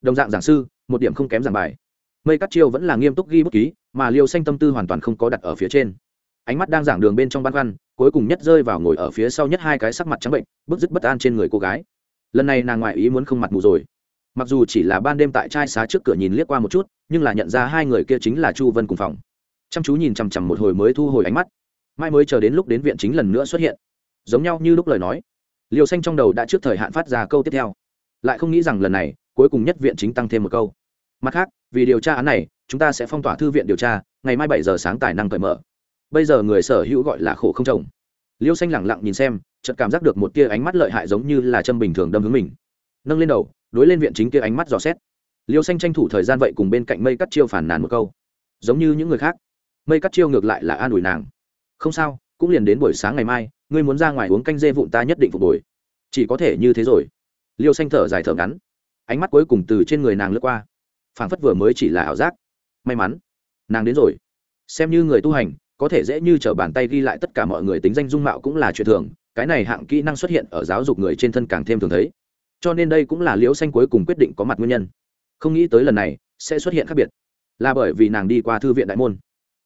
Speaker 1: Đồng dạng giảng sư, một điểm không kém giảng bài mây cắt chiêu vẫn là nghiêm túc ghi bút ký, mà liêu xanh tâm tư hoàn toàn không có đặt ở phía trên. Ánh mắt đang giảng đường bên trong băn khoăn, cuối cùng nhất rơi vào ngồi ở phía sau nhất hai cái sắc mặt trắng bệnh, bức dứt bất an trên người cô gái. Lần này nàng ngoại ý muốn không mặt mù rồi. Mặc dù chỉ là ban đêm tại trai xá trước cửa nhìn liếc qua một chút, nhưng là nhận ra hai người kia chính là chu vân cùng phòng chăm chú nhìn chằm chằm một hồi mới thu hồi ánh mắt. Mai mới chờ đến lúc đến viện chính lần nữa xuất hiện. Giống nhau như lúc lời nói. Liều xanh trong đầu đã trước thời hạn phát ra câu tiếp theo. Lại không nghĩ rằng lần này, cuối cùng nhất viện chính tăng thêm một câu mặt khác, vì điều tra án này, chúng ta sẽ phong tỏa thư viện điều tra, ngày mai bảy giờ sáng tài năng cởi mở. Bây giờ người sở hữu gọi là khổ không chồng. Liêu xanh lẳng lặng nhìn xem, chợt cảm giác được một tia ánh mắt lợi hại giống như là châm bình thường đâm hướng mình. Nâng lên đầu, đối lên viện chính kia ánh mắt dò xét. Liêu xanh tranh thủ thời gian vậy cùng bên cạnh mây cắt chiêu phản nàn một câu. Giống như những người khác. Mây cắt chiêu ngược lại là an ủi nàng. Không sao, cũng liền đến buổi sáng ngày mai, ngươi muốn ra ngoài uống canh dê vụn ta nhất định phục hồi. Chỉ có thể như thế rồi. Liêu xanh thở dài thở ngắn. Ánh mắt cuối cùng từ trên người nàng lướt qua phảng phất vừa mới chỉ là ảo giác. May mắn, nàng đến rồi. Xem như người tu hành, có thể dễ như t r ở bàn tay ghi lại tất cả mọi người tính danh dung mạo cũng là chuyện thường, cái này hạng kỹ năng xuất hiện ở giáo dục người trên thân càng thêm thường thấy. Cho nên đây cũng là liễu xanh cuối cùng quyết định có mặt nguyên nhân. Không nghĩ tới lần này, sẽ xuất hiện khác biệt. Là bởi vì nàng đi qua thư viện đại môn.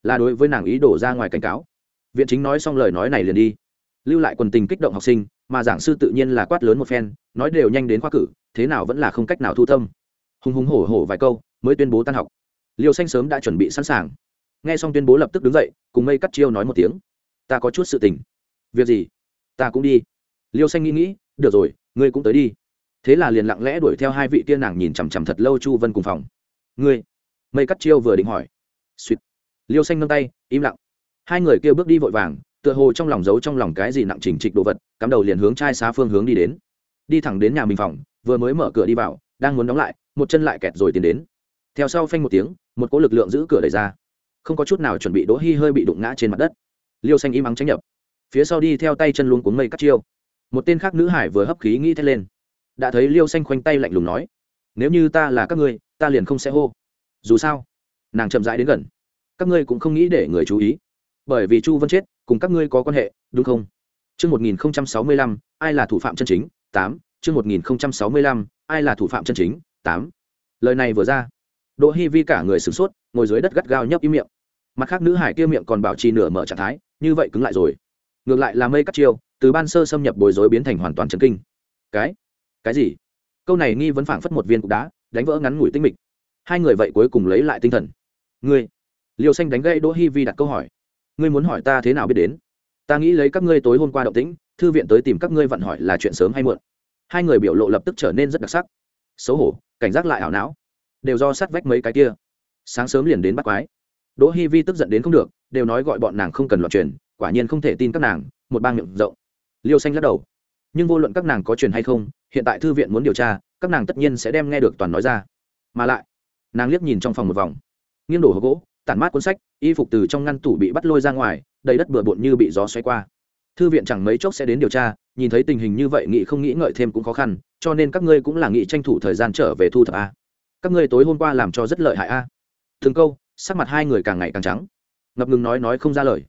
Speaker 1: Là đối với nàng ý đổ ra ngoài cảnh cáo. Viện chính nói xong lời nói này liền đi. Lưu lại quần tình kích động học sinh, mà giảng sư tự nhiên là quát lớn một phen, nói đều nhanh đến khoa cử, thế nào vẫn là không cách nào thu tâm hùng hùng hổ hổ vài câu, mới tuyên bố tan học. Liêu xanh sớm đã chuẩn bị sẵn sàng. Nghe xong tuyên bố lập tức đứng dậy, cùng mây cắt chiêu nói một tiếng. Ta có chút sự tình. Việc gì? Ta cũng đi. Liêu xanh nghĩ nghĩ, được rồi, ngươi cũng tới đi. Thế là liền lặng lẽ đuổi theo hai vị tiên nàng nhìn chằm chằm thật lâu chu vân cùng phòng. Ngươi? Mây cắt chiêu vừa định hỏi. Suýt liêu xanh nâng tay, im lặng. Hai người kia bước đi vội vàng, tựa hồ trong lòng giấu trong lòng cái gì nặng chỉnh trịch đồ vật, cắm đầu liền hướng trai xá phương hướng đi đến. Đi thẳng đến nhà mình phòng, vừa mới mở cửa đi vào, đang muốn đóng lại một chân lại kẹt rồi tiến đến. Theo sau phanh một tiếng một cỗ lực lượng giữ cửa đẩy ra. Không có chút nào chuẩn bị đỗ hy hơi bị đụng ngã trên mặt đất. Liêu xanh im ắng tránh nhập. Phía sau đi theo tay chân luôn cuốn mây cắt chiêu. Một tên khác nữ hải vừa hấp khí nghĩ thét lên. Đã thấy liêu xanh khoanh tay lạnh lùng nói nếu như ta là các ngươi ta liền không sẽ hô. Dù sao nàng chậm rãi đến gần. Các ngươi cũng không nghĩ để người chú ý. Bởi vì chu vân chết cùng các ngươi có quan hệ đúng không? Trước 1065, ai là thủ phạm chân chính? 8. Trước 1065, ai là thủ phạm chân chính? Tám Lời này vừa ra, Đỗ Hi Vi cả người sửng sốt, ngồi dưới đất gắt gao nhấp im miệng. Mặt khác nữ hải kia miệng còn bảo trì nửa mở trạng thái, như vậy cứng lại rồi. Ngược lại là mây cắt chiêu, từ ban sơ xâm nhập bối rối biến thành hoàn toàn chấn kinh. Cái? Cái gì? Câu này nghi vấn phảng phất một viên cục đá, đánh vỡ ngắn ngủi tinh mịch. Hai người vậy cuối cùng lấy lại tinh thần. Ngươi? Liêu Xanh đánh gãy Đỗ Hi Vi đặt câu hỏi ngươi muốn hỏi ta thế nào biết đến ta nghĩ lấy các ngươi tối hôm qua động tĩnh thư viện tới tìm các ngươi vận hỏi là chuyện sớm hay muộn hai người biểu lộ lập tức trở nên rất đặc sắc xấu hổ, cảnh giác lại ảo não. Đều do sát vách mấy cái kia. Sáng sớm liền đến bắt quái. Đỗ hi vi tức giận đến không được, đều nói gọi bọn nàng không cần loạn truyền, quả nhiên không thể tin các nàng, một bang miệng rộng. Liêu xanh lắc đầu. Nhưng vô luận các nàng có truyền hay không, hiện tại thư viện muốn điều tra, các nàng tất nhiên sẽ đem nghe được toàn nói ra. Mà lại, nàng liếc nhìn trong phòng một vòng. Nghiêng đổ hộp gỗ, tản mát cuốn sách, y phục từ trong ngăn tủ bị bắt lôi ra ngoài, đầy đất bừa bộn như bị gió xoay qua. Thư viện chẳng mấy chốc sẽ đến điều tra nhìn thấy tình hình như vậy nghĩ không nghĩ ngợi thêm cũng khó khăn, cho nên các ngươi cũng là nghĩ tranh thủ thời gian trở về thu thập a. Các ngươi tối hôm qua làm cho rất lợi hại a. Thường câu, sắc mặt hai người càng ngày càng trắng. Ngập ngừng nói nói không ra lời.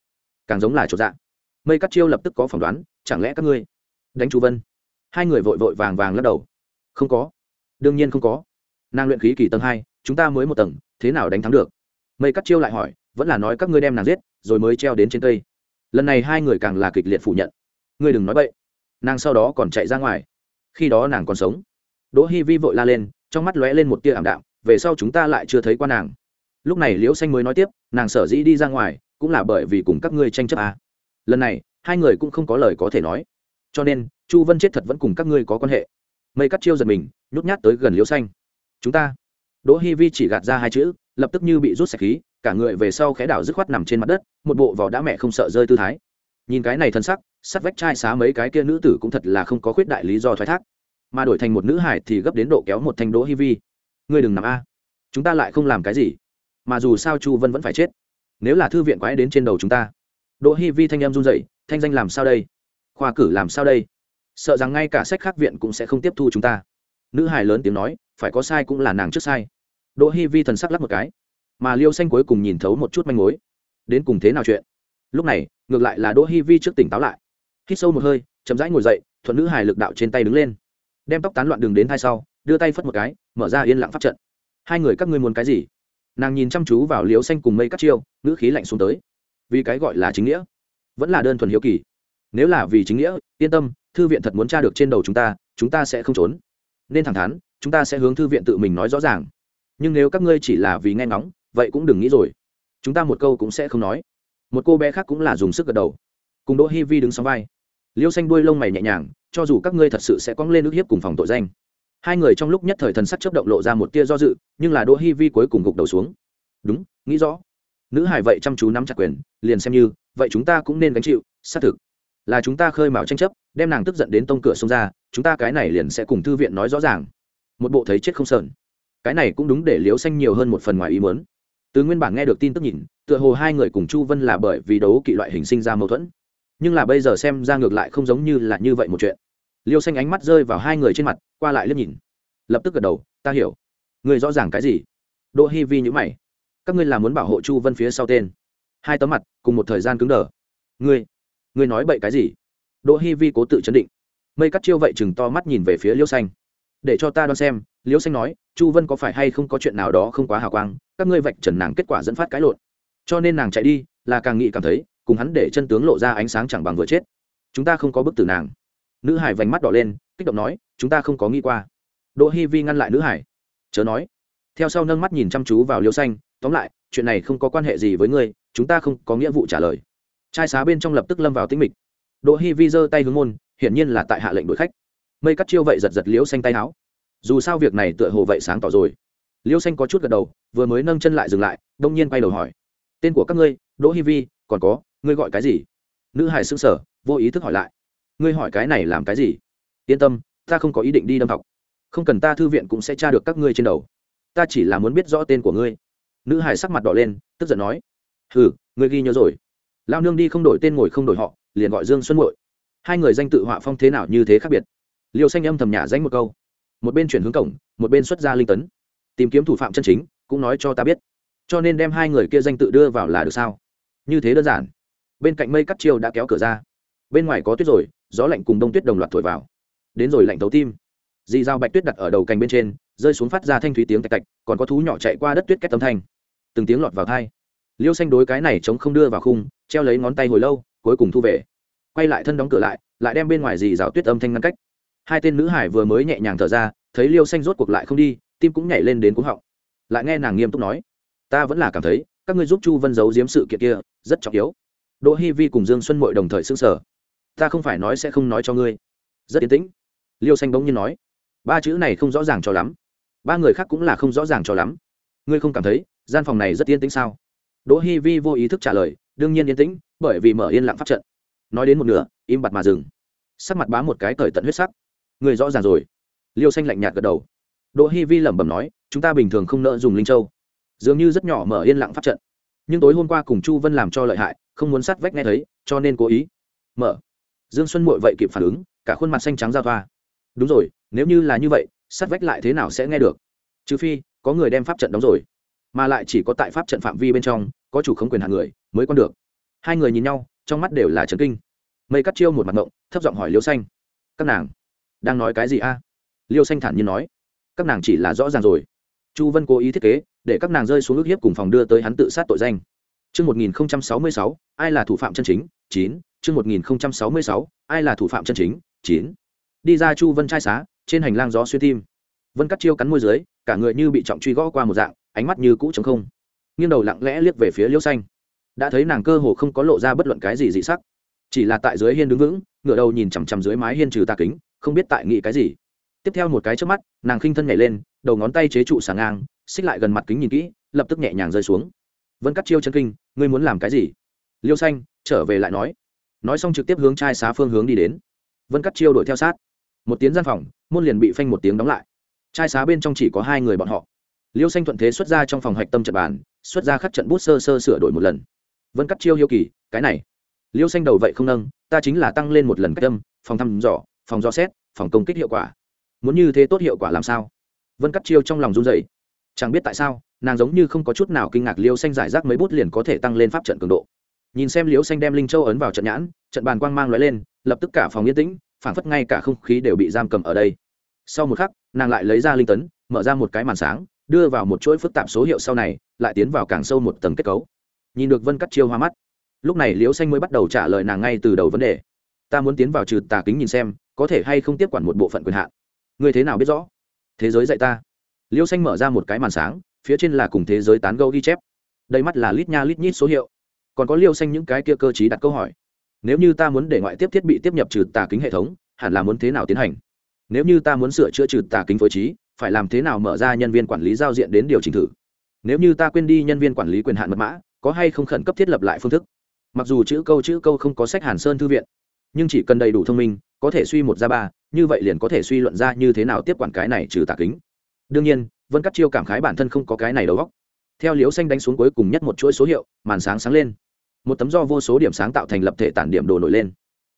Speaker 1: Càng giống là chỗ dạ. Mây cắt chiêu lập tức có phỏng đoán, chẳng lẽ các ngươi đánh chú vân? Hai người vội vội vàng vàng lắc đầu. Không có. Đương nhiên không có. Nàng luyện khí kỳ tầng hai, chúng ta mới một tầng, thế nào đánh thắng được? Mây cắt chiêu lại hỏi, vẫn là nói các ngươi đem nàng giết, rồi mới treo đến trên cây. Lần này hai người càng là kịch liệt phủ nhận. Ngươi đừng nói vậy nàng sau đó còn chạy ra ngoài. Khi đó nàng còn sống. Đỗ hi vi vội la lên, trong mắt lóe lên một tia ảm đạm, về sau chúng ta lại chưa thấy qua nàng. Lúc này liễu xanh mới nói tiếp, nàng sở dĩ đi ra ngoài, cũng là bởi vì cùng các ngươi tranh chấp à. lần này, hai người cũng không có lời có thể nói. Cho nên, chu vân chết thật vẫn cùng các ngươi có quan hệ. Mây cắt chiêu giật mình, nhút nhát tới gần liễu xanh. Chúng ta. Đỗ hi vi chỉ gạt ra hai chữ, lập tức như bị rút sạch khí, cả người về sau khẽ đảo dứt khoát nằm trên mặt đất, một bộ vỏ đã mẹ không sợ rơi tư thái. Nhìn cái này thân sắc sắt vách trai xá mấy cái kia nữ tử cũng thật là không có khuyết đại lý do thoái thác. Mà đổi thành một nữ hải thì gấp đến độ kéo một thanh đỗ hi vi ngươi đừng nằm a. Chúng ta lại không làm cái gì. Mà dù sao chu vân vẫn phải chết. Nếu là thư viện quái đến trên đầu chúng ta. Đỗ hi vi thanh em run rẩy, thanh danh làm sao đây? Khoa cử làm sao đây? Sợ rằng ngay cả sách khác viện cũng sẽ không tiếp thu chúng ta. Nữ hài lớn tiếng nói, phải có sai cũng là nàng trước sai. Đỗ hi vi thần sắc lắc một cái. Mà liêu xanh cuối cùng nhìn thấu một chút manh mối. Đến cùng thế nào chuyện? Lúc này, ngược lại là đỗ hi vi trước tỉnh táo lại hít sâu một hơi, chậm rãi ngồi dậy, thuận nữ hài lực đạo trên tay đứng lên. Đem tóc tán loạn đường đến thai sau, đưa tay phất một cái, mở ra yên lặng pháp trận. Hai người các ngươi muốn cái gì? Nàng nhìn chăm chú vào liếu xanh cùng mây cắt chiêu, ngữ khí lạnh xuống tới. Vì cái gọi là chính nghĩa, vẫn là đơn thuần hiếu kỳ. Nếu là vì chính nghĩa, yên tâm, thư viện thật muốn tra được trên đầu chúng ta chúng ta sẽ không trốn. Nên thẳng thắn, chúng ta sẽ hướng thư viện tự mình nói rõ ràng. Nhưng nếu các ngươi chỉ là vì nghe ngóng, vậy cũng đừng nghĩ rồi. Chúng ta một câu cũng sẽ không nói. Một cô bé khác cũng là dùng sức gật đầu. Cùng đỗ hi vi đứng sóng vai liêu xanh đuôi lông mày nhẹ nhàng, cho dù các ngươi thật sự sẽ quăng lên ức hiếp cùng phòng tội danh. Hai người trong lúc nhất thời thần sắc chớp động lộ ra một tia do dự, nhưng là đỗ hi vi cuối cùng gục đầu xuống. Đúng, nghĩ rõ. Nữ hải vậy chăm chú nắm chặt quyền, liền xem như, vậy chúng ta cũng nên gánh chịu, xác thực. Là chúng ta khơi mào tranh chấp, đem nàng tức giận đến tông cửa xông ra, chúng ta cái này liền sẽ cùng thư viện nói rõ ràng. Một bộ thấy chết không sờn. Cái này cũng đúng để liễu xanh nhiều hơn một phần ngoài ý muốn. Từ nguyên bản nghe được tin tức nhìn, tựa hồ hai người cùng chu vân là bởi vì đấu kỵ loại hình sinh ra mâu thuẫn nhưng là bây giờ xem ra ngược lại không giống như là như vậy một chuyện. Liêu xanh ánh mắt rơi vào hai người trên mặt, qua lại liếc nhìn. Lập tức gật đầu, ta hiểu. Người rõ ràng cái gì? Đỗ hi vi nhữ mày. Các ngươi là muốn bảo hộ chu vân phía sau tên. Hai tấm mặt, cùng một thời gian cứng đờ. Ngươi ngươi nói bậy cái gì? Đỗ hi vi cố tự chấn định. Mây cắt chiêu vậy chừng to mắt nhìn về phía liêu xanh. Để cho ta đoán xem. Liêu xanh nói, chu vân có phải hay không có chuyện nào đó không quá hào quang, các ngươi vạch trần nàng kết quả dẫn phát cái lộn. Cho nên nàng chạy đi, là càng nghĩ cảm thấy cùng hắn để chân tướng lộ ra ánh sáng chẳng bằng vừa chết. Chúng ta không có bức tử nàng. Nữ hải vành mắt đỏ lên, kích động nói, chúng ta không có nghĩ qua. Đỗ hi vi ngăn lại nữ hải. Chớ nói. Theo sau nâng mắt nhìn chăm chú vào liêu xanh, tóm lại, chuyện này không có quan hệ gì với ngươi, chúng ta không có nghĩa vụ trả lời. Trai xá bên trong lập tức lâm vào tĩnh mịch. Đỗ hi vi giơ tay hướng môn, hiển nhiên là tại hạ lệnh đuổi khách. Mây cắt chiêu vậy giật giật liêu xanh tay áo dù sao việc này tựa hồ vậy sáng tỏ rồi. Liêu xanh có chút gật đầu, vừa mới nâng chân lại dừng lại, đông nhiên quay đầu hỏi. Tên của các ngươi, đỗ hi vi, còn có ngươi gọi cái gì? Nữ hải sững sở vô ý thức hỏi lại. Ngươi hỏi cái này làm cái gì? Yên tâm, ta không có ý định đi đâm học. Không cần ta thư viện cũng sẽ tra được các ngươi trên đầu. Ta chỉ là muốn biết rõ tên của ngươi. Nữ hải sắc mặt đỏ lên, tức giận nói. Ừ ngươi ghi nhớ rồi. Lao nương đi không đổi tên ngồi không đổi họ, liền gọi dương xuân muội. Hai người danh tự họa phong thế nào như thế khác biệt. Liêu xanh âm thầm nhả danh một câu. Một bên chuyển hướng cổng, một bên xuất ra linh tấn. Tìm kiếm thủ phạm chân chính, cũng nói cho ta biết. Cho nên đem hai người kia danh tự đưa vào là được sao? Như thế đơn giản bên cạnh mây cắt chiêu đã kéo cửa ra. Bên ngoài có tuyết rồi, gió lạnh cùng đông tuyết đồng loạt thổi vào. Đến rồi lạnh thấu tim. Dì dao bạch tuyết đặt ở đầu cành bên trên, rơi xuống phát ra thanh thúy tiếng tạch tạch, còn có thú nhỏ chạy qua đất tuyết két tâm thanh. Từng tiếng lọt vào thai liêu xanh đối cái này chống không đưa vào khung, treo lấy ngón tay hồi lâu, cuối cùng thu về. Quay lại thân đóng cửa lại lại đem bên ngoài dì rào tuyết âm thanh ngăn cách. Hai tên nữ hải vừa mới nhẹ nhàng thở ra, thấy liêu xanh rốt cuộc lại không đi, tim cũng nhảy lên đến cúng họng. Lại nghe nàng nghiêm túc nói, ta vẫn là cảm thấy, các ngươi giúp chu vân giấu giếm sự kiện kia, rất trọng yếu đỗ hi vi cùng dương xuân mội đồng thời xưng sở ta không phải nói sẽ không nói cho ngươi. Rất yên tĩnh. Liêu xanh bỗng nhiên nói. Ba chữ này không rõ ràng cho lắm. Ba người khác cũng là không rõ ràng cho lắm. Ngươi không cảm thấy, gian phòng này rất yên tĩnh sao? Đỗ hi vi vô ý thức trả lời. Đương nhiên yên tĩnh, bởi vì mở yên lặng pháp trận. Nói đến một nửa, im bặt mà dừng. Sắc mặt bá một cái cởi tận huyết sắc. Người rõ ràng rồi. Liêu xanh lạnh nhạt gật đầu. Đỗ hi vi lẩm bẩm nói, chúng ta bình thường không nỡ dùng linh châu. Dường như rất nhỏ mở yên lặng pháp trận nhưng tối hôm qua cùng chu vân làm cho lợi hại, không muốn sát vách nghe thấy, cho nên cố ý. Mở. Dương xuân muội vậy kịp phản ứng, cả khuôn mặt xanh trắng giao thoa. Đúng rồi, nếu như là như vậy, sát vách lại thế nào sẽ nghe được? Trừ phi, có người đem pháp trận đóng rồi. Mà lại chỉ có tại pháp trận phạm vi bên trong, có chủ không quyền hạn người, mới quan được. Hai người nhìn nhau, trong mắt đều là trấn kinh. Mây cắt chiêu một mặt ngộng, thấp giọng hỏi liêu xanh. Các nàng, đang nói cái gì a? Liêu xanh thản nhiên nói. Các nàng chỉ là rõ ràng rồi. Chu vân cố ý thiết kế để các nàng rơi xuống ước hiếp cùng phòng đưa tới hắn tự sát tội danh Chương 1066, ai là thủ phạm chân chính? 9. Chương 1066, ai là thủ phạm chân chính? 9. Đi ra Chu Vân trai xá, trên hành lang gió xuyên tim. Vân Cắt Chiêu cắn môi dưới, cả người như bị trọng truy gõ qua một dạng, ánh mắt như cũ trống không. Nghiêng đầu lặng lẽ liếc về phía Liễu Xanh. Đã thấy nàng cơ hồ không có lộ ra bất luận cái gì dị sắc, chỉ là tại dưới hiên đứng vững, ngửa đầu nhìn chằm chằm dưới mái hiên trừ tà kính, không biết tại nghĩ cái gì. Tiếp theo một cái chớp mắt, nàng khinh thân nhảy lên, đầu ngón tay chế trụ sàng ngang, xích lại gần mặt kính nhìn kỹ, lập tức nhẹ nhàng rơi xuống. Vân cắt chiêu chân kinh ngươi muốn làm cái gì? Liêu xanh trở về lại nói. Nói xong trực tiếp hướng trai xá phương hướng đi đến. Vân cắt chiêu đuổi theo sát. Một tiếng gian phòng môn liền bị phanh một tiếng đóng lại. Trai xá bên trong chỉ có hai người bọn họ. Liêu xanh thuận thế xuất ra trong phòng hạch tâm trận bàn xuất ra khắc trận bút sơ sơ sửa đổi một lần. Vân cắt chiêu hiêu kỳ cái này. Liêu xanh đầu vậy không nâng ta chính là tăng lên một lần cách tâm phòng thăm dò phòng dò xét phòng công kích hiệu quả. Muốn như thế tốt hiệu quả làm sao? Vân cắt chiêu trong lòng run dậy chẳng biết tại sao, nàng giống như không có chút nào kinh ngạc liêu xanh giải rác mấy bút liền có thể tăng lên pháp trận cường độ. Nhìn xem liêu xanh đem linh châu ấn vào trận nhãn, trận bàn quang mang l lên, lập tức cả phòng yên tĩnh, phảng phất ngay cả không khí đều bị giam cầm ở đây. Sau một khắc, nàng lại lấy ra linh tấn, mở ra một cái màn sáng, đưa vào một chuỗi phức tạp số hiệu sau này, lại tiến vào càng sâu một tầng kết cấu. Nhìn được vân cắt chiêu hoa mắt, lúc này liễu xanh mới bắt đầu trả lời nàng ngay từ đầu vấn đề. Ta muốn tiến vào trừ tà kính nhìn xem, có thể hay không tiếp quản một bộ phận quyền hạn. Người thế nào biết rõ? Thế giới dạy ta. Liêu xanh mở ra một cái màn sáng, phía trên là cùng thế giới tán gâu ghi chép. Đây mắt là lít nha lít nhít số hiệu. Còn có liêu xanh những cái kia cơ chí đặt câu hỏi. Nếu như ta muốn để ngoại tiếp thiết bị tiếp nhập trừ tà kính hệ thống, hẳn là muốn thế nào tiến hành? Nếu như ta muốn sửa chữa trừ tà kính phối trí, phải làm thế nào mở ra nhân viên quản lý giao diện đến điều chỉnh thử? Nếu như ta quên đi nhân viên quản lý quyền hạn mật mã, có hay không khẩn cấp thiết lập lại phương thức? Mặc dù chữ câu chữ câu không có sách hàn sơn thư viện, nhưng chỉ cần đầy đủ thông minh, có thể suy một ra ba, như vậy liền có thể suy luận ra như thế nào tiếp quản cái này trừ tà kính đương nhiên, vân cắt chiêu cảm khái bản thân không có cái này đầu góc theo liếu xanh đánh xuống cuối cùng nhất một chuỗi số hiệu, màn sáng sáng lên. Một tấm do vô số điểm sáng tạo thành lập thể tản điểm đồ nổi lên.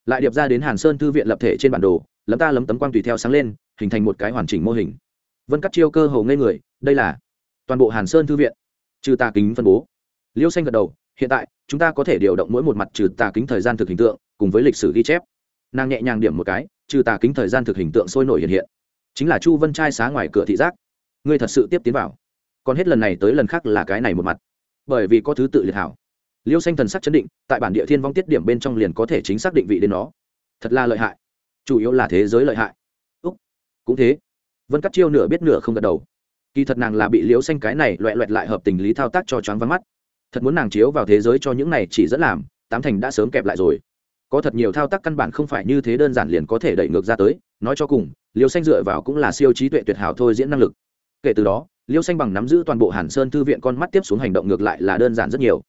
Speaker 1: Lại điệp ra đến hàn sơn thư viện lập thể trên bản đồ, lấm ta lấm tấm quang tùy theo sáng lên, hình thành một cái hoàn chỉnh mô hình. Vân cắt chiêu cơ hồ ngây người, đây là toàn bộ hàn sơn thư viện, trừ tà kính phân bố. Liêu xanh gật đầu, hiện tại, chúng ta có thể điều động mỗi một mặt trừ tà kính thời gian thực hình tượng, cùng với lịch sử ghi chép. Nàng nhẹ nhàng điểm một cái, trừ tà kính thời gian thực hình tượng sôi nổi hiện hiện chính là chu vân trai xá ngoài cửa thị giác. Ngươi thật sự tiếp tiến vào. Còn hết lần này tới lần khác là cái này một mặt. Bởi vì có thứ tự liệt hảo. Liêu xanh thần sắc chấn định, tại bản địa thiên vong tiết điểm bên trong liền có thể chính xác định vị đến nó. Thật là lợi hại. Chủ yếu là thế giới lợi hại. Úc, cũng thế. Vân cắt chiêu nửa biết nửa không gật đầu. Kỳ thật nàng là bị liêu xanh cái này loẹ loẹt lại hợp tình lý thao tác cho choáng vắng mắt. Thật muốn nàng chiếu vào thế giới cho những này chỉ dẫn làm, tám thành đã sớm kẹp lại rồi. Có thật nhiều thao tác căn bản không phải như thế đơn giản liền có thể đẩy ngược ra tới nói cho cùng, liêu xanh dựa vào cũng là siêu trí tuệ tuyệt hảo thôi diễn năng lực. Kể từ đó, liêu xanh bằng nắm giữ toàn bộ hàn sơn thư viện con mắt tiếp xuống hành động ngược lại là đơn giản rất nhiều.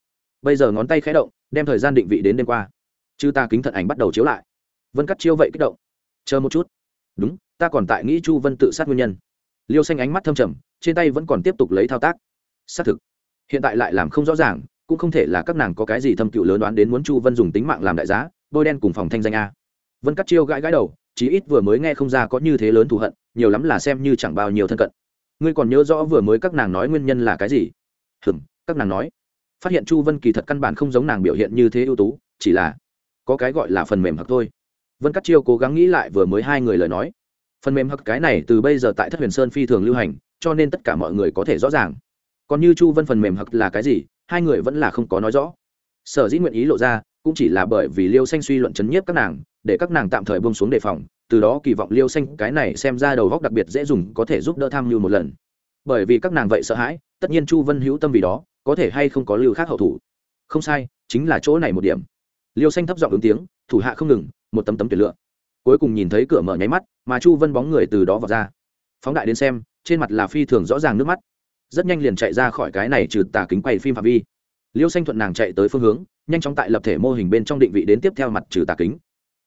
Speaker 1: Bây giờ ngón tay khé động, đem thời gian định vị đến đêm qua. Chư ta kính thận ảnh bắt đầu chiếu lại. Vân cắt chiêu vậy kích động. Chờ một chút. Đúng, ta còn tại nghĩ chu vân tự sát nguyên nhân. Liêu xanh ánh mắt thâm trầm, trên tay vẫn còn tiếp tục lấy thao tác. Xác thực, hiện tại lại làm không rõ ràng, cũng không thể là các nàng có cái gì thâm cựu lớn đoán đến muốn chu vân dùng tính mạng làm đại giá, bôi đen cùng phòng thanh danh a. Vân cắt chiêu gãi gãi đầu chí ít vừa mới nghe không ra có như thế lớn thù hận, nhiều lắm là xem như chẳng bao nhiêu thân cận. Ngươi còn nhớ rõ vừa mới các nàng nói nguyên nhân là cái gì? Hừm, các nàng nói. Phát hiện chu vân kỳ thật căn bản không giống nàng biểu hiện như thế ưu tú, chỉ là có cái gọi là phần mềm hặc thôi. Vân cắt chiêu cố gắng nghĩ lại vừa mới hai người lời nói. Phần mềm hặc cái này từ bây giờ tại thất huyền sơn phi thường lưu hành, cho nên tất cả mọi người có thể rõ ràng. Còn như chu vân phần mềm hặc là cái gì, hai người vẫn là không có nói rõ. Sở dĩ nguyện ý lộ ra, cũng chỉ là bởi vì liêu xanh suy luận chấn nhiếp các nàng để các nàng tạm thời buông xuống đề phòng, từ đó kỳ vọng liêu xanh cái này xem ra đầu góc đặc biệt dễ dùng, có thể giúp đỡ tham mưu một lần. Bởi vì các nàng vậy sợ hãi, tất nhiên chu vân hữu tâm vì đó, có thể hay không có lưu khác hậu thủ. Không sai, chính là chỗ này một điểm. Liêu xanh thấp giọng ứng tiếng, thủ hạ không ngừng, một tấm tấm tuyệt lựa. Cuối cùng nhìn thấy cửa mở nháy mắt, mà chu vân bóng người từ đó vào ra. Phóng đại đến xem, trên mặt là phi thường rõ ràng nước mắt. Rất nhanh liền chạy ra khỏi cái này trừ tà kính quay phim phạm vi. Liêu xanh thuận nàng chạy tới phương hướng, nhanh chóng tại lập thể mô hình bên trong định vị đến tiếp theo mặt trừ tà kính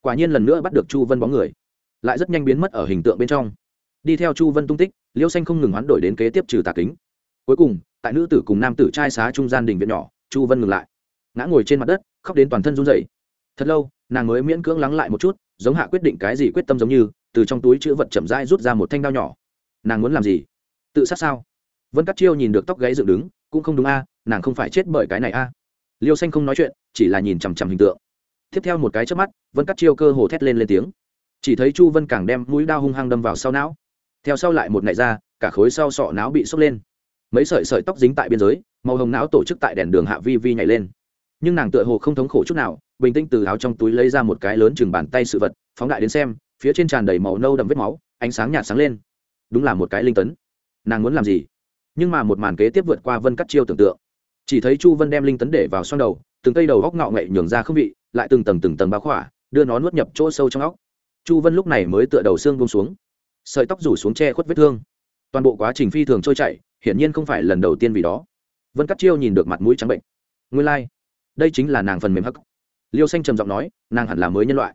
Speaker 1: quả nhiên lần nữa bắt được chu vân bóng người. Lại rất nhanh biến mất ở hình tượng bên trong. Đi theo chu vân tung tích, liêu xanh không ngừng hoán đổi đến kế tiếp trừ tà kính. Cuối cùng, tại nữ tử cùng nam tử trai xá trung gian đình viện nhỏ, chu vân ngừng lại. Ngã ngồi trên mặt đất, khóc đến toàn thân run dậy thật lâu, nàng mới miễn cưỡng lắng lại một chút, giống hạ quyết định cái gì quyết tâm giống như, từ trong túi chữ vật chậm rãi rút ra một thanh đao nhỏ. Nàng muốn làm gì? Tự sát sao? Vân cắt chiêu nhìn được tóc gáy dựng đứng, cũng không đúng a, nàng không phải chết bởi cái này a. Liêu xanh không nói chuyện, chỉ là nhìn chằm chằm hình tượng tiếp theo một cái chớp mắt, vân cắt chiêu cơ hồ thét lên lên tiếng. Chỉ thấy chu vân càng đem mũi đao hung hăng đâm vào sau não. Theo sau lại một ngày ra, cả khối sau sọ não bị sốc lên. Mấy sợi sợi tóc dính tại biên giới, màu hồng não tổ chức tại đèn đường hạ vi vi nhảy lên. Nhưng nàng tựa hồ không thống khổ chút nào, bình tĩnh từ áo trong túi lấy ra một cái lớn chừng bàn tay sự vật, phóng đại đến xem, phía trên tràn đầy màu nâu đậm vết máu, ánh sáng nhạt sáng lên. Đúng là một cái linh tấn. Nàng muốn làm gì? Nhưng mà một màn kế tiếp vượt qua vân cắt chiêu tưởng tượng chỉ thấy chu vân đem linh tấn để vào xoang đầu, từng cây đầu góc ngạo nghệ nhường ra không vị, lại từng tầng từng tầng bao khỏa, đưa nó nuốt nhập chỗ sâu trong óc. Chu vân lúc này mới tựa đầu xương bông xuống. Sợi tóc rủ xuống che khuất vết thương. Toàn bộ quá trình phi thường trôi chảy, hiển nhiên không phải lần đầu tiên vì đó. Vân cắt chiêu nhìn được mặt mũi trắng bệnh. Nguyên lai、like. đây chính là nàng phần mềm hắc. Liêu xanh trầm giọng nói, nàng hẳn là mới nhân loại.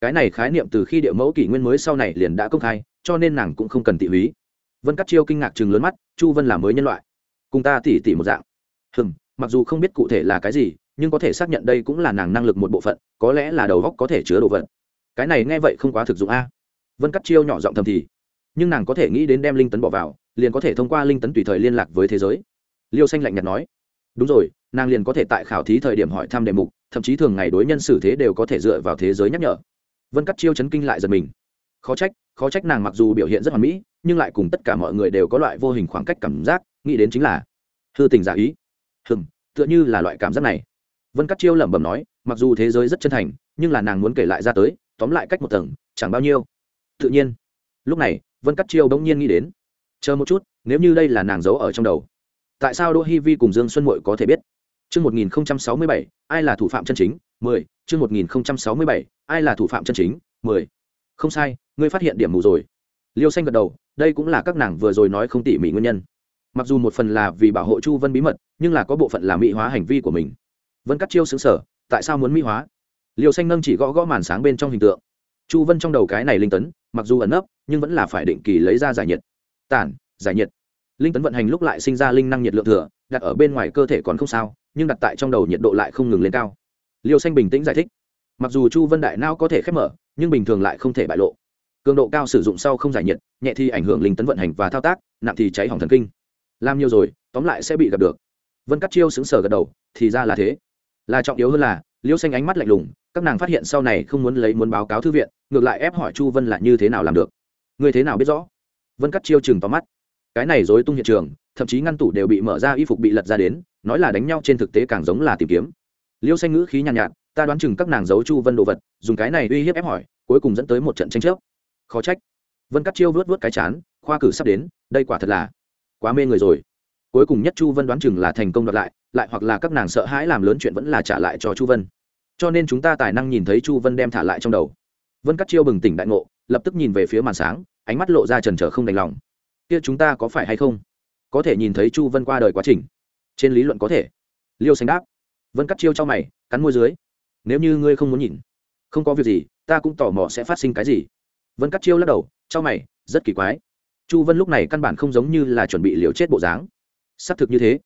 Speaker 1: Cái này khái niệm từ khi địa mẫu kỷ nguyên mới sau này liền đã công khai, cho nên nàng cũng không cần tị húy. Vân cắt chiêu kinh ngạc chừng lớn mắt, chu vân là mới nhân loại. Cùng ta tỉ tỉ một dạng hừm, mặc dù không biết cụ thể là cái gì, nhưng có thể xác nhận đây cũng là nàng năng lực một bộ phận, có lẽ là đầu góc có thể chứa đồ vật. Cái này nghe vậy không quá thực dụng a. Vân cắt chiêu nhỏ giọng thầm thì, nhưng nàng có thể nghĩ đến đem linh tấn bỏ vào, liền có thể thông qua linh tấn tùy thời liên lạc với thế giới. Liêu xanh lạnh nhạt nói, đúng rồi, nàng liền có thể tại khảo thí thời điểm hỏi thăm đề mục, thậm chí thường ngày đối nhân xử thế đều có thể dựa vào thế giới nhắc nhở. Vân cắt chiêu chấn kinh lại giật mình. Khó trách khó trách nàng mặc dù biểu hiện rất hoàn mỹ, nhưng lại cùng tất cả mọi người đều có loại vô hình khoảng cách cảm giác, nghĩ đến chính là, hư tình giả ý hừng tựa như là loại cảm giác này vân cắt chiêu lẩm bẩm nói mặc dù thế giới rất chân thành nhưng là nàng muốn kể lại ra tới tóm lại cách một tầng chẳng bao nhiêu tự nhiên lúc này vân cắt chiêu bỗng nhiên nghĩ đến chờ một chút nếu như đây là nàng giấu ở trong đầu tại sao đỗ hi vi cùng dương xuân mội có thể biết Chương 1067, ai là thủ phạm chân chính? 10. Chương 1067, ai là thủ phạm chân chính? 10. Không sai, ngươi phát hiện điểm mù rồi. Liêu Xanh gật đầu, đây cũng là các nàng vừa rồi nói không tỉ mỉ nguyên nhân. Mặc dù một phần là vì bảo hộ Chu Vân bí mật, nhưng là có bộ phận là mỹ hóa hành vi của mình. Vân Cắt Chiêu xứng sở, tại sao muốn mỹ hóa? Liêu Xanh nâng chỉ gõ gõ màn sáng bên trong hình tượng. Chu Vân trong đầu cái này linh tấn, mặc dù ẩn nấp, nhưng vẫn là phải định kỳ lấy ra giải nhiệt. Tản, giải nhiệt. Linh tấn vận hành lúc lại sinh ra linh năng nhiệt lượng thừa, đặt ở bên ngoài cơ thể còn không sao, nhưng đặt tại trong đầu nhiệt độ lại không ngừng lên cao liêu xanh bình tĩnh giải thích mặc dù chu vân đại não có thể khép mở nhưng bình thường lại không thể bại lộ cường độ cao sử dụng sau không giải nhiệt nhẹ thì ảnh hưởng linh tấn vận hành và thao tác nặng thì cháy hỏng thần kinh làm nhiều rồi tóm lại sẽ bị gặp được. Vân cắt chiêu xứng sở gật đầu thì ra là thế. Là trọng yếu hơn là liêu xanh ánh mắt lạnh lùng các nàng phát hiện sau này không muốn lấy muốn báo cáo thư viện ngược lại ép hỏi chu vân là như thế nào làm được. Người thế nào biết rõ? Vân cắt chiêu chừng tóm mắt. Cái này dối tung hiện trường thậm chí ngăn tủ đều bị mở ra y phục bị lật ra đến nói là đánh nhau trên thực tế càng giống là tìm kiếm. Liêu xanh ngữ khí nhàn nhạt, nhạt ta đoán chừng các nàng giấu chu vân đồ vật dùng cái này uy hiếp ép hỏi cuối cùng dẫn tới một trận tranh chấp. Khó trách. Vân cắt chiêu vớt vớt cái chán khoa cử sắp đến đây quả thật là quá mê người rồi. Cuối cùng nhất chu vân đoán chừng là thành công đoạt lại lại hoặc là các nàng sợ hãi làm lớn chuyện vẫn là trả lại cho chu vân. Cho nên chúng ta tài năng nhìn thấy chu vân đem thả lại trong đầu. Vân cắt chiêu bừng tỉnh đại ngộ, lập tức nhìn về phía màn sáng, ánh mắt lộ ra trần trở không đành lòng. Kia chúng ta có phải hay không? Có thể nhìn thấy chu vân qua đời quá trình. Trên lý luận có thể. Liêu xanh đáp. Vân cắt chiêu cho mày, cắn môi dưới. Nếu như ngươi không muốn nhìn, không có việc gì, ta cũng tò mò sẽ phát sinh cái gì. Vân cắt chiêu lắc đầu cho mày, rất kỳ quái chu vân lúc này căn bản không giống như là chuẩn bị liều chết bộ dáng. Xác thực như thế.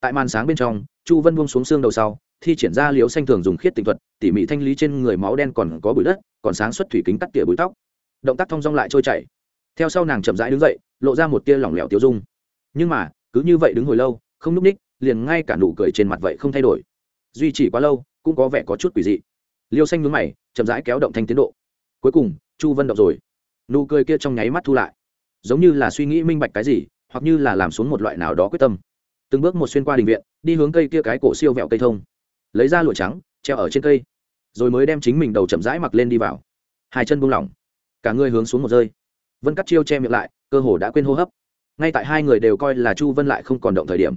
Speaker 1: Tại màn sáng bên trong, chu vân buông xuống xương đầu sau, thi triển ra liều xanh thường dùng khiết tinh thuật, tỉ mỉ thanh lý trên người máu đen còn có bụi đất, còn sáng xuất thủy kính cắt tỉa bụi tóc. Động tác thong dong lại trôi chảy. Theo sau nàng chậm rãi đứng dậy, lộ ra một tia lỏng lẻo tiêu dung. Nhưng mà, cứ như vậy đứng hồi lâu, không núp ních, liền ngay cả nụ cười trên mặt vậy không thay đổi. Duy trì quá lâu, cũng có vẻ có chút quỷ dị. Liêu xanh nhướng mày, chậm rãi kéo động thanh tiến độ. Cuối cùng, chu vân động rồi. Nụ cười kia trong nháy mắt thu lại giống như là suy nghĩ minh bạch cái gì, hoặc như là làm xuống một loại nào đó quyết tâm. Từng bước một xuyên qua đình viện, đi hướng cây kia cái cổ siêu vẹo cây thông. Lấy ra lụa trắng, treo ở trên cây, rồi mới đem chính mình đầu chậm rãi mặc lên đi vào. Hai chân buông lỏng, cả người hướng xuống một rơi. Vân cắt chiêu che miệng lại, cơ hồ đã quên hô hấp. Ngay tại hai người đều coi là chu vân lại không còn động thời điểm,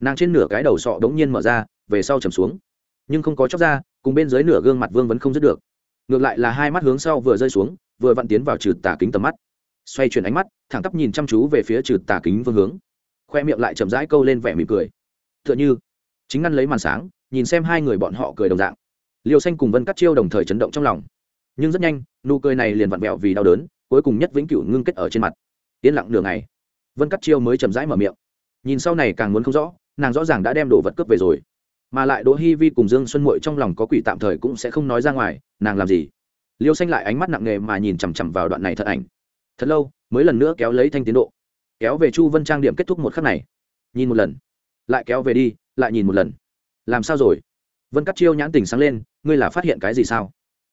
Speaker 1: nàng trên nửa cái đầu sọ đống nhiên mở ra, về sau chầm xuống. Nhưng không có chóc ra, cùng bên dưới nửa gương mặt vương vẫn không dứt được. Ngược lại là hai mắt hướng sau vừa rơi xuống, vừa vặn tiến vào trừ tả kính tầm mắt xoay chuyển ánh mắt, thẳng tắp nhìn chăm chú về phía trừ tà kính vương hướng. Khoe miệng lại chậm rãi câu lên vẻ mỉm cười. T h ư ợ n h ư chính ngăn lấy màn sáng, nhìn xem hai người bọn họ cười đồng dạng. Liều xanh cùng vân cắt chiêu đồng thời chấn động trong lòng. Nhưng rất nhanh, nụ cười này liền vặn vẹo vì đau đớn, cuối cùng nhất vĩnh cửu ngưng kết ở trên mặt. Yên lặng nửa ngày, vân cắt chiêu mới chậm rãi mở miệng. Nhìn sau này càng muốn không rõ, nàng rõ ràng đã đem đồ vật cướp về rồi. Mà lại đỗ hi vi cùng dương xuân mội trong lòng có quỷ tạm thời cũng sẽ không nói ra ngoài, nàng làm gì? Liêu xanh lại ánh mắt nặng nề mà nhìn chằm chằm vào đoạn này thật ảnh thật lâu, mới lần nữa kéo lấy thanh tiến độ. Kéo về chu vân trang điểm kết thúc một khắc này. Nhìn một lần. Lại kéo về đi, lại nhìn một lần. Làm sao rồi? Vân cắt chiêu nhãn tình sáng lên, ngươi là phát hiện cái gì sao?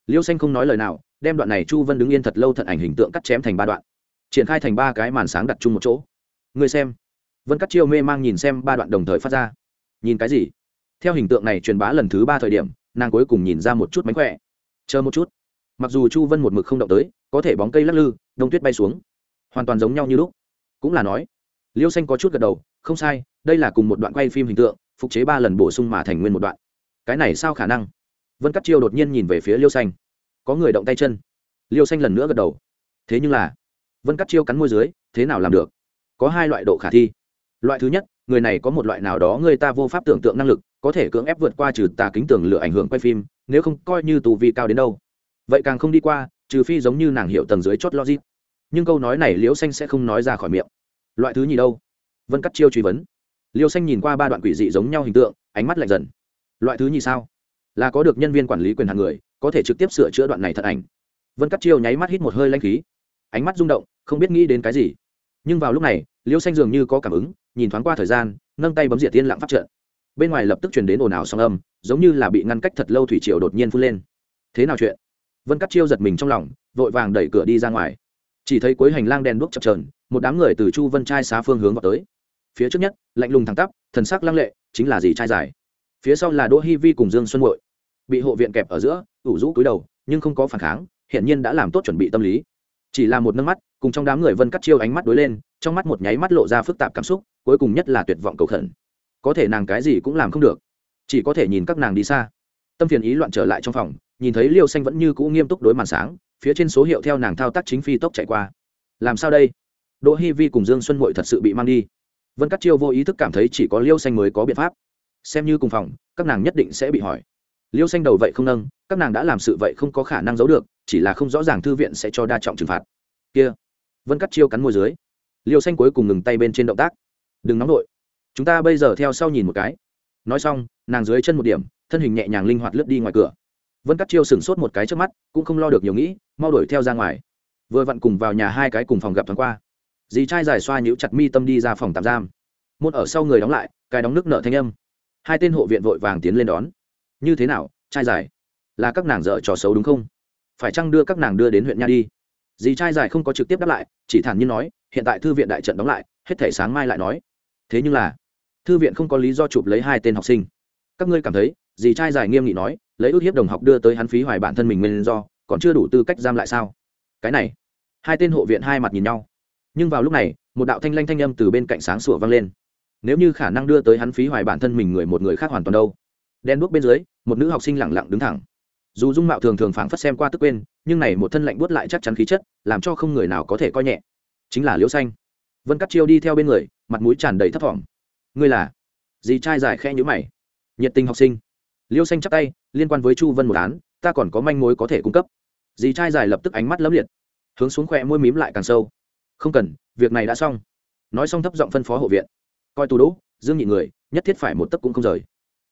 Speaker 1: Liêu xanh không nói lời nào, đem đoạn này chu vân đứng yên thật lâu thận ảnh hình tượng cắt chém thành ba đoạn. Triển khai thành ba cái màn sáng đặt chung một chỗ. Ngươi xem. Vân cắt chiêu mê mang nhìn xem ba đoạn đồng thời phát ra. Nhìn cái gì? Theo hình tượng này truyền bá lần thứ ba thời điểm, nàng cuối cùng nhìn ra một chút mánh khỏe. Chờ một chút mặc dù chu vân một mực không động tới, có thể bóng cây lắc lư, đông tuyết bay xuống. Hoàn toàn giống nhau như lúc. Cũng là nói, liêu xanh có chút gật đầu, không sai, đây là cùng một đoạn quay phim hình tượng, phục chế ba lần bổ sung mà thành nguyên một đoạn. Cái này sao khả năng? Vân cắt chiêu đột nhiên nhìn về phía liêu xanh. Có người động tay chân. Liêu xanh lần nữa gật đầu. Thế nhưng là, vân cắt chiêu cắn môi dưới, thế nào làm được? Có hai loại độ khả thi. Loại thứ nhất, người này có một loại nào đó người ta vô pháp tưởng tượng năng lực, có thể cưỡng ép vượt qua trừ tà kính tưởng lửa ảnh hưởng quay phim, nếu không coi như tù vi cao đến đâu vậy càng không đi qua, trừ phi giống như nàng hiểu tầng dưới chót logic. Nhưng câu nói này liễu xanh sẽ không nói ra khỏi miệng. Loại thứ gì đâu? Vân cắt chiêu truy vấn. Liêu xanh nhìn qua ba đoạn quỷ dị giống nhau hình tượng, ánh mắt lạnh dần. Loại thứ nhì sao? Là có được nhân viên quản lý quyền hàng người, có thể trực tiếp sửa chữa đoạn này thật ảnh. Vân cắt chiêu nháy mắt hít một hơi lanh khí. Ánh mắt rung động, không biết nghĩ đến cái gì. Nhưng vào lúc này liêu xanh dường như có cảm ứng, nhìn thoáng qua thời gian, nâng tay bấm diệt tiên lặng phát trận. Bên ngoài lập tức truyền đến ồn ào song âm, giống như là bị ngăn cách thật lâu thủy triều đột nhiên phun lên. Thế nào chuyện? Vân cắt chiêu giật mình trong lòng, vội vàng đẩy cửa đi ra ngoài. Chỉ thấy cuối hành lang đèn đuốc chập trờn một đám người từ chu vân trai xá phương hướng vào tới. Phía trước nhất, lạnh lùng thẳng tắp, thần sắc lăng lệ, chính là Dì trai dài. Phía sau là đỗ hi vi cùng dương xuân bội bị hộ viện kẹp ở giữa, ủ rũ cúi đầu, nhưng không có phản kháng, hiển nhiên đã làm tốt chuẩn bị tâm lý. Chỉ là một nâng mắt, cùng trong đám người vân cắt chiêu ánh mắt đối lên, trong mắt một nháy mắt lộ ra phức tạp cảm xúc, cuối cùng nhất là tuyệt vọng cầu khẩn. Có thể nàng cái gì cũng làm không được, chỉ có thể nhìn các nàng đi xa. Tâm phiền ý loạn trở lại trong phòng nhìn thấy liêu xanh vẫn như cũ nghiêm túc đối màn sáng, phía trên số hiệu theo nàng thao tác chính phi tốc chạy qua. Làm sao đây? Đỗ hi vi cùng dương xuân mội thật sự bị mang đi. Vân cắt chiêu vô ý thức cảm thấy chỉ có liêu xanh mới có biện pháp. Xem như cùng phòng, các nàng nhất định sẽ bị hỏi. Liêu xanh đầu vậy không nâng, các nàng đã làm sự vậy không có khả năng giấu được, chỉ là không rõ ràng thư viện sẽ cho đa trọng trừng phạt. Kia, vân cắt chiêu cắn môi dưới. Liêu xanh cuối cùng ngừng tay bên trên động tác. Đừng nóng nổi chúng ta bây giờ theo sau nhìn một cái. Nói xong, nàng dưới chân một điểm, thân hình nhẹ nhàng linh hoạt lướt đi ngoài cửa vân cắt chiêu sửng sốt một cái trước mắt, cũng không lo được nhiều nghĩ, mau đuổi theo ra ngoài. Vừa vặn cùng vào nhà hai cái cùng phòng gặp thoáng qua. Dì trai dài xoa nhũ chặt mi tâm đi ra phòng tạm giam. Môn ở sau người đóng lại, cái đóng nước nợ thanh âm. Hai tên hộ viện vội vàng tiến lên đón. Như thế nào, trai dài là các nàng dợ trò xấu đúng không? Phải chăng đưa các nàng đưa đến huyện nha đi? Dì trai dài không có trực tiếp đáp lại, chỉ thản nhiên nói, hiện tại thư viện đại trận đóng lại, hết thể sáng mai lại nói. Thế nhưng là, thư viện không có lý do chụp lấy hai tên học sinh. Các ngươi cảm thấy, dì trai dài nghiêm nghị nói lấy ước hiếp đồng học đưa tới hắn phí hoài bản thân mình nguyên do, còn chưa đủ tư cách giam lại sao? Cái này, hai tên hộ viện hai mặt nhìn nhau. Nhưng vào lúc này, một đạo thanh lanh thanh âm từ bên cạnh sáng sủa vang lên. Nếu như khả năng đưa tới hắn phí hoài bản thân mình người một người khác hoàn toàn đâu. Đen đuốc bên dưới, một nữ học sinh lẳng lặng đứng thẳng. Dù dung mạo thường thường phảng phất xem qua tức quên, nhưng này một thân lạnh buốt lại chắc chắn khí chất, làm cho không người nào có thể coi nhẹ. Chính là liễu xanh. Vân cắt chiêu đi theo bên người, mặt mũi tràn đầy thấp thỏm. Ngươi là? Dì trai dài khe nhữ mày. Nhiệt tình học sinh liêu xanh chắp tay liên quan với chu vân một án ta còn có manh mối có thể cung cấp. Dì trai dài lập tức ánh mắt lấm liệt hướng xuống khỏe môi mím lại càng sâu. Không cần việc này đã xong. Nói xong thấp giọng phân phó hộ viện. Coi tù đỗ dương nhị người nhất thiết phải một tấc cũng không rời.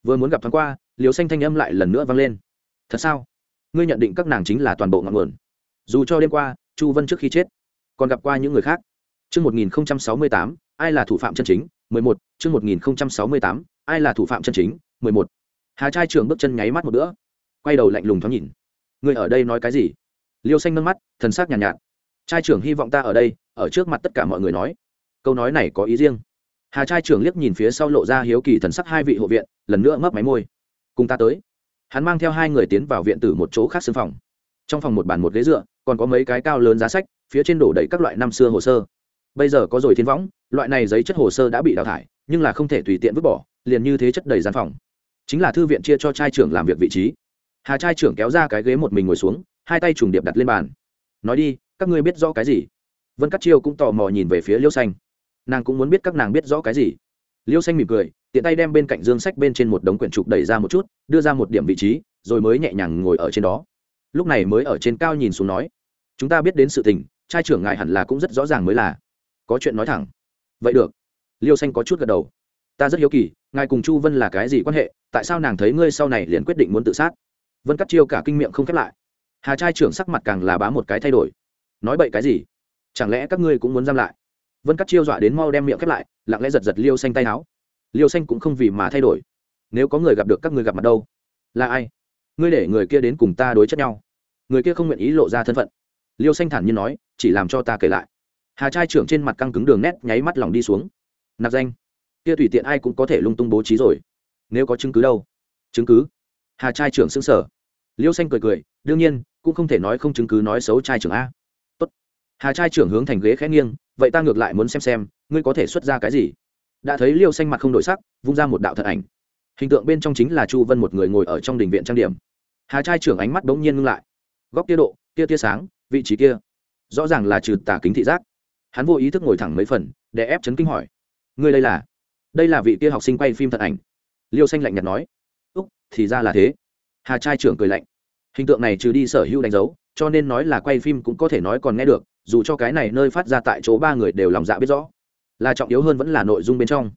Speaker 1: Vừa muốn gặp thoáng qua liều xanh thanh âm lại lần nữa vang lên. Thật sao? Ngươi nhận định các nàng chính là toàn bộ ngọn nguồn. Dù cho đêm qua chu vân trước khi chết còn gặp qua những người khác. Trước 1068, ai là thủ phạm chân chính? 11, chương 1068, ai là thủ phạm chân chính? 11. Hà trai trưởng bước chân nháy mắt một bữa, quay đầu lạnh lùng thoáng nhìn. Người ở đây nói cái gì? Liêu xanh nâng mắt, thần sắc nhàn nhạt, nhạt. Trai trưởng hy vọng ta ở đây, ở trước mặt tất cả mọi người nói. Câu nói này có ý riêng. Hà trai trưởng liếc nhìn phía sau lộ ra hiếu kỳ thần sắc hai vị hộ viện, lần nữa mấp máy môi. Cùng ta tới. Hắn mang theo hai người tiến vào viện từ một chỗ khác xương phòng. Trong phòng một bàn một ghế dựa, còn có mấy cái cao lớn giá sách, phía trên đổ đầy các loại năm xưa hồ sơ bây giờ có rồi thiên võng loại này giấy chất hồ sơ đã bị đào thải nhưng là không thể tùy tiện vứt bỏ liền như thế chất đầy gian phòng chính là thư viện chia cho trai trưởng làm việc vị trí. Hà trai trưởng kéo ra cái ghế một mình ngồi xuống, hai tay trùng điệp đặt lên bàn. Nói đi, các ngươi biết rõ cái gì? Vân cắt chiêu cũng tò mò nhìn về phía liêu xanh. Nàng cũng muốn biết các nàng biết rõ cái gì. Liêu xanh mỉm cười, tiện tay đem bên cạnh dương sách bên trên một đống quyển trục đẩy ra một chút, đưa ra một điểm vị trí, rồi mới nhẹ nhàng ngồi ở trên đó. Lúc này mới ở trên cao nhìn xuống nói, chúng ta biết đến sự tình, trai trưởng ngài hẳn là cũng rất rõ ràng mới là. Có chuyện nói thẳng. Vậy được. Liêu xanh có chút gật đầu. Ta rất hiếu kỳ ngài cùng chu vân là cái gì quan hệ, tại sao nàng thấy ngươi sau này liền quyết định muốn tự sát? Vân cắt chiêu cả kinh miệng không khép lại. Hà trai trưởng sắc mặt càng là bá một cái thay đổi. Nói bậy cái gì? Chẳng lẽ các ngươi cũng muốn giam lại? Vân cắt chiêu dọa đến mau đem miệng khép lại, lặng lẽ giật giật liêu xanh tay áo. Liêu xanh cũng không vì mà thay đổi. Nếu có người gặp được các người gặp mặt đâu? Là ai? Ngươi để người kia đến cùng ta đối chất nhau. Người kia không nguyện ý lộ ra thân phận. Liêu xanh thản nhiên nói, chỉ làm cho ta kể lại. Hà trai trưởng trên mặt căng cứng đường nét, nháy mắt lòng đi xuống. Nạp danh kia tùy tiện ai cũng có thể lung tung bố trí rồi. Nếu có chứng cứ đâu? Chứng cứ? Hà trai trưởng xứng sở liêu xanh cười cười, đương nhiên, cũng không thể nói không chứng cứ nói xấu trai trưởng a. Tốt. hà trai trưởng hướng thành ghế khẽ nghiêng, vậy ta ngược lại muốn xem xem, ngươi có thể xuất ra cái gì? Đã thấy liêu xanh mặt không đổi sắc, vung ra một đạo thật ảnh. Hình tượng bên trong chính là chu vân một người ngồi ở trong đình viện trang điểm. Hà trai trưởng ánh mắt bỗng nhiên ngưng lại. Góc tia độ tia tia sáng, vị trí kia, rõ ràng là trừ tà kính thị giác. Hắn vô ý thức ngồi thẳng mấy phần, để ép chấn kinh hỏi. Ngươi đây là? Đây là vị kia học sinh quay phim thật ảnh. Liêu xanh lạnh nhạt nói. Úc, thì ra là thế. Hà trai trưởng cười lạnh. Hình tượng này trừ đi sở hữu đánh dấu, cho nên nói là quay phim cũng có thể nói còn nghe được, dù cho cái này nơi phát ra tại chỗ ba người đều lòng dạ biết rõ. Là trọng yếu hơn vẫn là nội dung bên trong.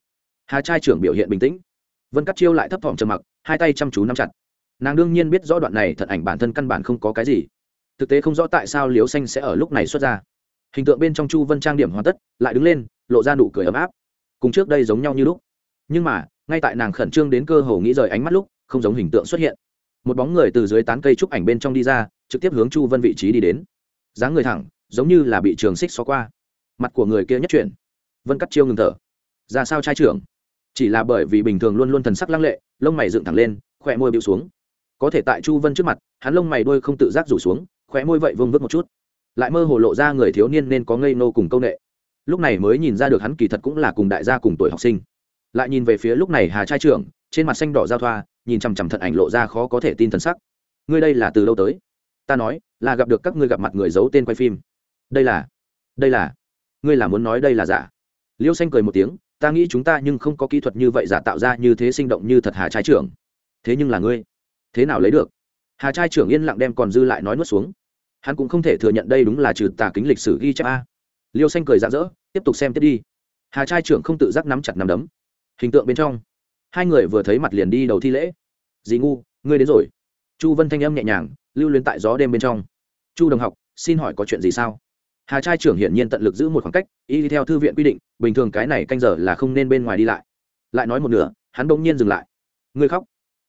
Speaker 1: Hà trai trưởng biểu hiện bình tĩnh. Vân cắt chiêu lại thấp thỏm trầm mặc, hai tay chăm chú nắm chặt. Nàng đương nhiên biết rõ đoạn này thật ảnh bản thân căn bản không có cái gì. Thực tế không rõ tại sao liếu xanh sẽ ở lúc này xuất ra. Hình tượng bên trong chu vân trang điểm hoàn tất, lại đứng lên, lộ ra nụ cười ấm áp cùng trước đây giống nhau như lúc. Nhưng mà, ngay tại nàng khẩn trương đến cơ hồ nghĩ rời ánh mắt lúc, không giống hình tượng xuất hiện. Một bóng người từ dưới tán cây trúc ảnh bên trong đi ra, trực tiếp hướng chu vân vị trí đi đến. Dáng người thẳng, giống như là bị trường xích xó qua. Mặt của người kia nhất chuyển. Vân cắt chiêu ngừng thở. Ra sao trai trưởng? Chỉ là bởi vì bình thường luôn luôn thần sắc lăng lệ, lông mày dựng thẳng lên khỏe môi bịu xuống. Có thể tại chu vân trước mặt, hắn lông mày đôi không tự giác rủ xuống, khóe môi vậy vương vứt một chút. Lại mơ hồ lộ ra người thiếu niên nên có ngây nô cùng công nghệ lúc này mới nhìn ra được hắn kỳ thật cũng là cùng đại gia cùng tuổi học sinh. Lại nhìn về phía lúc này hà trai trưởng, trên mặt xanh đỏ giao thoa, nhìn chằm chằm thận ảnh lộ ra khó có thể tin thần sắc. Ngươi đây là từ đâu tới? Ta nói, là gặp được các ngươi gặp mặt người giấu tên quay phim. Đây là đây là, ngươi là muốn nói đây là giả? Liêu xanh cười một tiếng, ta nghĩ chúng ta nhưng không có kỹ thuật như vậy giả tạo ra như thế sinh động như thật hà trai trưởng. Thế nhưng là ngươi, thế nào lấy được? Hà trai trưởng yên lặng đem còn dư lại nói nuốt xuống. Hắn cũng không thể thừa nhận đây đúng là trừ tà kính lịch sử ghi chép a liêu xanh cười rạng rỡ, tiếp tục xem tiếp đi. Hà trai trưởng không tự giác nắm chặt nắm đấm. Hình tượng bên trong, hai người vừa thấy mặt liền đi đầu thi lễ. Dì ngu, ngươi đến rồi. Chu vân thanh âm nhẹ nhàng, lưu luyến tại gió đêm bên trong. Chu đồng học, xin hỏi có chuyện gì sao? Hà trai trưởng hiển nhiên tận lực giữ một khoảng cách, y theo thư viện quy định, bình thường cái này canh giờ là không nên bên ngoài đi lại. Lại nói một nửa, hắn bỗng nhiên dừng lại. Ngươi khóc.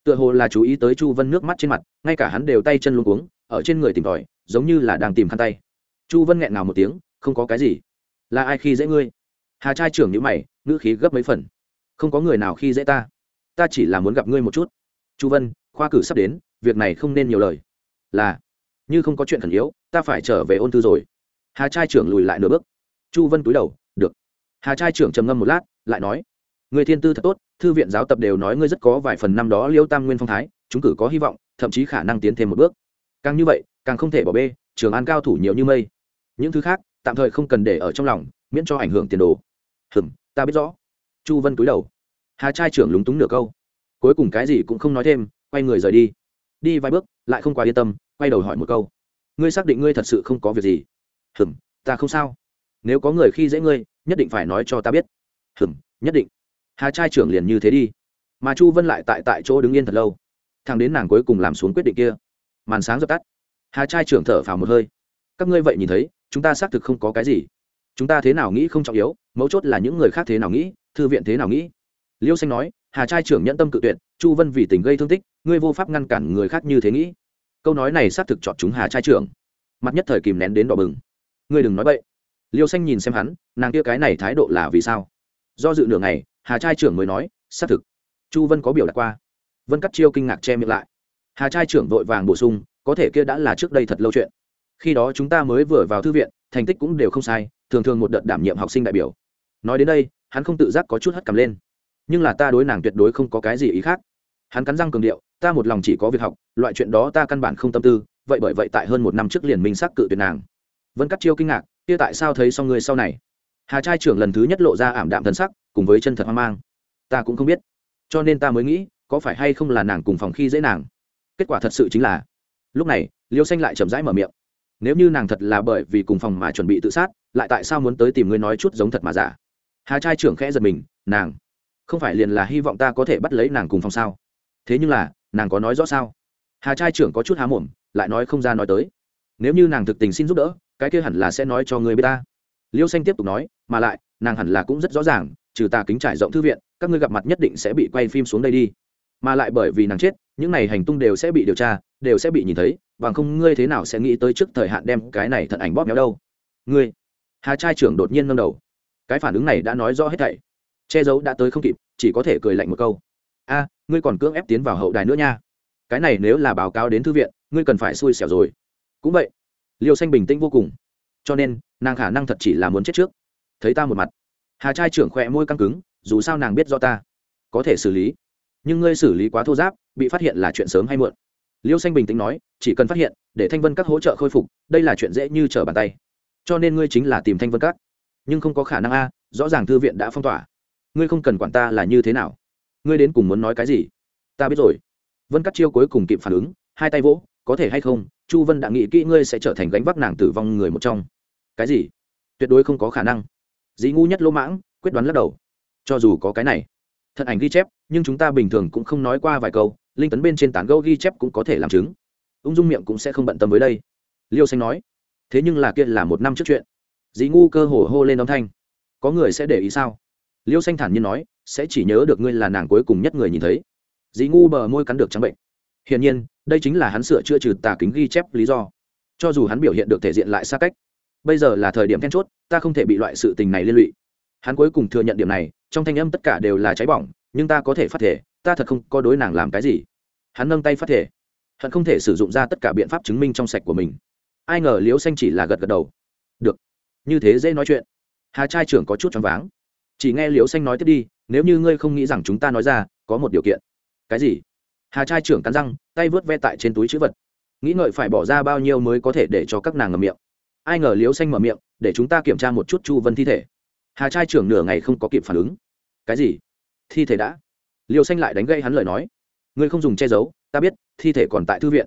Speaker 1: Tựa hồ là chú ý tới chu vân nước mắt trên mặt, ngay cả hắn đều tay chân luôn cuống, ở trên người tìm tòi, giống như là đang tìm khăn tay. Chu vân nghẹn ngào một tiếng không có cái gì. Là ai khi dễ ngươi? Hà trai trưởng nhữ mày, ngữ khí gấp mấy phần. Không có người nào khi dễ ta. Ta chỉ là muốn gặp ngươi một chút. Chu vân, khoa cử sắp đến, việc này không nên nhiều lời. Là, như không có chuyện khẩn yếu, ta phải trở về ôn thư rồi. Hà trai trưởng lùi lại nửa bước. Chu vân túi đầu, được. Hà trai trưởng trầm ngâm một lát, lại nói, người thiên tư thật tốt, thư viện giáo tập đều nói ngươi rất có vài phần năm đó liêu tam nguyên phong thái, chúng cử có hy vọng, thậm chí khả năng tiến thêm một bước. Càng như vậy, càng không thể bỏ bê, trường an cao thủ nhiều như mây. Những thứ khác tạm thời không cần để ở trong lòng, miễn cho ảnh hưởng tiền đồ. Hừm, ta biết rõ. Chu vân cúi đầu. Hà trai trưởng lúng túng nửa câu. Cuối cùng cái gì cũng không nói thêm, quay người rời đi. Đi vài bước, lại không quá yên tâm, quay đầu hỏi một câu. Ngươi xác định ngươi thật sự không có việc gì? Hừm, ta không sao. Nếu có người khi dễ ngươi, nhất định phải nói cho ta biết. Hừm, nhất định. Hà trai trưởng liền như thế đi. Mà chu vân lại tại tại chỗ đứng yên thật lâu. Thằng đến nàng cuối cùng làm xuống quyết định kia. Màn sáng dập tắt. Hà trai trưởng thở phào một hơi. Các ngươi vậy nhìn thấy chúng ta xác thực không có cái gì. Chúng ta thế nào nghĩ không trọng yếu, mấu chốt là những người khác thế nào nghĩ, thư viện thế nào nghĩ. Liêu xanh nói, hà trai trưởng nhẫn tâm cự tuyệt, chu vân vì tình gây thương tích, ngươi vô pháp ngăn cản người khác như thế nghĩ. Câu nói này xác thực chọn chúng hà trai trưởng. Mặt nhất thời kìm nén đến đỏ bừng. Ngươi đừng nói bậy. Liêu xanh nhìn xem hắn, nàng kia cái này thái độ là vì sao? Do dự nửa ngày, hà trai trưởng mới nói, xác thực. Chu vân có biểu đạt qua. Vân cắt chiêu kinh ngạc che miệng lại. Hà trai trưởng vội vàng bổ sung, có thể kia đã là trước đây thật lâu chuyện khi đó chúng ta mới vừa vào thư viện, thành tích cũng đều không sai, thường thường một đợt đảm nhiệm học sinh đại biểu. Nói đến đây, hắn không tự giác có chút hất cầm lên. Nhưng là ta đối nàng tuyệt đối không có cái gì ý khác. Hắn cắn răng cường điệu, ta một lòng chỉ có việc học, loại chuyện đó ta căn bản không tâm tư, vậy bởi vậy tại hơn một năm trước liền minh xác cự tuyệt nàng. Vân cắt chiêu kinh ngạc, kia tại sao thấy xong người sau này? Hà trai trưởng lần thứ nhất lộ ra ảm đạm thân sắc, cùng với chân thật hoang mang. Ta cũng không biết. Cho nên ta mới nghĩ, có phải hay không là nàng cùng phòng khi dễ nàng? Kết quả thật sự chính là, lúc này, liêu xanh lại chậm rãi mở miệng nếu như nàng thật là bởi vì cùng phòng mà chuẩn bị tự sát, lại tại sao muốn tới tìm ngươi nói chút giống thật mà giả? Hà trai trưởng khẽ giật mình, nàng, không phải liền là hy vọng ta có thể bắt lấy nàng cùng phòng sao? Thế nhưng là, nàng có nói rõ sao? Hà trai trưởng có chút há mồm, lại nói không ra nói tới. Nếu như nàng thực tình xin giúp đỡ, cái kia hẳn là sẽ nói cho người b ta. Liêu xanh tiếp tục nói, mà lại, nàng hẳn là cũng rất rõ ràng, trừ ta kính trải rộng thư viện, các ngươi gặp mặt nhất định sẽ bị quay phim xuống đây đi mà lại bởi vì nàng chết, những này hành tung đều sẽ bị điều tra, đều sẽ bị nhìn thấy, bằng không ngươi thế nào sẽ nghĩ tới trước thời hạn đem cái này thận ảnh bóp méo đâu? Ngươi, hà trai trưởng đột nhiên ngâm đầu. Cái phản ứng này đã nói rõ hết thảy. Che giấu đã tới không kịp, chỉ có thể cười lạnh một câu. A, ngươi còn cưỡng ép tiến vào hậu đài nữa nha. Cái này nếu là báo cáo đến thư viện, ngươi cần phải xui xẻo rồi. Cũng vậy, liêu xanh bình tĩnh vô cùng. Cho nên, nàng khả năng thật chỉ là muốn chết trước. Thấy ta một mặt. Hà trai trưởng khỏe môi căng cứng, dù sao nàng biết do ta. Có thể xử lý nhưng ngươi xử lý quá thô giáp, bị phát hiện là chuyện sớm hay muộn. Liêu xanh bình tĩnh nói, chỉ cần phát hiện, để thanh vân các hỗ trợ khôi phục, đây là chuyện dễ như trở bàn tay. Cho nên ngươi chính là tìm thanh vân các. Nhưng không có khả năng a, rõ ràng thư viện đã phong tỏa. Ngươi không cần quản ta là như thế nào. Ngươi đến cùng muốn nói cái gì? Ta biết rồi. Vân cắt chiêu cuối cùng kịp phản ứng, hai tay vỗ, có thể hay không, chu vân đã nghĩ kỹ ngươi sẽ trở thành gánh vác nàng tử vong người một trong. Cái gì? Tuyệt đối không có khả năng. Dĩ ngu nhất lỗ mãng, quyết đoán lắc đầu. Cho dù có cái này, thật ảnh ghi chép nhưng chúng ta bình thường cũng không nói qua vài câu, linh tấn bên trên tán gẫu ghi chép cũng có thể làm chứng. Ung dung miệng cũng sẽ không bận tâm với đây. Liêu xanh nói, thế nhưng là kia là một năm trước chuyện. Dĩ ngu cơ hồ hô lên âm thanh. Có người sẽ để ý sao? Liêu xanh thản nhiên nói, sẽ chỉ nhớ được ngươi là nàng cuối cùng nhất người nhìn thấy. Dĩ ngu bờ môi cắn được trắng bệnh. Hiển nhiên, đây chính là hắn sửa chữa trừ tà kính ghi chép lý do. Cho dù hắn biểu hiện được thể diện lại xa cách, bây giờ là thời điểm then chốt, ta không thể bị loại sự tình này liên lụy. Hắn cuối cùng thừa nhận điểm này, trong thanh âm tất cả đều là cháy bỏng nhưng ta có thể phát thể, ta thật không có đối nàng làm cái gì. Hắn nâng tay phát thể. Hận không thể sử dụng ra tất cả biện pháp chứng minh trong sạch của mình. Ai ngờ liễu xanh chỉ là gật gật đầu. Được. Như thế dễ nói chuyện. Hà trai trưởng có chút choáng váng. Chỉ nghe liễu xanh nói tiếp đi, nếu như ngươi không nghĩ rằng chúng ta nói ra, có một điều kiện. Cái gì? Hà trai trưởng cắn răng, tay vớt ve tại trên túi chữ vật. Nghĩ ngợi phải bỏ ra bao nhiêu mới có thể để cho các nàng ngầm miệng. Ai ngờ liễu xanh mở miệng, để chúng ta kiểm tra một chút chu vân thi thể. Hà trai trưởng nửa ngày không có kịp phản ứng. Cái gì? Thi thể đã. Liều xanh lại đánh gây hắn lời nói. Ngươi không dùng che giấu, ta biết, thi thể còn tại thư viện.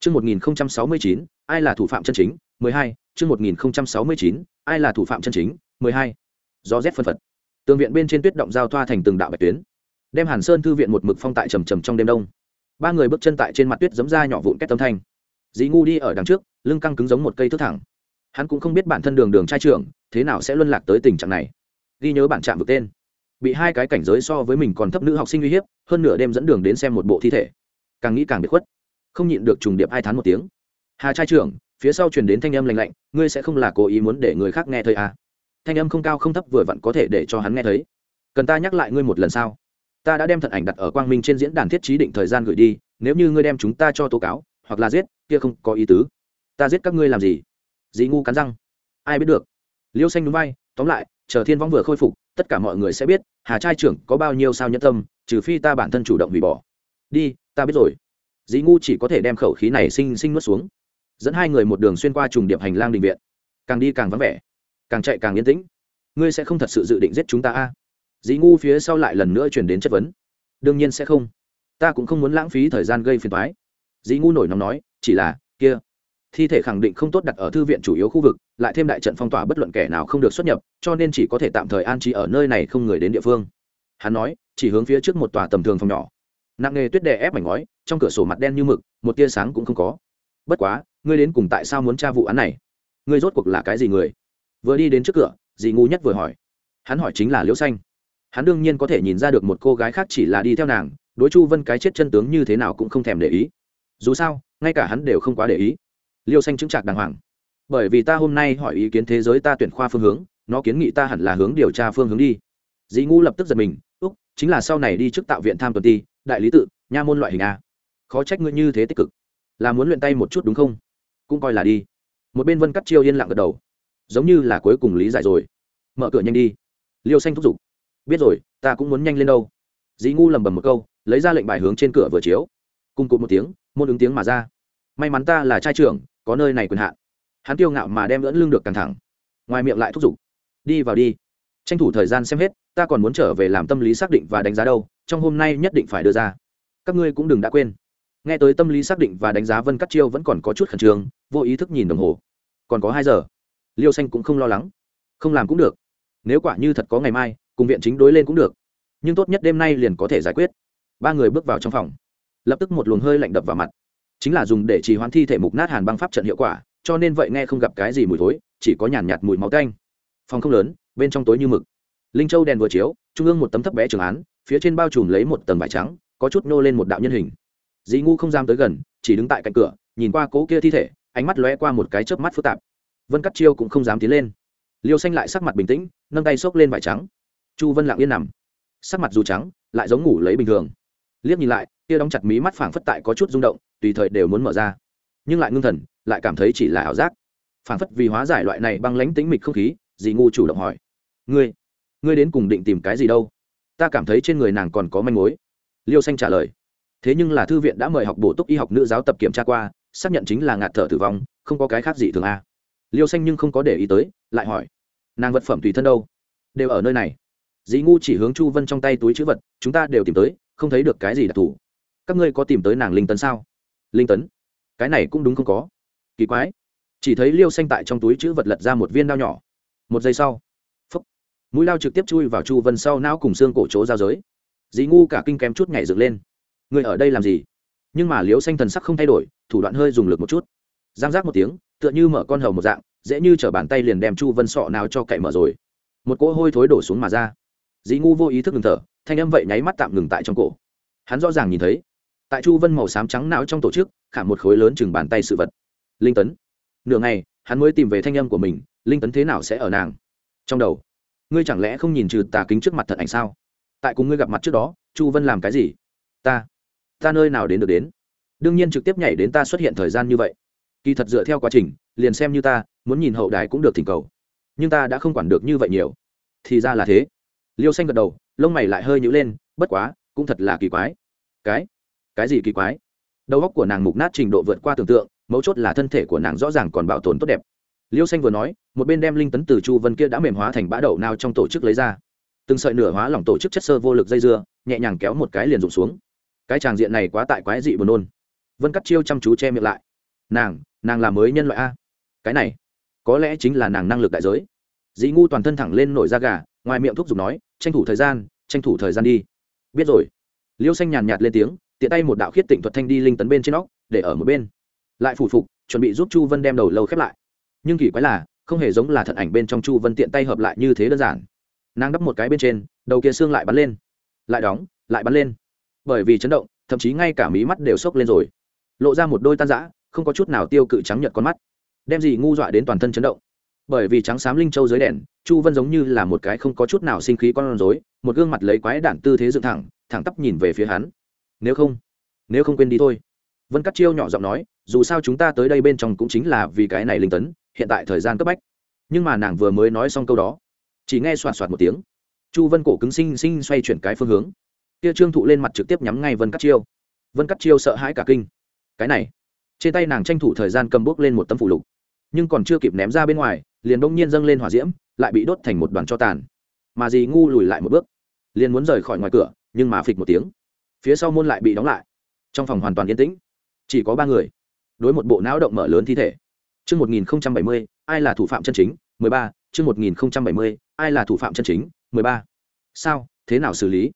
Speaker 1: Chương một nghìn sáu mươi chín, ai là thủ phạm chân chính? mười hai, chương một nghìn sáu mươi chín, ai là thủ phạm chân chính? mười hai. Do rét phân phật. Tường viện bên trên tuyết động giao thoa thành từng đạo bạch tuyến. Đem hàn sơn thư viện một mực phong tại trầm trầm trong đêm đông. Ba người bước chân tại trên mặt tuyết giấm ra nhỏ vụn két tâm thanh. Dĩ ngu đi ở đằng trước, lưng căng cứng giống một cây thức thẳng. Hắn cũng không biết bản thân đường đường trai trưởng, thế nào sẽ luân lạc tới tình trạng này. Ghi nhớ bản trạm vực tên bị hai cái cảnh giới so với mình còn thấp nữ học sinh uy hiếp, hơn nửa đêm dẫn đường đến xem một bộ thi thể. Càng nghĩ càng bị khuất. Không nhịn được trùng điệp hai tháng một tiếng. Hà trai trưởng, phía sau truyền đến thanh âm lành lạnh, ngươi sẽ không là cố ý muốn để người khác nghe thấy à. thanh âm không cao không thấp vừa vặn có thể để cho hắn nghe thấy. Cần ta nhắc lại ngươi một lần sao? Ta đã đem thật ảnh đặt ở quang minh trên diễn đàn thiết trí định thời gian gửi đi, nếu như ngươi đem chúng ta cho tố cáo, hoặc là giết, kia không có ý tứ. Ta giết các ngươi làm gì? Dì ngu cắn răng. Ai biết được. Liêu xanh núi bay, tóm lại, chờ thiên võng vừa khôi phục tất cả mọi người sẽ biết, hà trai trưởng có bao nhiêu sao nhân tâm, trừ phi ta bản thân chủ động hủy bỏ. Đi, ta biết rồi. Dĩ ngu chỉ có thể đem khẩu khí này sinh sinh nuốt xuống, dẫn hai người một đường xuyên qua trùng điệp hành lang đình viện. Càng đi càng vắng vẻ, càng chạy càng yên tĩnh. Ngươi sẽ không thật sự dự định giết chúng ta a? À? dĩ ngu phía sau lại lần nữa chuyển đến chất vấn. Đương nhiên sẽ không. Ta cũng không muốn lãng phí thời gian gây phiền thoái dĩ ngu nổi nóng nói, chỉ là, kia thi thể khẳng định không tốt đặt ở thư viện chủ yếu khu vực, lại thêm đại trận phong tỏa bất luận kẻ nào không được xuất nhập, cho nên chỉ có thể tạm thời an trí ở nơi này không người đến địa phương. Hắn nói, chỉ hướng phía trước một tòa tầm thường phòng nhỏ. Nặng nghề tuyết đè ép mảnh ngói, trong cửa sổ mặt đen như mực, một tia sáng cũng không có. Bất quá, ngươi đến cùng tại sao muốn tra vụ án này? Ngươi rốt cuộc là cái gì người? Vừa đi đến trước cửa, dì ngu nhất vừa hỏi. Hắn hỏi chính là liễu xanh. Hắn đương nhiên có thể nhìn ra được một cô gái khác chỉ là đi theo nàng, đối chu vân cái chết chân tướng như thế nào cũng không thèm để ý. Dù sao, ngay cả hắn đều không quá để ý liêu xanh chứng trạc đàng hoàng. Bởi vì ta hôm nay hỏi ý kiến thế giới ta tuyển khoa phương hướng, nó kiến nghị ta hẳn là hướng điều tra phương hướng đi. Dĩ ngu lập tức giật mình, úc, chính là sau này đi trước tạo viện tham tuần ti, đại lý tự, nha môn loại hình a. Khó trách ngươi như thế tích cực. Là muốn luyện tay một chút đúng không? Cũng coi là đi. Một bên vân cắt chiêu yên lặng gật đầu. Giống như là cuối cùng lý giải rồi. Mở cửa nhanh đi. Liêu xanh thúc giục. Biết rồi, ta cũng muốn nhanh lên đâu. Dĩ ngu lầm bầm một câu, lấy ra lệnh bài hướng trên cửa vừa chiếu. Cùng cụt một tiếng, môn ứng tiếng mà ra. May mắn ta là trai trưởng có nơi này quyền hạn. Hắn tiêu ngạo mà đem lẫn lưng được căng thẳng. Ngoài miệng lại thúc giục, đi vào đi. Tranh thủ thời gian xem hết, ta còn muốn trở về làm tâm lý xác định và đánh giá đâu, trong hôm nay nhất định phải đưa ra. Các ngươi cũng đừng đã quên. Nghe tới tâm lý xác định và đánh giá vân cắt chiêu vẫn còn có chút khẩn trương, vô ý thức nhìn đồng hồ. Còn có hai giờ. Liêu xanh cũng không lo lắng. Không làm cũng được. Nếu quả như thật có ngày mai, cùng viện chính đối lên cũng được. Nhưng tốt nhất đêm nay liền có thể giải quyết. Ba người bước vào trong phòng. Lập tức một luồng hơi lạnh đập vào mặt chính là dùng để trì hoãn thi thể mục nát hàn băng pháp trận hiệu quả cho nên vậy nghe không gặp cái gì mùi thối chỉ có nhàn nhạt, nhạt mùi máu canh phòng không lớn bên trong tối như mực. Linh châu đèn vừa chiếu trung ương một tấm thấp bé trường án phía trên bao trùm lấy một tầng vải trắng có chút nô lên một đạo nhân hình. Dì ngu không dám tới gần chỉ đứng tại cạnh cửa nhìn qua cố kia thi thể ánh mắt lóe qua một cái chớp mắt phức tạp. Vân cắt chiêu cũng không dám tiến lên. Liêu xanh lại sắc mặt bình tĩnh nâng tay xốc lên vải trắng. Chu vân lặng yên nằm. Sắc mặt dù trắng lại giống ngủ lấy bình thường. Liếc nhìn lại kia đóng chặt mí mắt phảng phất tại có chút rung động tùy thời đều muốn mở ra. Nhưng lại ngưng thần, lại cảm thấy chỉ là ảo giác. Phản phất vì hóa giải loại này băng lãnh tính mịch không khí dì ngu chủ động hỏi. Ngươi ngươi đến cùng định tìm cái gì đâu? Ta cảm thấy trên người nàng còn có manh mối. Liêu xanh trả lời. Thế nhưng là thư viện đã mời học bổ túc y học nữ giáo tập kiểm tra qua, xác nhận chính là ngạt thở tử vong, không có cái khác gì thường a. Liêu xanh nhưng không có để ý tới, lại hỏi. Nàng vật phẩm tùy thân đâu? Đều ở nơi này. Dĩ ngu chỉ hướng chu vân trong tay túi chữ vật, chúng ta đều tìm tới, không thấy được cái gì đặc thù. Các ngươi có tìm tới nàng linh tấn sao? Linh tấn. Cái này cũng đúng không có. Kỳ quái. Chỉ thấy liêu xanh tại trong túi chữ vật lật ra một viên đao nhỏ. Một giây sau phấp mũi lao trực tiếp chui vào chu vân sau não cùng xương cổ chỗ giao giới. Dì ngu cả kinh kém chút nhảy dựng lên. Người ở đây làm gì? Nhưng mà Liêu xanh thần sắc không thay đổi, thủ đoạn hơi dùng lực một chút. Giang giác một tiếng, tựa như mở con hầu một dạng, dễ như chở bàn tay liền đem chu vân sọ nào cho cậy mở rồi. Một cỗ hôi thối đổ xuống mà ra. Dì ngu vô ý thức ngừng thở, thanh âm vậy nháy mắt tạm ngừng tại trong cổ. Hắn rõ ràng nhìn thấy tại chu vân màu xám trắng não trong tổ chức, khả một khối lớn chừng bàn tay sự vật. Linh tấn. Nửa ngày, hắn mới tìm về thanh âm của mình, linh tấn thế nào sẽ ở nàng? Trong đầu. Ngươi chẳng lẽ không nhìn trừ tà kính trước mặt thật ảnh sao? Tại cùng ngươi gặp mặt trước đó, chu vân làm cái gì? Ta. Ta nơi nào đến được đến? Đương nhiên trực tiếp nhảy đến ta xuất hiện thời gian như vậy. Kỳ thật dựa theo quá trình, liền xem như ta, muốn nhìn hậu đài cũng được thỉnh cầu. Nhưng ta đã không quản được như vậy nhiều. Thì ra là thế. Liêu xanh gật đầu, lông mày lại hơi nhữ lên, bất quá, cũng thật là kỳ quái. Cái? Cái gì kỳ quái? Đầu óc của nàng mục nát trình độ vượt qua tưởng tượng, mấu chốt là thân thể của nàng rõ ràng còn bảo tồn tốt đẹp. Liêu xanh vừa nói, một bên đem linh tấn từ chu vân kia đã mềm hóa thành bã đậu nào trong tổ chức lấy ra. Từng sợi nửa hóa lỏng tổ chức chất sơ vô lực dây dưa, nhẹ nhàng kéo một cái liền rụng xuống. Cái tràng diện này quá tại quái dị buồn nôn. Vân cắt chiêu chăm chú che miệng lại. Nàng nàng là mới nhân loại a. Cái này, có lẽ chính là nàng năng lực đại giới. Dĩ ngu toàn thân thẳng lên nổi da gà, ngoài miệng thúc giục nói, tranh thủ thời gian, tranh thủ thời gian đi. Biết rồi. Liêu xanh nhàn nhạt lên tiếng tiện tay một đạo khiết tịnh thuật thanh đi linh tấn bên trên óc, để ở một bên. Lại phủ phục, chuẩn bị giúp chu vân đem đầu lâu khép lại. Nhưng kỳ quái là, không hề giống là thận ảnh bên trong chu vân tiện tay hợp lại như thế đơn giản. Nàng đắp một cái bên trên, đầu kia xương lại bắn lên. Lại đóng, lại bắn lên. Bởi vì chấn động, thậm chí ngay cả mí mắt đều sốc lên rồi. Lộ ra một đôi tan rã, không có chút nào tiêu cự trắng nhợt con mắt. Đem gì ngu dọa đến toàn thân chấn động. Bởi vì trắng xám linh châu dưới đèn, chu vân giống như là một cái không có chút nào sinh khí con rối, một gương mặt lấy quái đản tư thế dựng thẳng thẳng tắp nhìn về phía hắn nếu không nếu không quên đi thôi. Vân cắt chiêu nhỏ giọng nói, dù sao chúng ta tới đây bên trong cũng chính là vì cái này linh tấn, hiện tại thời gian cấp bách. Nhưng mà nàng vừa mới nói xong câu đó, chỉ nghe soạt soạt một tiếng. Chu vân cổ cứng sinh sinh xoay chuyển cái phương hướng. Kia trương thụ lên mặt trực tiếp nhắm ngay vân cắt chiêu. Vân cắt chiêu sợ hãi cả kinh. Cái này. Trên tay nàng tranh thủ thời gian cầm bốc lên một tấm phủ lục, nhưng còn chưa kịp ném ra bên ngoài, liền bỗng nhiên dâng lên hỏa diễm, lại bị đốt thành một đoàn cho tàn. Mà dì ngu lùi lại một bước, liền muốn rời khỏi ngoài cửa, nhưng mà phịch một tiếng phía sau môn lại bị đóng lại trong phòng hoàn toàn yên tĩnh chỉ có ba người đối một bộ não động mở lớn thi thể Chương 1070, ai là thủ phạm chân chính? 13, chương 1070, ai là thủ phạm chân chính? 13. Sao, thế nào xử lý?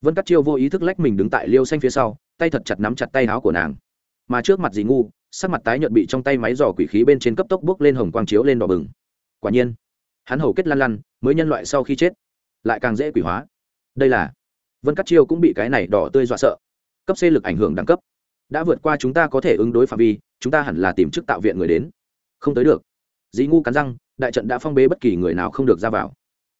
Speaker 1: Vân Cát Chiêu vô ý thức lách mình đứng tại Liêu Xanh phía sau, tay thật chặt nắm chặt tay áo của nàng. Mà trước mặt dì ngu, sắc mặt tái nhợt bị trong tay máy dò quỷ khí bên trên cấp tốc bước lên hồng quang chiếu lên đỏ bừng. Quả nhiên, hắn hầu kết lăn lăn, mới nhân loại sau khi chết, lại càng dễ quỷ hóa. Đây là Vân Cát Chiêu cũng bị cái này đỏ tươi dọa sợ. Cấp C lực ảnh hưởng đẳng cấp, đã vượt qua chúng ta có thể ứng đối phạm vi, chúng ta hẳn là tìm chức tạo viện người đến không tới được dĩ ngu cắn răng đại trận đã phong bế bất kỳ người nào không được ra vào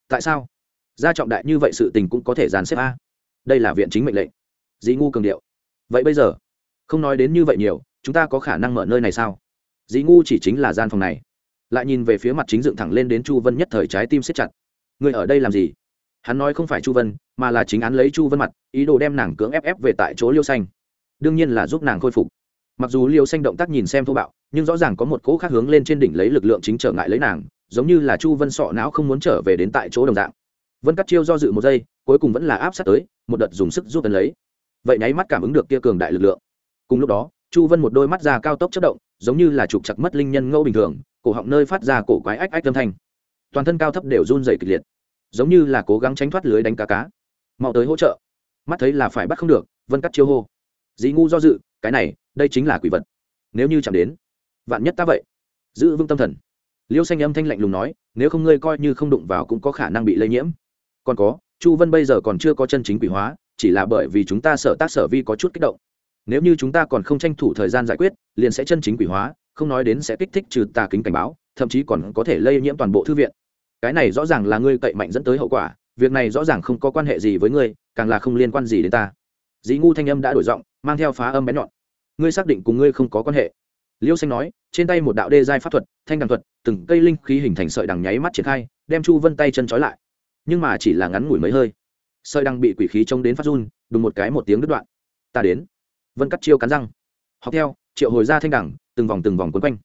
Speaker 1: tại sao gia trọng đại như vậy sự tình cũng có thể dàn xếp a đây là viện chính mệnh lệnh dĩ ngu cường điệu vậy bây giờ không nói đến như vậy nhiều chúng ta có khả năng mở nơi này sao dĩ ngu chỉ chính là gian phòng này lại nhìn về phía mặt chính dựng thẳng lên đến chu vân nhất thời trái tim siết chặt người ở đây làm gì hắn nói không phải chu vân mà là chính án lấy chu vân mặt, ý đồ đem nàng cưỡng ép ép về tại chỗ liêu xanh. Đương nhiên là giúp nàng khôi phục. Mặc dù liêu xanh động tác nhìn xem thô bạo, nhưng rõ ràng có một cỗ khác hướng lên trên đỉnh lấy lực lượng chính trở ngại lấy nàng, giống như là chu vân sọ não không muốn trở về đến tại chỗ đồng dạng. Vân cắt chiêu do dự một giây, cuối cùng vẫn là áp sát tới, một đợt dùng sức giúp tấn lấy. Vậy nháy mắt cảm ứng được kia cường đại lực lượng. Cùng lúc đó, chu vân một đôi mắt ra cao tốc chất động, giống như là trục chặt mất linh nhân ngẫu bình thường, cổ họng nơi phát ra cổ quái ách ách âm thanh. Toàn thân cao thấp đều run dày kịch liệt, giống như là cố gắng tránh thoát lưới đánh cá cá mau tới hỗ trợ. Mắt thấy là phải bắt không được, vân cắt chiêu hô. Dì ngu do dự, cái này, đây chính là quỷ vật. Nếu như chẳng đến, vạn nhất ta vậy. Giữ vững tâm thần. Liêu xanh âm thanh lạnh lùng nói, nếu không ngươi coi như không đụng vào cũng có khả năng bị lây nhiễm. Còn có, chu vân bây giờ còn chưa có chân chính quỷ hóa, chỉ là bởi vì chúng ta sợ tác sở vi có chút kích động. Nếu như chúng ta còn không tranh thủ thời gian giải quyết, liền sẽ chân chính quỷ hóa, không nói đến sẽ kích thích trừ tà kính cảnh báo, thậm chí còn có thể lây nhiễm toàn bộ thư viện. Cái này rõ ràng là ngươi cậy mạnh dẫn tới hậu quả việc này rõ ràng không có quan hệ gì với ngươi, càng là không liên quan gì đến ta. Dĩ ngu thanh âm đã đổi giọng, mang theo phá âm bén nhọn. Ngươi xác định cùng ngươi không có quan hệ. Liêu xanh nói, trên tay một đạo đê giai pháp thuật, thanh đằng thuật, từng cây linh khí hình thành sợi đằng nháy mắt triển khai, đem chu vân tay chân trói lại. Nhưng mà chỉ là ngắn ngủi mấy hơi, sợi đằng bị quỷ khí trông đến phát run, đùng một cái một tiếng đứt đoạn. Ta đến. Vân cắt chiêu cắn răng. Học theo, triệu hồi ra thanh đằng, từng vòng từng vòng quấn quanh.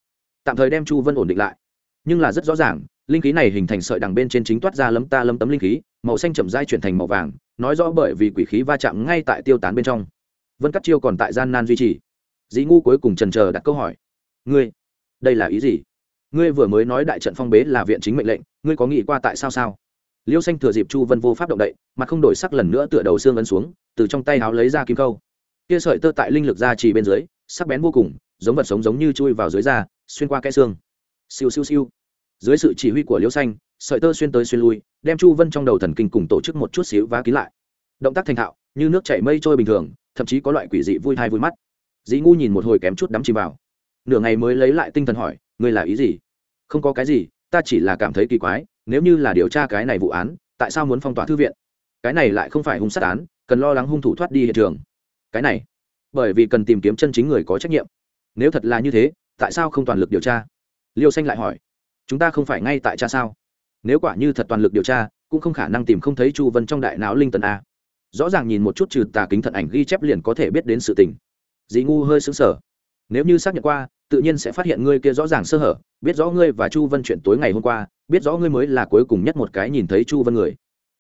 Speaker 1: Tạm thời đem chu vân ổn định lại nhưng là rất rõ ràng, linh khí này hình thành sợi đằng bên trên chính toát ra lấm ta lấm tấm linh khí, màu xanh chậm dai chuyển thành màu vàng, nói rõ bởi vì quỷ khí va chạm ngay tại tiêu tán bên trong. Vân cắt chiêu còn tại gian nan duy trì. Dĩ ngu cuối cùng trần chờ đặt câu hỏi. Ngươi, đây là ý gì? Ngươi vừa mới nói đại trận phong bế là viện chính mệnh lệnh, ngươi có nghĩ qua tại sao sao? Liêu xanh thừa dịp chu vân vô pháp động đậy mặt không đổi sắc lần nữa tựa đầu xương ấn xuống, từ trong tay háo lấy ra kim câu. Kia sợi tơ tại linh lực ra chỉ bên dưới, sắc bén vô cùng, giống vật sống giống như chui vào dưới da, xuyên qua kẽ xương siêu siêu siêu. Dưới sự chỉ huy của Liễu xanh, sợi tơ xuyên tới xuyên lui, đem chu vân trong đầu thần kinh cùng tổ chức một chút xíu và kín lại. Động tác thành thạo, như nước chảy mây trôi bình thường, thậm chí có loại quỷ dị vui hay vui mắt. Dĩ ngu nhìn một hồi kém chút đắm chìm vào. Nửa ngày mới lấy lại tinh thần hỏi, ngươi là ý gì? Không có cái gì, ta chỉ là cảm thấy kỳ quái, nếu như là điều tra cái này vụ án, tại sao muốn phong tỏa thư viện? Cái này lại không phải hung sát án, cần lo lắng hung thủ thoát đi hiện trường. Cái này, bởi vì cần tìm kiếm chân chính người có trách nhiệm. Nếu thật là như thế, tại sao không toàn lực điều tra? Liêu xanh lại hỏi, chúng ta không phải ngay tại cha sao? Nếu quả như thật toàn lực điều tra, cũng không khả năng tìm không thấy chu vân trong đại não linh tần a. Rõ ràng nhìn một chút trừ tà kính thận ảnh ghi chép liền có thể biết đến sự tình. Dì ngu hơi xứng sở nếu như xác nhận qua, tự nhiên sẽ phát hiện ngươi kia rõ ràng sơ hở, biết rõ ngươi và chu vân chuyện tối ngày hôm qua, biết rõ ngươi mới là cuối cùng nhất một cái nhìn thấy chu vân người.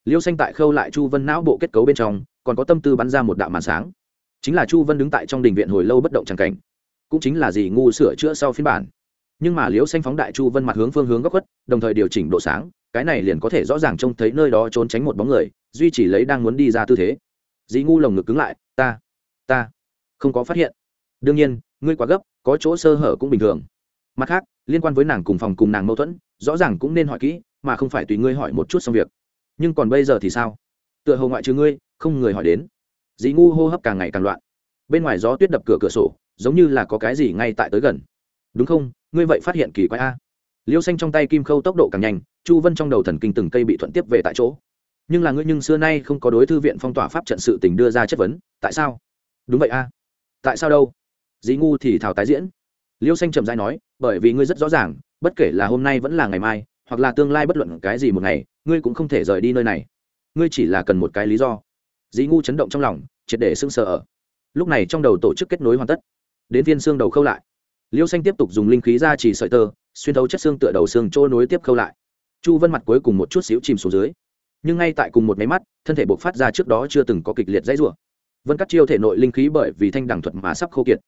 Speaker 1: Liêu xanh tại khâu lại chu vân não bộ kết cấu bên trong, còn có tâm tư bắn ra một đạo màn sáng. Chính là chu vân đứng tại trong đình viện hồi lâu bất động tràng cảnh. Cũng chính là gì ngu sửa chữa sau phiên bản nhưng mà liễu xanh phóng đại chu vân mặt hướng phương hướng góc khuất, đồng thời điều chỉnh độ sáng, cái này liền có thể rõ ràng trông thấy nơi đó trốn tránh một bóng người, duy chỉ lấy đang muốn đi ra tư thế. Dĩ ngu lồng ngực cứng lại, ta ta không có phát hiện. Đương nhiên, ngươi quá gấp, có chỗ sơ hở cũng bình thường. Mặt khác, liên quan với nàng cùng phòng cùng nàng mâu thuẫn, rõ ràng cũng nên hỏi kỹ, mà không phải tùy ngươi hỏi một chút xong việc. Nhưng còn bây giờ thì sao? Tựa hồ ngoại trừ ngươi, không người hỏi đến. Dĩ ngu hô hấp càng ngày càng loạn. Bên ngoài gió tuyết đập cửa cửa sổ, giống như là có cái gì ngay tại tới gần. Đúng không? Ngươi vậy phát hiện kỳ quái a. Liêu xanh trong tay kim khâu tốc độ càng nhanh, chu vân trong đầu thần kinh từng cây bị thuận tiếp về tại chỗ. Nhưng là ngươi nhưng xưa nay không có đối thư viện phong tỏa pháp trận sự tình đưa ra chất vấn, tại sao? Đúng vậy a. Tại sao đâu? Dĩ ngu thì thảo tái diễn. Liêu xanh trầm dai nói, bởi vì ngươi rất rõ ràng, bất kể là hôm nay vẫn là ngày mai, hoặc là tương lai bất luận cái gì một ngày, ngươi cũng không thể rời đi nơi này. Ngươi chỉ là cần một cái lý do. Dĩ ngu chấn động trong lòng, triệt để sưng sờ ở. Lúc này trong đầu tổ chức kết nối hoàn tất. Đến viên xương đầu khâu lại liêu xanh tiếp tục dùng linh khí ra chỉ sợi tơ, xuyên thấu chất xương tựa đầu xương trôi nối tiếp khâu lại. Chu vân mặt cuối cùng một chút xíu chìm xuống dưới. Nhưng ngay tại cùng một máy mắt, thân thể bộc phát ra trước đó chưa từng có kịch liệt dãy rủa. Vân cắt chiêu thể nội linh khí bởi vì thanh đẳng thuật mà sắp khô kiệt.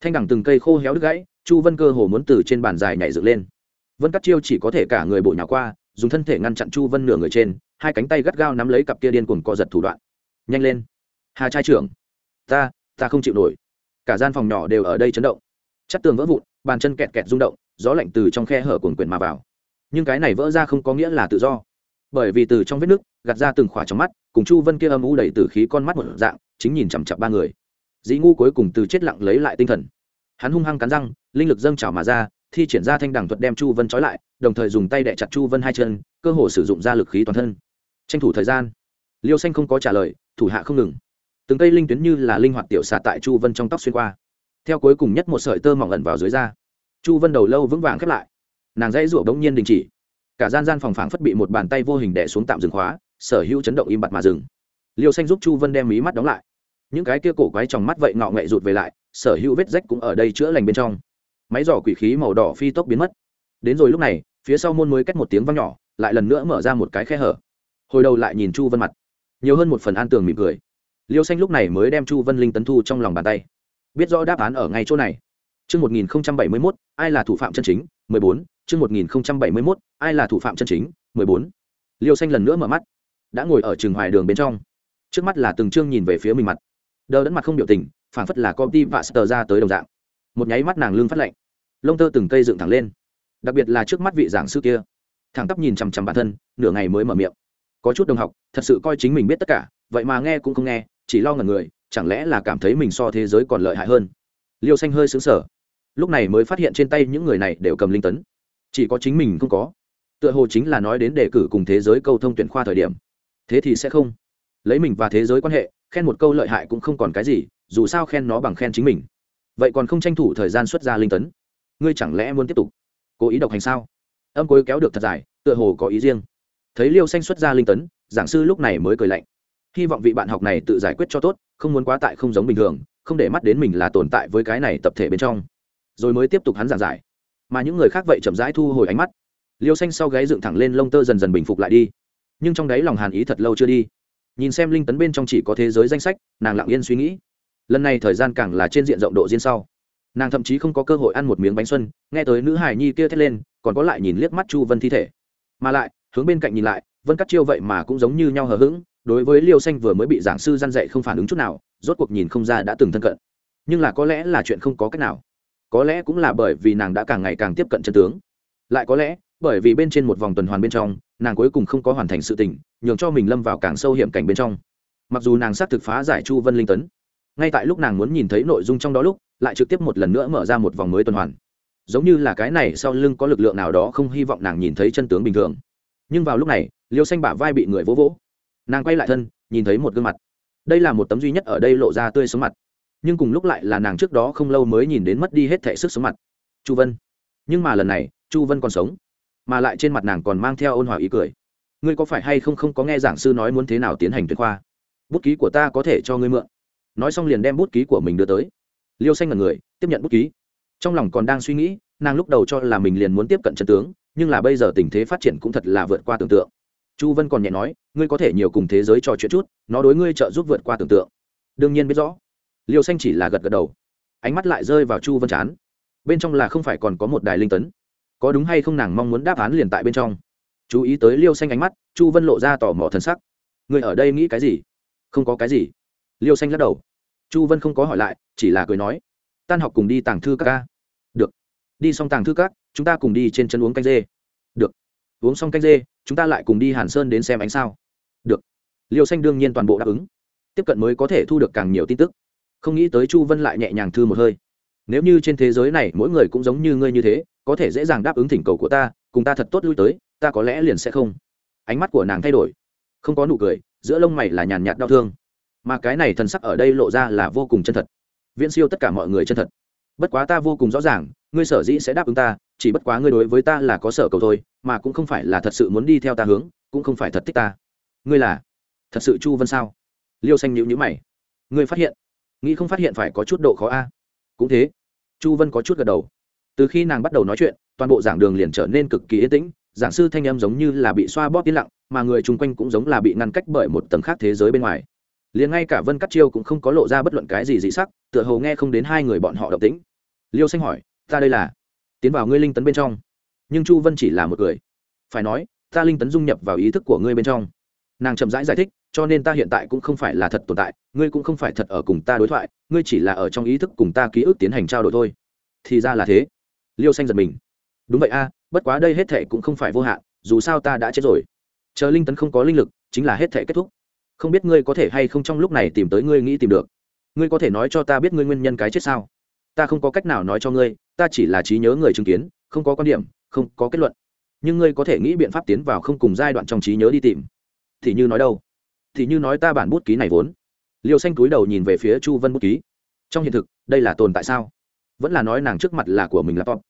Speaker 1: Thanh đẳng từng cây khô héo đứt gãy, chu vân cơ hồ muốn từ trên bàn dài nhảy dựng lên. Vân cắt chiêu chỉ có thể cả người bộ nhào qua, dùng thân thể ngăn chặn chu vân nửa người trên, hai cánh tay gắt gao nắm lấy cặp kia điên cuồng co giật thủ đoạn. Nhanh lên. Hà trai trưởng. Ta ta không chịu nổi. Cả gian phòng nhỏ đều ở đây chấn động chắc tường vỡ vụn, bàn chân kẹt kẹt rung động, gió lạnh từ trong khe hở cuồn quyển mà vào. Nhưng cái này vỡ ra không có nghĩa là tự do. Bởi vì từ trong vết nước, gạt ra từng khỏa trong mắt, cùng chu vân kia âm u đầy từ khí con mắt một dạng, chính nhìn chằm chặp ba người. Dĩ ngu cuối cùng từ chết lặng lấy lại tinh thần. Hắn hung hăng cắn răng, linh lực dâng trào mà ra, thi triển ra thanh đẳng thuật đem chu vân trói lại, đồng thời dùng tay đẻ chặt chu vân hai chân, cơ hồ sử dụng ra lực khí toàn thân. Tranh thủ thời gian, liêu xanh không có trả lời, thủ hạ không ngừng. Từng cây linh tuyến như là linh hoạt tiểu xạ tại chu vân trong tóc xuyên qua theo cuối cùng nhất một sợi tơ mỏng ẩn vào dưới da. Chu vân đầu lâu vững vàng khép lại. Nàng dãy ruộng bỗng nhiên đình chỉ. Cả gian gian phòng phảng phất bị một bàn tay vô hình đẻ xuống tạm dừng khóa, sở hữu chấn động im bặt mà dừng. Liêu xanh giúp chu vân đem mí mắt đóng lại. Những cái kia cổ quái trong mắt vậy ngọ nghệ rụt về lại, sở hữu vết rách cũng ở đây chữa lành bên trong. Máy giỏ quỷ khí màu đỏ phi tốc biến mất. Đến rồi lúc này, phía sau môn mới cách một tiếng văng nhỏ, lại lần nữa mở ra một cái khe hở. Hồi đầu lại nhìn chu vân mặt, nhiều hơn một phần an tường mỉm cười. Liêu xanh lúc này mới đem chu vân linh tấn thu trong lòng bàn tay biết rõ đáp án ở ngay chỗ này Chương 1071, ai là thủ phạm chân chính? 14, chương 1071, ai là thủ phạm chân chính? 14. Liêu Xanh lần nữa mở mắt, đã ngồi ở trường hoài đường bên trong. Trước mắt là từng chương nhìn về phía mình mặt. Đờ đẫn mặt không biểu tình, phản phất là công ty sờ ra tới đồng dạng. Một nháy mắt nàng lưng phát lạnh, lông tơ từng cây dựng thẳng lên. Đặc biệt là trước mắt vị giảng sư kia, thẳng tắp nhìn chằm chằm bản thân, nửa ngày mới mở miệng. Có chút đồng học, thật sự coi chính mình biết tất cả, vậy mà nghe cũng không nghe, chỉ lo ngần người, chẳng lẽ là cảm thấy mình so thế giới còn lợi hại hơn? Liêu xanh hơi xứng sở lúc này mới phát hiện trên tay những người này đều cầm linh tấn. Chỉ có chính mình không có. Tựa hồ chính là nói đến đề cử cùng thế giới câu thông tuyển khoa thời điểm. Thế thì sẽ không. Lấy mình và thế giới quan hệ khen một câu lợi hại cũng không còn cái gì dù sao khen nó bằng khen chính mình. Vậy còn không tranh thủ thời gian xuất ra linh tấn? Ngươi chẳng lẽ muốn tiếp tục cố ý độc hành sao? Âm cối kéo được thật dài tựa hồ có ý riêng. Thấy liêu xanh xuất ra linh tấn giảng sư lúc này mới cười lạnh hy vọng vị bạn học này tự giải quyết cho tốt, không muốn quá tại không giống bình thường, không để mắt đến mình là tồn tại với cái này tập thể bên trong. Rồi mới tiếp tục hắn giảng giải. Mà những người khác vậy chậm rãi thu hồi ánh mắt. Liêu xanh sau gáy dựng thẳng lên lông tơ dần dần bình phục lại đi. Nhưng trong đáy lòng hàn ý thật lâu chưa đi. Nhìn xem linh tấn bên trong chỉ có thế giới danh sách, nàng lặng yên suy nghĩ. Lần này thời gian càng là trên diện rộng độ riêng sau. Nàng thậm chí không có cơ hội ăn một miếng bánh xuân, nghe tới nữ hài nhi kia thét lên, còn có lại nhìn liếc mắt chu vân thi thể. Mà lại, hướng bên cạnh nhìn lại, vân cắt chiêu vậy mà cũng giống như nhau hờ hững đối với liêu xanh vừa mới bị giảng sư g i a n dạy không phản ứng chút nào, rốt cuộc nhìn không ra đã từng thân cận. Nhưng là có lẽ là chuyện không có cách nào. Có lẽ cũng là bởi vì nàng đã càng ngày càng tiếp cận chân tướng. Lại có lẽ, bởi vì bên trên một vòng tuần hoàn bên trong, nàng cuối cùng không có hoàn thành sự tình, nhường cho mình lâm vào càng sâu hiểm cảnh bên trong. Mặc dù nàng xác thực phá giải chu vân linh tấn ngay tại lúc nàng muốn nhìn thấy nội dung trong đó lúc, lại trực tiếp một lần nữa mở ra một vòng mới tuần hoàn. Giống như là cái này sau lưng có lực lượng nào đó không hy vọng nàng nhìn thấy chân tướng bình thường. Nhưng vào lúc này, liêu xanh bả vai bị người vỗ vỗ nàng quay lại thân, nhìn thấy một gương mặt. Đây là một tấm duy nhất ở đây lộ ra tươi sống mặt. Nhưng cùng lúc lại là nàng trước đó không lâu mới nhìn đến mất đi hết thể sức sống mặt. Chu vân. Nhưng mà lần này, chu vân còn sống. Mà lại trên mặt nàng còn mang theo ôn hòa ý cười. Ngươi có phải hay không không có nghe giảng sư nói muốn thế nào tiến hành tuyệt khoa? Bút ký của ta có thể cho ngươi mượn. Nói xong liền đem bút ký của mình đưa tới. Liêu xanh là người, tiếp nhận bút ký. Trong lòng còn đang suy nghĩ, nàng lúc đầu cho là mình liền muốn tiếp cận trận tướng, nhưng là bây giờ tình thế phát triển cũng thật là vượt qua tưởng tượng chu vân còn nhẹ nói, ngươi có thể nhiều cùng thế giới trò chuyện chút, nó đối ngươi trợ giúp vượt qua tưởng tượng. Đương nhiên biết rõ. Liêu xanh chỉ là gật gật đầu. Ánh mắt lại rơi vào chu vân chán. Bên trong là không phải còn có một đài linh tấn. Có đúng hay không nàng mong muốn đáp án liền tại bên trong. Chú ý tới liêu xanh ánh mắt, chu vân lộ ra tò mò thân sắc. Người ở đây nghĩ cái gì? Không có cái gì. Liêu xanh lắc đầu. Chu vân không có hỏi lại, chỉ là cười nói, tan học cùng đi tàng thư các ca. Được. Đi xong tàng thư các, chúng ta cùng đi trên chân uống canh dê. Được. Uống xong canh dê chúng ta lại cùng đi hàn sơn đến xem ánh sao. Được. Liêu xanh đương nhiên toàn bộ đáp ứng. Tiếp cận mới có thể thu được càng nhiều tin tức. Không nghĩ tới chu vân lại nhẹ nhàng thư một hơi. Nếu như trên thế giới này mỗi người cũng giống như ngươi như thế, có thể dễ dàng đáp ứng thỉnh cầu của ta, cùng ta thật tốt lui tới, ta có lẽ liền sẽ không. Ánh mắt của nàng thay đổi. Không có nụ cười, giữa lông mày là nhàn nhạt đau thương. Mà cái này thần sắc ở đây lộ ra là vô cùng chân thật. Viễn siêu tất cả mọi người chân thật. Bất quá ta vô cùng rõ ràng, ngươi sở dĩ sẽ đáp ứng ta chỉ bất quá ngươi đối với ta là có sở cầu thôi, mà cũng không phải là thật sự muốn đi theo ta hướng, cũng không phải thật thích ta. Ngươi là thật sự chu vân sao? Liêu xanh nhữ nhữ mày. Ngươi phát hiện? Nghĩ không phát hiện phải có chút độ khó a. Cũng thế. Chu vân có chút gật đầu. Từ khi nàng bắt đầu nói chuyện, toàn bộ giảng đường liền trở nên cực kỳ yên tĩnh, giảng sư thanh em giống như là bị xoa bóp yên lặng, mà người chung quanh cũng giống là bị ngăn cách bởi một tầng khác thế giới bên ngoài. Liền ngay cả vân cắt chiêu cũng không có lộ ra bất luận cái gì dị sắc, tựa hồ nghe không đến hai người bọn họ động tĩnh. Liêu xanh hỏi, ta đây là tiến vào ngươi linh tấn bên trong. Nhưng chu vân chỉ là một người. Phải nói ta linh tấn dung nhập vào ý thức của ngươi bên trong. Nàng chậm rãi giải, giải thích cho nên ta hiện tại cũng không phải là thật tồn tại ngươi cũng không phải thật ở cùng ta đối thoại ngươi chỉ là ở trong ý thức cùng ta ký ức tiến hành trao đổi thôi. Thì ra là thế. Liêu xanh giật mình. Đúng vậy a bất quá đây hết thệ cũng không phải vô hạn dù sao ta đã chết rồi. Chờ linh tấn không có linh lực chính là hết thệ kết thúc. Không biết ngươi có thể hay không trong lúc này tìm tới ngươi nghĩ tìm được. Ngươi có thể nói cho ta biết ngươi nguyên nhân cái chết sao? Ta không có cách nào nói cho ngươi ta chỉ là trí nhớ người chứng kiến, không có quan điểm, không có kết luận. Nhưng ngươi có thể nghĩ biện pháp tiến vào không cùng giai đoạn trong trí nhớ đi tìm. Thì như nói đâu? Thì như nói ta bản bút ký này vốn. Liều xanh túi đầu nhìn về phía chu vân bút ký. Trong hiện thực, đây là tồn tại sao? Vẫn là nói nàng trước mặt là của mình laptop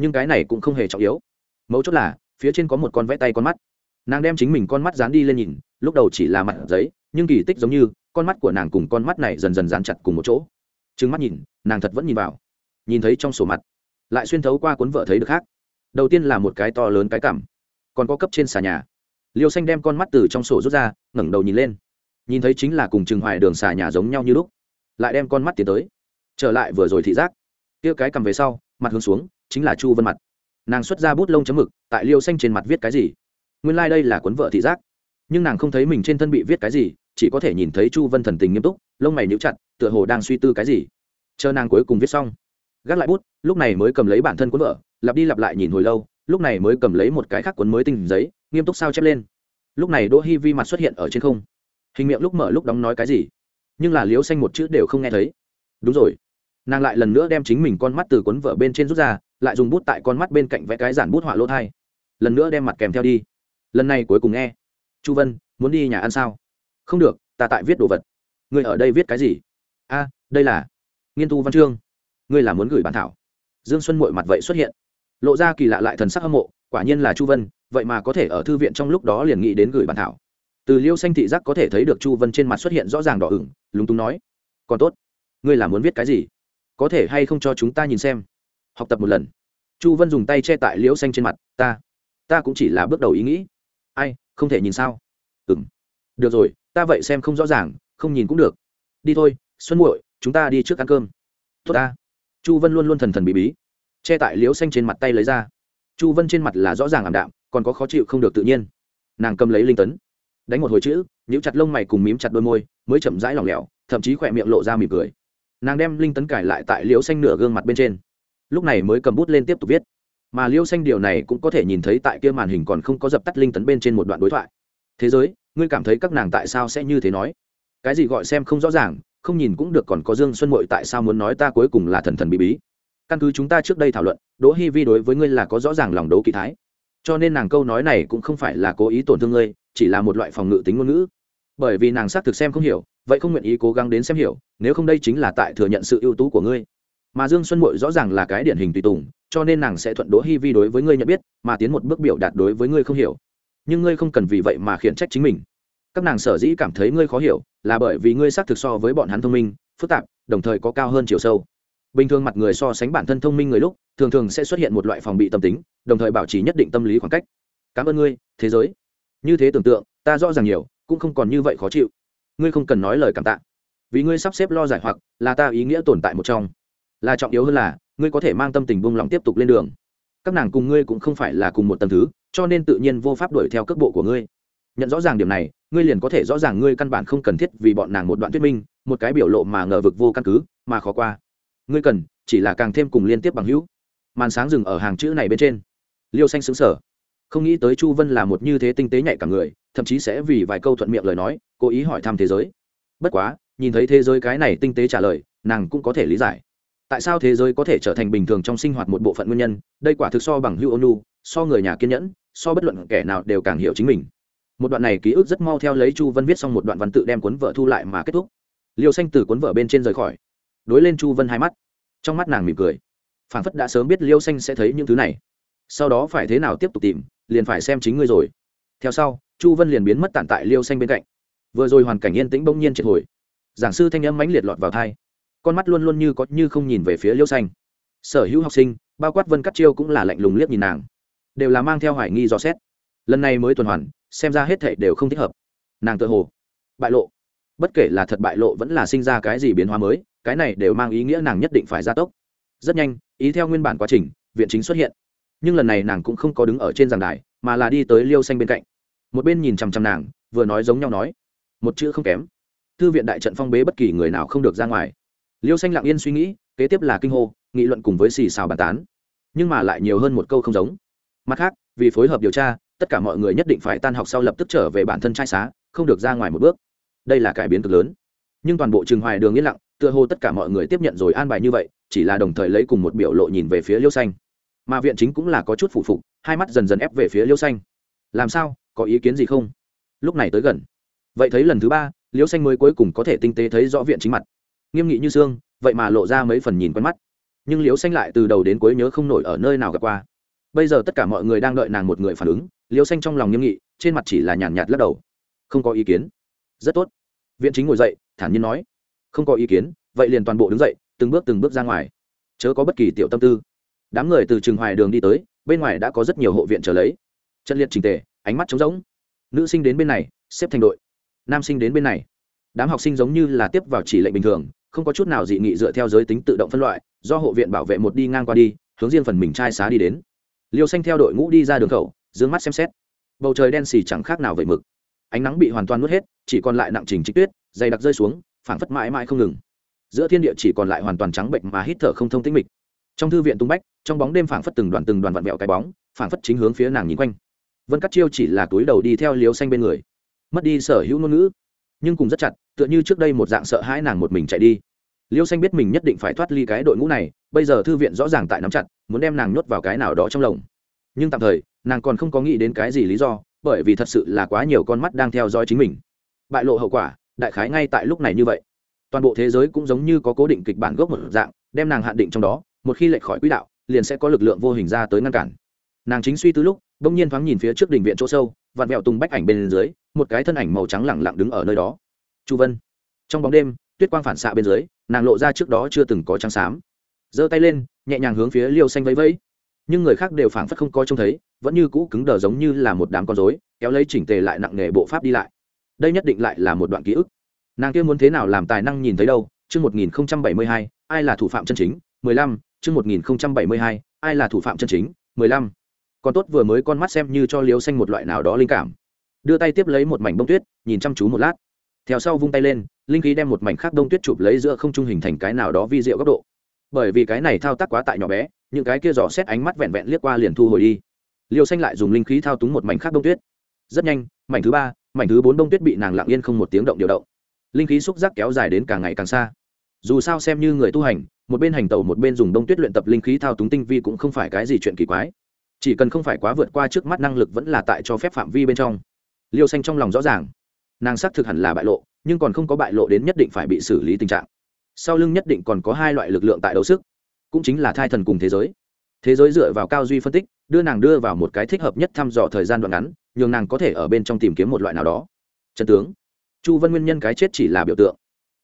Speaker 1: nhưng cái này cũng không hề trọng yếu. Mấu chốt là, phía trên có một con vẽ tay con mắt. Nàng đem chính mình con mắt dán đi lên nhìn, lúc đầu chỉ là mặt giấy, nhưng kỳ tích giống như, con mắt của nàng cùng con mắt này dần dần dán chặt cùng một chỗ. Trừng mắt nhìn, nàng thật vẫn nhìn vào. Nhìn thấy trong sổ mặt lại xuyên thấu qua cuốn vợ thấy được khác. Đầu tiên là một cái to lớn cái cảm còn có cấp trên xà nhà. Liêu xanh đem con mắt từ trong sổ rút ra, ngẩng đầu nhìn lên. Nhìn thấy chính là cùng chừng hoài đường xà nhà giống nhau như lúc, lại đem con mắt tiến tới. Trở lại vừa rồi thị giác, kia cái cầm về sau, mặt hướng xuống, chính là chu vân mặt. Nàng xuất ra bút lông chấm mực, tại liêu xanh trên mặt viết cái gì? Nguyên lai、like、đây là cuốn vợ thị giác. Nhưng nàng không thấy mình trên thân bị viết cái gì, chỉ có thể nhìn thấy chu vân thần tình nghiêm túc, lông mày níu chặt, tựa hồ đang suy tư cái gì. Chờ nàng cuối cùng viết xong gác lại bút, lúc này mới cầm lấy bản thân cuốn vợ, lặp đi lặp lại nhìn hồi lâu, lúc này mới cầm lấy một cái khác cuốn mới tinh giấy, nghiêm túc sao chép lên. Lúc này đỗ hi vi mặt xuất hiện ở trên không. Hình miệng lúc mở lúc đóng nói cái gì? Nhưng là liếu xanh một chữ đều không nghe thấy. Đúng rồi. Nàng lại lần nữa đem chính mình con mắt từ cuốn vợ bên trên rút ra, lại dùng bút tại con mắt bên cạnh vẽ cái giản bút họa lỗ thai. Lần nữa đem mặt kèm theo đi. Lần này cuối cùng nghe. Chu vân, muốn đi nhà ăn sao? Không được, ta tại viết đồ vật. Người ở đây viết cái gì? A, đây là nghiên tu văn chương ngươi là muốn gửi bản thảo. Dương xuân mội mặt vậy xuất hiện. Lộ ra kỳ lạ lại thần sắc hâm mộ, quả nhiên là chu vân, vậy mà có thể ở thư viện trong lúc đó liền nghĩ đến gửi bản thảo. Từ liêu xanh thị giác có thể thấy được chu vân trên mặt xuất hiện rõ ràng đỏ ửng, lúng túng nói, còn tốt, ngươi là muốn viết cái gì? Có thể hay không cho chúng ta nhìn xem? Học tập một lần. Chu vân dùng tay che tại liễu xanh trên mặt, ta ta cũng chỉ là bước đầu ý nghĩ. Ai, không thể nhìn sao? Ừ m được rồi, ta vậy xem không rõ ràng, không nhìn cũng được. Đi thôi, xuân muội, chúng ta đi trước ăn cơm. Tốt ta chu vân luôn luôn thần thần bí bí. Che tại liếu xanh trên mặt tay lấy ra. Chu vân trên mặt là rõ ràng ảm đạm, còn có khó chịu không được tự nhiên. Nàng cầm lấy linh tấn, đánh một hồi chữ, nhíu chặt lông mày cùng mím chặt đôi môi, mới chậm rãi lỏng lẻo, thậm chí khỏe miệng lộ ra mỉm cười. Nàng đem linh tấn cải lại tại liễu xanh nửa gương mặt bên trên. Lúc này mới cầm bút lên tiếp tục viết. Mà liễu xanh điều này cũng có thể nhìn thấy tại kia màn hình còn không có dập tắt linh tấn bên trên một đoạn đối thoại. Thế giới, ngươi cảm thấy các nàng tại sao sẽ như thế nói? Cái gì gọi xem không rõ ràng không nhìn cũng được còn có dương xuân mội tại sao muốn nói ta cuối cùng là thần thần bí bí. Căn cứ chúng ta trước đây thảo luận, đỗ hi vi đối với ngươi là có rõ ràng lòng đấu kỳ thái. Cho nên nàng câu nói này cũng không phải là cố ý tổn thương ngươi, chỉ là một loại phòng ngự tính ngôn ngữ. Bởi vì nàng xác thực xem không hiểu, vậy không nguyện ý cố gắng đến xem hiểu, nếu không đây chính là tại thừa nhận sự ưu tú của ngươi. Mà dương xuân mội rõ ràng là cái điển hình tùy tùng, cho nên nàng sẽ thuận đỗ hi vi đối với ngươi nhận biết, mà tiến một bước biểu đạt đối với ngươi không hiểu. Nhưng ngươi không cần vì vậy mà khiển trách chính mình các nàng sở dĩ cảm thấy ngươi khó hiểu là bởi vì ngươi xác thực so với bọn hắn thông minh, phức tạp, đồng thời có cao hơn chiều sâu. Bình thường mặt người so sánh bản thân thông minh người lúc, thường thường sẽ xuất hiện một loại phòng bị tâm tính, đồng thời bảo trì nhất định tâm lý khoảng cách. Cảm ơn ngươi, thế giới. Như thế tưởng tượng, ta rõ ràng nhiều, cũng không còn như vậy khó chịu. Ngươi không cần nói lời cảm tạ. Vì ngươi sắp xếp lo giải hoặc, là ta ý nghĩa tồn tại một trong. Là trọng yếu hơn là, ngươi có thể mang tâm tình buông lỏng tiếp tục lên đường. Các nàng cùng ngươi cũng không phải là cùng một tầm thứ, cho nên tự nhiên vô pháp đuổi theo cước bộ của ngươi. Nhận rõ ràng điểm này ngươi liền có thể rõ ràng ngươi căn bản không cần thiết vì bọn nàng một đoạn thuyết minh, một cái biểu lộ mà ngờ vực vô căn cứ, mà khó qua. Ngươi cần, chỉ là càng thêm cùng liên tiếp bằng hữu. Màn sáng dừng ở hàng chữ này bên trên. Liêu xanh xứng sở không nghĩ tới chu vân là một như thế tinh tế nhạy cả người, thậm chí sẽ vì vài câu thuận miệng lời nói, cố ý hỏi thăm thế giới. Bất quá, nhìn thấy thế giới cái này tinh tế trả lời, nàng cũng có thể lý giải. Tại sao thế giới có thể trở thành bình thường trong sinh hoạt một bộ phận nguyên nhân, đây quả thực so bằng hữu ônu so người nhà kiên nhẫn, so bất luận kẻ nào đều càng hiểu chính mình một đoạn này ký ức rất mau theo lấy chu vân viết xong một đoạn văn tự đem cuốn vợ thu lại mà kết thúc. Liêu xanh từ cuốn vợ bên trên rời khỏi. Đối lên chu vân hai mắt. Trong mắt nàng mỉm cười. Phản phất đã sớm biết liêu xanh sẽ thấy những thứ này. Sau đó phải thế nào tiếp tục tìm, liền phải xem chính ngươi rồi. Theo sau, chu vân liền biến mất tản tại liêu xanh bên cạnh. Vừa rồi hoàn cảnh yên tĩnh bỗng nhiên triệt hồi. Giảng sư thanh âm mãnh liệt lọt vào thai con mắt luôn luôn như có như không nhìn về phía liêu xanh. Sở hữu học sinh, bao quát vân cắt chiêu cũng là lạnh lùng liếc nhìn nàng. Đều là mang theo hoài nghi dò xét. Lần này mới tuần hoàn xem ra hết thảy đều không thích hợp. Nàng tự hồ, bại lộ. Bất kể là thật bại lộ vẫn là sinh ra cái gì biến hóa mới, cái này đều mang ý nghĩa nàng nhất định phải gia tốc. Rất nhanh, ý theo nguyên bản quá trình, viện chính xuất hiện. Nhưng lần này nàng cũng không có đứng ở trên giảng đài, mà là đi tới liêu xanh bên cạnh. Một bên nhìn chằm chằm nàng, vừa nói giống nhau nói, một chữ không kém. Thư viện đại trận phong bế bất kỳ người nào không được ra ngoài. Liêu xanh lặng yên suy nghĩ, kế tiếp là kinh hô, nghị luận cùng với xì xào bàn tán. Nhưng mà lại nhiều hơn một câu không giống. Mặt khác, vì phối hợp điều tra tất cả mọi người nhất định phải tan học sau lập tức trở về bản thân trai xá, không được ra ngoài một bước. Đây là cải biến cực lớn. Nhưng toàn bộ trường hoài đường yên lặng, tựa hồ tất cả mọi người tiếp nhận rồi an bài như vậy, chỉ là đồng thời lấy cùng một biểu lộ nhìn về phía liêu xanh. Mà viện chính cũng là có chút phủ phục, hai mắt dần dần ép về phía liêu xanh. Làm sao? Có ý kiến gì không? Lúc này tới gần. Vậy thấy lần thứ ba, liêu xanh mới cuối cùng có thể tinh tế thấy rõ viện chính mặt. Nghiêm nghị như xương, vậy mà lộ ra mấy phần nhìn quen mắt. Nhưng liêu xanh lại từ đầu đến cuối nhớ không nổi ở nơi nào gặp qua bây giờ tất cả mọi người đang đợi nàng một người phản ứng, liêu xanh trong lòng nghiêm nghị, trên mặt chỉ là nhàn nhạt lắc đầu. Không có ý kiến. Rất tốt. Viện chính ngồi dậy, thản nhiên nói. Không có ý kiến, vậy liền toàn bộ đứng dậy, từng bước từng bước ra ngoài. Chớ có bất kỳ tiểu tâm tư. Đám người từ trường hoài đường đi tới, bên ngoài đã có rất nhiều hộ viện trở lấy. Trận liệt trình tề, ánh mắt trống rỗng. Nữ sinh đến bên này, xếp thành đội. Nam sinh đến bên này. Đám học sinh giống như là tiếp vào chỉ lệnh bình thường, không có chút nào dị nghị dựa theo giới tính tự động phân loại, do hộ viện bảo vệ một đi ngang qua đi, hướng riêng phần mình trai xá đi đến liêu xanh theo đội ngũ đi ra đường khẩu d mắt xem xét. Bầu trời đen xì chẳng khác nào vậy mực. Ánh nắng bị hoàn toàn nuốt hết, chỉ còn lại nặng trình trích tuyết, dày đặc rơi xuống, phảng phất mãi mãi không ngừng. Giữa thiên địa chỉ còn lại hoàn toàn trắng bệnh mà hít thở không thông tĩnh mịch. Trong thư viện tung bách, trong bóng đêm phảng phất từng đoàn từng đoàn vặn vẹo cái bóng, phảng phất chính hướng phía nàng nhìn quanh. Vân cắt chiêu chỉ là túi đầu đi theo Liêu xanh bên người. Mất đi sở hữu ngôn ngữ. Nhưng cùng rất chặt, tựa như trước đây một dạng sợ hãi nàng một mình chạy đi liêu xanh biết mình nhất định phải thoát ly cái đội ngũ này, bây giờ thư viện rõ ràng tại nắm chặt, muốn đem nàng nhốt vào cái nào đó trong lồng. Nhưng tạm thời, nàng còn không có nghĩ đến cái gì lý do, bởi vì thật sự là quá nhiều con mắt đang theo dõi chính mình. Bại lộ hậu quả, đại khái ngay tại lúc này như vậy. Toàn bộ thế giới cũng giống như có cố định kịch bản gốc một dạng, đem nàng hạn định trong đó, một khi lệch khỏi quỹ đạo, liền sẽ có lực lượng vô hình ra tới ngăn cản. Nàng chính suy tư lúc, bỗng nhiên thoáng nhìn phía trước đỉnh viện chỗ sâu, vặn vẹo tung bách ảnh bên dưới, một cái thân ảnh màu trắng lẳng lặng đứng ở nơi đó. Chu vân. Trong bóng đêm, tuyết quang phản xạ bên dưới nàng lộ ra trước đó chưa từng có trắng xám. Giơ tay lên, nhẹ nhàng hướng phía liêu xanh vẫy vẫy. Nhưng người khác đều phảng phất không coi trông thấy, vẫn như cũ cứng đờ giống như là một đám con rối, kéo lấy chỉnh tề lại nặng nghề bộ pháp đi lại. Đây nhất định lại là một đoạn ký ức. Nàng kia muốn thế nào làm tài năng nhìn thấy đâu, chương một nghìn bảy mươi hai, ai là thủ phạm chân chính, mười lăm, chương một nghìn bảy mươi hai, ai là thủ phạm chân chính, mười lăm. Con tốt vừa mới con mắt xem như cho liêu xanh một loại nào đó linh cảm. Đưa tay tiếp lấy một mảnh bông tuyết, nhìn chăm chú một lát theo sau vung tay lên, linh khí đem một mảnh khác đông tuyết chụp lấy giữa không trung hình thành cái nào đó vi diệu góc độ. Bởi vì cái này thao tác quá tại nhỏ bé, những cái kia dò xét ánh mắt vẹn vẹn liếc qua liền thu hồi đi. Liêu xanh lại dùng linh khí thao túng một mảnh khác đông tuyết. Rất nhanh, mảnh thứ ba, mảnh thứ bốn đông tuyết bị nàng lặng yên không một tiếng động điều động. Linh khí xúc giác kéo dài đến càng ngày càng xa. Dù sao xem như người tu hành, một bên hành tẩu một bên dùng đông tuyết luyện tập linh khí thao túng tinh vi cũng không phải cái gì chuyện kỳ quái. Chỉ cần không phải quá vượt qua trước mắt năng lực vẫn là tại cho phép phạm vi bên trong. Liêu xanh trong lòng rõ ràng nàng xác thực hẳn là bại lộ, nhưng còn không có bại lộ đến nhất định phải bị xử lý tình trạng. Sau lưng nhất định còn có hai loại lực lượng tại đấu sức, cũng chính là thai thần cùng thế giới. Thế giới dựa vào cao duy phân tích, đưa nàng đưa vào một cái thích hợp nhất thăm dò thời gian đoạn ngắn, nhường nàng có thể ở bên trong tìm kiếm một loại nào đó. Trần tướng. Chu vân nguyên nhân cái chết chỉ là biểu tượng.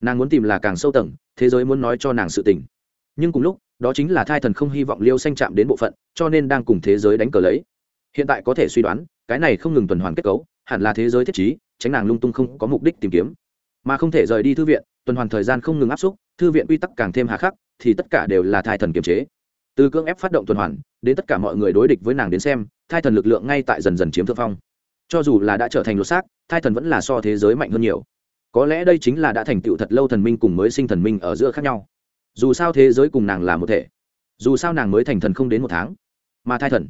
Speaker 1: Nàng muốn tìm là càng sâu tầng, thế giới muốn nói cho nàng sự tình. Nhưng cùng lúc, đó chính là thai thần không hy vọng liêu xanh chạm đến bộ phận, cho nên đang cùng thế giới đánh cờ lấy. Hiện tại có thể suy đoán, cái này không ngừng tuần hoàn kết cấu, hẳn là thế giới thiết chí tránh nàng lung tung không có mục đích tìm kiếm. Mà không thể rời đi thư viện, tuần hoàn thời gian không ngừng áp xúc, thư viện quy tắc càng thêm hà khắc, thì tất cả đều là thai thần kiềm chế. Từ cưỡng ép phát động tuần hoàn, đến tất cả mọi người đối địch với nàng đến xem, thai thần lực lượng ngay tại dần dần chiếm thượng phong. Cho dù là đã trở thành lột xác, thai thần vẫn là so thế giới mạnh hơn nhiều. Có lẽ đây chính là đã thành tựu thật lâu thần minh cùng mới sinh thần minh ở giữa khác nhau. Dù sao thế giới cùng nàng là một thể, dù sao nàng mới thành thần không đến một tháng. Mà thai thần,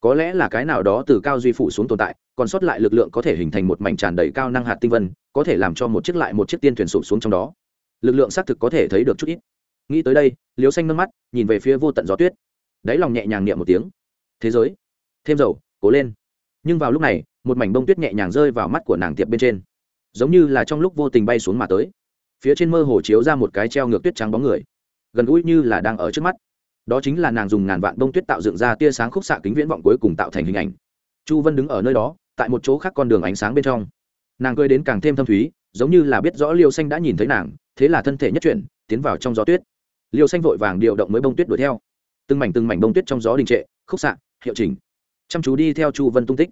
Speaker 1: có lẽ là cái nào đó từ cao duy phủ xuống tồn tại còn sót lại lực lượng có thể hình thành một mảnh tràn đầy cao năng hạt tinh vân, có thể làm cho một chiếc lại một chiếc tiên thuyền sụp xuống trong đó. Lực lượng xác thực có thể thấy được chút ít. Nghĩ tới đây, Liễu xanh nâng mắt, nhìn về phía vô tận gió tuyết. Đáy lòng nhẹ nhàng niệm một tiếng. Thế giới, thêm dầu, cố lên. Nhưng vào lúc này, một mảnh bông tuyết nhẹ nhàng rơi vào mắt của nàng tiệp bên trên. Giống như là trong lúc vô tình bay xuống mà tới. Phía trên mơ hồ chiếu ra một cái treo ngược tuyết trắng bóng người. Gần gũi như là đang ở trước mắt. Đó chính là nàng dùng ngàn vạn bông tuyết tạo dựng ra tia sáng khúc xạ kính viễn vọng cuối cùng tạo thành hình ảnh. Chu vân đứng ở nơi đó tại một chỗ khác con đường ánh sáng bên trong. Nàng cười đến càng thêm thâm thúy, giống như là biết rõ liêu xanh đã nhìn thấy nàng, thế là thân thể nhất chuyển, tiến vào trong gió tuyết. Liêu xanh vội vàng điều động mới bông tuyết đuổi theo. Từng mảnh từng mảnh bông tuyết trong gió đình trệ, khúc xạ, hiệu chỉnh. Chăm chú đi theo chu vân tung tích.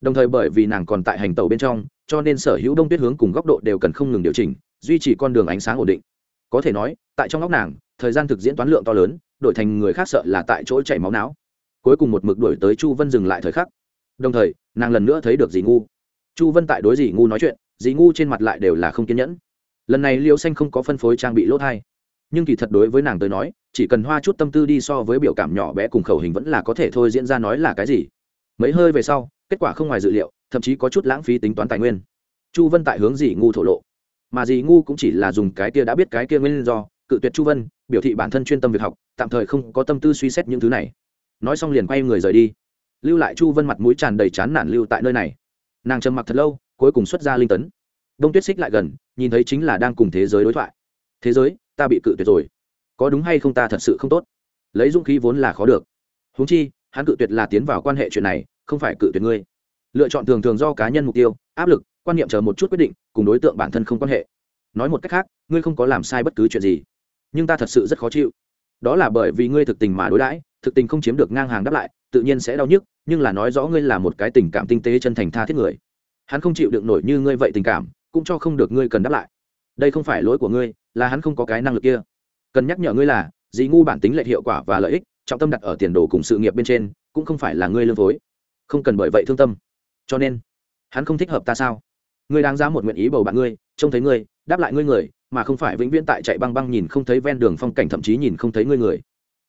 Speaker 1: Đồng thời bởi vì nàng còn tại hành tàu bên trong, cho nên sở hữu đông tuyết hướng cùng góc độ đều cần không ngừng điều chỉnh, duy trì con đường ánh sáng ổn định. Có thể nói, tại trong góc nàng, thời gian thực diễn toán lượng to lớn, đổi thành người khác sợ là tại chỗ chảy máu não. Cuối cùng một mực đuổi tới chu vân dừng lại thời khắc đồng thời, nàng lần nữa thấy được dì ngu. Chu vân tại đối dì ngu nói chuyện, dì ngu trên mặt lại đều là không kiên nhẫn. Lần này liêu xanh không có phân phối trang bị lỗ thai nhưng kỳ thật đối với nàng tới nói, chỉ cần hoa chút tâm tư đi so với biểu cảm nhỏ bé cùng khẩu hình vẫn là có thể thôi diễn ra nói là cái gì. Mấy hơi về sau, kết quả không ngoài dự liệu, thậm chí có chút lãng phí tính toán tài nguyên. Chu vân tại hướng dì ngu thổ lộ. Mà dì ngu cũng chỉ là dùng cái kia đã biết cái kia nguyên do, cự tuyệt chu vân, biểu thị bản thân chuyên tâm việc học, tạm thời không có tâm tư suy xét những thứ này. Nói xong liền quay người rời đi lưu lại chu vân mặt mũi tràn đầy chán nản lưu tại nơi này. Nàng trầm mặc thật lâu, cuối cùng xuất ra linh tấn. Đông tuyết xích lại gần, nhìn thấy chính là đang cùng thế giới đối thoại. Thế giới, ta bị cự tuyệt rồi. Có đúng hay không ta thật sự không tốt? Lấy dũng khí vốn là khó được. Huống chi, hắn cự tuyệt là tiến vào quan hệ chuyện này, không phải cự tuyệt ngươi. Lựa chọn thường thường do cá nhân mục tiêu, áp lực, quan niệm chờ một chút quyết định, cùng đối tượng bản thân không quan hệ. Nói một cách khác, ngươi không có làm sai bất cứ chuyện gì. Nhưng ta thật sự rất khó chịu. Đó là bởi vì ngươi thực tình mà đối đãi, thực tình không chiếm được ngang hàng đáp lại tự nhiên sẽ đau nhức, nhưng là nói rõ ngươi là một cái tình cảm tinh tế chân thành tha thiết người. Hắn không chịu được nổi như ngươi vậy tình cảm, cũng cho không được ngươi cần đáp lại. Đây không phải lỗi của ngươi, là hắn không có cái năng lực kia. Cần nhắc nhở ngươi là dì ngu bản tính lệ hiệu quả và lợi ích, trọng tâm đặt ở tiền đồ cùng sự nghiệp bên trên, cũng không phải là ngươi lương phối không cần bởi vậy thương tâm. Cho nên, hắn không thích hợp ta sao? Ngươi đáng giá một nguyện ý bầu bạn ngươi, trông thấy ngươi, đáp lại ngươi người, mà không phải vĩnh viễn tại chạy băng băng nhìn không thấy ven đường phong cảnh thậm chí nhìn không thấy ngươi người.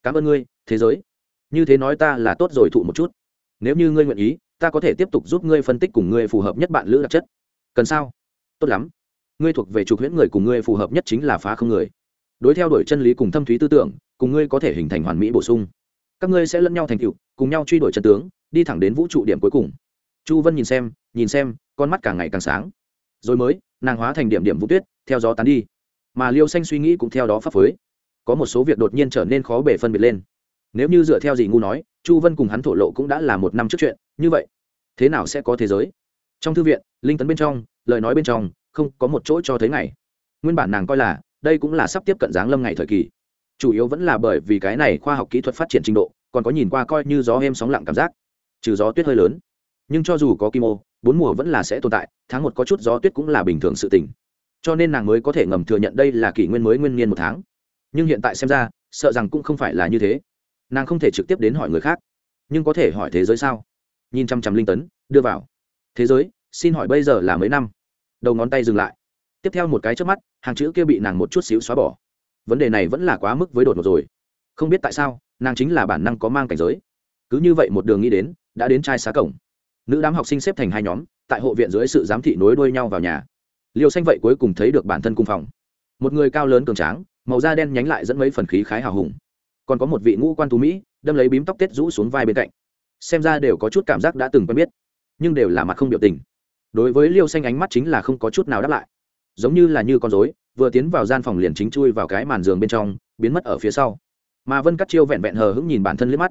Speaker 1: Cảm ơn ngươi, thế giới như thế nói ta là tốt rồi thụ một chút. Nếu như ngươi nguyện ý, ta có thể tiếp tục giúp ngươi phân tích cùng ngươi phù hợp nhất bạn lữ đặc chất. Cần sao? Tốt lắm. Ngươi thuộc về trục huyễn người cùng ngươi phù hợp nhất chính là phá không người. Đối theo đuổi chân lý cùng thâm thúy tư tưởng, cùng ngươi có thể hình thành hoàn mỹ bổ sung. Các ngươi sẽ lẫn nhau thành tựu, cùng nhau truy đuổi chân tướng, đi thẳng đến vũ trụ điểm cuối cùng. Chu vân nhìn xem nhìn xem, con mắt càng ngày càng sáng. Rồi mới, nàng hóa thành điểm điểm vũ tuyết, theo gió tán đi. Mà liêu xanh suy nghĩ cũng theo đó phấp phới. Có một số việc đột nhiên trở nên khó bể phân biệt lên nếu như dựa theo gì ngu nói, chu vân cùng hắn thổ lộ cũng đã là một năm trước chuyện, như vậy, thế nào sẽ có thế giới? Trong thư viện, linh tấn bên trong, lời nói bên trong, không có một chỗ cho thấy ngày. Nguyên bản nàng coi là, đây cũng là sắp tiếp cận giáng lâm ngày thời kỳ. Chủ yếu vẫn là bởi vì cái này khoa học kỹ thuật phát triển trình độ, còn có nhìn qua coi như gió êm sóng lặng cảm giác. Trừ gió tuyết hơi lớn. Nhưng cho dù có kim ô, bốn mùa vẫn là sẽ tồn tại, tháng một có chút gió tuyết cũng là bình thường sự tình. Cho nên nàng mới có thể ngầm thừa nhận đây là kỷ nguyên mới nguyên niên một tháng. Nhưng hiện tại xem ra, sợ rằng cũng không phải là như thế nàng không thể trực tiếp đến hỏi người khác. Nhưng có thể hỏi thế giới sao? Nhìn chăm chăm linh tấn, đưa vào. Thế giới, xin hỏi bây giờ là mấy năm? Đầu ngón tay dừng lại. Tiếp theo một cái trước mắt, hàng chữ kia bị nàng một chút xíu xóa bỏ. Vấn đề này vẫn là quá mức với đột ngột rồi. Không biết tại sao, nàng chính là bản năng có mang cảnh giới. Cứ như vậy một đường nghĩ đến, đã đến trai xá cổng. Nữ đám học sinh xếp thành hai nhóm, tại hộ viện dưới sự giám thị nối đuôi nhau vào nhà. Liều xanh vậy cuối cùng thấy được bản thân cung phòng. Một người cao lớn cường tráng, màu da đen nhánh lại dẫn mấy phần khí khái hào hùng còn có một vị ngũ quan tú mỹ, đâm lấy bím tóc tết rũ xuống vai bên cạnh. Xem ra đều có chút cảm giác đã từng quen biết, nhưng đều là mặt không biểu tình. Đối với liêu xanh ánh mắt chính là không có chút nào đáp lại. Giống như là như con dối vừa tiến vào gian phòng liền chính chui vào cái màn giường bên trong, biến mất ở phía sau. Mà vân cắt chiêu vẹn vẹn hờ hững nhìn bản thân liếc mắt.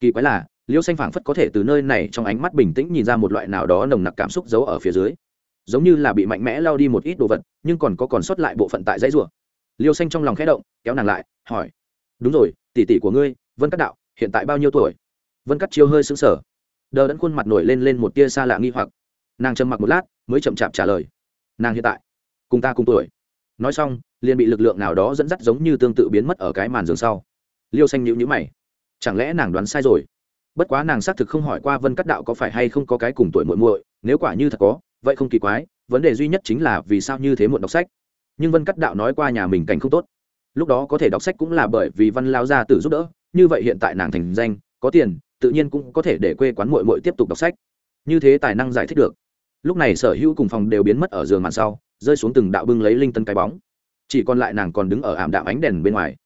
Speaker 1: Kỳ quái là, liêu xanh phảng phất có thể từ nơi này trong ánh mắt bình tĩnh nhìn ra một loại nào đó nồng nặc cảm xúc giấu ở phía dưới. Giống như là bị mạnh mẽ lao đi một ít đồ vật, nhưng còn có còn sót lại bộ phận tại dãy rùa. Liêu xanh trong lòng khẽ động, kéo nàng lại, hỏi đúng rồi, tỷ tỷ của ngươi, vân cắt đạo, hiện tại bao nhiêu tuổi? Vân cắt chiêu hơi xứng sở đờ đẫn khuôn mặt nổi lên lên một tia xa lạ nghi hoặc. Nàng trầm mặc một lát, mới chậm chạp trả lời. Nàng hiện tại, cùng ta cùng tuổi. Nói xong, liền bị lực lượng nào đó dẫn dắt giống như tương tự biến mất ở cái màn giường sau. Liêu xanh nhữ nhữ mày. Chẳng lẽ nàng đoán sai rồi? Bất quá nàng xác thực không hỏi qua vân cắt đạo có phải hay không có cái cùng tuổi muội muội, nếu quả như thật có, vậy không kỳ quái, vấn đề duy nhất chính là vì sao như thế muộn đọc sách. Nhưng vân cắt đạo nói qua nhà mình cảnh không tốt lúc đó có thể đọc sách cũng là bởi vì văn lao gia tử giúp đỡ, như vậy hiện tại nàng thành danh, có tiền, tự nhiên cũng có thể để quê quán mội mội tiếp tục đọc sách. Như thế tài năng giải thích được. Lúc này sở hữu cùng phòng đều biến mất ở giường màn sau, rơi xuống từng đạo bưng lấy linh tân cái bóng. Chỉ còn lại nàng còn đứng ở ảm đạm ánh đèn bên ngoài.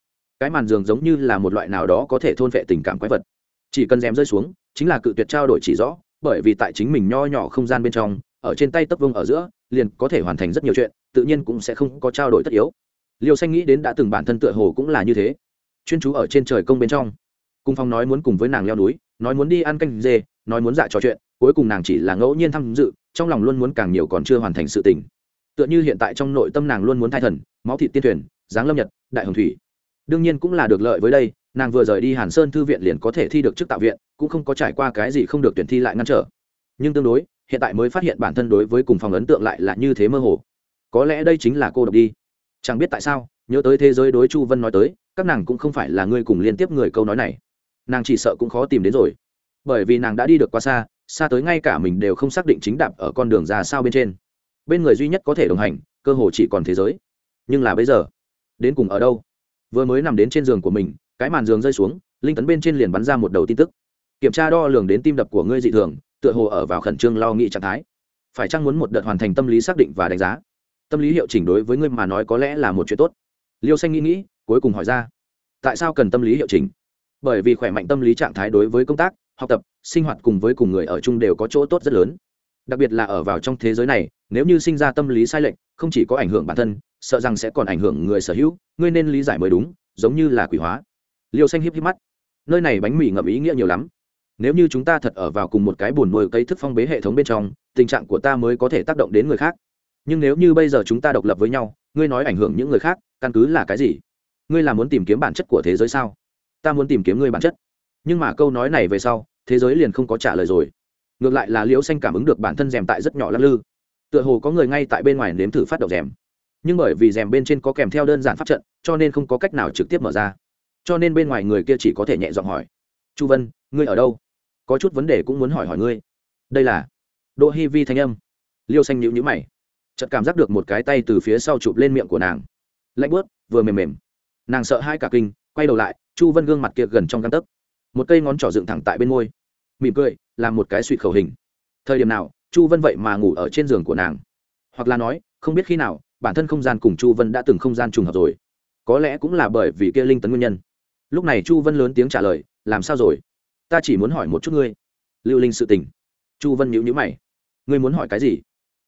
Speaker 1: Cái màn giường giống như là một loại nào đó có thể thôn vệ tình cảm quái vật. Chỉ cần rèm rơi xuống, chính là cự tuyệt trao đổi chỉ rõ, bởi vì tại chính mình nho nhỏ không gian bên trong, ở trên tay tấp vương ở giữa, liền có thể hoàn thành rất nhiều chuyện, tự nhiên cũng sẽ không có trao đổi tất yếu liêu xanh nghĩ đến đã từng bản thân tựa hồ cũng là như thế. Chuyên chú ở trên trời công bên trong. Cung phong nói muốn cùng với nàng leo núi, nói muốn đi ăn canh dê, nói muốn dạ trò chuyện, cuối cùng nàng chỉ là ngẫu nhiên tham dự, trong lòng luôn muốn càng nhiều còn chưa hoàn thành sự tình. Tựa như hiện tại trong nội tâm nàng luôn muốn thai thần, máu thị tiên thuyền, giáng lâm nhật, đại hồng thủy. Đương nhiên cũng là được lợi với đây, nàng vừa rời đi hàn sơn thư viện liền có thể thi được chức tạo viện, cũng không có trải qua cái gì không được tuyển thi lại ngăn trở. Nhưng tương đối, hiện tại mới phát hiện bản thân đối với cùng phòng ấn tượng lại là như thế mơ hồ. Có lẽ đây chính là cô độc đi chẳng biết tại sao, nhớ tới thế giới đối chu vân nói tới, các nàng cũng không phải là người cùng liên tiếp người câu nói này. Nàng chỉ sợ cũng khó tìm đến rồi. Bởi vì nàng đã đi được quá xa xa tới ngay cả mình đều không xác định chính đạp ở con đường ra sao bên trên. Bên người duy nhất có thể đồng hành, cơ hồ chỉ còn thế giới. Nhưng là bây giờ, đến cùng ở đâu? Vừa mới nằm đến trên giường của mình, cái màn giường rơi xuống, linh tấn bên trên liền bắn ra một đầu tin tức. Kiểm tra đo lường đến tim đập của ngươi dị thường, tựa hồ ở vào khẩn trương lo nghĩ trạng thái. Phải chăng muốn một đợt hoàn thành tâm lý xác định và đánh giá? Tâm lý hiệu chỉnh đối với ngươi mà nói có lẽ là một chuyện tốt. Liêu xanh nghĩ nghĩ, cuối cùng hỏi ra, tại sao cần tâm lý hiệu chỉnh? Bởi vì khỏe mạnh tâm lý trạng thái đối với công tác, học tập, sinh hoạt cùng với cùng người ở chung đều có chỗ tốt rất lớn. Đặc biệt là ở vào trong thế giới này, nếu như sinh ra tâm lý sai lệch, không chỉ có ảnh hưởng bản thân, sợ rằng sẽ còn ảnh hưởng người sở hữu, ngươi nên lý giải mới đúng, giống như là quỷ hóa. Liêu xanh híp híp mắt. Nơi này bánh mì ngậm ý nghĩa nhiều lắm. Nếu như chúng ta thật ở vào cùng một cái bùn nuôi cây thức phong bế hệ thống bên trong, tình trạng của ta mới có thể tác động đến người khác nhưng nếu như bây giờ chúng ta độc lập với nhau, ngươi nói ảnh hưởng những người khác, căn cứ là cái gì? Ngươi là muốn tìm kiếm bản chất của thế giới sao? Ta muốn tìm kiếm ngươi bản chất. Nhưng mà câu nói này về sau, thế giới liền không có trả lời rồi. Ngược lại là liễu xanh cảm ứng được bản thân rèm tại rất nhỏ lắc lư. Tựa hồ có người ngay tại bên ngoài nếm thử phát động rèm. Nhưng bởi vì rèm bên trên có kèm theo đơn giản pháp trận, cho nên không có cách nào trực tiếp mở ra. Cho nên bên ngoài người kia chỉ có thể nhẹ giọng hỏi. Chu vân, ngươi ở đâu? Có chút vấn đề cũng muốn hỏi hỏi ngươi. Đây là đỗ hi vi thanh âm. Liêu xanh nhữ nhữ mày chợt cảm giác được một cái tay từ phía sau chụp lên miệng của nàng. Lạnh bớt vừa mềm mềm. Nàng sợ hai cả kinh, quay đầu lại, chu vân gương mặt kia gần trong găng tấc. Một cây ngón trỏ dựng thẳng tại bên môi. Mỉm cười, làm một cái suy khẩu hình. Thời điểm nào, chu vân vậy mà ngủ ở trên giường của nàng? Hoặc là nói, không biết khi nào, bản thân không gian cùng chu vân đã từng không gian trùng hợp rồi. Có lẽ cũng là bởi vì kia linh tấn nguyên nhân. Lúc này chu vân lớn tiếng trả lời, làm sao rồi? Ta chỉ muốn hỏi một chút ngươi. Lưu linh sự tình. Chu vân nhíu nhíu mày. Ngươi muốn hỏi cái gì?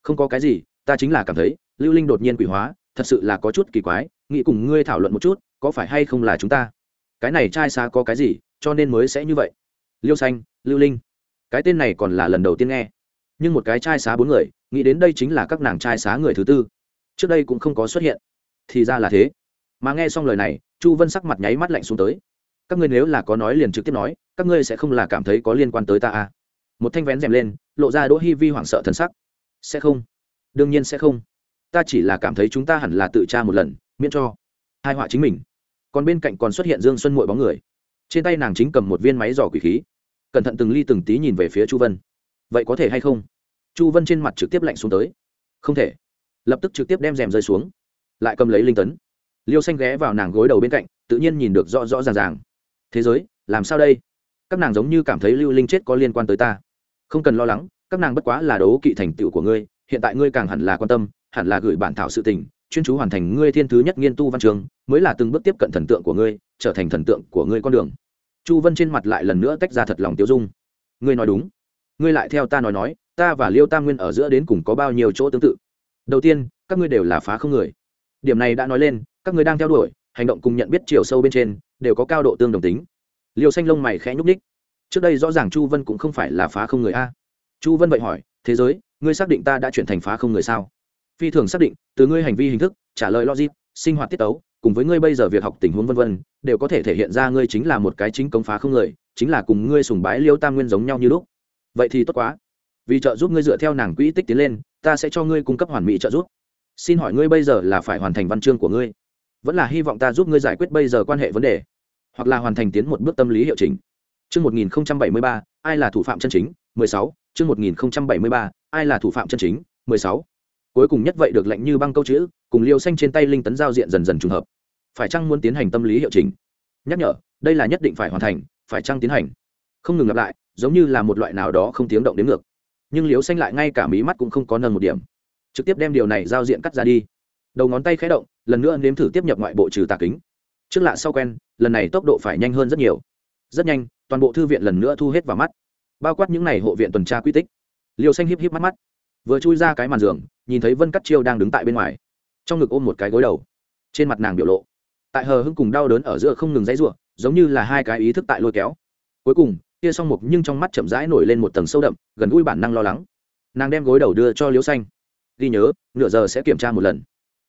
Speaker 1: Không có cái gì ta chính là cảm thấy, lưu linh đột nhiên quỷ hóa, thật sự là có chút kỳ quái, nghĩ cùng ngươi thảo luận một chút, có phải hay không là chúng ta? Cái này trai xa có cái gì, cho nên mới sẽ như vậy. Liêu xanh, lưu linh. Cái tên này còn là lần đầu tiên nghe. Nhưng một cái trai xá bốn người, nghĩ đến đây chính là các nàng trai xá người thứ tư. Trước đây cũng không có xuất hiện. Thì ra là thế. Mà nghe xong lời này, chu vân sắc mặt nháy mắt lạnh xuống tới. Các ngươi nếu là có nói liền trực tiếp nói, các ngươi sẽ không là cảm thấy có liên quan tới ta à? Một thanh vén rèm lên, lộ ra đỗ hi vi hoảng sợ thần sắc. Sẽ không đương nhiên sẽ không. Ta chỉ là cảm thấy chúng ta hẳn là tự tra một lần, miễn cho hai họa chính mình. Còn bên cạnh còn xuất hiện dương xuân mội bóng người. Trên tay nàng chính cầm một viên máy dò quỷ khí. Cẩn thận từng ly từng tí nhìn về phía chu vân. Vậy có thể hay không? Chu vân trên mặt trực tiếp lạnh xuống tới. Không thể. Lập tức trực tiếp đem rèm rơi xuống. Lại cầm lấy linh tấn. Liêu xanh ghé vào nàng gối đầu bên cạnh, tự nhiên nhìn được rõ rõ ràng ràng. Thế giới, làm sao đây? Các nàng giống như cảm thấy lưu linh chết có liên quan tới ta. Không cần lo lắng, các nàng bất quá là đấu kỵ thành tựu của ngươi hiện tại ngươi càng hẳn là quan tâm, hẳn là gửi bản thảo sự tình, chuyên chú hoàn thành ngươi thiên thứ nhất nghiên tu văn trường mới là từng bước tiếp cận thần tượng của ngươi, trở thành thần tượng của ngươi con đường. Chu vân trên mặt lại lần nữa tách ra thật lòng tiêu dung. Ngươi nói đúng. Ngươi lại theo ta nói nói, ta và liêu tam nguyên ở giữa đến cùng có bao nhiêu chỗ tương tự? Đầu tiên, các ngươi đều là phá không người. Điểm này đã nói lên, các ngươi đang theo đuổi, hành động cùng nhận biết chiều sâu bên trên, đều có cao độ tương đồng tính. Liêu xanh lông mày khẽ nhúc ních trước đây rõ ràng chu vân cũng không phải là phá không người a. Chu vân vậy hỏi thế giới ngươi xác định ta đã chuyển thành phá không người sao? Phi thường xác định từ ngươi hành vi hình thức trả lời logic sinh hoạt tiết tấu cùng với ngươi bây giờ việc học tình huống vân vân đều có thể thể hiện ra ngươi chính là một cái chính công phá không người chính là cùng ngươi sùng bái liêu tam nguyên giống nhau như lúc. Vậy thì tốt quá. Vì trợ giúp ngươi dựa theo nàng quỹ tích tiến lên ta sẽ cho ngươi cung cấp hoàn mỹ trợ giúp. Xin hỏi ngươi bây giờ là phải hoàn thành văn chương của ngươi? Vẫn là hy vọng ta giúp ngươi giải quyết bây giờ quan hệ vấn đề hoặc là hoàn thành tiến một bước tâm lý hiệu chỉnh. Chương 1073, ai là thủ phạm chân chính? 16. Chương 1073, ai là thủ phạm chân chính? 16. Cuối cùng nhất vậy được lệnh như băng câu chữ, cùng liêu xanh trên tay linh tấn giao diện dần dần trùng hợp. Phải chăng muốn tiến hành tâm lý hiệu chỉnh? Nhắc nhở, đây là nhất định phải hoàn thành, phải chăng tiến hành? Không ngừng lặp lại, giống như là một loại nào đó không tiếng động đến ngược. Nhưng liêu xanh lại ngay cả mí mắt cũng không có nâng một điểm. Trực tiếp đem điều này giao diện cắt ra đi. Đầu ngón tay khẽ động, lần nữa nếm thử tiếp nhập ngoại bộ trừ tà kính. Trước lạ sau quen, lần này tốc độ phải nhanh hơn rất nhiều. Rất nhanh, toàn bộ thư viện lần nữa thu hết vào mắt bao quát những n à y hộ viện tuần tra quy tích. Liều xanh híp híp mắt mắt, vừa chui ra cái màn giường, nhìn thấy vân cắt chiêu đang đứng tại bên ngoài, trong ngực ôm một cái gối đầu. Trên mặt nàng biểu lộ, tại hờ hưng cùng đau đớn ở giữa không ngừng dãy ruộng giống như là hai cái ý thức tại lôi kéo. Cuối cùng kia s o n g mục nhưng trong mắt chậm rãi nổi lên một tầng sâu đậm, gần gũi bản năng lo lắng. Nàng đem gối đầu đưa cho liễu xanh. Ghi nhớ, nửa giờ sẽ kiểm tra một lần.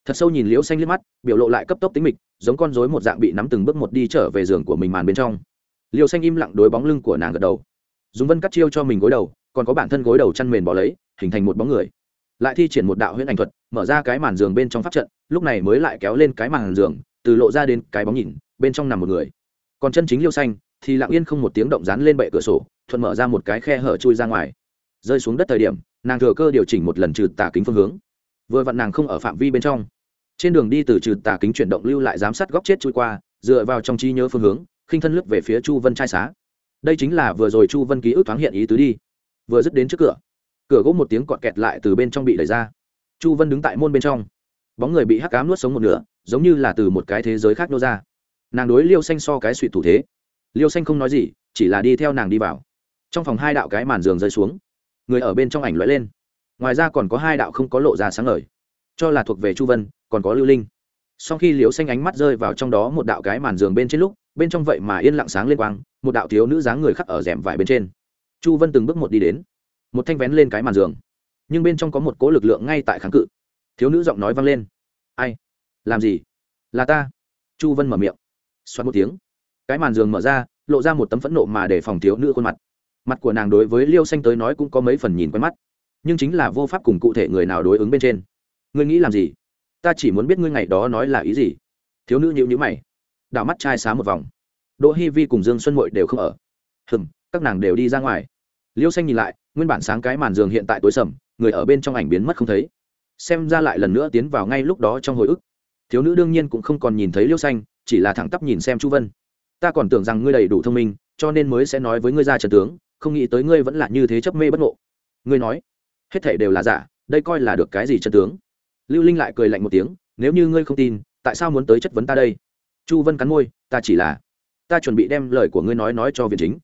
Speaker 1: Thật sâu nhìn liễu xanh liếc mắt, biểu lộ lại cấp tốc tính mịch, giống con dối một dạng bị nắm từng bước một đi trở về giường của mình màn bên trong. Liều xanh im lặng đối bóng lưng của nàng gật đầu dùng vân cắt chiêu cho mình gối đầu, còn có bản thân gối đầu chăn mền bỏ lấy, hình thành một bóng người. Lại thi triển một đạo huyễn ảnh thuật, mở ra cái màn giường bên trong pháp trận, lúc này mới lại kéo lên cái màn giường, từ lộ ra đến cái bóng nhìn, bên trong nằm một người. Còn chân chính liêu xanh, thì lặng yên không một tiếng động rán lên bệ cửa sổ, thuận mở ra một cái khe hở chui ra ngoài. Rơi xuống đất thời điểm, nàng thừa cơ điều chỉnh một lần trừ tà kính phương hướng. Vừa vặn nàng không ở phạm vi bên trong. Trên đường đi từ trừ tà kính chuyển động lưu lại giám sát góc chết chui qua, dựa vào trong trí nhớ phương hướng, khinh thân lướt về phía chu vân trai xá đây chính là vừa rồi chu vân ký ức thoáng hiện ý tứ đi. Vừa dứt đến trước cửa cửa gỗ một tiếng cọt kẹt lại từ bên trong bị đẩy ra. Chu vân đứng tại môn bên trong, bóng người bị hắc cám nuốt sống một nửa, giống như là từ một cái thế giới khác nô ra. Nàng đối liêu xanh so cái suy thủ thế. Liêu xanh không nói gì, chỉ là đi theo nàng đi vào. Trong phòng hai đạo cái màn giường rơi xuống, người ở bên trong ảnh lõi lên. Ngoài ra còn có hai đạo không có lộ ra sáng ngời, cho là thuộc về chu vân, còn có lưu linh. Sau khi liêu xanh ánh mắt rơi vào trong đó một đạo cái màn giường bên trên lúc bên trong vậy mà yên lặng sáng lên quang, một đạo thiếu nữ dáng người khắc ở rèm vải bên trên. Chu vân từng bước một đi đến, một thanh vén lên cái màn giường, nhưng bên trong có một cố lực lượng ngay tại kháng cự. Thiếu nữ giọng nói vang lên, ai? Làm gì? Là ta. Chu vân mở miệng xoắn một tiếng. Cái màn giường mở ra, lộ ra một tấm phẫn nộ mà để phòng thiếu nữ khuôn mặt. Mặt của nàng đối với liêu xanh tới nói cũng có mấy phần nhìn quen mắt, nhưng chính là vô pháp cùng cụ thể người nào đối ứng bên trên. Ngươi nghĩ làm gì? Ta chỉ muốn biết ngươi ngày đó nói là ý gì. Thiếu nữ nhịu nhữ mày đảo mắt trai xá một vòng. Đỗ hi vi cùng dương xuân mội đều không ở. Hừng các nàng đều đi ra ngoài. Liêu xanh nhìn lại, nguyên bản sáng cái màn giường hiện tại tối sầm, người ở bên trong ảnh biến mất không thấy. Xem ra lại lần nữa tiến vào ngay lúc đó trong hồi ức. Thiếu nữ đương nhiên cũng không còn nhìn thấy liêu xanh, chỉ là thẳng tắp nhìn xem chu vân. Ta còn tưởng rằng ngươi đầy đủ thông minh, cho nên mới sẽ nói với ngươi ra trần tướng, không nghĩ tới ngươi vẫn là như thế chấp mê bất ngộ. Ngươi nói, hết thể đều là giả, đây coi là được cái gì trần tướng? Lưu linh lại cười lạnh một tiếng, nếu như ngươi không tin, tại sao muốn tới chất vấn ta đây? Chu vân cắn môi, ta chỉ là, ta chuẩn bị đem lời của ngươi nói nói cho viện chính.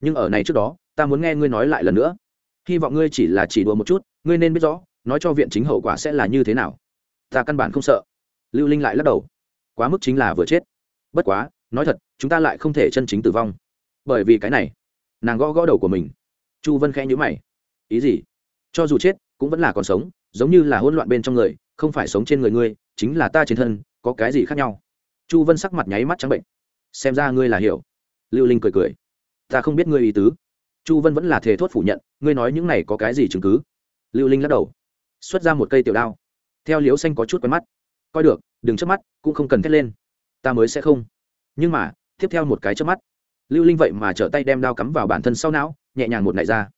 Speaker 1: Nhưng ở này trước đó, ta muốn nghe ngươi nói lại lần nữa. Hy vọng ngươi chỉ là chỉ đùa một chút, ngươi nên biết rõ, nói cho viện chính hậu quả sẽ là như thế nào. Ta căn bản không sợ. Lưu linh lại lắc đầu. Quá mức chính là vừa chết. Bất quá, nói thật, chúng ta lại không thể chân chính tử vong. Bởi vì cái này, nàng gõ gõ đầu của mình. Chu vân khẽ nhữ mày. Ý gì? Cho dù chết, cũng vẫn là còn sống, giống như là hỗn loạn bên trong người, không phải sống trên người ngươi, chính là ta trên thân, có cái gì khác nhau? Chu vân sắc mặt nháy mắt trắng bệnh. Xem ra ngươi là hiểu. Lưu linh cười cười. Ta không biết ngươi ý tứ. Chu vân vẫn là thề thốt phủ nhận, ngươi nói những này có cái gì chứng cứ? Lưu linh lắc đầu. Xuất ra một cây tiểu đao. Theo liếu xanh có chút quen mắt. Coi được, đừng chớp mắt, cũng không cần thét lên. Ta mới sẽ không. Nhưng mà, tiếp theo một cái chớp mắt. Lưu linh vậy mà trở tay đem đao cắm vào bản thân sau não, nhẹ nhàng một nảy ra.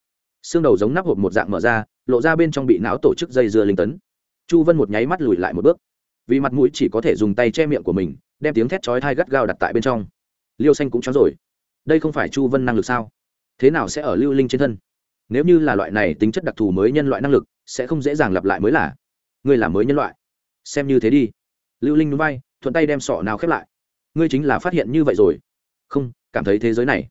Speaker 1: Xương đầu giống nắp hộp một dạng mở ra, lộ ra bên trong bị não tổ chức dây dưa linh tấn. Chu vân một nháy mắt lùi lại một bước. Vì mặt mũi chỉ có thể dùng tay che miệng của mình đem tiếng thét chói thai gắt gao đặt tại bên trong. Liêu xanh cũng chó rồi. Đây không phải chu vân năng lực sao? Thế nào sẽ ở lưu linh trên thân? Nếu như là loại này tính chất đặc thù mới nhân loại năng lực, sẽ không dễ dàng lặp lại mới là. Ngươi là mới nhân loại. Xem như thế đi. Lưu linh núi bay thuận tay đem sọ nào khép lại. Ngươi chính là phát hiện như vậy rồi. Không, cảm thấy thế giới này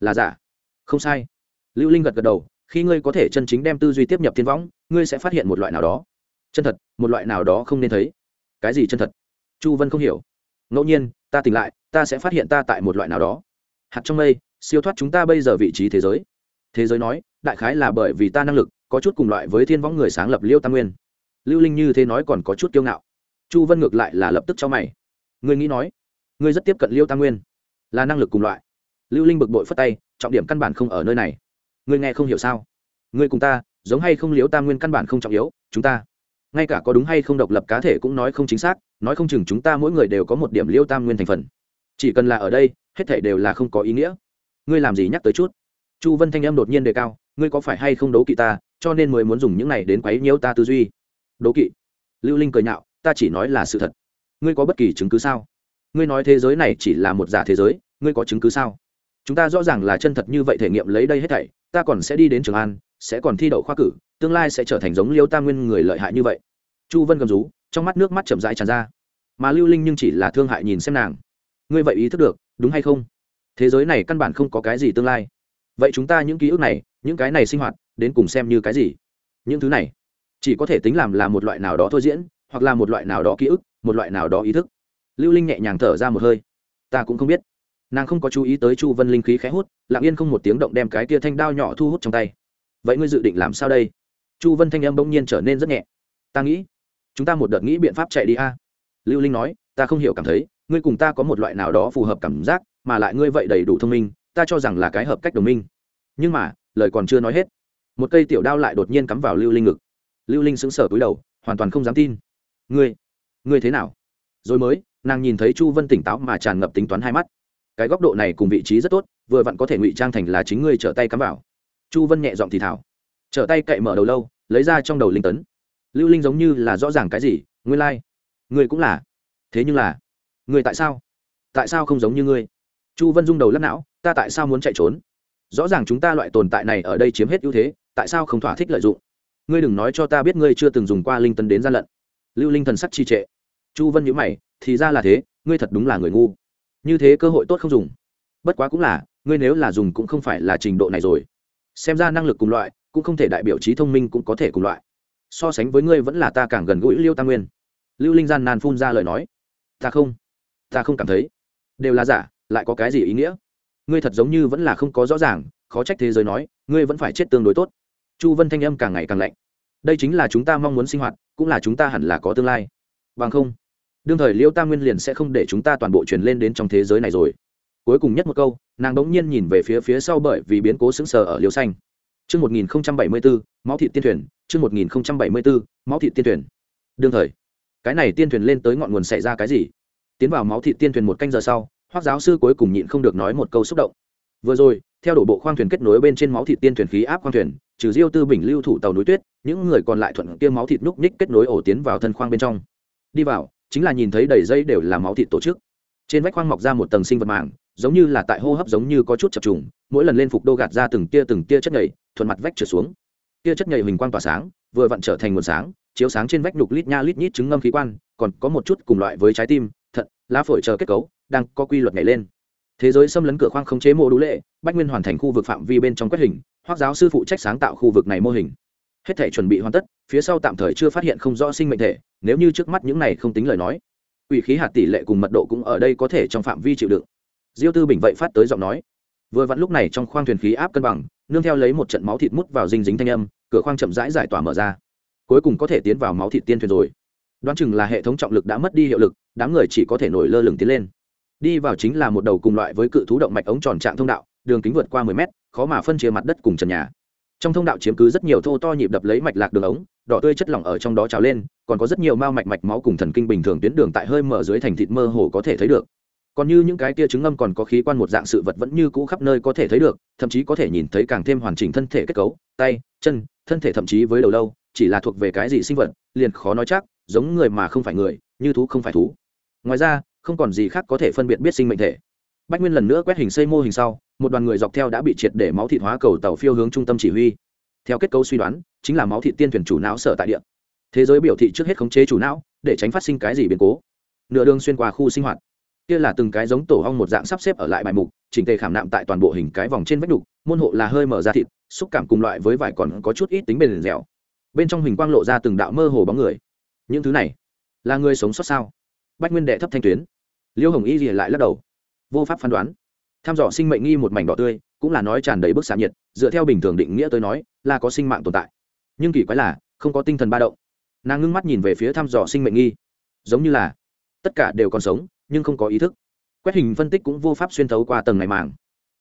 Speaker 1: là giả. Không sai. Lưu linh gật gật đầu, khi ngươi có thể chân chính đem tư duy tiếp nhập thiên võng, ngươi sẽ phát hiện một loại nào đó. Chân thật, một loại nào đó không nên thấy. Cái gì chân thật? Chu vân không hiểu ngẫu nhiên, ta tỉnh lại, ta sẽ phát hiện ta tại một loại nào đó. Hạt trong mây, siêu thoát chúng ta bây giờ vị trí thế giới. Thế giới nói, đại khái là bởi vì ta năng lực, có chút cùng loại với thiên võng người sáng lập liêu tam nguyên. Lưu linh như thế nói còn có chút kiêu ngạo. Chu vân ngược lại là lập tức cho mày. Ngươi nghĩ nói ngươi rất tiếp cận liêu tam nguyên, là năng lực cùng loại. Lưu linh bực bội phất tay, trọng điểm căn bản không ở nơi này. Ngươi nghe không hiểu sao? Ngươi cùng ta, giống hay không liếu tam nguyên căn bản không trọng yếu, chúng ta ngay cả có đúng hay không độc lập cá thể cũng nói không chính xác, nói không chừng chúng ta mỗi người đều có một điểm liêu tam nguyên thành phần. Chỉ cần là ở đây, hết thể đều là không có ý nghĩa. Ngươi làm gì nhắc tới chút? Chu vân thanh em đột nhiên đề cao, ngươi có phải hay không đấu kỵ ta, cho nên mới muốn dùng những này đến quấy nhiễu ta tư duy. Đấu kỵ? Lưu linh cười nhạo, ta chỉ nói là sự thật. Ngươi có bất kỳ chứng cứ sao? Ngươi nói thế giới này chỉ là một giả thế giới, ngươi có chứng cứ sao? Chúng ta rõ ràng là chân thật như vậy thể nghiệm lấy đây hết thảy, ta còn sẽ đi đến trường an sẽ còn thi đậu khoa cử, tương lai sẽ trở thành giống liêu tam nguyên người lợi hại như vậy. Chu vân gầm rú, trong mắt nước mắt chậm rãi tràn ra. Mà lưu linh nhưng chỉ là thương hại nhìn xem nàng. Ngươi vậy ý thức được, đúng hay không? Thế giới này căn bản không có cái gì tương lai. Vậy chúng ta những ký ức này, những cái này sinh hoạt, đến cùng xem như cái gì? Những thứ này, chỉ có thể tính làm là một loại nào đó thôi diễn, hoặc là một loại nào đó ký ức, một loại nào đó ý thức. Lưu linh nhẹ nhàng thở ra một hơi. Ta cũng không biết. Nàng không có chú ý tới chu vân linh khí khẽ hút, lặng yên không một tiếng động đem cái tia thanh đao nhỏ thu hút trong tay vậy ngươi dự định làm sao đây? Chu vân thanh âm bỗng nhiên trở nên rất nhẹ. Ta nghĩ, chúng ta một đợt nghĩ biện pháp chạy đi a. Lưu linh nói, ta không hiểu cảm thấy, ngươi cùng ta có một loại nào đó phù hợp cảm giác, mà lại ngươi vậy đầy đủ thông minh, ta cho rằng là cái hợp cách đồng minh. Nhưng mà, lời còn chưa nói hết, một cây tiểu đao lại đột nhiên cắm vào lưu linh ngực. Lưu linh sững sờ túi đầu, hoàn toàn không dám tin. Ngươi ngươi thế nào? Rồi mới, nàng nhìn thấy chu vân tỉnh táo mà tràn ngập tính toán hai mắt. Cái góc độ này cùng vị trí rất tốt, vừa vặn có thể ngụy trang thành là chính ngươi trở tay cắm vào chu vân nhẹ giọng thì thảo trở tay cậy mở đầu lâu, lấy ra trong đầu linh tấn. Lưu linh giống như là rõ ràng cái gì ngươi lai、like. ngươi cũng là. Thế nhưng là ngươi tại sao? Tại sao không giống như ngươi? Chu vân rung đầu lắc não, ta tại sao muốn chạy trốn? Rõ ràng chúng ta loại tồn tại này ở đây chiếm hết ưu thế, tại sao không thỏa thích lợi dụng? Ngươi đừng nói cho ta biết ngươi chưa từng dùng qua linh tấn đến gian lận. Lưu linh thần sắc chi trệ. Chu vân nhữ mày, thì ra là thế, ngươi thật đúng là người ngu. Như thế cơ hội tốt không dùng. Bất quá cũng là, ngươi nếu là dùng cũng không phải là trình độ này rồi xem ra năng lực cùng loại, cũng không thể đại biểu trí thông minh cũng có thể cùng loại. So sánh với ngươi vẫn là ta càng gần gũi liêu tam nguyên. Lưu linh gian nan phun ra lời nói. Ta không ta không cảm thấy. Đều là giả, lại có cái gì ý nghĩa? Ngươi thật giống như vẫn là không có rõ ràng, khó trách thế giới nói, ngươi vẫn phải chết tương đối tốt. Chu vân thanh âm càng ngày càng lạnh. Đây chính là chúng ta mong muốn sinh hoạt, cũng là chúng ta hẳn là có tương lai. Bằng không, đương thời liêu tam nguyên liền sẽ không để chúng ta toàn bộ truyền lên đến trong thế giới này rồi cuối cùng nhất một câu, nàng đống nhiên nhìn về phía phía sau bởi vì biến cố sững sờ ở liêu xanh. Chương một nghìn bảy mươi bốn máu thị tiên thuyền, chương một nghìn bảy mươi bốn máu thị tiên thuyền. Đương thời, cái này tiên thuyền lên tới ngọn nguồn xảy ra cái gì? Tiến vào máu thị tiên thuyền một canh giờ sau hoác giáo sư cuối cùng nhịn không được nói một câu xúc động. Vừa rồi, theo đổ bộ khoang thuyền kết nối bên trên máu thị tiên thuyền khí áp khoang thuyền, trừ diêu tư bình lưu thủ tàu núi tuyết, những người còn lại thuận kia máu thịt núc ních kết nối ổ tiến vào thân khoang bên trong. Đi vào, chính là nhìn thấy đầy dây đều là máu thịt tổ chức trên vách khoang mọc ra một tầng sinh vật mạng giống như là tại hô hấp giống như có chút chập trùng, mỗi lần lên phục đô gạt ra từng tia từng tia chất nhầy, thuận mặt vách trở xuống. Tia chất nhầy hình quang tỏa sáng, vừa vặn trở thành nguồn sáng, chiếu sáng trên vách nhục lít nha lít nhít trứng ngâm khí quan, còn có một chút cùng loại với trái tim, thận, lá phổi chờ kết cấu, đang có quy luật nhảy lên. Thế giới xâm lấn cửa khoang không chế mô đủ lệ, bách nguyên hoàn thành khu vực phạm vi bên trong quét hình hoặc giáo sư phụ trách sáng tạo khu vực này mô hình. Hết thể chuẩn bị hoàn tất, phía sau tạm thời chưa phát hiện không rõ sinh mệnh thể, nếu như trước mắt những này không tính lời nói ủy khí hạt tỷ lệ cùng mật độ cũng ở đây có thể trong phạm vi chịu đựng. Diêu tư bình vậy phát tới giọng nói. Vừa vặn lúc này trong khoang thuyền khí áp cân bằng, nương theo lấy một trận máu thịt mút vào dinh dính thanh âm, cửa khoang chậm rãi giải tỏa mở ra. Cuối cùng có thể tiến vào máu thịt tiên thuyền rồi. Đoán chừng là hệ thống trọng lực đã mất đi hiệu lực, đám người chỉ có thể nổi lơ lửng tiến lên. Đi vào chính là một đầu cùng loại với cự thú động mạch ống tròn trạng thông đạo, đường kính vượt qua mười mét, khó mà phân chia mặt đất cùng trần nhà. Trong thông đạo chiếm cứ rất nhiều thô to nhịp đập lấy mạch lạc đường ống đỏ tươi chất lỏng ở trong đó trào lên, còn có rất nhiều mao mạch mạch máu cùng thần kinh bình thường tuyến đường tại hơi mở dưới thành thịt mơ hồ có thể thấy được. Còn như những cái tia trứng ngâm còn có khí quan một dạng sự vật vẫn như cũ khắp nơi có thể thấy được, thậm chí có thể nhìn thấy càng thêm hoàn chỉnh thân thể kết cấu, tay, chân, thân thể thậm chí với đầu lâu, chỉ là thuộc về cái gì sinh vật, liền khó nói chắc, giống người mà không phải người, như thú không phải thú. Ngoài ra, không còn gì khác có thể phân biệt biết sinh mệnh thể. Bách nguyên lần nữa quét hình xây mô hình sau, một đoàn người dọc theo đã bị triệt để máu thịt hóa cầu tàu phiêu hướng trung tâm chỉ huy. Theo kết cấu suy đoán chính là máu thị tiên thuyền chủ não sở tại địa. Thế giới biểu thị trước hết khống chế chủ não, để tránh phát sinh cái gì biến cố. Nửa đường xuyên qua khu sinh hoạt. Kia là từng cái giống tổ hong một dạng sắp xếp ở lại bài mục, chỉnh tề khảm nạm tại toàn bộ hình cái vòng trên vách đục, môn hộ là hơi mở ra thịt, xúc cảm cùng loại với vải còn có chút ít tính bền dẻo. Bên trong hình quang lộ ra từng đạo mơ hồ bóng người. Những thứ này, là người sống sót sao? Bách nguyên đệ thấp thanh tuyến. Liêu hồng y rìa lại lắc đầu. Vô pháp phán đoán. Tham dò sinh mệnh nghi một mảnh đỏ tươi, cũng là nói tràn đầy bức xạ nhiệt, dựa theo bình thường định nghĩa tôi nói, là có sinh mạng tồn tại nhưng kỳ quái là, không có tinh thần ba động. Nàng ngưng mắt nhìn về phía thăm dò sinh mệnh nghi. Giống như là, tất cả đều còn sống, nhưng không có ý thức. Quét hình phân tích cũng vô pháp xuyên thấu qua tầng này màng.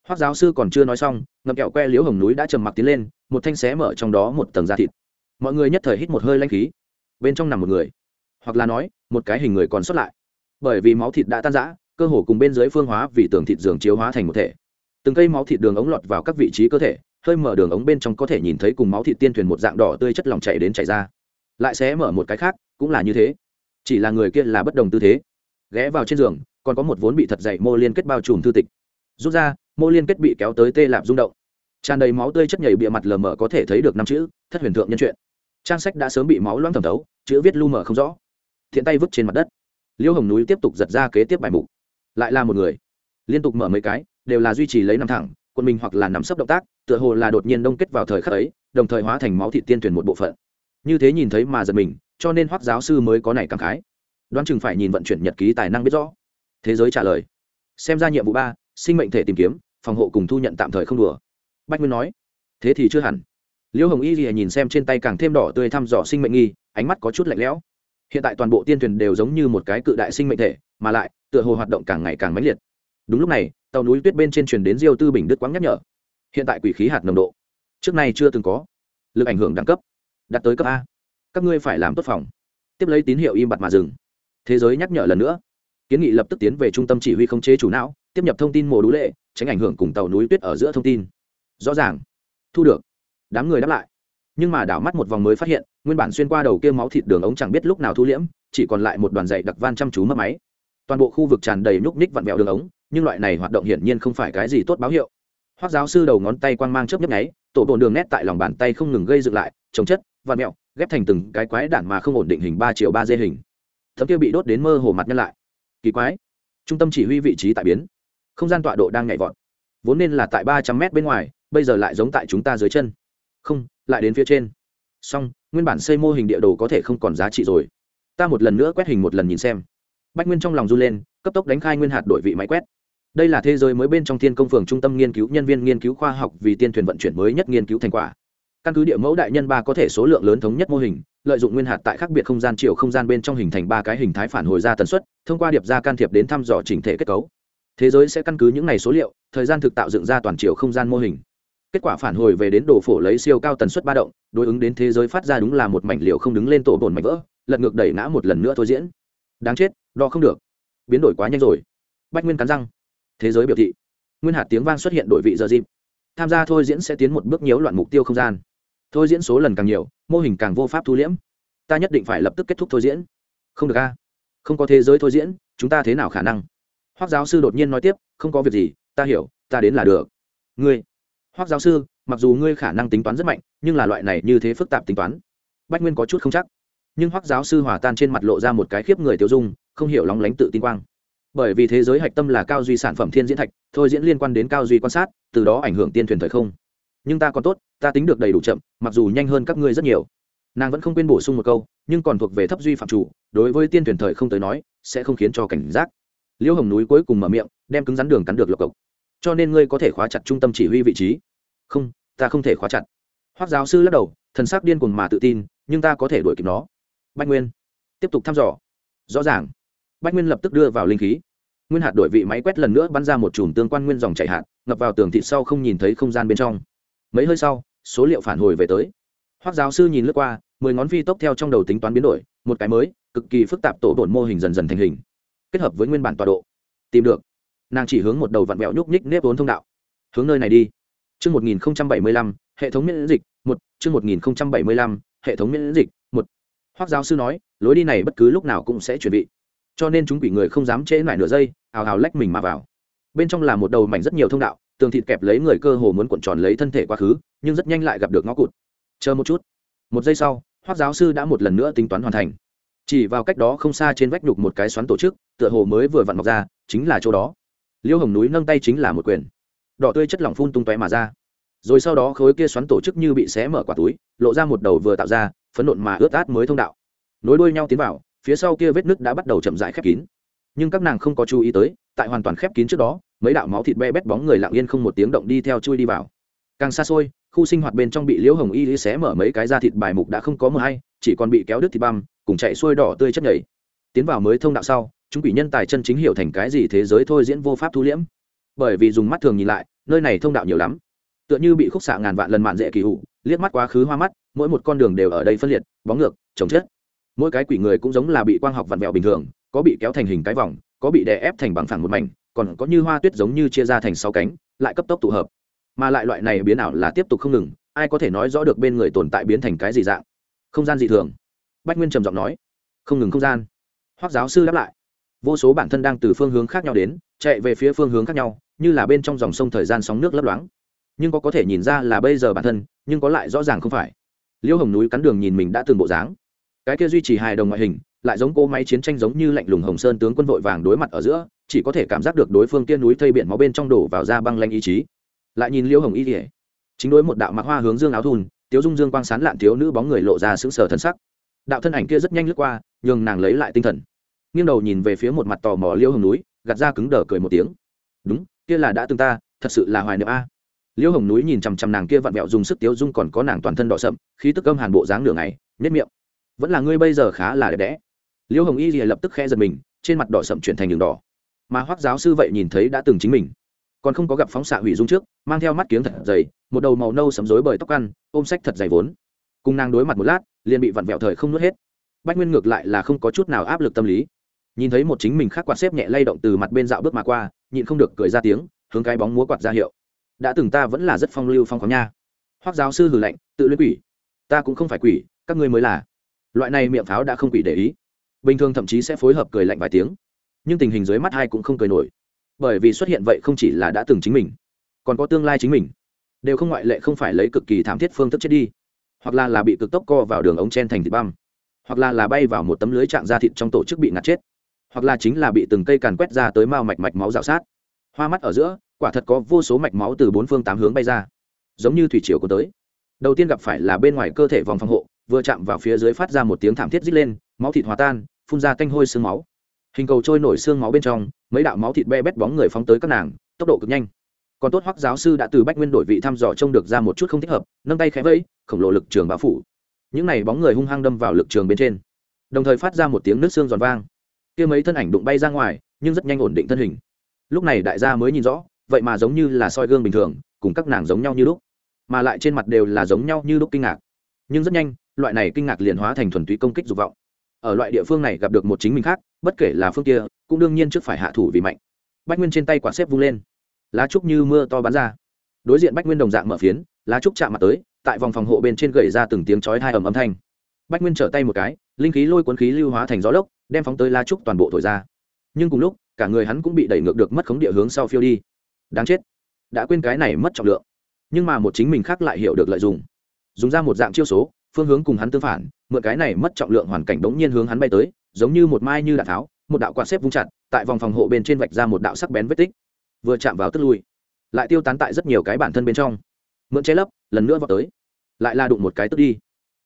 Speaker 1: Hoác giáo sư còn chưa nói xong, ngậm kẹo que liếu hồng núi đã trầm mặc tiến lên, một thanh xé mở trong đó một tầng da thịt. Mọi người nhất thời hít một hơi lanh khí. Bên trong nằm một người. Hoặc là nói, một cái hình người còn sót lại. Bởi vì máu thịt đã tan rã, cơ hồ cùng bên dưới phương hóa vì tường thịt giường chiếu hóa thành một thể. Từng cây máu thịt đường ống lọt vào các vị trí cơ thể hơi mở đường ống bên trong có thể nhìn thấy cùng máu thịt tiên thuyền một dạng đỏ tươi chất lỏng chảy đến chảy ra. Lại sẽ mở một cái khác, cũng là như thế. Chỉ là người kia là bất đồng tư thế. Ghé vào trên giường, còn có một vốn bị thật dày mô liên kết bao trùm thư tịch. Rút ra, mô liên kết bị kéo tới tê lạp rung động. Tràn đầy máu tươi chất nhảy bịa mặt lờ mờ có thể thấy được năm chữ, thất huyền thượng nhân chuyện. Trang sách đã sớm bị máu loãng thẩm thấu, chữ viết lu mờ không rõ. Thiện tay vứt trên mặt đất. Liêu hồng núi tiếp tục giật ra kế tiếp bài mục. Lại là một người. Liên tục mở mấy cái, đều là duy trì lấy nằm thẳng quân mình hoặc là nắm sấp động tác, tựa hồ là đột nhiên đông kết vào thời khắc ấy, đồng thời hóa thành máu thị tiên tuyển một bộ phận. Như thế nhìn thấy mà giật mình, cho nên hoác giáo sư mới có này cảm khái. Đoán chừng phải nhìn vận chuyển nhật ký tài năng biết rõ. Thế giới trả lời. Xem ra nhiệm vụ ba, sinh mệnh thể tìm kiếm, phòng hộ cùng thu nhận tạm thời không đùa. Bách nguyên nói. Thế thì chưa hẳn. Liễu hồng y gì nhìn xem trên tay càng thêm đỏ tươi thăm dò sinh mệnh nghi, ánh mắt có chút lạnh lẽo. Hiện tại toàn bộ tiên thuyền đều giống như một cái cự đại sinh mệnh thể, mà lại, tựa hồ hoạt động càng ngày càng mãnh liệt đúng lúc này, tàu núi tuyết bên trên truyền đến diêu tư bình đức quáng nhắc nhở. Hiện tại quỷ khí hạt nồng độ, trước nay chưa từng có, lực ảnh hưởng đẳng cấp, đạt tới cấp a. Các ngươi phải làm tốt phòng, tiếp lấy tín hiệu im bặt mà dừng. Thế giới nhắc nhở lần nữa. Kiến nghị lập tức tiến về trung tâm chỉ huy khống chế chủ não, tiếp nhập thông tin mùa đũ lệ, tránh ảnh hưởng cùng tàu núi tuyết ở giữa thông tin. Rõ ràng, thu được. Đám người đáp lại. Nhưng mà đảo mắt một vòng mới phát hiện, nguyên bản xuyên qua đầu kia máu thịt đường ống chẳng biết lúc nào thu liễm, chỉ còn lại một đoàn dày đặc van chăm chú mất máy. Toàn bộ khu vực tràn đầy nhúc ních vặn vẹo đường ống nhưng loại này hoạt động hiển nhiên không phải cái gì tốt báo hiệu. Hoác giáo sư đầu ngón tay quang mang chớp nhấp nháy, tổ bồn đường nét tại lòng bàn tay không ngừng gây dựng lại, trồng chất, vặn mẹo, ghép thành từng cái quái đản mà không ổn định hình ba triệu ba dê hình. Thấm kia bị đốt đến mơ hồ mặt nhân lại. Kỳ quái. Trung tâm chỉ huy vị trí tại biến. Không gian tọa độ đang nhảy vọt. Vốn nên là tại ba trăm mét bên ngoài, bây giờ lại giống tại chúng ta dưới chân. Không, lại đến phía trên. Song nguyên bản xây mô hình địa đồ có thể không còn giá trị rồi. Ta một lần nữa quét hình một lần nhìn xem. Bách nguyên trong lòng run lên, cấp tốc đánh khai nguyên hạt đổi vị máy quét đây là thế giới mới bên trong thiên công phường trung tâm nghiên cứu nhân viên nghiên cứu khoa học vì tiên thuyền vận chuyển mới nhất nghiên cứu thành quả. Căn cứ địa mẫu đại nhân ba có thể số lượng lớn thống nhất mô hình, lợi dụng nguyên hạt tại khác biệt không gian chiều không gian bên trong hình thành ba cái hình thái phản hồi ra tần suất, thông qua điệp ra can thiệp đến thăm dò chỉnh thể kết cấu. Thế giới sẽ căn cứ những ngày số liệu, thời gian thực tạo dựng ra toàn chiều không gian mô hình. Kết quả phản hồi về đến đồ phổ lấy siêu cao tần suất ba động, đối ứng đến thế giới phát ra đúng là một mảnh liệu không đứng lên tổ bồn mảnh vỡ, lật ngược đẩy ngã một lần nữa thôi diễn. Đáng chết, đo không được. Biến đổi quá nhanh rồi. Bách nguyên cắn răng thế giới biểu thị. Nguyên hạt tiếng vang xuất hiện đổi vị giờ dịp. Tham gia thôi diễn sẽ tiến một bước nhiễu loạn mục tiêu không gian. Thôi diễn số lần càng nhiều, mô hình càng vô pháp thu liễm. Ta nhất định phải lập tức kết thúc thôi diễn. Không được a. Không có thế giới thôi diễn, chúng ta thế nào khả năng? Hoác giáo sư đột nhiên nói tiếp, không có việc gì, ta hiểu, ta đến là được. Ngươi. Hoác giáo sư, mặc dù ngươi khả năng tính toán rất mạnh, nhưng là loại này như thế phức tạp tính toán. Bách nguyên có chút không chắc. Nhưng hoác giáo sư hòa tan trên mặt lộ ra một cái khiếp người tiêu dung, không hiểu lóng lánh tự tin quang bởi vì thế giới hạch tâm là cao duy sản phẩm thiên diễn thạch, thôi diễn liên quan đến cao duy quan sát, từ đó ảnh hưởng tiên thuyền thời không. Nhưng ta còn tốt, ta tính được đầy đủ chậm, mặc dù nhanh hơn các ngươi rất nhiều. Nàng vẫn không quên bổ sung một câu, nhưng còn thuộc về thấp duy phạm chủ, đối với tiên thuyền thời không tới nói, sẽ không khiến cho cảnh giác. Liễu hồng núi cuối cùng mở miệng, đem cứng rắn đường cắn được lộc cộc. Cho nên ngươi có thể khóa chặt trung tâm chỉ huy vị trí. Không, ta không thể khóa chặt. Hoác giáo sư lắc đầu, thần sắc điên cuồng mà tự tin, nhưng ta có thể đuổi kịp nó. Bách nguyên, tiếp tục thăm dò. Rõ ràng bách nguyên lập tức đưa vào linh khí. Nguyên hạt đổi vị máy quét lần nữa bắn ra một chùm tương quan nguyên dòng chảy hạt ngập vào tường thịt sau không nhìn thấy không gian bên trong. Mấy hơi sau số liệu phản hồi về tới. Hoác giáo sư nhìn lướt qua mười ngón phi tốc theo trong đầu tính toán biến đổi một cái mới cực kỳ phức tạp tổ đồn mô hình dần dần thành hình. Kết hợp với nguyên bản tọa độ. Tìm được. Nàng chỉ hướng một đầu vặn vẹo nhúc nhích nếp vốn thông đạo. Hướng nơi này đi. Trước 1075, hệ thống miễn dịch, một chương một nghìn bảy mươi lăm hệ thống miễn dịch một. Hoác giáo sư nói lối đi này bất cứ lúc nào cũng sẽ chuẩn bị cho nên chúng quỷ người không dám trễ lại nửa giây, hào hào lách mình mà vào. Bên trong là một đầu mảnh rất nhiều thông đạo, tường thịt kẹp lấy người cơ hồ muốn cuộn tròn lấy thân thể quá khứ, nhưng rất nhanh lại gặp được ngõ cụt. Chờ một chút. Một giây sau hoác giáo sư đã một lần nữa tính toán hoàn thành. Chỉ vào cách đó không xa trên vách đục một cái xoắn tổ chức, tựa hồ mới vừa vặn mọc ra, chính là chỗ đó. Liêu hồng núi nâng tay chính là một quyền. Đỏ tươi chất lỏng phun tung tóe mà ra. Rồi sau đó khối kia xoắn tổ chức như bị xé mở quả túi, lộ ra một đầu vừa tạo ra, phấn nộn mà ướt át mới thông đạo. Nối đuôi nhau tiến vào phía sau kia vết nứt đã bắt đầu chậm rãi khép kín. Nhưng các nàng không có chú ý tới, tại hoàn toàn khép kín trước đó, mấy đạo máu thịt be bét bóng người lặng yên không một tiếng động đi theo chui đi vào. Càng xa xôi, khu sinh hoạt bên trong bị liễu hồng y xé mở mấy cái da thịt bài mục đã không có mờ hay, chỉ còn bị kéo đứt thịt băm, cùng chạy xuôi đỏ tươi chất nhảy tiến vào mới thông đạo sau, chúng quỷ nhân tài chân chính hiểu thành cái gì thế giới thôi diễn vô pháp thu liễm. Bởi vì dùng mắt thường nhìn lại, nơi này thông đạo nhiều lắm. Tựa như bị khúc xạ ngàn vạn lần mạn dễ kỳ hụ, liếc mắt quá khứ hoa mắt, mỗi một con đường đều ở đây phân liệt, bóng ngược chống chết mỗi cái quỷ người cũng giống là bị quang học vặn vẹo bình thường, có bị kéo thành hình cái vòng, có bị đè ép thành bằng phẳng một mảnh, còn có như hoa tuyết giống như chia ra thành sáu cánh, lại cấp tốc tụ hợp. Mà lại loại này biến ảo là tiếp tục không ngừng, ai có thể nói rõ được bên người tồn tại biến thành cái gì dạng? Không gian dị thường. Bách nguyên trầm giọng nói. Không ngừng không gian. Hoác giáo sư đáp lại. Vô số bản thân đang từ phương hướng khác nhau đến, chạy về phía phương hướng khác nhau, như là bên trong dòng sông thời gian sóng nước lấp loáng. Nhưng có có thể nhìn ra là bây giờ bản thân, nhưng có lại rõ ràng không phải. Liễu hồng núi cắn đường nhìn mình đã từng bộ dáng cái kia duy trì hài đồng ngoại hình, lại giống cô máy chiến tranh giống như lạnh lùng hồng sơn tướng quân vội vàng đối mặt ở giữa, chỉ có thể cảm giác được đối phương tiên núi thây biển máu bên trong đổ vào ra băng lanh ý chí. Lại nhìn liêu hồng y kỉa chính đối một đạo mặc hoa hướng dương áo thun, tiếu dung dương quang sán lạn thiếu nữ bóng người lộ ra sững sờ thân sắc. Đạo thân ảnh kia rất nhanh lướt qua, nhường nàng lấy lại tinh thần. Nghiêng đầu nhìn về phía một mặt tò mò liêu hồng núi, gạt ra cứng đờ cười một tiếng. Đúng, kia là đã từng ta, thật sự là hoài niệm a. Liêu hồng núi nhìn chằm chằm nàng kia vặn vẹo dùng sức tiếu dung còn có nàng toàn thân đỏ sậm, khí tức âm hàn bộ dáng nửa ngày nếp miệng vẫn là ngươi bây giờ khá là đẹp đẽ. Liêu hồng y thì lập tức khẽ giật mình, trên mặt đỏ sậm chuyển thành đường đỏ. Mà hoác giáo sư vậy nhìn thấy đã từng chính mình. Còn không có gặp phóng xạ hủy dung trước, mang theo mắt kiếng thật dày, một đầu màu nâu sấm rối bởi tóc ăn, ôm sách thật dày vốn. Cùng nàng đối mặt một lát, liền bị vặn vẹo thời không nuốt hết. Bách nguyên ngược lại là không có chút nào áp lực tâm lý. Nhìn thấy một chính mình khác quạt xếp nhẹ lay động từ mặt bên dạo bước mà qua, nhịn không được cười ra tiếng, hướng cái bóng múa quạt ra hiệu. Đã từng ta vẫn là rất phong lưu phong khoáng nha. Hoác giáo sư hử lạnh, tự luyện quỷ. Ta cũng không phải quỷ, các ngươi mới là loại này miệng pháo đã không quỷ để ý. Bình thường thậm chí sẽ phối hợp cười lạnh vài tiếng. Nhưng tình hình dưới mắt hai cũng không cười nổi. Bởi vì xuất hiện vậy không chỉ là đã từng chính mình, còn có tương lai chính mình. Đều không ngoại lệ không phải lấy cực kỳ thảm thiết phương thức chết đi. Hoặc là là bị cực tốc co vào đường ống chen thành thịt băm. Hoặc là là bay vào một tấm lưới chạm da thịt trong tổ chức bị ngạt chết. Hoặc là chính là bị từng cây càn quét ra tới mao mạch mạch máu rạo sát. Hoa mắt ở giữa, quả thật có vô số mạch máu từ bốn phương tám hướng bay ra. Giống như thủy triều có tới. Đầu tiên gặp phải là bên ngoài cơ thể vòng phòng hộ vừa chạm vào phía dưới phát ra một tiếng thảm thiết rít lên, máu thịt hòa tan, phun ra tanh hôi xương máu. Hình cầu trôi nổi xương máu bên trong, mấy đạo máu thịt be bét bóng người phóng tới các nàng, tốc độ cực nhanh. Còn tốt hoắc giáo sư đã từ bách nguyên đổi vị thăm dò trông được ra một chút không thích hợp, nâng tay khẽ vẫy, khổng lồ lực trường bao phủ. Những này bóng người hung hăng đâm vào lực trường bên trên, đồng thời phát ra một tiếng nước xương giòn vang. Kia mấy thân ảnh đụng bay ra ngoài, nhưng rất nhanh ổn định thân hình. Lúc này đại gia mới nhìn rõ, vậy mà giống như là soi gương bình thường, cùng các nàng giống nhau như lúc, mà lại trên mặt đều là giống nhau như lúc kinh ngạc. Nhưng rất nhanh loại này kinh ngạc liền hóa thành thuần túy công kích dục vọng. Ở loại địa phương này gặp được một chính mình khác, bất kể là phương kia, cũng đương nhiên trước phải hạ thủ vì mạnh. Bách nguyên trên tay quả xếp vung lên. Lá trúc như mưa to bắn ra. Đối diện bách nguyên đồng dạng mở phiến, lá trúc chạm mặt tới, tại vòng phòng hộ bên trên gậy ra từng tiếng chói hai ầm âm thanh. Bách nguyên trở tay một cái, linh khí lôi cuốn khí lưu hóa thành gió lốc, đem phóng tới lá trúc toàn bộ thổi ra. Nhưng cùng lúc, cả người hắn cũng bị đẩy ngược được mất khống địa hướng sau phiêu đi. Đáng chết. Đã quên cái này mất trọng lượng. Nhưng mà một chính mình khác lại hiểu được lợi dụng. Dùng ra một dạng chiêu số phương hướng cùng hắn tương phản, mượn cái này mất trọng lượng hoàn cảnh đống nhiên hướng hắn bay tới, giống như một mai như đạn tháo, một đạo quạt xếp vung chặt, tại vòng phòng hộ bên trên vạch ra một đạo sắc bén vết tích. Vừa chạm vào tức lui, lại tiêu tán tại rất nhiều cái bản thân bên trong. Mượn che lấp, lần nữa vào tới. Lại la đụng một cái tức đi.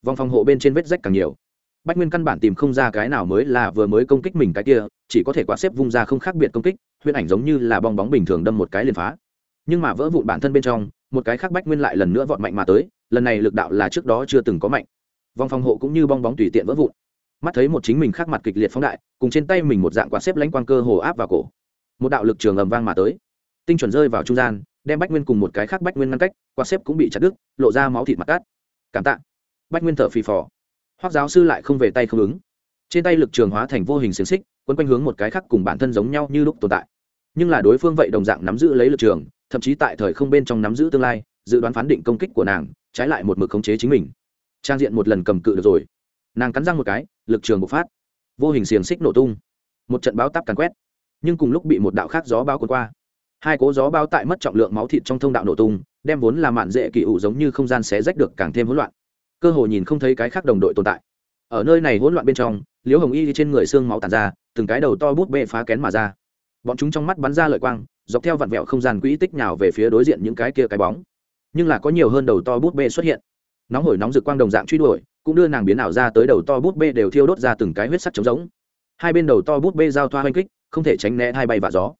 Speaker 1: Vòng phòng hộ bên trên vết rách càng nhiều. Bách nguyên căn bản tìm không ra cái nào mới là vừa mới công kích mình cái kia, chỉ có thể quạt xếp vung ra không khác biệt công kích, huyễn ảnh giống như là bong bóng bình thường đâm một cái liền phá. Nhưng mà vỡ vụn bản thân bên trong, một cái khác bách nguyên lại lần nữa vọt mạnh mà tới lần này lực đạo là trước đó chưa từng có mạnh. Vòng phòng hộ cũng như bong bóng tùy tiện vỡ vụn. Mắt thấy một chính mình khác mặt kịch liệt phóng đại, cùng trên tay mình một dạng quạt xếp lãnh quang cơ hồ áp vào cổ. Một đạo lực trường ầm vang mà tới. Tinh chuẩn rơi vào trung gian, đem bách nguyên cùng một cái khác bách nguyên ngăn cách, quạt xếp cũng bị chặt đứt, lộ ra máu thịt mặt cát. Cảm tạ. Bách nguyên thở phì phò. Hoác giáo sư lại không về tay không ứng. Trên tay lực trường hóa thành vô hình xiềng xích, quấn quanh hướng một cái khác cùng bản thân giống nhau như lúc tồn tại. Nhưng là đối phương vậy đồng dạng nắm giữ lấy lực trường, thậm chí tại thời không bên trong nắm giữ tương lai dự đoán phán định công kích của nàng, trái lại một mực khống chế chính mình. Trang diện một lần cầm cự được rồi. Nàng cắn răng một cái, lực trường bộc phát. Vô hình xiềng xích nổ tung. Một trận báo táp càn quét. Nhưng cùng lúc bị một đạo khác gió bao cuốn qua. Hai cố gió bao tại mất trọng lượng máu thịt trong thông đạo nổ tung, đem vốn là mạn dễ kỳ ủ giống như không gian xé rách được càng thêm hỗn loạn. Cơ hồ nhìn không thấy cái khác đồng đội tồn tại. Ở nơi này hỗn loạn bên trong, liễu hồng y trên người xương máu tàn ra, từng cái đầu to bút bê phá kén mà ra. Bọn chúng trong mắt bắn ra lợi quang, dọc theo vặn vẹo không gian quỹ tích nào về phía đối diện những cái kia cái bóng nhưng là có nhiều hơn đầu to bút bê xuất hiện nóng hổi nóng rực quang đồng dạng truy đuổi cũng đưa nàng biến ảo ra tới đầu to bút bê đều thiêu đốt ra từng cái huyết sắc trống giống hai bên đầu to bút bê giao thoa oanh kích không thể tránh né hai bay và gió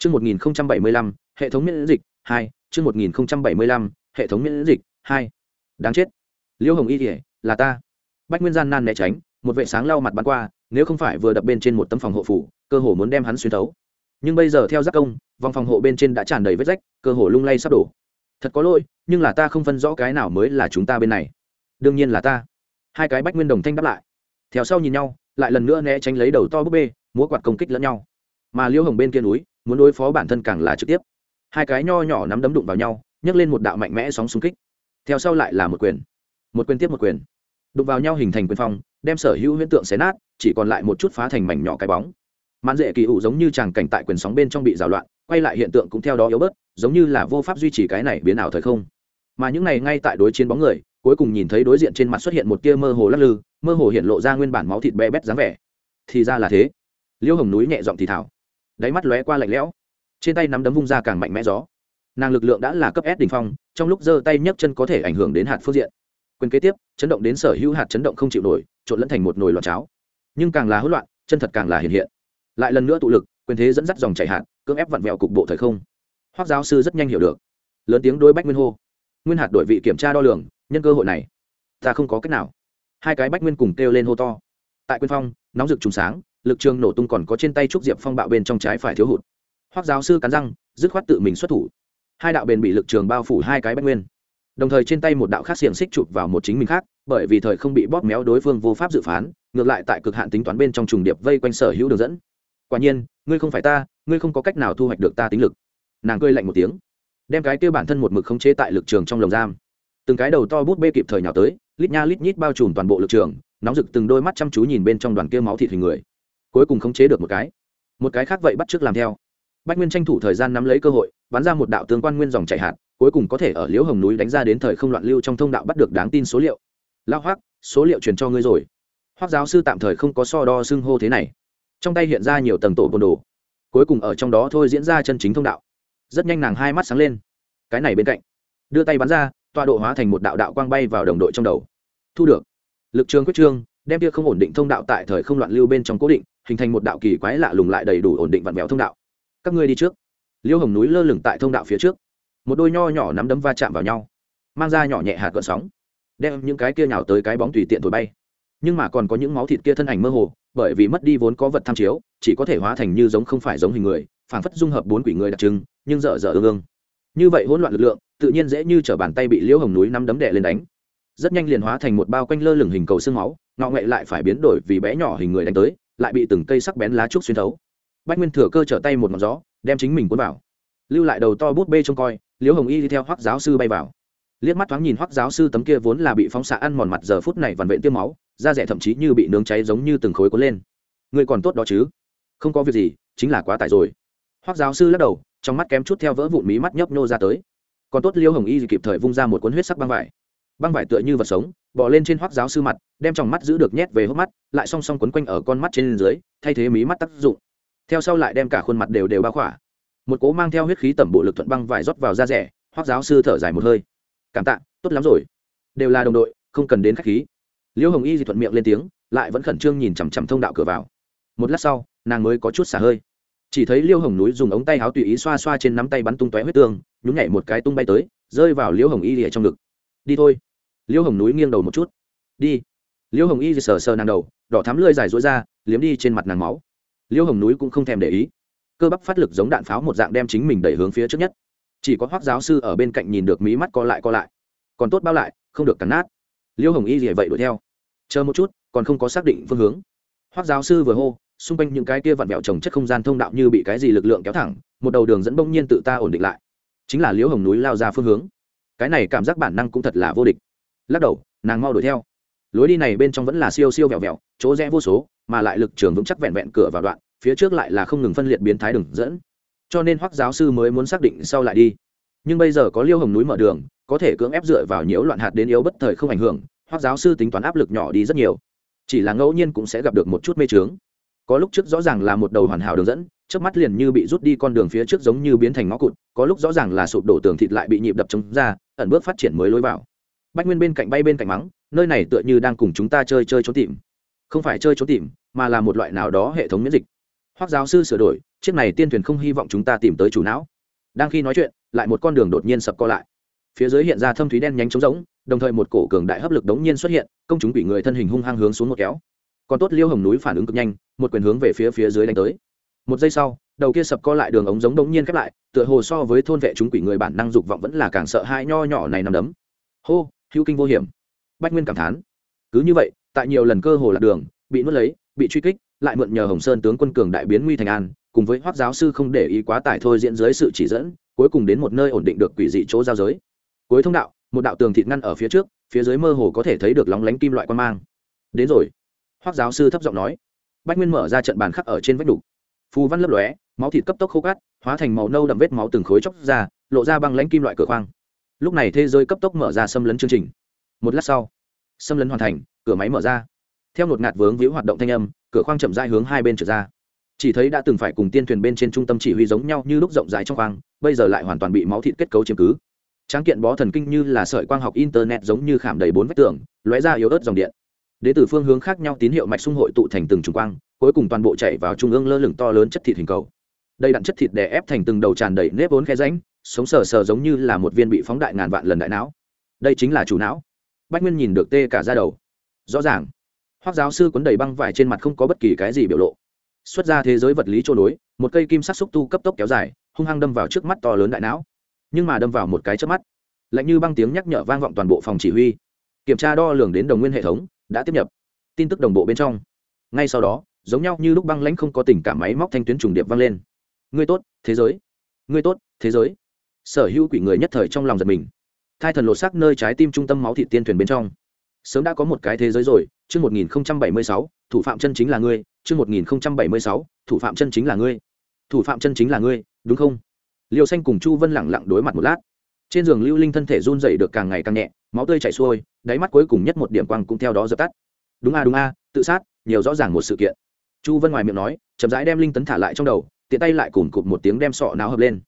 Speaker 1: Trước 1075, hệ thống miễn dịch, 2. Trước 1075, hệ thống miễn dịch, 2. Đáng chết. Liêu Hồng Y Kìa, là ta. Bách Nguyên gian nan né tránh, một vệ sáng lau mặt bắn qua, nếu không phải vừa đập bên trên một tấm phòng hộ phủ, cơ hồ muốn đem hắn xuyên thấu. Nhưng bây giờ theo giác công, vòng phòng hộ bên trên đã tràn đầy vết rách, cơ hồ lung lay sắp đổ. Thật có lỗi, nhưng là ta không phân rõ cái nào mới là chúng ta bên này. Đương nhiên là ta. Hai cái Bách Nguyên đồng thanh đáp lại. Theo sau nhìn nhau, lại lần nữa né tránh lấy đầu to búp bê, múa quạt công kích lẫn nhau mà liêu hồng bên kia núi muốn đối phó bản thân càng là trực tiếp hai cái nho nhỏ nắm đấm đụng vào nhau nhấc lên một đạo mạnh mẽ sóng xung kích theo sau lại là một quyền một quyền tiếp một quyền đụng vào nhau hình thành quyền phong đem sở hữu huyễn tượng xé nát chỉ còn lại một chút phá thành mảnh nhỏ cái bóng mãn dễ kỳ ủ giống như chàng cảnh tại quyền sóng bên trong bị rào loạn, quay lại hiện tượng cũng theo đó yếu bớt, giống như là vô pháp duy trì cái này biến ảo thời không. Mà những này ngay tại đối chiến bóng người, cuối cùng nhìn thấy đối diện trên mặt xuất hiện một tia mơ hồ lắc lư, mơ hồ hiện lộ ra nguyên bản máu thịt bé bét dáng vẻ. Thì ra là thế. Liêu hồng núi nhẹ giọng thì thảo đáy mắt lóe qua lạnh lẽo. Trên tay nắm đấm vung ra càng mạnh mẽ gió. Nàng lực lượng đã là cấp s đ ỉ n h phong, trong lúc giơ tay nhấc chân có thể ảnh hưởng đến hạt phương diện. Quyền kế tiếp, chấn động đến sở hữu hạt chấn động không chịu nổi, trộn lẫn thành một nồi lọt cháo. Nhưng càng là hỗn loạn, chân thật càng là hiện hiện lại lần nữa tụ lực quyền thế dẫn dắt dòng chảy hạn, cưỡng ép vặn vẹo cục bộ thời không. Hoác giáo sư rất nhanh hiểu được. Lớn tiếng đôi bách nguyên hô. Nguyên hạt đổi vị kiểm tra đo lường nhân cơ hội này ta không có cách nào. Hai cái bách nguyên cùng kêu lên hô to. Tại quyền phong nóng rực trùng sáng lực trường nổ tung còn có trên tay trúc diệp phong bạo bên trong trái phải thiếu hụt. Hoác giáo sư cắn răng dứt khoát tự mình xuất thủ. Hai đạo bền bị lực trường bao phủ hai cái bách nguyên. Đồng thời trên tay một đạo khác xiềng xích chụp vào một chính mình khác bởi vì thời không bị bóp méo đối phương vô pháp dự phán ngược lại tại cực hạn tính toán bên trong trùng điệp vây quanh sở hữu đường dẫn quả nhiên, ngươi không phải ta, ngươi không có cách nào thu hoạch được ta tính lực. Nàng cười lạnh một tiếng, đem cái kêu bản thân một mực khống chế tại lực trường trong lồng giam. Từng cái đầu to bút bê kịp thời nhào tới, lít nha lít nhít bao trùm toàn bộ lực trường, nóng rực từng đôi mắt chăm chú nhìn bên trong đoàn kia máu thịt hình người. Cuối cùng khống chế được một cái. Một cái khác vậy bắt trước làm theo. Bách nguyên tranh thủ thời gian nắm lấy cơ hội, bắn ra một đạo tương quan nguyên dòng chạy hạt, cuối cùng có thể ở liễu hồng núi đánh ra đến thời không loạn lưu trong thông đạo bắt được đáng tin số liệu. Lao hoác số liệu truyền cho ngươi rồi. Hoác giáo sư tạm thời không có so đo xưng hô thế này trong tay hiện ra nhiều tầng tổ bồn đồ. Cuối cùng ở trong đó thôi diễn ra chân chính thông đạo. Rất nhanh nàng hai mắt sáng lên. Cái này bên cạnh. Đưa tay bắn ra, tọa độ hóa thành một đạo đạo quang bay vào đồng đội trong đầu. Thu được. Lực trường quyết trương, đem kia không ổn định thông đạo tại thời không loạn lưu bên trong cố định, hình thành một đạo kỳ quái lạ lùng lại đầy đủ ổn định vặn vẹo thông đạo. Các ngươi đi trước. Liêu hồng núi lơ lửng tại thông đạo phía trước. Một đôi nho nhỏ nắm đấm va chạm vào nhau, mang ra nhỏ nhẹ hạt cỡ sóng, đem những cái kia nhào tới cái bóng tùy tiện thổi bay. Nhưng mà còn có những máu thịt kia thân ảnh mơ hồ bởi vì mất đi vốn có vật tham chiếu, chỉ có thể hóa thành như giống không phải giống hình người, phảng phất dung hợp bốn quỷ người đặc trưng, nhưng dở dở ương ương. Như vậy hỗn loạn lực lượng, tự nhiên dễ như t bàn tay bị liễu hồng núi nắm đấm đè lên đánh. Rất nhanh liền hóa thành một bao quanh lơ lửng hình cầu xương máu, ngọ nghệ lại phải biến đổi vì bé nhỏ hình người đánh tới, lại bị từng cây sắc bén lá trúc xuyên thấu. Bách nguyên thừa cơ trở tay một ngọn gió, đem chính mình cuốn vào. Lưu lại đầu to bút bê trông coi, liễu hồng y đi theo hoác giáo sư bay vào liếc mắt thoáng nhìn hoắc giáo sư tấm kia vốn là bị phóng xạ ăn mòn mặt giờ phút này vằn vện tiêm máu, da rẻ thậm chí như bị nướng cháy giống như từng khối cuốn lên. Người còn tốt đó chứ? Không có việc gì, chính là quá tải rồi. Hoắc giáo sư lắc đầu, trong mắt kém chút theo vỡ vụn mí mắt nhấp nhô ra tới. Còn tốt liêu hồng y kịp thời vung ra một cuốn huyết sắc băng vải. Băng vải tựa như vật sống bỏ lên trên hoác giáo sư mặt, đem trong mắt giữ được nhét về hốc mắt, lại song song quấn quanh ở con mắt trên dưới, thay thế mí mắt tác dụng. Theo sau lại đem cả khuôn mặt đều đều bao khỏa. Một cố mang theo huyết khí tẩm bộ lực thuận băng vải rót vào da rẻ hoác giáo sư thở dài một hơi cảm tạ, tốt lắm rồi. Đều là đồng đội, không cần đến khách khí. Liễu hồng y di thuận miệng lên tiếng, lại vẫn khẩn trương nhìn chằm chằm thông đạo cửa vào. Một lát sau, nàng mới có chút xả hơi. Chỉ thấy liêu hồng núi dùng ống tay áo tùy ý xoa xoa trên nắm tay bắn tung tóe huyết tương, nhún nhảy một cái tung bay tới, rơi vào liêu hồng y lìa trong ngực. Đi thôi. Liêu hồng núi nghiêng đầu một chút. Đi. Liêu hồng y sờ sờ nàng đầu, đỏ thắm lơi dài rối ra, liếm đi trên mặt nàng máu. Liêu hồng núi cũng không thèm để ý. Cơ bắp phát lực giống đạn pháo một dạng đem chính mình đẩy hướng phía trước nhất chỉ có hoác giáo sư ở bên cạnh nhìn được mí mắt co lại co lại. Còn tốt bao lại, không được cắn nát. Liêu hồng y gì vậy đuổi theo. Chờ một chút, còn không có xác định phương hướng. Hoác giáo sư vừa hô, xung quanh những cái kia vặn vẹo trồng chất không gian thông đạo như bị cái gì lực lượng kéo thẳng, một đầu đường dẫn bỗng nhiên tự ta ổn định lại. Chính là liễu hồng núi lao ra phương hướng. Cái này cảm giác bản năng cũng thật là vô địch. Lắc đầu, nàng mau đuổi theo. Lối đi này bên trong vẫn là siêu siêu vẹo vẹo, chỗ rẽ vô số, mà lại lực trường vững chắc vẹn vẹn cửa vào đoạn, phía trước lại là không ngừng phân liệt biến thái đường dẫn cho nên hoắc giáo sư mới muốn xác định sau lại đi. Nhưng bây giờ có liêu hồng núi mở đường, có thể cưỡng ép dựa vào nhiễu loạn hạt đến yếu bất thời không ảnh hưởng, hoắc giáo sư tính toán áp lực nhỏ đi rất nhiều. Chỉ là ngẫu nhiên cũng sẽ gặp được một chút mê trướng có lúc trước rõ ràng là một đầu hoàn hảo đường dẫn trước mắt liền như bị rút đi con đường phía trước giống như biến thành ngõ cụt, có lúc rõ ràng là sụp đổ tường thịt lại bị nhịp đập chống ra, ẩn bước phát triển mới lối vào. Bách nguyên bên cạnh bay bên cạnh mắng, nơi này tựa như đang cùng chúng ta chơi chơi trốn tìm. Không phải chơi trốn tìm, mà là một loại nào đó hệ thống miễn dịch. Hoặc giáo sư sửa đổi chiếc này tiên thuyền không hy vọng chúng ta tìm tới chủ não. Đang khi nói chuyện, lại một con đường đột nhiên sập co lại. Phía dưới hiện ra thâm thúy đen nhánh trống rỗng, đồng thời một cổ cường đại hấp lực đống nhiên xuất hiện, công chúng bị người thân hình hung hăng hướng xuống một kéo. Còn tốt liêu hồng núi phản ứng cực nhanh, một quyền hướng về phía phía dưới đánh tới. Một giây sau, đầu kia sập co lại đường ống giống đống nhiên khép lại, tựa hồ so với thôn vệ chúng quỷ người bản năng dục vọng vẫn là càng sợ hãi nho nhỏ này nằm đấm. Hô, hữu kinh vô hiểm. Bách nguyên cảm thán. Cứ như vậy, tại nhiều lần cơ hồ lạc đường, bị nuốt lấy, bị truy kích, lại mượn nhờ hồng sơn tướng quân cường đại biến nguy thành an cùng với hoác giáo sư không để ý quá tải thôi diễn dưới sự chỉ dẫn, cuối cùng đến một nơi ổn định được quỷ dị chỗ giao giới. Cuối thông đạo, một đạo tường thịt ngăn ở phía trước, phía dưới mơ hồ có thể thấy được lóng lánh kim loại quan mang. Đến rồi hoác giáo sư thấp giọng nói. Bách nguyên mở ra trận bàn khắc ở trên vách đục. Phù văn lấp lóe, máu thịt cấp tốc khô cát, hóa thành màu nâu đậm vết máu từng khối chóc ra, lộ ra băng lãnh kim loại cửa khoang. Lúc này thế giới cấp tốc mở ra xâm lấn chương trình. Một lát sau, xâm lấn hoàn thành, cửa máy mở ra. Theo một ngạt vướng víu hoạt động thanh âm, cửa khoang chậm rãi hướng hai bên trở ra chỉ thấy đã từng phải cùng tiên thuyền bên trên trung tâm chỉ huy giống nhau như lúc rộng rãi trong khoang, bây giờ lại hoàn toàn bị máu thịt kết cấu chiếm cứ. Tráng kiện bó thần kinh như là sợi quang học internet giống như khảm đầy bốn vách tường, lóe ra yếu ớt dòng điện. Đến từ phương hướng khác nhau tín hiệu mạch xung hội tụ thành từng trùng quang, cuối cùng toàn bộ chạy vào trung ương lơ lửng to lớn chất thịt hình cầu. Đây đặn chất thịt đè ép thành từng đầu tràn đầy nếp vốn khe ránh sống sờ sờ giống như là một viên bị phóng đại ngàn vạn lần đại não. Đây chính là chủ não. Bách nguyên nhìn được tê cả ra đầu. Rõ ràng hoác giáo sư quấn đầy băng vải trên mặt không có bất kỳ cái gì biểu lộ xuất ra thế giới vật lý chỗ đối một cây kim sắc xúc tu cấp tốc kéo dài, hung hăng đâm vào trước mắt to lớn đại não. Nhưng mà đâm vào một cái trước mắt, lạnh như băng tiếng nhắc nhở vang vọng toàn bộ phòng chỉ huy. Kiểm tra đo lường đến đồng nguyên hệ thống, đã tiếp nhập. Tin tức đồng bộ bên trong. Ngay sau đó, giống nhau như lúc băng lãnh không có tình cảm máy móc thanh tuyến trùng điệp vang lên. Ngươi tốt, thế giới. Ngươi tốt, thế giới. Sở hữu quỷ người nhất thời trong lòng giật mình. Thai thần lột xác nơi trái tim trung tâm máu thị tiên thuyền bên trong sớm đã có một cái thế giới rồi, chương một nghìn bảy mươi sáu, thủ phạm chân chính là ngươi, chương một nghìn bảy mươi sáu, thủ phạm chân chính là ngươi. Thủ phạm chân chính là ngươi, đúng không? Liều xanh cùng chu vân lẳng lặng đối mặt một lát. Trên giường lưu linh thân thể run dày được càng ngày càng nhẹ, máu tươi chảy xuôi, đáy mắt cuối cùng nhất một điểm quang cũng theo đó dập tắt. Đúng a đúng a, tự sát, nhiều rõ ràng một sự kiện. Chu vân ngoài miệng nói, chậm rãi đem linh tấn thả lại trong đầu, tiện tay lại cùn cụt một tiếng đem sọ náo hợp lên.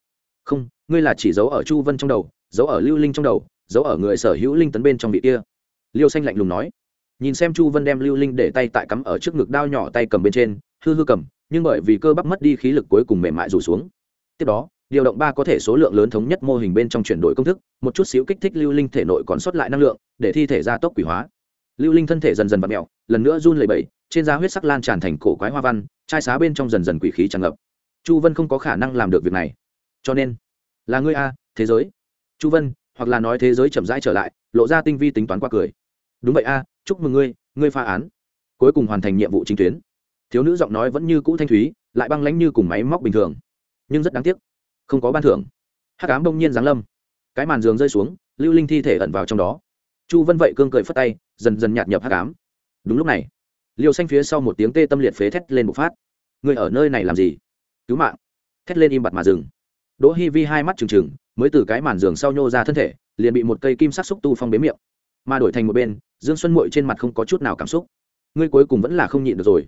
Speaker 1: Không, ngươi là chỉ giấu ở chu vân trong đầu, giấu ở lưu linh trong đầu, giấu ở người sở hữu linh tấn bên trong vị kia liêu xanh lạnh lùng nói. Nhìn xem chu vân đem lưu linh để tay tại cắm ở trước ngực đao nhỏ tay cầm bên trên, hư hư cầm, nhưng bởi vì cơ bắp mất đi khí lực cuối cùng mềm mại rủ xuống. Tiếp đó, điều động ba có thể số lượng lớn thống nhất mô hình bên trong chuyển đổi công thức, một chút xíu kích thích lưu linh thể nội còn sót lại năng lượng, để thi thể ra tốc quỷ hóa. Lưu linh thân thể dần dần vặn mẹo lần nữa run lẩy bẩy, trên da huyết sắc lan tràn thành cổ quái hoa văn, chai xá bên trong dần dần quỷ khí tràn ngập. Chu vân không có khả năng làm được việc này. Cho nên, là ngươi a, thế giới. Chu vân, hoặc là nói thế giới chậm rãi trở lại, lộ ra tinh vi tính toán qua cười đúng vậy a, chúc mừng ngươi ngươi pha án. Cuối cùng hoàn thành nhiệm vụ chính tuyến. Thiếu nữ giọng nói vẫn như cũ thanh thúy, lại băng lánh như cùng máy móc bình thường. Nhưng rất đáng tiếc, không có ban thưởng. Hát cám đông nhiên giáng lâm. Cái màn giường rơi xuống, lưu linh thi thể ẩn vào trong đó. Chu vân vậy cương cười phất tay, dần dần nhạt nhập hát cám đúng lúc này liều xanh phía sau một tiếng tê tâm liệt phế thét lên một phát. Người ở nơi này làm gì? Cứu mạng. Thét lên im bặt mà dừng. Đỗ hi vi hai mắt trừng trừng, mới từ cái màn giường sau nhô ra thân thể, liền bị một cây kim sắc xúc tu phong bế miệng. Mà đổi thành một bên dương xuân mội trên mặt không có chút nào cảm xúc. Ngươi cuối cùng vẫn là không nhịn được rồi.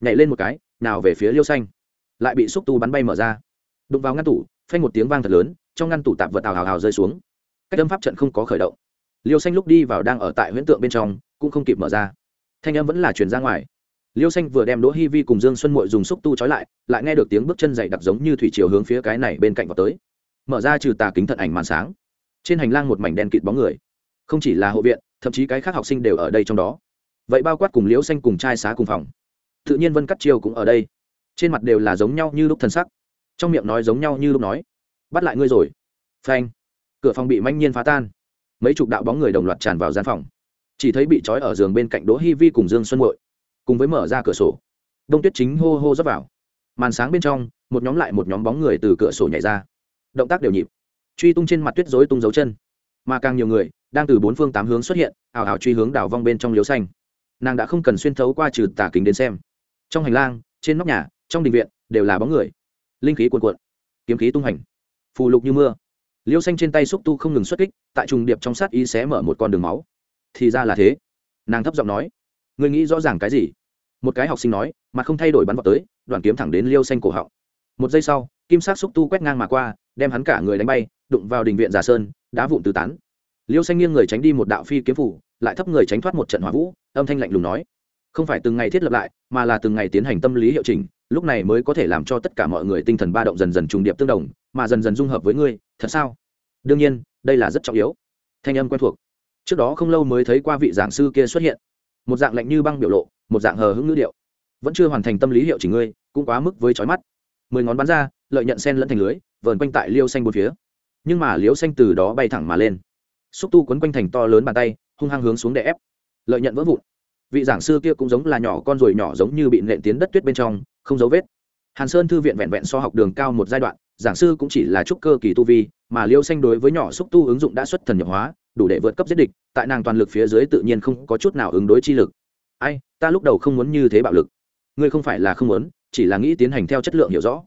Speaker 1: Nhảy lên một cái, nào về phía liêu xanh. Lại bị xúc tu bắn bay mở ra. Đụng vào ngăn tủ, phanh một tiếng vang thật lớn, trong ngăn tủ tạp vật tào hào hào rơi xuống. Cách âm pháp trận không có khởi động. Liêu xanh lúc đi vào đang ở tại huyễn tượng bên trong, cũng không kịp mở ra. Thanh âm vẫn là chuyển ra ngoài. Liêu xanh vừa đem đỗ hi vi cùng dương xuân mội dùng xúc tu trói lại lại nghe được tiếng bước chân dày đặc giống như thủy chiều hướng phía cái này bên cạnh vào tới. Mở ra trừ tà kính thận ảnh màn sáng. Trên hành lang một mảnh đen kịt bóng người. Không chỉ là hộ viện thậm chí cái khác học sinh đều ở đây trong đó. Vậy bao quát cùng liễu xanh cùng trai xá cùng phòng. Tự nhiên vân cắt chiêu cũng ở đây. Trên mặt đều là giống nhau như lúc thân sắc. Trong miệng nói giống nhau như lúc nói. Bắt lại ngươi rồi. Phanh. Cửa phòng bị manh nhiên phá tan. Mấy chục đạo bóng người đồng loạt tràn vào gian phòng. Chỉ thấy bị trói ở giường bên cạnh đỗ hi vi cùng dương xuân hội cùng với mở ra cửa sổ. Đông tuyết chính hô hô dấp vào. Màn sáng bên trong, một nhóm lại một nhóm bóng người từ cửa sổ nhảy ra. Động tác đều nhịp. Truy tung trên mặt tuyết dối tung dấu chân. Mà càng nhiều người đang từ bốn phương tám hướng xuất hiện ảo ảo truy hướng đảo vong bên trong liếu xanh. Nàng đã không cần xuyên thấu qua trừ tả kính đến xem. Trong hành lang, trên nóc nhà, trong đình viện, đều là bóng người. Linh khí cuồn cuộn, kiếm khí tung hành. Phù lục như mưa. Liêu xanh trên tay xúc tu không ngừng xuất kích, tại trùng điệp trong sát y xé mở một con đường máu. Thì ra là thế. Nàng thấp giọng nói người nghĩ rõ ràng cái gì? Một cái học sinh nói, mà không thay đổi bắn vào tới, đoàn kiếm thẳng đến liêu xanh cổ họng. Một giây sau, kim sát xúc tu quét ngang mà qua, đem hắn cả người đánh bay, đụng vào đình viện giả sơn, đá vụn tứ tán liêu xanh nghiêng người tránh đi một đạo phi kiếm phủ, lại thấp người tránh thoát một trận hỏa vũ, âm thanh lạnh lùng nói. Không phải từng ngày thiết lập lại, mà là từng ngày tiến hành tâm lý hiệu chỉnh, lúc này mới có thể làm cho tất cả mọi người tinh thần ba động dần dần trùng điệp tương đồng, mà dần dần dung hợp với ngươi, thật sao? Đương nhiên, đây là rất trọng yếu. Thanh âm quen thuộc. Trước đó không lâu mới thấy qua vị giảng sư kia xuất hiện. Một dạng lạnh như băng biểu lộ, một dạng hờ hững ngữ điệu. Vẫn chưa hoàn thành tâm lý hiệu chỉnh ngươi, cũng quá mức với trói mắt. Mười ngón bắn ra, lợi nhận sen lẫn thành lưới, vờn quanh tại liêu xanh một phía. Nhưng mà liêu xanh từ đó bay thẳng mà lên xúc tu quấn quanh thành to lớn bàn tay, hung hăng hướng xuống để ép. Lợi nhận vỡ vụn. Vị giảng sư kia cũng giống là nhỏ con ruồi nhỏ giống như bị nện tiến đất tuyết bên trong, không dấu vết. Hàn sơn thư viện vẹn vẹn so học đường cao một giai đoạn, giảng sư cũng chỉ là trúc cơ kỳ tu vi, mà liêu xanh đối với nhỏ xúc tu ứng dụng đã xuất thần nhập hóa, đủ để vượt cấp giết địch, tại nàng toàn lực phía dưới tự nhiên không có chút nào ứng đối chi lực. Ai, ta lúc đầu không muốn như thế bạo lực. Ngươi không phải là không muốn, chỉ là nghĩ tiến hành theo chất lượng hiểu rõ.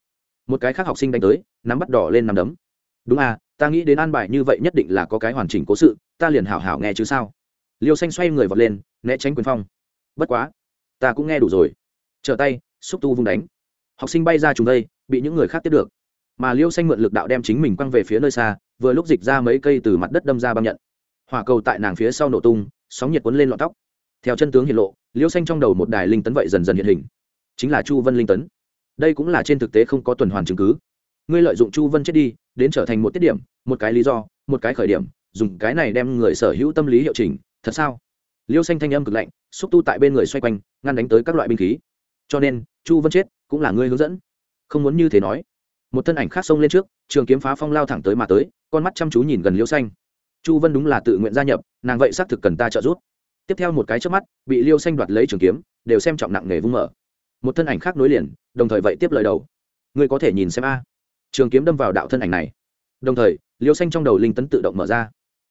Speaker 1: Một cái khác học sinh đánh tới, nắm bắt đỏ lên nắm đấm. Đúng à ta nghĩ đến an bài như vậy nhất định là có cái hoàn chỉnh cố sự, ta liền hảo hảo nghe chứ sao? Liêu xanh xoay người vọt lên, né tránh quyền phong. Bất quá, ta cũng nghe đủ rồi. Trở tay, xúc tu vung đánh. Học sinh bay ra chúng đây, bị những người khác tiếp được. Mà liêu xanh mượn lực đạo đem chính mình quăng về phía nơi xa, vừa lúc dịch ra mấy cây từ mặt đất đâm ra băng nhận. Hỏa cầu tại nàng phía sau nổ tung, sóng nhiệt cuốn lên lọn tóc. Theo chân tướng hiện lộ, liêu xanh trong đầu một đài linh tấn vậy dần dần hiện hình. Chính là chu vân linh tấn. Đây cũng là trên thực tế không có tuần hoàn chứng cứ ngươi lợi dụng chu vân chết đi, đến trở thành một tiết điểm, một cái lý do, một cái khởi điểm, dùng cái này đem người sở hữu tâm lý hiệu chỉnh, thật sao? Liêu xanh thanh âm cực lạnh, xúc tu tại bên người xoay quanh, ngăn đánh tới các loại binh khí. Cho nên, chu vân chết cũng là ngươi hướng dẫn. Không muốn như thế nói. Một thân ảnh khác xông lên trước, trường kiếm phá phong lao thẳng tới mà tới, con mắt chăm chú nhìn gần liêu xanh. Chu vân đúng là tự nguyện gia nhập, nàng vậy xác thực cần ta trợ giúp. Tiếp theo một cái trước mắt, bị liêu xanh đoạt lấy trường kiếm, đều xem trọng nặng nghề vung mở. Một thân ảnh khác nối liền, đồng thời vậy tiếp lời đầu. Ngươi có thể nhìn xem a trường kiếm đâm vào đạo thân ảnh này. Đồng thời, liêu xanh trong đầu linh tấn tự động mở ra.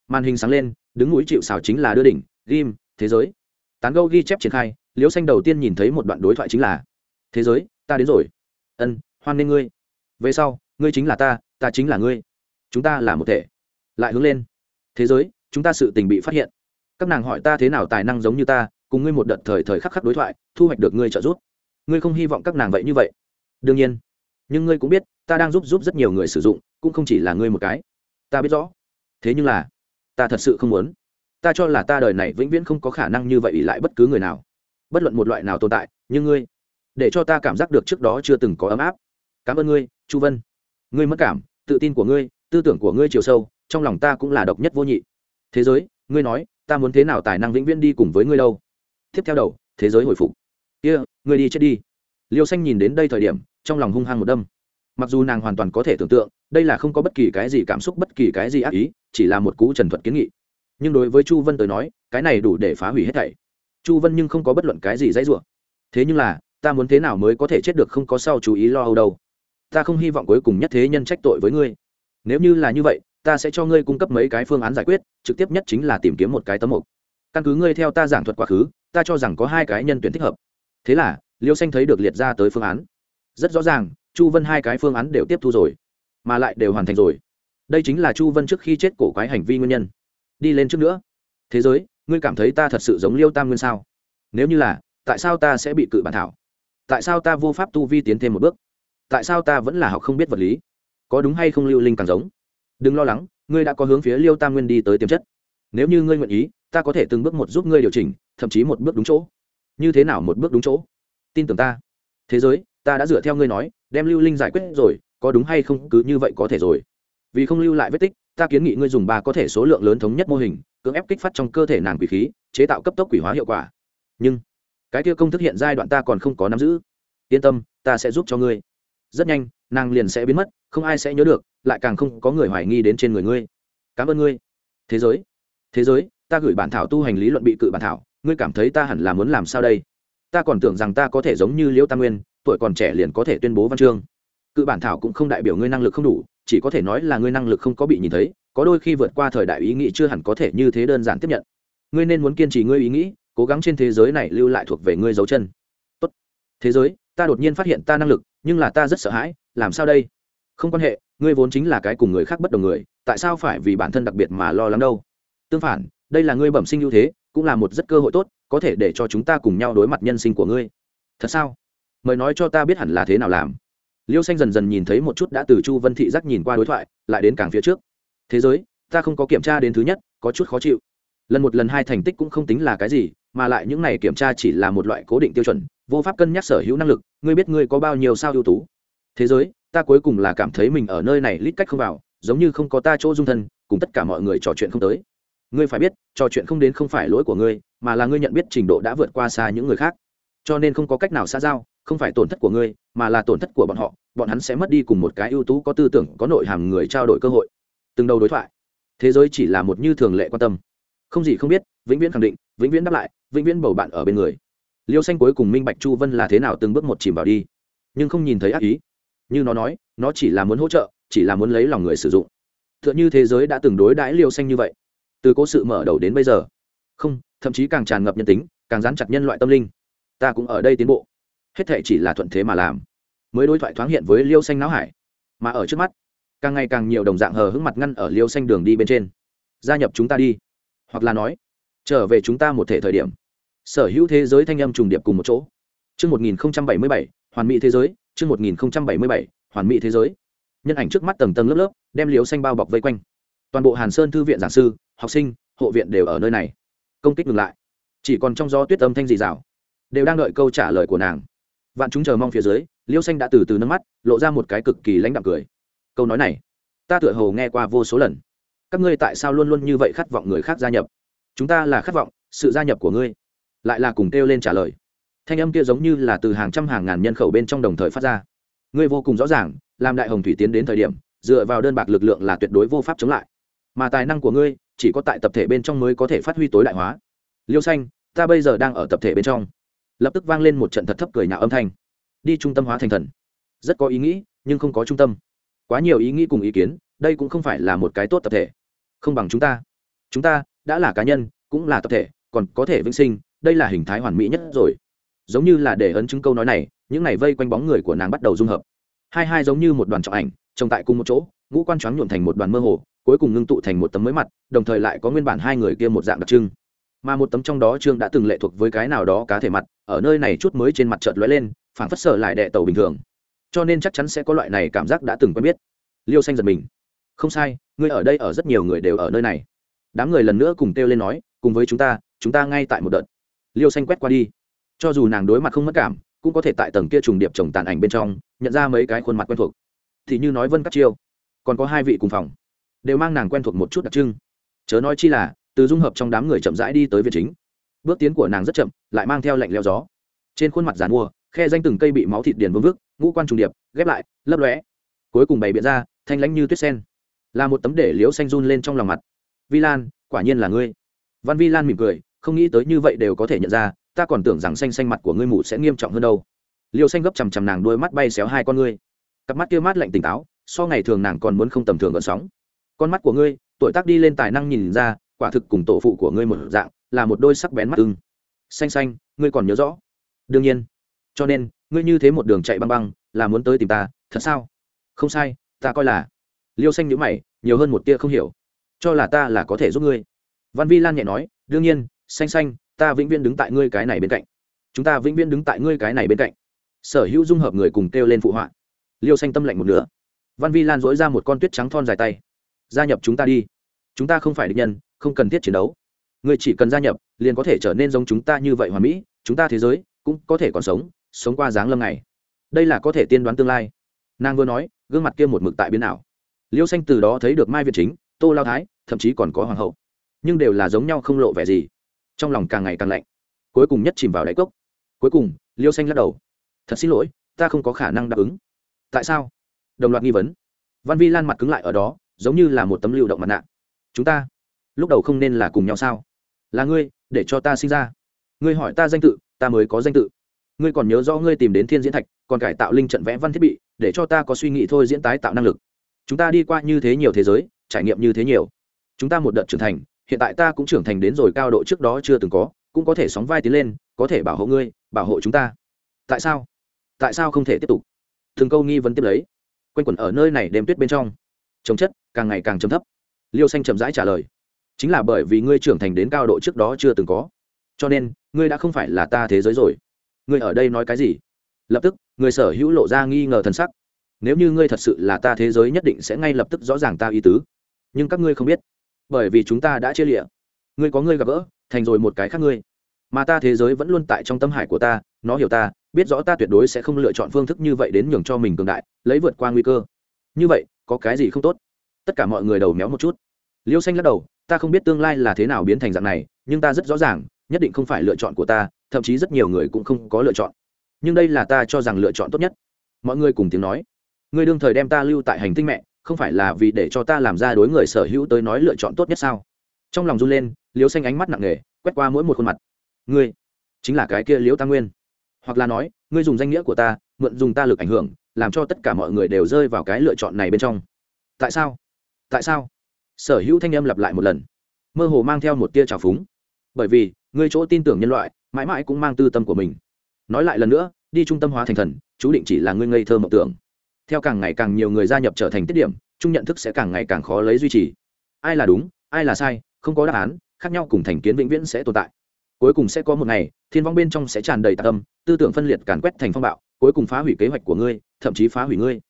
Speaker 1: Màn hình sáng lên, đứng mũi chịu xào chính là đưa đỉnh, ghim, thế giới. Tán gâu ghi chép triển khai, liêu xanh đầu tiên nhìn thấy một đoạn đối thoại chính là, thế giới, ta đến rồi. Ân, hoan nên ngươi. Về sau, ngươi chính là ta ta chính là ngươi. Chúng ta là một thể. Lại hướng lên. Thế giới, chúng ta sự tình bị phát hiện. Các nàng hỏi ta thế nào tài năng giống như ta, cùng ngươi một đợt thời thời khắc khắc đối thoại, thu hoạch được ngươi trợ giúp. Ngươi không hy vọng các nàng vậy như vậy. Đương nhiên. Nhưng ngươi cũng biết ta đang giúp giúp rất nhiều người sử dụng cũng không chỉ là ngươi một cái. Ta biết rõ. Thế nhưng là ta thật sự không muốn. Ta cho là ta đời này vĩnh viễn không có khả năng như vậy ỷ lại bất cứ người nào. Bất luận một loại nào tồn tại nhưng ngươi để cho ta cảm giác được trước đó chưa từng có ấm áp. Cảm ơn ngươi chu vân. Ngươi mất cảm tự tin của ngươi tư tưởng của ngươi chiều sâu trong lòng ta cũng là độc nhất vô nhị. Thế giới ngươi nói ta muốn thế nào tài năng vĩnh viễn đi cùng với ngươi đâu? Tiếp theo đầu thế giới hồi phục. Kia、yeah, ngươi đi chết đi. Liêu xanh nhìn đến đây thời điểm trong lòng hung hăng một đâm mặc dù nàng hoàn toàn có thể tưởng tượng, đây là không có bất kỳ cái gì cảm xúc, bất kỳ cái gì ác ý, chỉ là một cú trần thuật kiến nghị. Nhưng đối với chu vân tới nói, cái này đủ để phá hủy hết thảy. Chu vân nhưng không có bất luận cái gì dãy rủa. Thế nhưng là, ta muốn thế nào mới có thể chết được không có sao chú ý lo âu đâu? Ta không hy vọng cuối cùng nhất thế nhân trách tội với ngươi. Nếu như là như vậy, ta sẽ cho ngươi cung cấp mấy cái phương án giải quyết, trực tiếp nhất chính là tìm kiếm một cái tấm mục. Căn cứ ngươi theo ta giảng thuật quá khứ, ta cho rằng có hai cái nhân tuyển thích hợp. Thế là, liêu xanh thấy được liệt ra tới phương án. Rất rõ ràng chu vân hai cái phương án đều tiếp thu rồi, mà lại đều hoàn thành rồi. Đây chính là chu vân trước khi chết cổ quái hành vi nguyên nhân. Đi lên trước nữa. Thế giới, ngươi cảm thấy ta thật sự giống liêu tam nguyên sao? Nếu như là, tại sao ta sẽ bị cự bản thảo? Tại sao ta vô pháp tu vi tiến thêm một bước? Tại sao ta vẫn là học không biết vật lý? Có đúng hay không lưu linh càng giống? Đừng lo lắng, ngươi đã có hướng phía liêu tam nguyên đi tới tiềm chất. Nếu như ngươi nguyện ý, ta có thể từng bước một giúp ngươi điều chỉnh, thậm chí một bước đúng chỗ. Như thế nào một bước đúng chỗ? Tin tưởng ta. Thế giới ta đã dựa theo ngươi nói, đem lưu linh giải quyết rồi, có đúng hay không, cứ như vậy có thể rồi. Vì không lưu lại vết tích, ta kiến nghị ngươi dùng ba có thể số lượng lớn thống nhất mô hình, cưỡng ép kích phát trong cơ thể nàng quỷ khí, chế tạo cấp tốc quỷ hóa hiệu quả. Nhưng, cái kia công thức hiện giai đoạn ta còn không có nắm giữ. Yên tâm, ta sẽ giúp cho ngươi. Rất nhanh, nàng liền sẽ biến mất, không ai sẽ nhớ được, lại càng không có người hoài nghi đến trên người ngươi. Cảm ơn ngươi. Thế giới. Thế giới, ta gửi bản thảo tu hành lý luận bị cự bản thảo, ngươi cảm thấy ta hẳn là muốn làm sao đây? Ta còn tưởng rằng ta có thể giống như liễu tam nguyên tuổi còn trẻ liền có thể tuyên bố văn chương. Cự bản thảo cũng không đại biểu ngươi năng lực không đủ, chỉ có thể nói là ngươi năng lực không có bị nhìn thấy, có đôi khi vượt qua thời đại ý nghĩ chưa hẳn có thể như thế đơn giản tiếp nhận. Ngươi nên muốn kiên trì ngươi ý nghĩ, cố gắng trên thế giới này lưu lại thuộc về ngươi dấu chân. Tốt. Thế giới, ta đột nhiên phát hiện ta năng lực, nhưng là ta rất sợ hãi, làm sao đây? Không quan hệ, ngươi vốn chính là cái cùng người khác bất đồng người, tại sao phải vì bản thân đặc biệt mà lo lắng đâu? Tương phản, đây là ngươi bẩm sinh ưu thế, cũng là một rất cơ hội tốt, có thể để cho chúng ta cùng nhau đối mặt nhân sinh của ngươi. Thật sao? Mời nói cho ta biết hẳn là thế nào làm. Liêu xanh dần dần nhìn thấy một chút đã từ chu vân thị giác nhìn qua đối thoại, lại đến càng phía trước. Thế giới, ta không có kiểm tra đến thứ nhất, có chút khó chịu. Lần một lần hai thành tích cũng không tính là cái gì, mà lại những này kiểm tra chỉ là một loại cố định tiêu chuẩn, vô pháp cân nhắc sở hữu năng lực, ngươi biết ngươi có bao nhiêu sao ưu tú. Thế giới, ta cuối cùng là cảm thấy mình ở nơi này lít cách không vào, giống như không có ta chỗ dung thân, cùng tất cả mọi người trò chuyện không tới. Ngươi phải biết, trò chuyện không đến không phải lỗi của ngươi, mà là ngươi nhận biết trình độ đã vượt qua xa những người khác. Cho nên không có cách nào xa giao không phải tổn thất của ngươi, mà là tổn thất của bọn họ, bọn hắn sẽ mất đi cùng một cái ưu tú có tư tưởng, có nội hàm người trao đổi cơ hội. Từng đầu đối thoại. Thế giới chỉ là một như thường lệ quan tâm. Không gì không biết, vĩnh viễn khẳng định, vĩnh viễn đáp lại, vĩnh viễn bầu bạn ở bên người. Liêu xanh cuối cùng minh bạch chu vân là thế nào từng bước một chìm vào đi. Nhưng không nhìn thấy ác ý. Như nó nói, nó chỉ là muốn hỗ trợ, chỉ là muốn lấy lòng người sử dụng. T h ư ợ n h ư thế giới đã từng đối đãi liêu xanh như vậy. Từ cố sự mở đầu đến bây giờ. Không, thậm chí càng tràn ngập nhân tính, càng dán chặt nhân loại tâm linh. Ta cũng ở đây tiến bộ hết thệ chỉ là thuận thế mà làm mới đối thoại thoáng hiện với liêu xanh não hải mà ở trước mắt càng ngày càng nhiều đồng dạng hờ hững mặt ngăn ở liêu xanh đường đi bên trên gia nhập chúng ta đi hoặc là nói trở về chúng ta một thể thời điểm sở hữu thế giới thanh âm trùng điệp cùng một chỗ Trước 1077, hoàn mỹ thế giới, chương 1077, hoàn mỹ thế giới. Nhân ảnh trước mắt tầng tầng lớp lớp, đem liếu xanh bao bọc vây quanh. Toàn bộ Hàn Sơn thư viện giảng sư, học sinh, hộ viện đều ở nơi này. Công kích ngừng lại. Chỉ còn trong gió tuyết âm thanh dị rào, đều đang đợi câu trả lời của nàng. Vạn chúng chờ mong phía dưới, Liêu Xanh đã từ từ nâng mắt, lộ ra một cái cực kỳ lãnh đạm cười. Câu nói này, ta tựa hồ nghe qua vô số lần. Các ngươi tại sao luôn luôn như vậy khát vọng người khác gia nhập? Chúng ta là khát vọng sự gia nhập của ngươi. Lại là cùng kêu lên trả lời thanh âm kia giống như là từ hàng trăm hàng ngàn nhân khẩu bên trong đồng thời phát ra ngươi vô cùng rõ ràng làm đại hồng thủy tiến đến thời điểm dựa vào đơn bạc lực lượng là tuyệt đối vô pháp chống lại mà tài năng của ngươi chỉ có tại tập thể bên trong mới có thể phát huy tối đại hóa liêu xanh ta bây giờ đang ở tập thể bên trong lập tức vang lên một trận thật thấp cười nhạo âm thanh. Đi trung tâm hóa thành thần. Rất có ý nghĩ, nhưng không có trung tâm. Quá nhiều ý nghĩ cùng ý kiến, đây cũng không phải là một cái tốt tập thể. Không bằng chúng ta. Chúng ta đã là cá nhân, cũng là tập thể, còn có thể vĩnh sinh, đây là hình thái hoàn mỹ nhất rồi. Giống như là để ấn chứng câu nói này, những này vây quanh bóng người của nàng bắt đầu dung hợp. Hai hai giống như một đoàn trọng ảnh trồng tại cùng một chỗ, ngũ quan choáng nhuộm thành một đoàn mơ hồ, cuối cùng ngưng tụ thành một tấm mới mặt, đồng thời lại có nguyên bản hai người kia một dạng đặc trưng mà một tấm trong đó trương đã từng lệ thuộc với cái nào đó cá thể mặt, ở nơi này chút mới trên mặt chợt lóe lên, phảng phất sở lại đệ tàu bình thường. Cho nên chắc chắn sẽ có loại này cảm giác đã từng quen biết. Liêu xanh giật mình. Không sai, ngươi ở đây ở rất nhiều người đều ở nơi này. Đám người lần nữa cùng kêu lên nói, cùng với chúng ta chúng ta ngay tại một đợt. Liêu xanh quét qua đi. Cho dù nàng đối mặt không mất cảm, cũng có thể tại tầng kia trùng điệp trồng tàn ảnh bên trong, nhận ra mấy cái khuôn mặt quen thuộc. Thì như nói vân các chiêu, còn có hai vị cùng phòng, đều mang nàng quen thuộc một chút đặc trưng. Chớ nói chi là từ dung hợp trong đám người chậm rãi đi tới viện chính. Bước tiến của nàng rất chậm, lại mang theo lạnh leo gió. Trên khuôn mặt giàn mua, khe danh từng cây bị máu thịt điền vương vức, ngũ quan trùng điệp, ghép lại, lấp lóe. Cuối cùng bày biện ra, thanh lãnh như tuyết sen. Là một tấm để liếu xanh run lên trong lòng mặt. Vi lan, quả nhiên là ngươi. Văn vi lan mỉm cười, không nghĩ tới như vậy đều có thể nhận ra, ta còn tưởng rằng xanh xanh mặt của ngươi mụ sẽ nghiêm trọng hơn đâu. Liêu xanh gấp chằm chằm nàng đôi mắt bay xéo hai con ngươi. Cặp mắt kia mát lạnh tỉnh táo, so ngày thường nàng còn muốn không tầm thường gợn sóng. Con mắt của ngươi, tuổi tác đi lên tài năng nhìn ra quả thực cùng tổ phụ của ngươi một dạng, là một đôi sắc bén mắt ưng. Xanh xanh, ngươi còn nhớ rõ? Đương nhiên. Cho nên, ngươi như thế một đường chạy băng băng, là muốn tới tìm ta, thật sao? Không sai, ta coi là. Liêu xanh nhữ mày, nhiều hơn một tia không hiểu. Cho là ta là có thể giúp ngươi. Văn vi lan nhẹ nói, đương nhiên, xanh xanh, ta vĩnh viễn đứng tại ngươi cái này bên cạnh. Chúng ta vĩnh viễn đứng tại ngươi cái này bên cạnh. Sở hữu dung hợp người cùng kêu lên phụ họa. Liêu xanh tâm lạnh một nửa. Văn vi lan dỗi ra một con tuyết trắng thon dài tay. Gia nhập chúng ta đi. Chúng ta không phải địch nhân không cần thiết chiến đấu. Người chỉ cần gia nhập, liền có thể trở nên giống chúng ta như vậy hoàn mỹ, chúng ta thế giới cũng có thể còn sống sống qua dáng lâm này đây là có thể tiên đoán tương lai. Nàng vừa nói, gương mặt kia một mực tại biến ảo. Liêu xanh từ đó thấy được mai việt chính, tô lao thái, thậm chí còn có hoàng hậu. Nhưng đều là giống nhau không lộ vẻ gì. Trong lòng càng ngày càng lạnh. Cuối cùng nhất chìm vào đáy cốc. Cuối cùng, liêu xanh lắc đầu. Thật xin lỗi, ta không có khả năng đáp ứng. Tại sao? Đồng loạt nghi vấn. Văn vi lan mặt cứng lại ở đó, giống như là một tấm lưu động mặt nạ. Chúng ta lúc đầu không nên là cùng nhau sao? Là ngươi, để cho ta sinh ra. Ngươi hỏi ta danh tự, ta mới có danh tự. Ngươi còn nhớ do ngươi tìm đến thiên diễn thạch, còn cải tạo linh trận vẽ văn thiết bị, để cho ta có suy nghĩ thôi diễn tái tạo năng lực. Chúng ta đi qua như thế nhiều thế giới, trải nghiệm như thế nhiều. Chúng ta một đợt trưởng thành, hiện tại ta cũng trưởng thành đến rồi cao độ trước đó chưa từng có, cũng có thể sóng vai tiến lên, có thể bảo hộ ngươi, bảo hộ chúng ta. Tại sao? Tại sao không thể tiếp tục? Thường câu nghi vấn tiếp lấy. Quanh quẩn ở nơi này đêm tuyết bên trong. Trồng chất càng ngày càng chấm thấp. Liêu xanh chậm rãi trả lời chính là bởi vì ngươi trưởng thành đến cao độ trước đó chưa từng có. Cho nên, ngươi đã không phải là ta thế giới rồi. Ngươi ở đây nói cái gì? Lập tức, người sở hữu lộ ra nghi ngờ thân sắc. Nếu như ngươi thật sự là ta thế giới nhất định sẽ ngay lập tức rõ ràng ta ý tứ. Nhưng các ngươi không biết. Bởi vì chúng ta đã chia lịa. Ngươi có ngươi gặp gỡ, thành rồi một cái khác ngươi. Mà ta thế giới vẫn luôn tại trong tâm hải của ta, nó hiểu ta, biết rõ ta tuyệt đối sẽ không lựa chọn phương thức như vậy đến nhường cho mình cường đại, lấy vượt qua nguy cơ. Như vậy, có cái gì không tốt? Tất cả mọi người đầu méo một chút. Liêu xanh lắc đầu ta không biết tương lai là thế nào biến thành dạng này, nhưng ta rất rõ ràng, nhất định không phải lựa chọn của ta, thậm chí rất nhiều người cũng không có lựa chọn. Nhưng đây là ta cho rằng lựa chọn tốt nhất. Mọi người cùng tiếng nói. Ngươi đương thời đem ta lưu tại hành tinh mẹ, không phải là vì để cho ta làm ra đối người sở hữu tới nói lựa chọn tốt nhất sao? Trong lòng run lên liêu xanh ánh mắt nặng nề, quét qua mỗi một khuôn mặt. Ngươi, chính là cái kia liễu tam nguyên. Hoặc là nói, ngươi dùng danh nghĩa của ta, mượn dùng ta lực ảnh hưởng, làm cho tất cả mọi người đều rơi vào cái lựa chọn này bên trong. Tại sao? Tại sao? Sở hữu thanh âm lặp lại một lần. Mơ hồ mang theo một tia trào phúng. Bởi vì ngươi chỗ tin tưởng nhân loại, mãi mãi cũng mang tư tâm của mình. Nói lại lần nữa, đi trung tâm hóa thành thần, chú định chỉ là ngươi ngây thơ mộng tưởng. Theo càng ngày càng nhiều người gia nhập trở thành tiết điểm, chung nhận thức sẽ càng ngày càng khó lấy duy trì. Ai là đúng, ai là sai, không có đáp án, khác nhau cùng thành kiến vĩnh viễn sẽ tồn tại. Cuối cùng sẽ có một ngày, thiên vong bên trong sẽ tràn đầy tạ tâm, tư tưởng phân liệt càn quét thành phong bạo, cuối cùng phá hủy kế hoạch của ngươi, thậm chí phá hủy ngươi.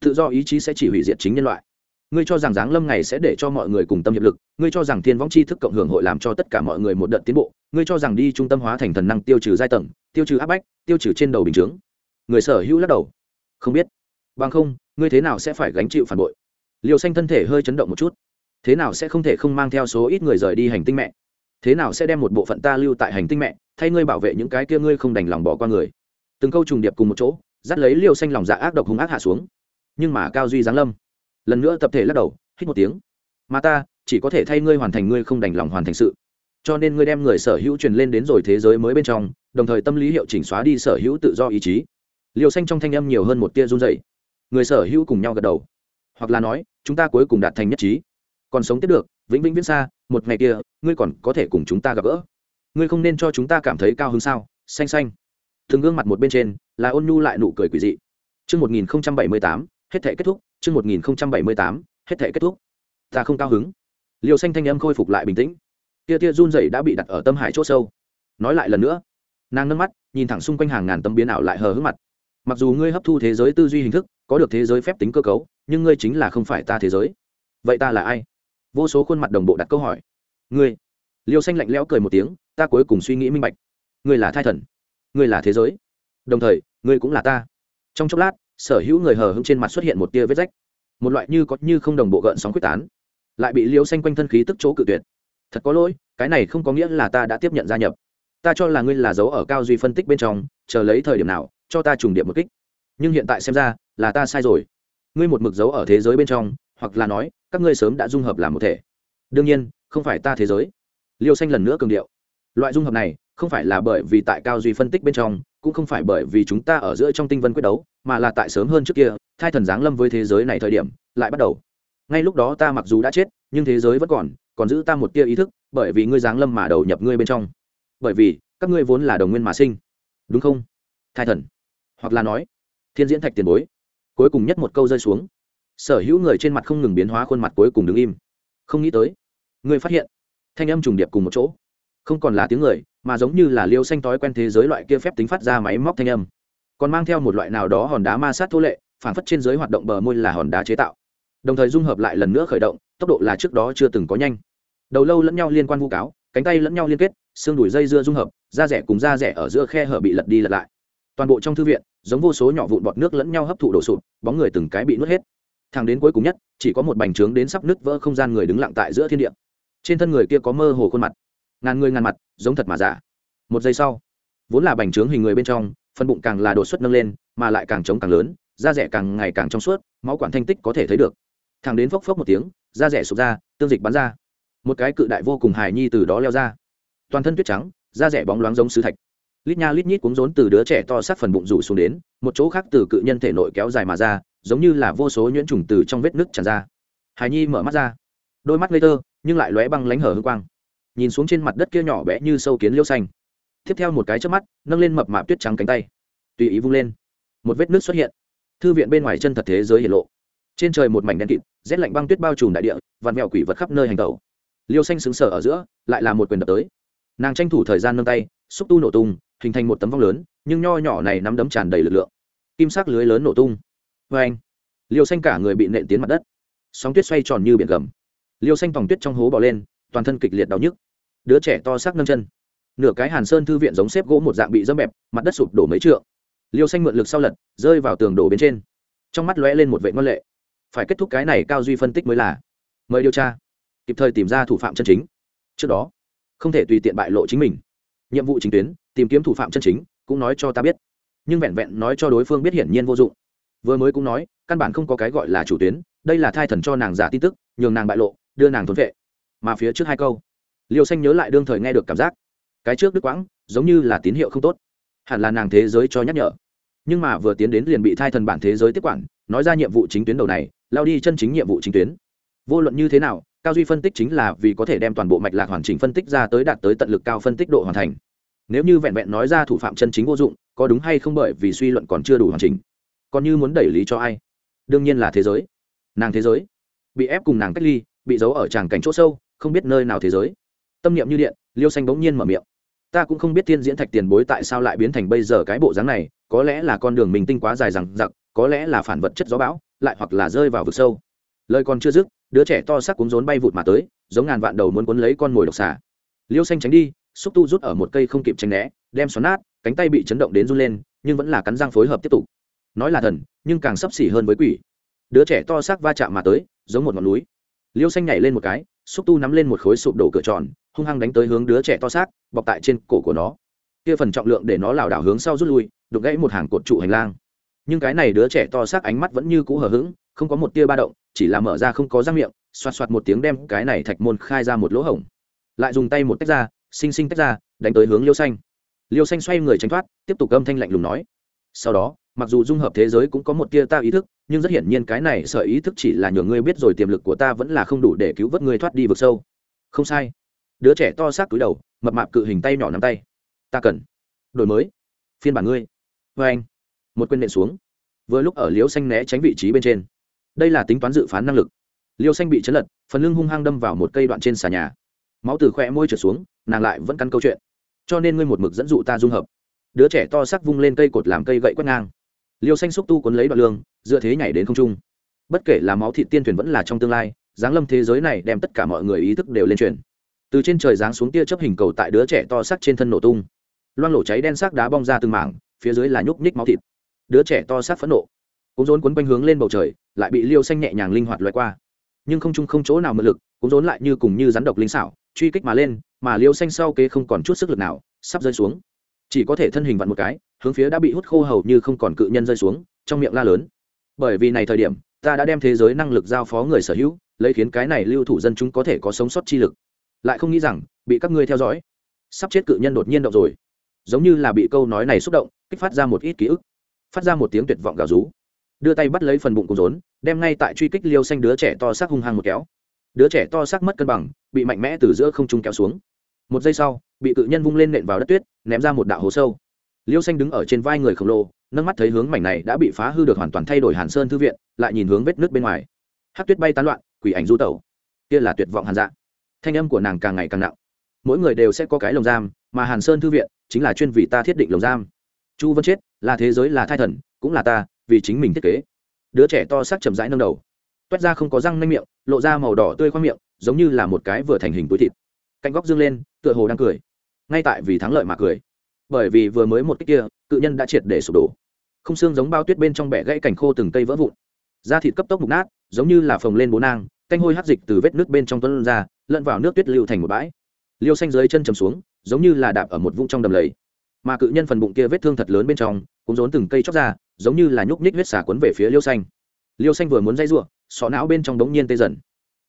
Speaker 1: Tự do ý chí sẽ chỉ hủy diệt chính nhân loại ngươi cho rằng giáng lâm ngày sẽ để cho mọi người cùng tâm hiệp lực, ngươi cho rằng thiên võng tri thức cộng hưởng hội làm cho tất cả mọi người một đợt tiến bộ, ngươi cho rằng đi trung tâm hóa thành thần năng tiêu trừ giai tầng, tiêu trừ áp bách, tiêu trừ trên đầu bình chướng. Người sở hữu lắc đầu. Không biết. Bằng không, ngươi thế nào sẽ phải gánh chịu phản bội? Liều xanh thân thể hơi chấn động một chút. Thế nào sẽ không thể không mang theo số ít người rời đi hành tinh mẹ? Thế nào sẽ đem một bộ phận ta lưu tại hành tinh mẹ, thay ngươi bảo vệ những cái kia ngươi không đành lòng bỏ qua người? Từng câu trùng điệp cùng một chỗ, dắt lấy liều xanh lòng dạ ác độc hung ác hạ xuống. Nhưng mà cao duy giáng lâm lần nữa tập thể lắc đầu hít một tiếng. Mà ta chỉ có thể thay ngươi hoàn thành ngươi không đành lòng hoàn thành sự. Cho nên ngươi đem người sở hữu truyền lên đến rồi thế giới mới bên trong đồng thời tâm lý hiệu chỉnh xóa đi sở hữu tự do ý chí. Liều xanh trong thanh âm nhiều hơn một tia run dày người sở hữu cùng nhau gật đầu. Hoặc là nói chúng ta cuối cùng đạt thành nhất trí. Còn sống tiếp được vĩnh vĩnh viễn xa một ngày kia ngươi còn có thể cùng chúng ta gặp gỡ. Ngươi không nên cho chúng ta cảm thấy cao hứng sao? Xanh xanh. Thường gương mặt một bên trên là ôn nhu lại nụ cười quỷ dị. Trước 1078, hết thể kết thúc, chương 1078, hết thể kết thúc. Ta không cao hứng. Liều xanh thanh âm khôi phục lại bình tĩnh. Tia tia run rẩy đã bị đặt ở tâm hải chỗ sâu. Nói lại lần nữa, nàng nâng mắt, nhìn thẳng xung quanh hàng ngàn tấm biến ảo lại hờ hững mặt. Mặc dù ngươi hấp thu thế giới tư duy hình thức, có được thế giới phép tính cơ cấu, nhưng ngươi chính là không phải ta thế giới. Vậy ta là ai? Vô số khuôn mặt đồng bộ đặt câu hỏi. Ngươi. Liêu xanh lạnh lẽo cười một tiếng, ta cuối cùng suy nghĩ minh bạch. Ngươi là thai thần, ngươi là thế giới, đồng thời, ngươi cũng là ta. Trong chốc lát, sở hữu người hờ hững trên mặt xuất hiện một tia vết rách. Một loại như có như không đồng bộ gợn sóng quyết tán, lại bị liêu xanh quanh thân khí tức chỗ cự tuyệt. Thật có lỗi, cái này không có nghĩa là ta đã tiếp nhận gia nhập. Ta cho là ngươi là dấu ở cao duy phân tích bên trong, chờ lấy thời điểm nào, cho ta trùng điểm một kích. Nhưng hiện tại xem ra, là ta sai rồi. Ngươi một mực dấu ở thế giới bên trong, hoặc là nói, các ngươi sớm đã dung hợp làm một thể. Đương nhiên, không phải ta thế giới. Liêu xanh lần nữa cường điệu. Loại dung hợp này, không phải là bởi vì tại cao duy phân tích bên trong cũng không phải bởi vì chúng ta ở giữa trong tinh vân quyết đấu, mà là tại sớm hơn trước kia, thai thần giáng lâm với thế giới này thời điểm, lại bắt đầu. Ngay lúc đó ta mặc dù đã chết, nhưng thế giới vẫn còn còn giữ ta một tia ý thức, bởi vì ngươi giáng lâm mà đầu nhập ngươi bên trong. Bởi vì, các ngươi vốn là đồng nguyên mà sinh. Đúng không? Thai thần. Hoặc là nói, thiên diễn thạch tiền bối. Cuối cùng nhất một câu rơi xuống. Sở hữu người trên mặt không ngừng biến hóa, khuôn mặt cuối cùng đứng im. Không nghĩ tới, ngươi phát hiện, thanh âm trùng điệp cùng một chỗ không còn là tiếng người, mà giống như là liêu xanh tói quen thế giới loại kia phép tính phát ra máy móc thanh âm. Còn mang theo một loại nào đó hòn đá ma sát thô lệ, phản phất trên giới hoạt động bờ môi là hòn đá chế tạo. Đồng thời dung hợp lại lần nữa khởi động, tốc độ là trước đó chưa từng có nhanh. Đầu lâu lẫn nhau liên quan vu cáo, cánh tay lẫn nhau liên kết, xương đùi dây dưa dung hợp, da rẻ cùng da rẻ ở giữa khe hở bị lật đi lật lại. Toàn bộ trong thư viện, giống vô số nhỏ vụn bọt nước lẫn nhau hấp thụ đổ sụp, bóng người từng cái bị nuốt hết. Thang đến cuối cùng nhất, chỉ có một bành trướng đến sắp nứt vỡ không gian người đứng lặng tại giữa thiên địa. Trên thân người kia có mơ hồ khuôn mặt ngàn người ngàn mặt, giống thật mà giả. Một giây sau, vốn là bành trướng hình người bên trong, phần bụng càng là đột xuất nâng lên, mà lại càng trống càng lớn, da rẻ càng ngày càng trong suốt, máu quản thanh tích có thể thấy được. Thằng đến phốc phốc một tiếng, da rẻ sụp ra, tương dịch bắn ra. Một cái cự đại vô cùng hài nhi từ đó leo ra. Toàn thân tuyết trắng, da rẻ bóng loáng giống sứ thạch. Lít nha lít nhít cuống rốn từ đứa trẻ to sát phần bụng rủ xuống đến, một chỗ khác từ cự nhân thể nội kéo dài mà ra, giống như là vô số nhuyễn trùng từ trong vết nứt tràn ra. Hài nhi mở mắt ra. Đôi mắt ngây tơ nhưng lại lóe băng lánh hở hương quang nhìn xuống trên mặt đất kia nhỏ bé như sâu kiến liêu xanh. Tiếp theo một cái trước mắt, nâng lên mập mạp tuyết trắng cánh tay. Tùy ý vung lên, một vết nước xuất hiện. Thư viện bên ngoài chân thật thế giới hiện lộ. Trên trời một mảnh đen kịt, rét lạnh băng tuyết bao trùm đại địa vằn mèo quỷ vật khắp nơi hành tẩu. Liêu xanh xứng sở ở giữa, lại là một quyền đập tới. Nàng tranh thủ thời gian nâng tay, xúc tu nổ tung, hình thành một tấm vong lớn, nhưng nho nhỏ này nắm đấm tràn đầy lực lượng. Kim sắc lưới lớn nổ tung. Vê anh liêu xanh cả người bị nện tiến mặt đất. Sóng tuyết xoay tròn như biển gầm. Liêu xanh vòng tuyết trong hố bỏ lên toàn thân kịch liệt đau nhức. Đứa trẻ to xác nâng chân. Nửa cái hàn sơn thư viện giống xếp gỗ một dạng bị dâm bẹp, mặt đất sụp đổ mấy trượng. Liêu xanh mượn lực sau lật, rơi vào tường đổ bên trên. Trong mắt lóe lên một vệ ngân lệ. Phải kết thúc cái này cao duy phân tích mới là. Mời điều tra. Kịp thời tìm ra thủ phạm chân chính. Trước đó, không thể tùy tiện bại lộ chính mình. Nhiệm vụ chính tuyến, tìm kiếm thủ phạm chân chính, cũng nói cho ta biết. Nhưng vẹn vẹn nói cho đối phương biết hiển nhiên vô dụng. Vừa mới cũng nói, căn bản không có cái gọi là chủ tuyến, đây là thai thần cho nàng giả tin tức, nhường nàng bại lộ, đưa nàng thốn vệ mà phía trước hai câu. Liêu xanh nhớ lại đương thời nghe được cảm giác. Cái trước đức quãng, giống như là tín hiệu không tốt. Hẳn là nàng thế giới cho nhắc nhở. Nhưng mà vừa tiến đến liền bị thai thần bản thế giới tiếp quản, nói ra nhiệm vụ chính tuyến đầu này, lao đi chân chính nhiệm vụ chính tuyến. Vô luận như thế nào, cao duy phân tích chính là vì có thể đem toàn bộ mạch lạc hoàn chỉnh phân tích ra tới đạt tới tận lực cao phân tích độ hoàn thành. Nếu như vẹn vẹn nói ra thủ phạm chân chính vô dụng, có đúng hay không bởi vì suy luận còn chưa đủ hoàn chỉnh? Còn như muốn đẩy lý cho ai? Đương nhiên là thế giới. Nàng thế giới. Bị ép cùng nàng cách ly, bị giấu ở tràng cảnh chỗ sâu không biết nơi nào thế giới. Tâm niệm như điện, liêu xanh bỗng nhiên mở miệng. Ta cũng không biết thiên diễn thạch tiền bối tại sao lại biến thành bây giờ cái bộ dáng này, có lẽ là con đường mình tinh quá dài rằng giặc có lẽ là phản vật chất gió bão, lại hoặc là rơi vào vực sâu. Lời còn chưa dứt, đứa trẻ to sắc cuốn rốn bay vụt mà tới, giống ngàn vạn đầu muốn cuốn lấy con mồi độc xà. Liêu xanh tránh đi, xúc tu rút ở một cây không kịp tránh né, đem xoắn nát, cánh tay bị chấn động đến run lên, nhưng vẫn là cắn răng phối hợp tiếp tục. Nói là thần, nhưng càng sấp xỉ hơn với quỷ. Đứa trẻ to xác va chạm mà tới, giống một ngọn núi. Liêu xanh nhảy lên một cái xúc tu nắm lên một khối sụp đổ cửa tròn, hung hăng đánh tới hướng đứa trẻ to xác, bọc tại trên cổ của nó. Kia phần trọng lượng để nó lảo đảo hướng sau rút lui đục gãy một hàng cột trụ hành lang. Nhưng cái này đứa trẻ to xác ánh mắt vẫn như cũ hờ hững, không có một tia ba động, chỉ là mở ra không có răng miệng, xoạt xoạt một tiếng đem cái này thạch môn khai ra một lỗ hổng. Lại dùng tay một tách ra, xinh xinh tách ra, đánh tới hướng liêu xanh. Liêu xanh xoay người tránh thoát, tiếp tục âm thanh lạnh lùng nói. Sau đó mặc dù dung hợp thế giới cũng có một tia ta ý thức, nhưng rất hiển nhiên cái này sợ ý thức chỉ là nhường ngươi biết rồi tiềm lực của ta vẫn là không đủ để cứu vớt ngươi thoát đi vực sâu. Không sai. Đứa trẻ to xác túi đầu, mập mạp cự hình tay nhỏ nắm tay. Ta cần đổi mới. Phiên bản ngươi. Vê anh, một quyền nện xuống. Vừa lúc ở liêu xanh né tránh vị trí bên trên. Đây là tính toán dự phán năng lực. Liêu xanh bị chấn lật, phần lưng hung hăng đâm vào một cây đoạn trên xà nhà. Máu từ khỏe môi trượt xuống, nàng lại vẫn căn câu chuyện. Cho nên ngươi một mực dẫn dụ ta dung hợp. Đứa trẻ to sắc vung lên cây cột làm cây gậy quét ngang liêu xanh xúc tu cuốn lấy đoạn lương, dựa thế nhảy đến không trung. Bất kể là máu thị tiên thuyền vẫn là trong tương lai, giáng lâm thế giới này đem tất cả mọi người ý thức đều lên truyền. Từ trên trời giáng xuống tia chấp hình cầu tại đứa trẻ to sắc trên thân nổ tung. Loan lổ cháy đen sắc đá bong ra từng mảng, phía dưới là nhúc nhích máu thịt. Đứa trẻ to sắc phẫn nộ. Cũng rốn cuốn quanh hướng lên bầu trời, lại bị liêu xanh nhẹ nhàng linh hoạt loại qua. Nhưng không chung không chỗ nào mượn lực cũng rốn lại như cùng như rắn độc linh xảo, truy kích mà lên, mà liêu xanh sau kế không còn chút sức lực nào, sắp rơi xuống chỉ có thể thân hình vặn một cái, hướng phía đã bị hút khô hầu như không còn cự nhân rơi xuống, trong miệng la lớn. Bởi vì này thời điểm, ta đã đem thế giới năng lực giao phó người sở hữu, lấy khiến cái này lưu thủ dân chúng có thể có sống sót chi lực. Lại không nghĩ rằng, bị các ngươi theo dõi, sắp chết cự nhân đột nhiên động rồi. Giống như là bị câu nói này xúc động, kích phát ra một ít ký ức, phát ra một tiếng tuyệt vọng gào rú. Đưa tay bắt lấy phần bụng cùng rốn, đem ngay tại truy kích liêu xanh đứa trẻ to xác hung hăng một kéo. Đứa trẻ to xác mất cân bằng, bị mạnh mẽ từ giữa không trung kéo xuống một giây sau, bị cự nhân vung lên nện vào đất tuyết, ném ra một đạo hố sâu. Liêu xanh đứng ở trên vai người khổng lồ, nâng mắt thấy hướng mảnh này đã bị phá hư được hoàn toàn thay đổi hàn sơn thư viện, lại nhìn hướng vết nước bên ngoài. Hát tuyết bay tán loạn, quỷ ảnh du tẩu. Kia là tuyệt vọng hàn dạ. Thanh âm của nàng càng ngày càng nặng. Mỗi người đều sẽ có cái lồng giam, mà hàn sơn thư viện chính là chuyên vị ta thiết định lồng giam. Chu vân chết, là thế giới là thai thần, cũng là ta, vì chính mình thiết kế. Đứa trẻ to sắc chậm rãi nâng đầu. Toét ra không có răng nanh miệng, lộ ra màu đỏ tươi khoang miệng, giống như là một cái vừa thành hình túi thịt. Cạnh góc dương lên tựa hồ đang cười. Ngay tại vì thắng lợi mà cười. Bởi vì vừa mới một cách kia, cự nhân đã triệt để sụp đổ. Không xương giống bao tuyết bên trong bẻ gãy cảnh khô từng cây vỡ vụn. Da thịt cấp tốc mục nát, giống như là phồng lên bố nang, canh hôi hắt dịch từ vết nước bên trong tuấn ra, lẫn vào nước tuyết lưu thành một bãi. Liêu xanh dưới chân chầm xuống, giống như là đạp ở một vũng trong đầm lầy. Mà cự nhân phần bụng kia vết thương thật lớn bên trong, cũng rốn từng cây chóc ra, giống như là nhúc nhích huyết xả quấn về phía liêu xanh. Liêu xanh vừa muốn dây ruộng, sọ não bên trong đống nhiên tê dần.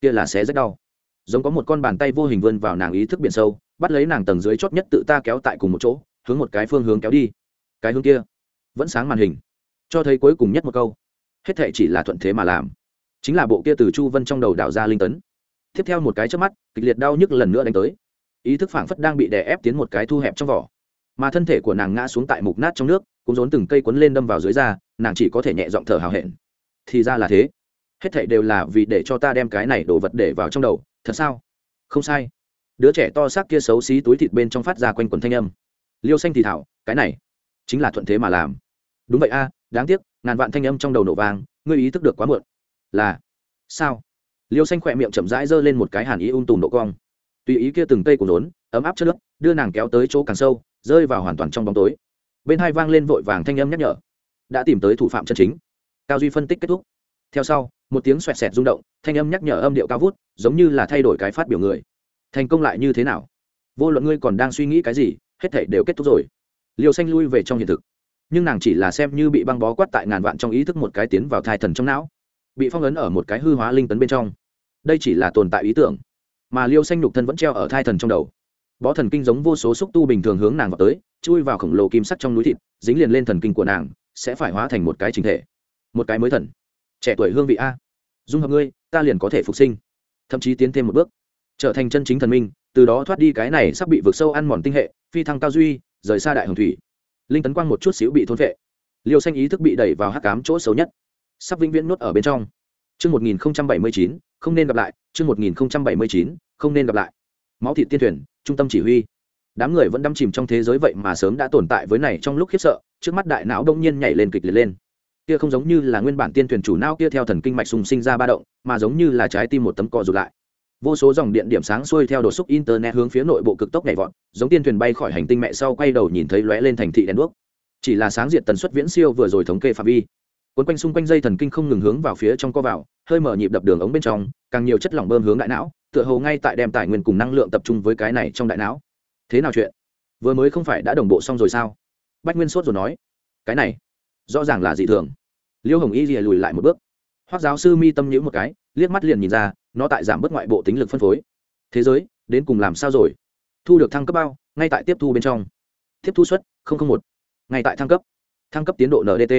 Speaker 1: Kia là xé rất đau giống có một con bàn tay vô hình vươn vào nàng ý thức biển sâu, bắt lấy nàng tầng dưới chót nhất tự ta kéo tại cùng một chỗ, hướng một cái phương hướng kéo đi. Cái hướng kia vẫn sáng màn hình, cho thấy cuối cùng nhất một câu. Hết thệ chỉ là thuận thế mà làm. Chính là bộ kia từ chu vân trong đầu đảo ra linh tấn. Tiếp theo một cái trước mắt, kịch liệt đau nhức lần nữa đánh tới. Ý thức phảng phất đang bị đè ép tiến một cái thu hẹp trong vỏ. Mà thân thể của nàng ngã xuống tại mục nát trong nước cũng rốn từng cây quấn lên đâm vào dưới da, nàng chỉ có thể nhẹ giọng thở hào hẹn. Thì ra là thế hết thảy đều là vì để cho ta đem cái này đồ vật để vào trong đầu, thật sao? Không sai. Đứa trẻ to xác kia xấu xí túi thịt bên trong phát ra quanh quần thanh âm. Liêu xanh thì thảo, cái này chính là thuận thế mà làm. Đúng vậy a, đáng tiếc, ngàn vạn thanh âm trong đầu nổ vàng ngươi ý thức được quá muộn. Là, sao? Liêu xanh khỏe miệng chậm rãi giơ lên một cái hàn ý ung tùm độ cong. Tùy ý kia từng cây của rốn ấm áp chất nước đưa nàng kéo tới chỗ càng sâu, rơi vào hoàn toàn trong bóng tối. Bên hai vang lên vội vàng thanh âm nhắc nhở. Đã tìm tới thủ phạm chân chính. Cao duy phân tích kết thúc. Theo sau một tiếng xoẹt xẹt rung động, thanh âm nhắc nhở âm điệu cao vút, giống như là thay đổi cái phát biểu người. Thành công lại như thế nào? Vô luận ngươi còn đang suy nghĩ cái gì, hết thể đều kết thúc rồi. Liều xanh lui về trong hiện thực. Nhưng nàng chỉ là xem như bị băng bó quát tại ngàn vạn trong ý thức một cái tiến vào thai thần trong não. Bị phong ấn ở một cái hư hóa linh tấn bên trong. Đây chỉ là tồn tại ý tưởng. Mà liêu xanh nhục thân vẫn treo ở thai thần trong đầu. Bó thần kinh giống vô số xúc tu bình thường hướng nàng vào tới, chui vào khổng lồ kim sắt trong núi thịt, dính liền lên thần kinh của nàng, sẽ phải hóa thành một cái chính thể. Một cái mới thần. Trẻ tuổi hương vị a dung hợp ngươi ta liền có thể phục sinh thậm chí tiến thêm một bước trở thành chân chính thần minh từ đó thoát đi cái này sắp bị vượt sâu ăn mòn tinh hệ phi thăng cao duy rời xa đại hồng thủy linh tấn quang một chút xíu bị thôn vệ liêu xanh ý thức bị đẩy vào hắc cám chỗ xấu nhất sắp vĩnh viễn nuốt ở bên trong Chương 1079, không nên gặp lại, chương 1079, không nên gặp lại. Máu thịt tiên thuyền, trung tâm chỉ huy. Đám người vẫn đắm chìm trong thế giới vậy mà sớm đã tồn tại với này trong lúc khiếp sợ, trước mắt đại não đông nhiên nhảy lên kịch liệt lên. Kia không giống như là nguyên bản tiên thuyền chủ não kia theo thần kinh mạch sùng sinh ra ba động, mà giống như là trái tim một tấm cọ rụt lại. Vô số dòng điện điểm sáng xuôi theo đột xúc internet hướng phía nội bộ cực tốc nhảy vọt, giống tiên thuyền bay khỏi hành tinh mẹ sau quay đầu nhìn thấy lóe lên thành thị đèn đuốc. Chỉ là sáng diệt tần suất viễn siêu vừa rồi thống kê phạm vi. Quấn quanh xung quanh dây thần kinh không ngừng hướng vào phía trong co vào hơi mở nhịp đập đường ống bên trong càng nhiều chất lỏng bơm hướng đại não tựa hồ ngay tại đem tài nguyên cùng năng lượng tập trung với cái này trong đại não. Thế nào chuyện? Vừa mới không phải đã đồng bộ xong rồi sao? Bách nguyên sốt rồi nói. Cái này rõ ràng là dị thường. Liêu hồng y rìa lùi lại một bước. Hoác giáo sư mi tâm nhữ một cái, liếc mắt liền nhìn ra, nó tại giảm bớt ngoại bộ tính lực phân phối. Thế giới, đến cùng làm sao rồi? Thu được thăng cấp bao, ngay tại tiếp thu bên trong. Tiếp thu suất một. Ngay tại thăng cấp. Thăng cấp tiến độ ndt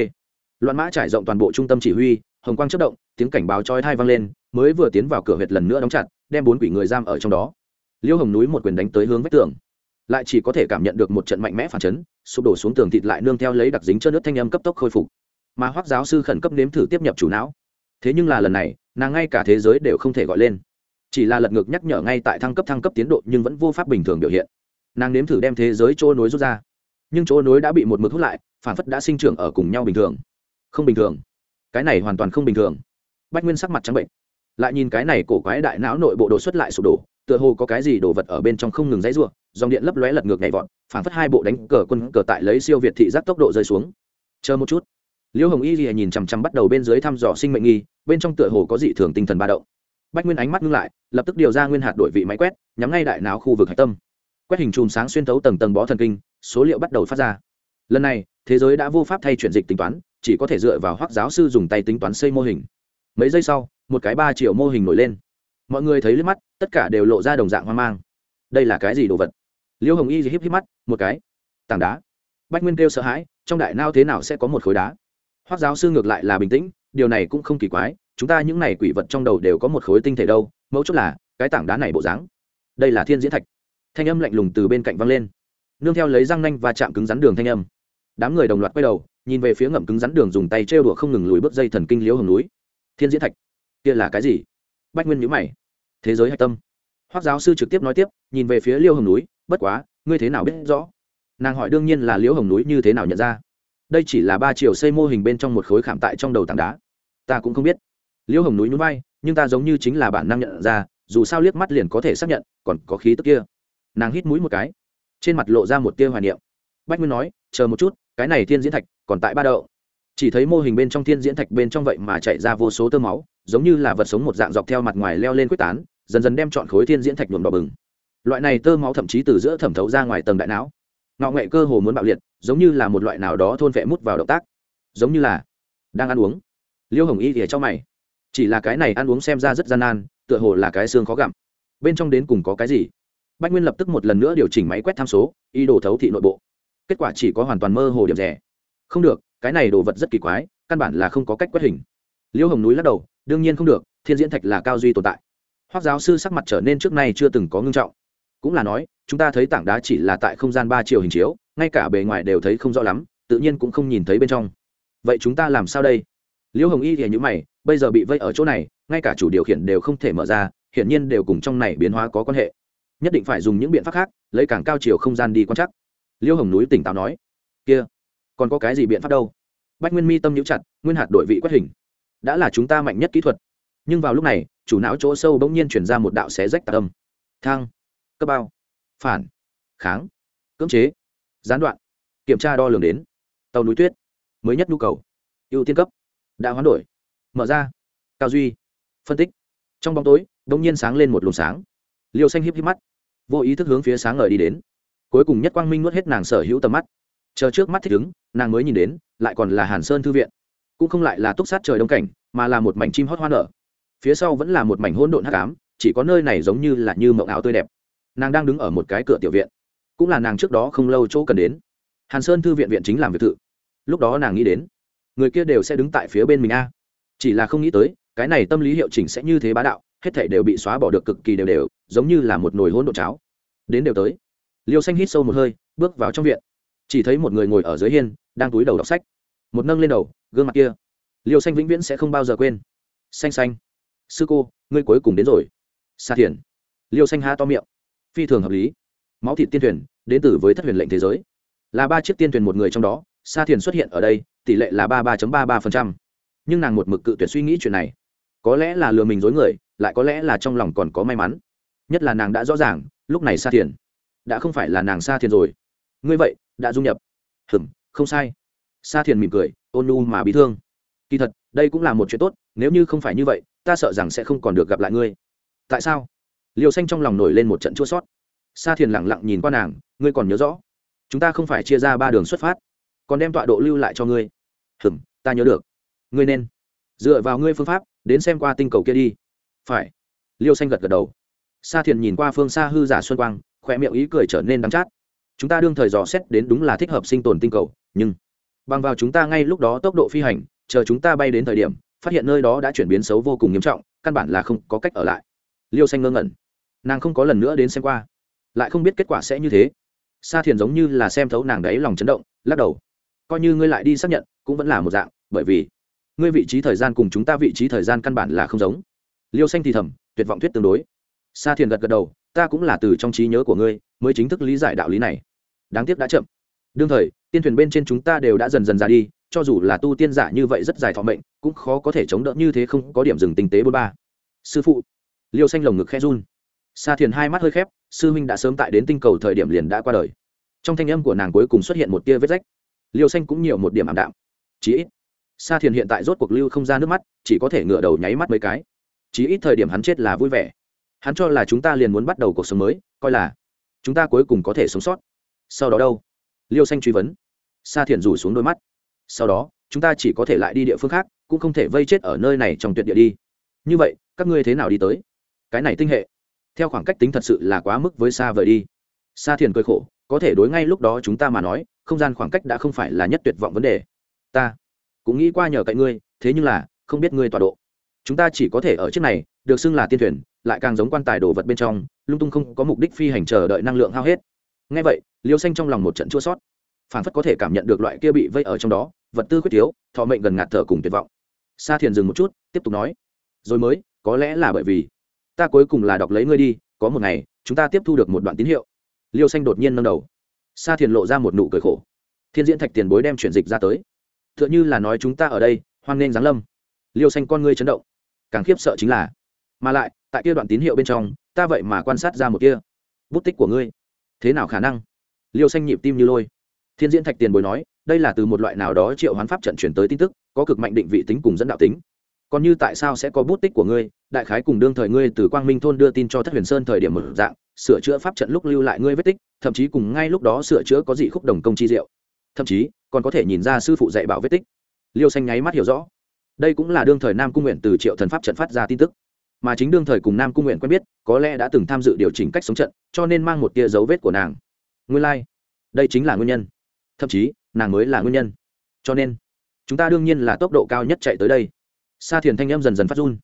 Speaker 1: loạn mã trải rộng toàn bộ trung tâm chỉ huy, hồng quang chất động, tiếng cảnh báo chói thai vang lên, mới vừa tiến vào cửa huyệt lần nữa đóng chặt, đem bốn quỷ người giam ở trong đó. Liêu hồng núi một quyền đánh tới hướng vách tường lại chỉ có thể cảm nhận được một trận mạnh mẽ phản chấn, sụp đổ xuống tường thịt lại nương theo lấy đặc dính cho nước thanh âm cấp tốc khôi phục. Mà hoác giáo sư khẩn cấp nếm thử tiếp nhập chủ não. Thế nhưng là lần này, nàng ngay cả thế giới đều không thể gọi lên. Chỉ là lật ngược nhắc nhở ngay tại thăng cấp thăng cấp tiến độ nhưng vẫn vô pháp bình thường biểu hiện. Nàng nếm thử đem thế giới chỗ nối rút ra. Nhưng chỗ nối đã bị một mực hút lại, phản phất đã sinh trưởng ở cùng nhau bình thường. Không bình thường. Cái này hoàn toàn không bình thường. Bách nguyên sắc mặt trắng bệnh. Lại nhìn cái này cổ quái đại não nội bộ đột xuất lại sụp đổ, tựa hồ có cái gì đồ vật ở bên trong không ngừng dãy ruộng dòng điện lấp lóe lật ngược nhảy vọt phản phất hai bộ đánh cờ quân cờ tại lấy siêu việt thị giác tốc độ rơi xuống. Chờ một chút. Liêu hồng y gì nhìn chằm chằm bắt đầu bên dưới thăm dò sinh mệnh nghi, bên trong tựa hồ có dị thường tinh thần ba động. Bách nguyên ánh mắt ngưng lại, lập tức điều ra nguyên hạt đội vị máy quét, nhắm ngay đại não khu vực hạch tâm. Quét hình chùm sáng xuyên thấu tầng tầng bó thần kinh, số liệu bắt đầu phát ra. Lần này, thế giới đã vô pháp thay chuyển dịch tính toán, chỉ có thể dựa vào hoác giáo sư dùng tay tính toán xây mô hình. Mấy giây sau, một cái ba triệu mô hình nổi lên. Mọi người thấy liếc mắt, tất cả đều lộ ra đồng dạng hoang mang. Đây là cái gì đồ vật? Liêu hồng y híp híp mắt, một cái. Tảng đá. Bách nguyên kêu sợ hãi, trong đại nao thế nào sẽ có một khối đá? Hoác giáo sư ngược lại là bình tĩnh, điều này cũng không kỳ quái, chúng ta những này quỷ vật trong đầu đều có một khối tinh thể đâu mẫu chốt là, cái tảng đá này bộ dáng. Đây là thiên diễn thạch. Thanh âm lạnh lùng từ bên cạnh văng lên. Nương theo lấy răng nanh và chạm cứng rắn đường thanh âm. Đám người đồng loạt quay đầu, nhìn về phía ngậm cứng rắn đường dùng tay trêu đùa không ngừng lùi bước dây thần kinh liễu hồng núi. Thiên diễn thạch? Kia là cái gì? Bách nguyên nhữ mày. Thế giới hạch tâm. Hoác giáo sư trực tiếp nói tiếp, nhìn về phía liêu hồng núi bất quá, ngươi thế nào biết rõ? Nàng hỏi đương nhiên là liễu hồng núi như thế nào nhận ra. Đây chỉ là ba chiều xây mô hình bên trong một khối khảm tại trong đầu tảng đá. Ta cũng không biết. Liễu hồng núi núi bay nhưng ta giống như chính là bản năng nhận ra, dù sao liếc mắt liền có thể xác nhận, còn có khí tức kia. Nàng hít mũi một cái, trên mặt lộ ra một tia hoài niệm. Bách nguyên nói, chờ một chút, cái này thiên diễn thạch còn tại ba đậu. Chỉ thấy mô hình bên trong thiên diễn thạch bên trong vậy mà chạy ra vô số tơ máu, giống như là vật sống một dạng dọc theo mặt ngoài leo lên quyết tán, dần dần đem chọn khối thiên diễn thạch nhuộm đỏ bừng loại này tơ máu thậm chí từ giữa thẩm thấu ra ngoài tầng đại não. Ngọ nghệ cơ hồ muốn bạo liệt, giống như là một loại nào đó thôn vẽ mút vào động tác. Giống như là đang ăn uống. Liêu hồng y thì trong mày. Chỉ là cái này ăn uống xem ra rất gian nan, tựa hồ là cái xương khó gặm. Bên trong đến cùng có cái gì? Bách nguyên lập tức một lần nữa điều chỉnh máy quét tham số y đồ thấu thị nội bộ. Kết quả chỉ có hoàn toàn mơ hồ điểm rẻ. Không được, cái này đồ vật rất kỳ quái, căn bản là không có cách quét hình. Liêu hồng núi lắc đầu, đương nhiên không được, thiên diễn thạch là cao duy tồn tại. Hoác giáo sư sắc mặt trở nên trước nay chưa từng có ngưng trọng cũng là nói, chúng ta thấy tảng đá chỉ là tại không gian ba chiều hình chiếu, ngay cả bề ngoài đều thấy không rõ lắm, tự nhiên cũng không nhìn thấy bên trong. Vậy chúng ta làm sao đây? Liễu hồng y thì nhữ mày, bây giờ bị vây ở chỗ này, ngay cả chủ điều khiển đều không thể mở ra, hiển nhiên đều cùng trong này biến hóa có quan hệ. Nhất định phải dùng những biện pháp khác, lấy càng cao chiều không gian đi quan chắc liêu hồng núi tỉnh táo nói, kia, còn có cái gì biện pháp đâu? Bách nguyên mi tâm nhũ chặt, nguyên hạt đội vị quét hình. Đã là chúng ta mạnh nhất kỹ thuật. Nhưng vào lúc này, chủ não chỗ sâu bỗng nhiên chuyển ra một đạo xé rách tạc âm. Thang cấp bao. Phản. Kháng. Cưỡng chế. Gián đoạn. Kiểm tra đo lường đến. Tàu núi tuyết. Mới nhất nhu cầu. Ưu tiên cấp. Đã hoán đổi. Mở ra. Cao duy. Phân tích. Trong bóng tối đ ỗ n g nhiên sáng lên một luồng sáng. Liều xanh híp híp mắt. Vô ý thức hướng phía sáng ngời đi đến. Cuối cùng nhất quang minh nuốt hết nàng sở hữu tầm mắt. Chờ trước mắt thích ứng, nàng mới nhìn đến, lại còn là hàn sơn thư viện. Cũng không lại là túc sát trời đông cảnh, mà là một mảnh chim hót hoa nở. Phía sau vẫn là một mảnh hỗn độn hắc ám, chỉ có nơi này giống như là như mộng ảo tươi đẹp nàng đang đứng ở một cái cửa tiểu viện. Cũng là nàng trước đó không lâu chỗ cần đến. Hàn sơn thư viện viện chính làm việc thự. Lúc đó nàng nghĩ đến, người kia đều sẽ đứng tại phía bên mình a. Chỉ là không nghĩ tới, cái này tâm lý hiệu chỉnh sẽ như thế bá đạo, hết thể đều bị xóa bỏ được cực kỳ đều đều, giống như là một nồi hỗn độn cháo. Đến đều tới. Liêu xanh hít sâu một hơi, bước vào trong viện. Chỉ thấy một người ngồi ở dưới hiên, đang túi đầu đọc sách. Một nâng lên đầu, gương mặt kia. Liêu xanh vĩnh viễn sẽ không bao giờ quên. Xanh xanh. Sư cô, ngươi cuối cùng đến rồi. Xa thiền. Liêu xanh ha to miệng phi thường hợp lý. Máu thịt tiên thuyền, đến từ với thất huyền lệnh thế giới. Là ba chiếc tiên thuyền một người trong đó, sa thiền xuất hiện ở đây, tỷ lệ là ba ba ba ba nhưng nàng một mực cự tuyệt suy nghĩ chuyện này. Có lẽ là lừa mình dối người, lại có lẽ là trong lòng còn có may mắn. Nhất là nàng đã rõ ràng, lúc này sa thiền đã không phải là nàng sa thiền rồi. Ngươi vậy, đã dung nhập. Hừng không sai. Sa thiền mỉm cười, ôn nu mà bị thương. Kỳ thật, đây cũng là một chuyện tốt, nếu như không phải như vậy, ta sợ rằng sẽ không còn được gặp lại ngươi. Tại sao? Liều xanh trong lòng nổi lên một trận chua sót. Sa thiền lẳng lặng nhìn qua nàng, ngươi còn nhớ rõ. Chúng ta không phải chia ra ba đường xuất phát, còn đem tọa độ lưu lại cho ngươi. Hừm, ta nhớ được. Ngươi nên dựa vào ngươi phương pháp, đến xem qua tinh cầu kia đi. Phải. Liêu xanh gật gật đầu. Sa thiền nhìn qua phương xa hư giả xuân quang khỏe miệng ý cười trở nên đắng chát. Chúng ta đương thời dò xét đến đúng là thích hợp sinh tồn tinh cầu, nhưng bằng vào chúng ta ngay lúc đó tốc độ phi hành, chờ chúng ta bay đến thời điểm, phát hiện nơi đó đã chuyển biến xấu vô cùng nghiêm trọng, căn bản là không có cách ở lại. Liêu xanh ngơ ngẩn nàng không có lần nữa đến xem qua. Lại không biết kết quả sẽ như thế. Sa thiền giống như là xem thấu nàng đấy lòng chấn động, lắc đầu. Coi như ngươi lại đi xác nhận, cũng vẫn là một dạng, bởi vì ngươi vị trí thời gian cùng chúng ta vị trí thời gian căn bản là không giống. Liêu xanh thì thầm, tuyệt vọng thuyết tương đối. Sa thiền gật gật đầu, ta cũng là từ trong trí nhớ của ngươi, mới chính thức lý giải đạo lý này. Đáng tiếc đã chậm. Đương thời, tiên thuyền bên trên chúng ta đều đã dần dần ra đi, cho dù là tu tiên giả như vậy rất dài thọ mệnh, cũng khó có thể chống đỡ như thế không có điểm dừng tinh tế bốn ba. Sư phụ. Liêu xanh lồng ngực khe run sa thiền hai mắt hơi khép, sư huynh đã sớm tại đến tinh cầu thời điểm liền đã qua đời. Trong thanh âm của nàng cuối cùng xuất hiện một tia vết rách. Liêu xanh cũng nhiều một điểm ảm đạm. Chí ít, sa thiền hiện tại rốt cuộc lưu không ra nước mắt, chỉ có thể ngựa đầu nháy mắt mấy cái. Chí ít thời điểm hắn chết là vui vẻ. Hắn cho là chúng ta liền muốn bắt đầu cuộc sống mới, coi là chúng ta cuối cùng có thể sống sót. Sau đó đâu? Liêu xanh truy vấn. Sa thiền rủ xuống đôi mắt. Sau đó, chúng ta chỉ có thể lại đi địa phương khác, cũng không thể vây chết ở nơi này trong tuyệt địa đi. Như vậy, các ngươi thế nào đi tới? Cái này tinh hệ theo khoảng cách tính thật sự là quá mức với xa vời đi. Sa thiền cười khổ, có thể đối ngay lúc đó chúng ta mà nói, không gian khoảng cách đã không phải là nhất tuyệt vọng vấn đề. Ta cũng nghĩ qua nhờ cậy ngươi, thế nhưng là, không biết ngươi tọa độ. Chúng ta chỉ có thể ở chiếc này, được xưng là tiên thuyền, lại càng giống quan tài đồ vật bên trong, lung tung không có mục đích phi hành chờ đợi năng lượng hao hết. Ngay vậy, liêu xanh trong lòng một trận chua sót phản phất có thể cảm nhận được loại kia bị vây ở trong đó, vật tư quyết thiếu, thọ mệnh gần ngạt thở cùng tuyệt vọng. Sa thiền dừng một chút, tiếp tục nói, rồi mới, có lẽ là bởi vì ta cuối cùng là đọc lấy ngươi đi, có một ngày, chúng ta tiếp thu được một đoạn tín hiệu. Liêu xanh đột nhiên nâng đầu. Sa thiền lộ ra một nụ cười khổ. Thiên diễn thạch tiền bối đem chuyển dịch ra tới. T h ư ợ n h ư là nói chúng ta ở đây, hoan nghênh giáng lâm. Liêu xanh con ngươi chấn động. Càng khiếp sợ chính là, mà lại, tại kia đoạn tín hiệu bên trong, ta vậy mà quan sát ra một kia. Bút tích của ngươi. Thế nào khả năng? Liêu xanh nhịp tim như lôi. Thiên diễn thạch tiền bối nói, đây là từ một loại nào đó triệu hoán pháp trận chuyển tới tin tức, có cực mạnh định vị tính cùng dẫn đạo tính còn như tại sao sẽ có bút tích của ngươi, đại khái cùng đương thời ngươi từ quang minh thôn đưa tin cho thất huyền sơn thời điểm một dạng, sửa chữa pháp trận lúc lưu lại ngươi vết tích, thậm chí cùng ngay lúc đó sửa chữa có dị khúc đồng công chi diệu. Thậm chí, còn có thể nhìn ra sư phụ dạy bảo vết tích. Liêu xanh nháy mắt hiểu rõ. Đây cũng là đương thời nam cung nguyện từ triệu thần pháp trận phát ra tin tức. Mà chính đương thời cùng nam cung nguyện quen biết, có lẽ đã từng tham dự điều chỉnh cách sống trận, cho nên mang một tia dấu vết của nàng. Nguyên lai、like. đây chính là nguyên nhân. Thậm chí, nàng mới là nguyên nhân. Cho nên, chúng ta đương nhiên là tốc độ cao nhất chạy tới đây sa thiền thanh em dần dần phát run.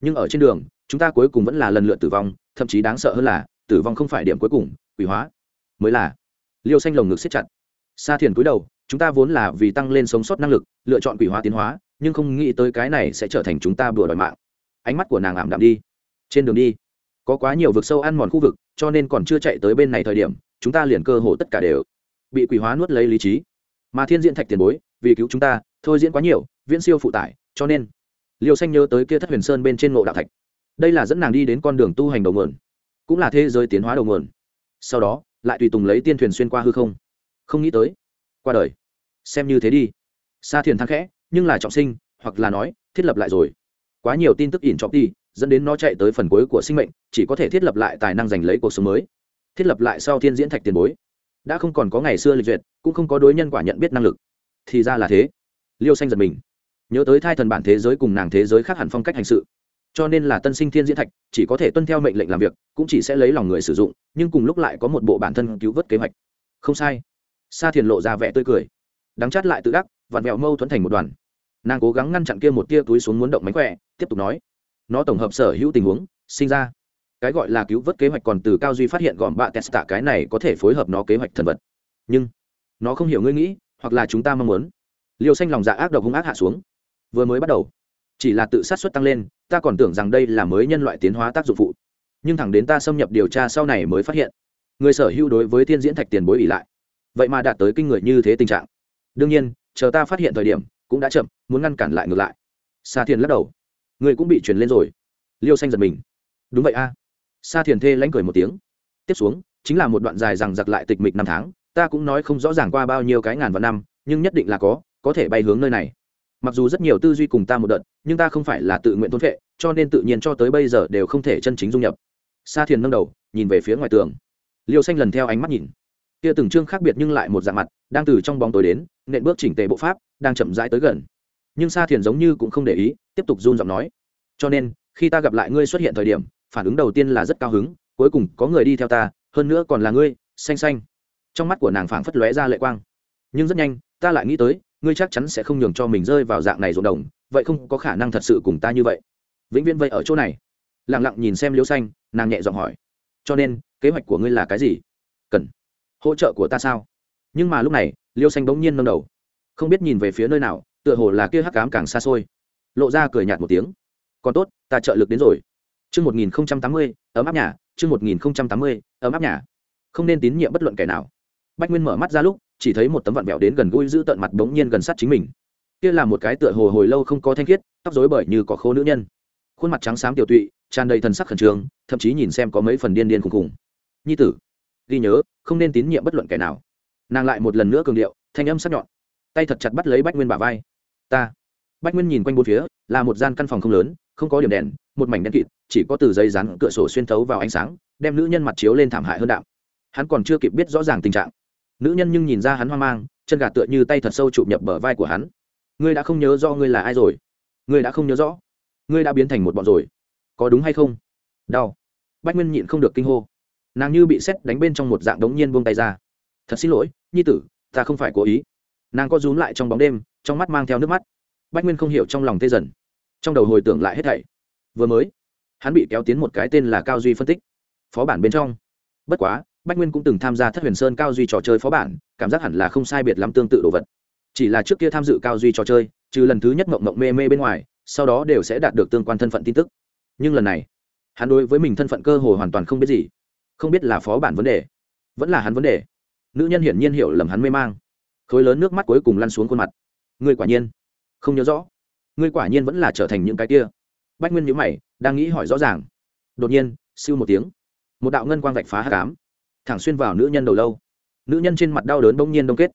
Speaker 1: Nhưng ở trên đường, chúng ta cuối cùng vẫn là lần lượt tử vong, thậm chí đáng sợ hơn là, tử vong không phải điểm cuối cùng, quỷ hóa. Mới là, liêu xanh lồng ngực xếp chặt. Sa thiền cúi đầu, chúng ta vốn là vì tăng lên sống sót năng lực, lựa chọn quỷ hóa tiến hóa, nhưng không nghĩ tới cái này sẽ trở thành chúng ta bừa đòi mạng. Ánh mắt của nàng ảm đạm đi. Trên đường đi, có quá nhiều vực sâu ăn mòn khu vực, cho nên còn chưa chạy tới bên này thời điểm, chúng ta liền cơ hồ tất cả đều bị quỷ hóa nuốt lấy lý trí. Mà thiên diễn thạch tiền bối, vì cứu chúng ta, thôi diễn quá nhiều, viễn siêu phụ tải, cho nên liêu xanh nhớ tới kia thất huyền sơn bên trên ngộ đạo thạch. Đây là dẫn nàng đi đến con đường tu hành đầu nguồn, cũng là thế giới tiến hóa đầu nguồn. Sau đó, lại tùy tùng lấy tiên thuyền xuyên qua hư không. Không nghĩ tới, qua đời. Xem như thế đi. Xa thiền thắng khẽ, nhưng là trọng sinh, hoặc là nói, thiết lập lại rồi. Quá nhiều tin tức ỉn trọng đi, dẫn đến nó chạy tới phần cuối của sinh mệnh, chỉ có thể thiết lập lại tài năng giành lấy cuộc sống mới. Thiết lập lại sau thiên diễn thạch tiền bối. Đã không còn có ngày xưa lịch duyệt, cũng không có đối nhân quả nhận biết năng lực. Thì ra là thế. Liêu xanh giật mình nhớ tới thai thần bản thế giới cùng nàng thế giới khác hẳn phong cách hành sự. Cho nên là tân sinh thiên diễn thạch, chỉ có thể tuân theo mệnh lệnh làm việc, cũng chỉ sẽ lấy lòng người sử dụng, nhưng cùng lúc lại có một bộ bản thân cứu vớt kế hoạch. Không sai. Sa thiền lộ ra vẻ tươi cười. Đắng chát lại tự đắc, vặn vẹo mâu thuẫn thành một đoàn. Nàng cố gắng ngăn chặn kia một tia túi xuống muốn động mánh khỏe, tiếp tục nói. Nó tổng hợp sở hữu tình huống, sinh ra. Cái gọi là cứu vớt kế hoạch còn từ cao duy phát hiện gọn bạ testa cái này có thể phối hợp nó kế hoạch thần vật. Nhưng, nó không hiểu ngươi nghĩ, hoặc là chúng ta mong muốn. Liều xanh lòng dạ ác độc hung ác hạ xuống vừa mới bắt đầu. Chỉ là tự sát xuất tăng lên, ta còn tưởng rằng đây là mới nhân loại tiến hóa tác dụng phụ. Nhưng thẳng đến ta xâm nhập điều tra sau này mới phát hiện, người sở hữu đối với thiên diễn thạch tiền bối ỉ lại. Vậy mà đạt tới kinh người như thế tình trạng. Đương nhiên, chờ ta phát hiện thời điểm, cũng đã chậm, muốn ngăn cản lại ngược lại. Sa thiền lắc đầu. Người cũng bị truyền lên rồi. Liêu xanh giật mình. Đúng vậy a. Sa thiền thê lánh cười một tiếng. Tiếp xuống, chính là một đoạn dài rằng giặc lại tịch mịch năm tháng, ta cũng nói không rõ ràng qua bao nhiêu cái ngàn vạn năm, nhưng nhất định là có có thể bay hướng nơi này mặc dù rất nhiều tư duy cùng ta một đợt, nhưng ta không phải là tự nguyện thôn vệ cho nên tự nhiên cho tới bây giờ đều không thể chân chính dung nhập. Sa thiền nâng đầu, nhìn về phía ngoài tường. Liêu xanh lần theo ánh mắt nhìn. Kia từng chương khác biệt nhưng lại một dạng mặt, đang từ trong bóng tối đến, nện bước chỉnh tề bộ pháp, đang chậm rãi tới gần. Nhưng sa thiền giống như cũng không để ý, tiếp tục run giọng nói. Cho nên, khi ta gặp lại ngươi xuất hiện thời điểm, phản ứng đầu tiên là rất cao hứng, cuối cùng có người đi theo ta, hơn nữa còn là ngươi, xanh xanh. Trong mắt của nàng phảng phất lóe ra lệ quang. Nhưng rất nhanh, ta lại nghĩ tới ngươi chắc chắn sẽ không nhường cho mình rơi vào dạng này ruộng đồng, vậy không có khả năng thật sự cùng ta như vậy. Vĩnh viễn vậy ở chỗ này. Lẳng lặng nhìn xem liêu xanh, nàng nhẹ giọng hỏi, cho nên, kế hoạch của ngươi là cái gì? Cần hỗ trợ của ta sao? Nhưng mà lúc này liêu xanh bỗng nhiên nâng đầu, không biết nhìn về phía nơi nào, tựa hồ là kia hắc cám càng xa xôi. Lộ ra cười nhạt một tiếng, còn tốt, ta trợ lực đến rồi. Chương một nghìn tám mươi, ấm áp nhà, chương một nghìn tám mươi, ấm áp nhà. Không nên tín nhiệm bất luận kẻ nào. Bách nguyên mở mắt ra lúc chỉ thấy một tấm vặn vẹo đến gần gũi giữ tận mặt bỗng nhiên gần sát chính mình. Kia là một cái tựa hồ hồi lâu không có thanh khiết, tóc rối bởi như có khô nữ nhân. Khuôn mặt trắng xám tiểu tụy, tràn đầy thần sắc khẩn trương, thậm chí nhìn xem có mấy phần điên điên khùng khùng nhi tử, ghi nhớ, không nên tín nhiệm bất luận kẻ nào. Nàng lại một lần nữa cường điệu, thanh âm sắc nhọn. Tay thật chặt bắt lấy bách nguyên bả vai. Ta. Bách nguyên nhìn quanh bốn phía, là một gian căn phòng không lớn, không có điểm đèn, một mảnh đen kịt, chỉ có từ dây rán cửa sổ xuyên thấu vào ánh sáng, đem nữ nhân mặt chiếu lên thảm hại hơn đạm. Hắn còn chưa kịp biết rõ ràng tình trạng nữ nhân nhưng nhìn ra hắn hoang mang, chân gạt tựa như tay thật sâu chụp nhập bờ vai của hắn. Ngươi đã không nhớ rõ ngươi là ai rồi? Ngươi đã không nhớ rõ. Ngươi đã biến thành một bọn rồi. Có đúng hay không? Đau. Bách nguyên nhịn không được kinh hô. Nàng như bị xét đánh bên trong một dạng đống nhiên buông tay ra. Thật xin lỗi, nhi tử, ta không phải cố ý. Nàng có rúm lại trong bóng đêm, trong mắt mang theo nước mắt. Bách nguyên không hiểu trong lòng tê dần. Trong đầu hồi tưởng lại hết thảy. Vừa mới, hắn bị kéo tiến một cái tên là cao duy phân tích. Phó bản bên trong. Bất quá bách nguyên cũng từng tham gia thất huyền sơn cao duy trò chơi phó bản, cảm giác hẳn là không sai biệt lắm tương tự đồ vật. Chỉ là trước kia tham dự cao duy trò chơi, trừ lần thứ nhất mộng mộng mê mê bên ngoài, sau đó đều sẽ đạt được tương quan thân phận tin tức. Nhưng lần này, hắn đối với mình thân phận cơ hồ hoàn toàn không biết gì. Không biết là phó bản vấn đề, vẫn là hắn vấn đề. Nữ nhân hiển nhiên hiểu lầm hắn mê mang. Khối lớn nước mắt cuối cùng lăn xuống khuôn mặt. Ngươi quả nhiên, không nhớ rõ. Ngươi quả nhiên vẫn là trở thành những cái kia. Bách nguyên nhữ mày, đang nghĩ hỏi rõ ràng. Đột nhiên, siêu một tiếng. Một đạo ngân quang vạch phá hạ cám thẳng xuyên vào nữ nhân đầu lâu. Nữ nhân trên mặt đau đớn bỗng nhiên đông kết.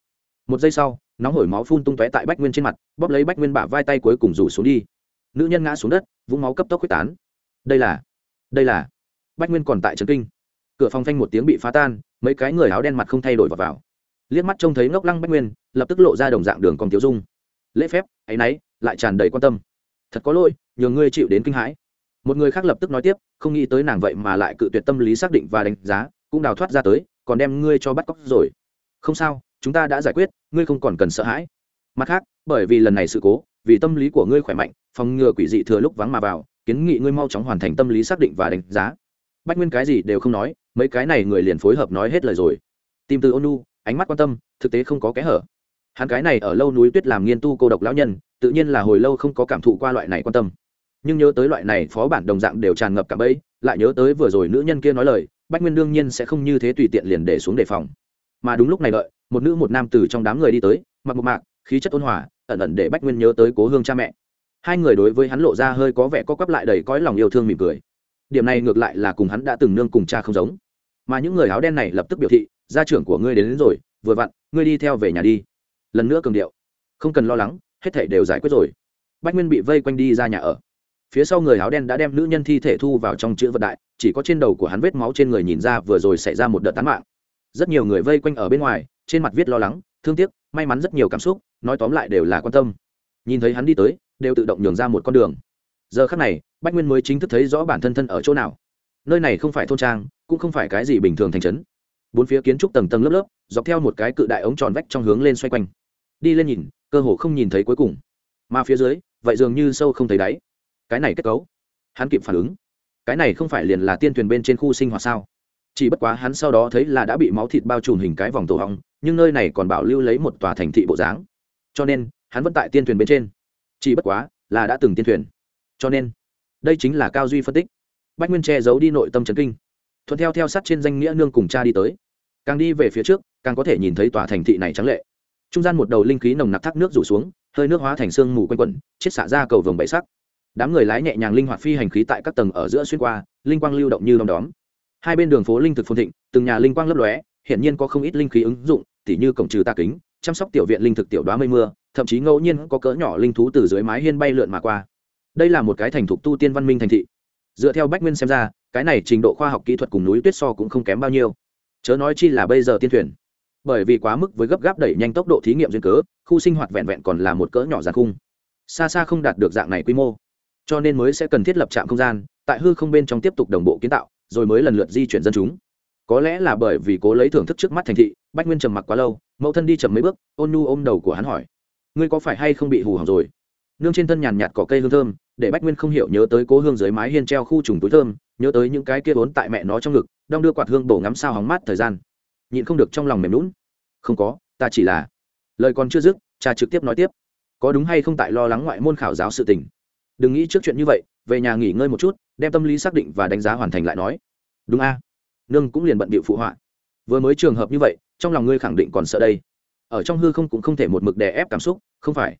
Speaker 1: Một giây sau nóng hổi máu phun tung tóe tại bách nguyên trên mặt bóp lấy bách nguyên bả vai tay cuối cùng rủ xuống đi. Nữ nhân ngã xuống đất vũng máu cấp tốc quyết tán. Đây là đây là bách nguyên còn tại trấn kinh. Cửa phòng phanh một tiếng bị phá tan mấy cái người áo đen mặt không thay đổi vào, vào. liếc mắt trông thấy ngốc lăng bách nguyên lập tức lộ ra đồng dạng đường còn tiêu dung. Lễ phép áy náy lại tràn đầy quan tâm. Thật có lỗi nhường ngươi chịu đến kinh hãi. Một người khác lập tức nói tiếp không nghĩ tới nàng vậy mà lại cự tuyệt tâm lý xác định và đánh giá cũng đào thoát ra tới, còn đem ngươi cho bắt cóc rồi. Không sao, chúng ta đã giải quyết, ngươi không còn cần sợ hãi. Mặt khác, bởi vì lần này sự cố, vì tâm lý của ngươi khỏe mạnh, phòng ngừa quỷ dị thừa lúc vắng mà vào, kiến nghị ngươi mau chóng hoàn thành tâm lý xác định và đánh giá. Bách nguyên cái gì đều không nói, mấy cái này người liền phối hợp nói hết lời rồi. Tìm từ ônu ánh mắt quan tâm, thực tế không có kẽ hở. Hắn cái này ở lâu núi tuyết làm nghiên tu cô độc lão nhân, tự nhiên là hồi lâu không có cảm thụ qua loại này quan tâm. Nhưng nhớ tới loại này phó bản đồng dạng đều tràn ngập cả bẫy, lại nhớ tới vừa rồi nữ nhân kia nói lời bách nguyên đương nhiên sẽ không như thế tùy tiện liền để xuống đề phòng. Mà đúng lúc này đợi một nữ một nam từ trong đám người đi tới mặc một mạc khí chất ôn hòa ẩn ẩn để bách nguyên nhớ tới cố hương cha mẹ. Hai người đối với hắn lộ ra hơi có vẻ có quắp lại đầy cõi lòng yêu thương mỉm cười. Điểm này ngược lại là cùng hắn đã từng nương cùng cha không giống. Mà những người áo đen này lập tức biểu thị gia trưởng của ngươi đến, đến rồi vừa vặn ngươi đi theo về nhà đi. Lần nữa cường điệu. Không cần lo lắng hết thể đều giải quyết rồi. Bách nguyên bị vây quanh đi ra nhà ở. Phía sau người áo đen đã đem nữ nhân thi thể thu vào trong chữ vật đại chỉ có trên đầu của hắn vết máu trên người nhìn ra vừa rồi xảy ra một đợt tán mạng. Rất nhiều người vây quanh ở bên ngoài, trên mặt viết lo lắng, thương tiếc, may mắn rất nhiều cảm xúc, nói tóm lại đều là quan tâm. Nhìn thấy hắn đi tới, đều tự động nhường ra một con đường. Giờ khắc này, bách nguyên mới chính thức thấy rõ bản thân thân ở chỗ nào. Nơi này không phải thôn trang, cũng không phải cái gì bình thường thành trấn. Bốn phía kiến trúc tầng tầng lớp lớp, dọc theo một cái cự đại ống tròn vách trong hướng lên xoay quanh. Đi lên nhìn, cơ hồ không nhìn thấy cuối cùng. Mà phía dưới, vậy dường như sâu không thấy đáy. Cái này kết cấu. Hắn kịp phản ứng cái này không phải liền là tiên thuyền bên trên khu sinh hoạt sao? Chỉ bất quá hắn sau đó thấy là đã bị máu thịt bao trùm hình cái vòng tổ hong, nhưng nơi này còn bảo lưu lấy một tòa thành thị bộ dáng. Cho nên, hắn vẫn tại tiên thuyền bên trên. Chỉ bất quá, là đã từng tiên thuyền. Cho nên, đây chính là cao duy phân tích. Bách nguyên che giấu đi nội tâm trấn kinh. Thuận theo theo sát trên danh nghĩa nương cùng cha đi tới. Càng đi về phía trước, càng có thể nhìn thấy tòa thành thị này trắng lệ. Trung gian một đầu linh khí nồng nặc thác nước rủ xuống, hơi nước hóa thành sương mù quanh quẩn chết xả ra cầu vồng bảy sắc đám người lái nhẹ nhàng linh hoạt phi hành khí tại các tầng ở giữa xuyên qua, linh quang lưu động như đom đóm. Hai bên đường phố linh thực phồn thịnh, từng nhà linh quang lấp lóe hiện nhiên có không ít linh khí ứng dụng, tỉ như cổng trừ tà kính, chăm sóc tiểu viện linh thực tiểu đoá mây mưa, thậm chí ngẫu nhiên có cỡ nhỏ linh thú từ dưới mái hiên bay lượn mà qua. Đây là một cái thành thục tu tiên văn minh thành thị. Dựa theo bách nguyên xem ra, cái này trình độ khoa học kỹ thuật cùng núi tuyết so cũng không kém bao nhiêu. Chớ nói chi là bây giờ tiên thuyền. Bởi vì quá mức với gấp gáp đẩy nhanh tốc độ thí nghiệm duyên cớ, khu sinh hoạt vẹn vẹn còn là một cỡ nhỏ giàn khung. Xa xa không đạt được dạng này quy mô cho nên mới sẽ cần thiết lập trạm không gian, tại hư không bên trong tiếp tục đồng bộ kiến tạo, rồi mới lần lượt di chuyển dân chúng. Có lẽ là bởi vì cố lấy thưởng thức trước mắt thành thị, bách nguyên trầm mặc quá lâu, mẫu thân đi chậm mấy bước, ôn nu ôm đầu của hắn hỏi, ngươi có phải hay không bị hù hỏng rồi? Nương trên thân nhàn nhạt cỏ cây hương thơm, để bách nguyên không hiểu nhớ tới cố hương dưới mái hiên treo khu trùng túi thơm, nhớ tới những cái kia vốn tại mẹ nó trong ngực, đong đưa quạt hương bổ ngắm sao hóng mát thời gian. Nhịn không được trong lòng mềm lún không có, ta chỉ là lời còn chưa dứt, cha trực tiếp nói tiếp, có đúng hay không tại lo lắng ngoại môn khảo giáo sự tình? Đừng nghĩ trước chuyện như vậy, về nhà nghỉ ngơi một chút, đem tâm lý xác định và đánh giá hoàn thành lại nói. Đúng a. Nương cũng liền bận bịu phụ họa. Vừa mới trường hợp như vậy, trong lòng ngươi khẳng định còn sợ đây. Ở trong hư không cũng không thể một mực đè ép cảm xúc, không phải.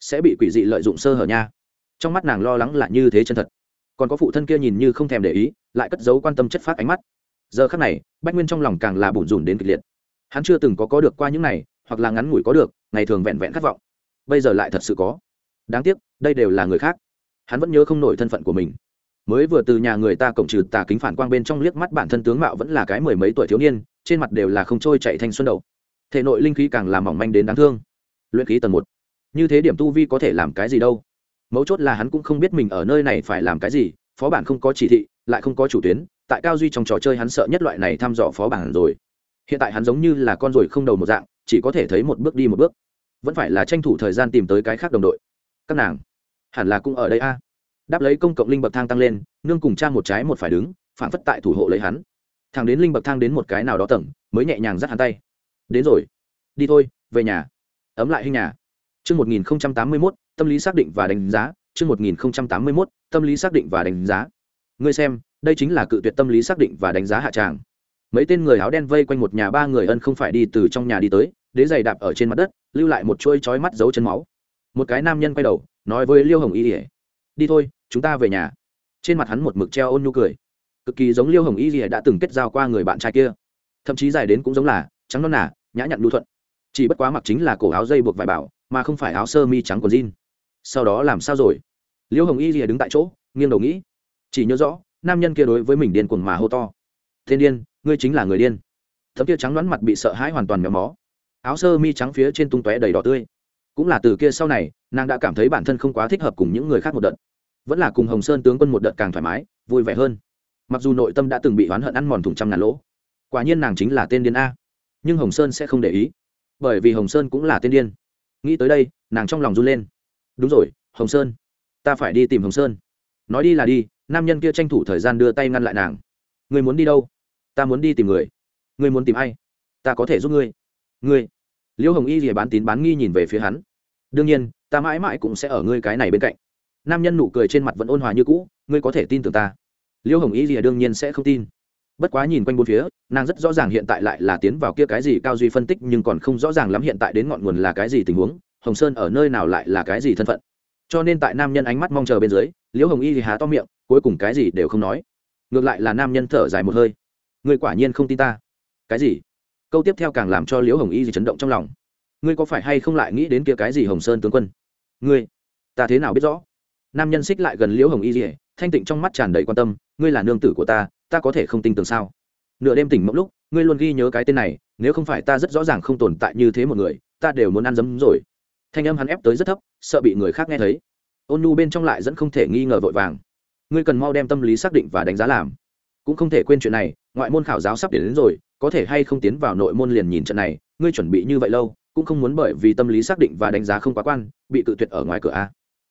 Speaker 1: Sẽ bị quỷ dị lợi dụng sơ hở nha. Trong mắt nàng lo lắng là như thế chân thật. Còn có phụ thân kia nhìn như không thèm để ý, lại cất giấu quan tâm chất phát ánh mắt. Giờ khắc này, bách nguyên trong lòng càng là bủn rủn đến kịch liệt. Hắn chưa từng có có được qua những này, hoặc là ngắn ngủi có được, ngày thường vẹn vẹn khát vọng. Bây giờ lại thật sự có. Đáng tiếc, đây đều là người khác hắn vẫn nhớ không nổi thân phận của mình. Mới vừa từ nhà người ta cổng trừ tà kính phản quang bên trong liếc mắt bản thân tướng mạo vẫn là cái mười mấy tuổi thiếu niên, trên mặt đều là không trôi chạy thanh xuân đầu. Thể nội linh khí càng làm mỏng manh đến đáng thương. Luyện khí tầng một. Như thế điểm tu vi có thể làm cái gì đâu? Mấu chốt là hắn cũng không biết mình ở nơi này phải làm cái gì, phó bản không có chỉ thị, lại không có chủ tuyến, tại cao duy trong trò chơi hắn sợ nhất loại này thăm dò phó bản rồi. Hiện tại hắn giống như là con ruồi không đầu một dạng, chỉ có thể thấy một bước đi một bước. Vẫn phải là tranh thủ thời gian tìm tới cái khác đồng đội. Các nàng hẳn là cũng ở đây a. Đáp lấy công cộng linh bậc thang tăng lên, nương cùng cha một trái một phải đứng phản phất tại thủ hộ lấy hắn. Thằng đến linh bậc thang đến một cái nào đó tầng, mới nhẹ nhàng dắt hắn tay. Đến rồi. Đi thôi, về nhà. Ấm lại hình nhà. Chương một nghìn tám mươi mốt, tâm lý xác định và đánh giá. Chương một nghìn tám mươi mốt, tâm lý xác định và đánh giá. Ngươi xem, đây chính là cự tuyệt tâm lý xác định và đánh giá hạ tràng. Mấy tên người áo đen vây quanh một nhà ba người ân không phải đi từ trong nhà đi tới, đế giày đạp ở trên mặt đất, lưu lại một chuôi chói mắt dấu chân máu. Một cái nam nhân quay đầu nói với liêu hồng y ỉa đi thôi chúng ta về nhà. Trên mặt hắn một mực treo ôn nhu cười. Cực kỳ giống liêu hồng y ỉa đã từng kết giao qua người bạn trai kia. Thậm chí dài đến cũng giống là trắng non nà, nhã nhặn lưu thuận. Chỉ bất quá mặc chính là cổ áo dây buộc vải bảo mà không phải áo sơ mi trắng còn jean. Sau đó làm sao rồi? Liêu hồng y ỉa đứng tại chỗ nghiêng đầu nghĩ. Chỉ nhớ rõ nam nhân kia đối với mình điên cuồng mà hô to. Thiên điên ngươi chính là người điên. Thấm kia trắng đoán mặt bị sợ hãi hoàn toàn méo mó. Áo sơ mi trắng phía trên tung tóe đầy đỏ tươi. Cũng là từ kia sau này nàng đã cảm thấy bản thân không quá thích hợp cùng những người khác một đợt. Vẫn là cùng hồng sơn tướng quân một đợt càng thoải mái, vui vẻ hơn. Mặc dù nội tâm đã từng bị oán hận ăn mòn thùng trăm ngàn lỗ, quả nhiên nàng chính là tên điên a. Nhưng hồng sơn sẽ không để ý, bởi vì hồng sơn cũng là tên điên. Nghĩ tới đây, nàng trong lòng run lên. Đúng rồi, hồng sơn, ta phải đi tìm hồng sơn. Nói đi là đi, nam nhân kia tranh thủ thời gian đưa tay ngăn lại nàng. Người muốn đi đâu? Ta muốn đi tìm người. Người muốn tìm ai? Ta có thể giúp ngươi. Ngươi. Liễu hồng y thì bán tín bán nghi nhìn về phía hắn. Đương nhiên ta mãi mãi cũng sẽ ở ngươi cái này bên cạnh. Nam nhân nụ cười trên mặt vẫn ôn hòa như cũ, ngươi có thể tin tưởng ta. Liễu hồng y lìa đương nhiên sẽ không tin. Bất quá nhìn quanh bốn phía, nàng rất rõ ràng hiện tại lại là tiến vào kia cái gì cao duy phân tích, nhưng còn không rõ ràng lắm hiện tại đến ngọn nguồn là cái gì tình huống, hồng sơn ở nơi nào lại là cái gì thân phận. Cho nên tại nam nhân ánh mắt mong chờ bên dưới liễu hồng y thì há to miệng, cuối cùng cái gì đều không nói. Ngược lại là nam nhân thở dài một hơi. Ngươi quả nhiên không tin ta. Cái gì? Câu tiếp theo càng làm cho liễu hồng y gì chấn động trong lòng ngươi có phải hay không lại nghĩ đến kia cái gì hồng sơn tướng quân? Ngươi ta thế nào biết rõ? Nam nhân xích lại gần liễu hồng y dỉa thanh tịnh trong mắt tràn đầy quan tâm ngươi là nương tử của ta ta có thể không tin tưởng sao? Nửa đêm tỉnh mộng lúc ngươi luôn ghi nhớ cái tên này nếu không phải ta rất rõ ràng không tồn tại như thế một người ta đều muốn ăn dấm rồi. Thanh âm hắn ép tới rất thấp sợ bị người khác nghe thấy. Ôn nu bên trong lại dẫn không thể nghi ngờ vội vàng. Ngươi cần mau đem tâm lý xác định và đánh giá làm. Cũng không thể quên chuyện này ngoại môn khảo giáo sắp đến, đến rồi có thể hay không tiến vào nội môn liền nhìn trận này ngươi chuẩn bị như vậy lâu cũng không muốn bởi vì tâm lý xác định và đánh giá không quá quan, bị cự tuyệt ở ngoài cửa a.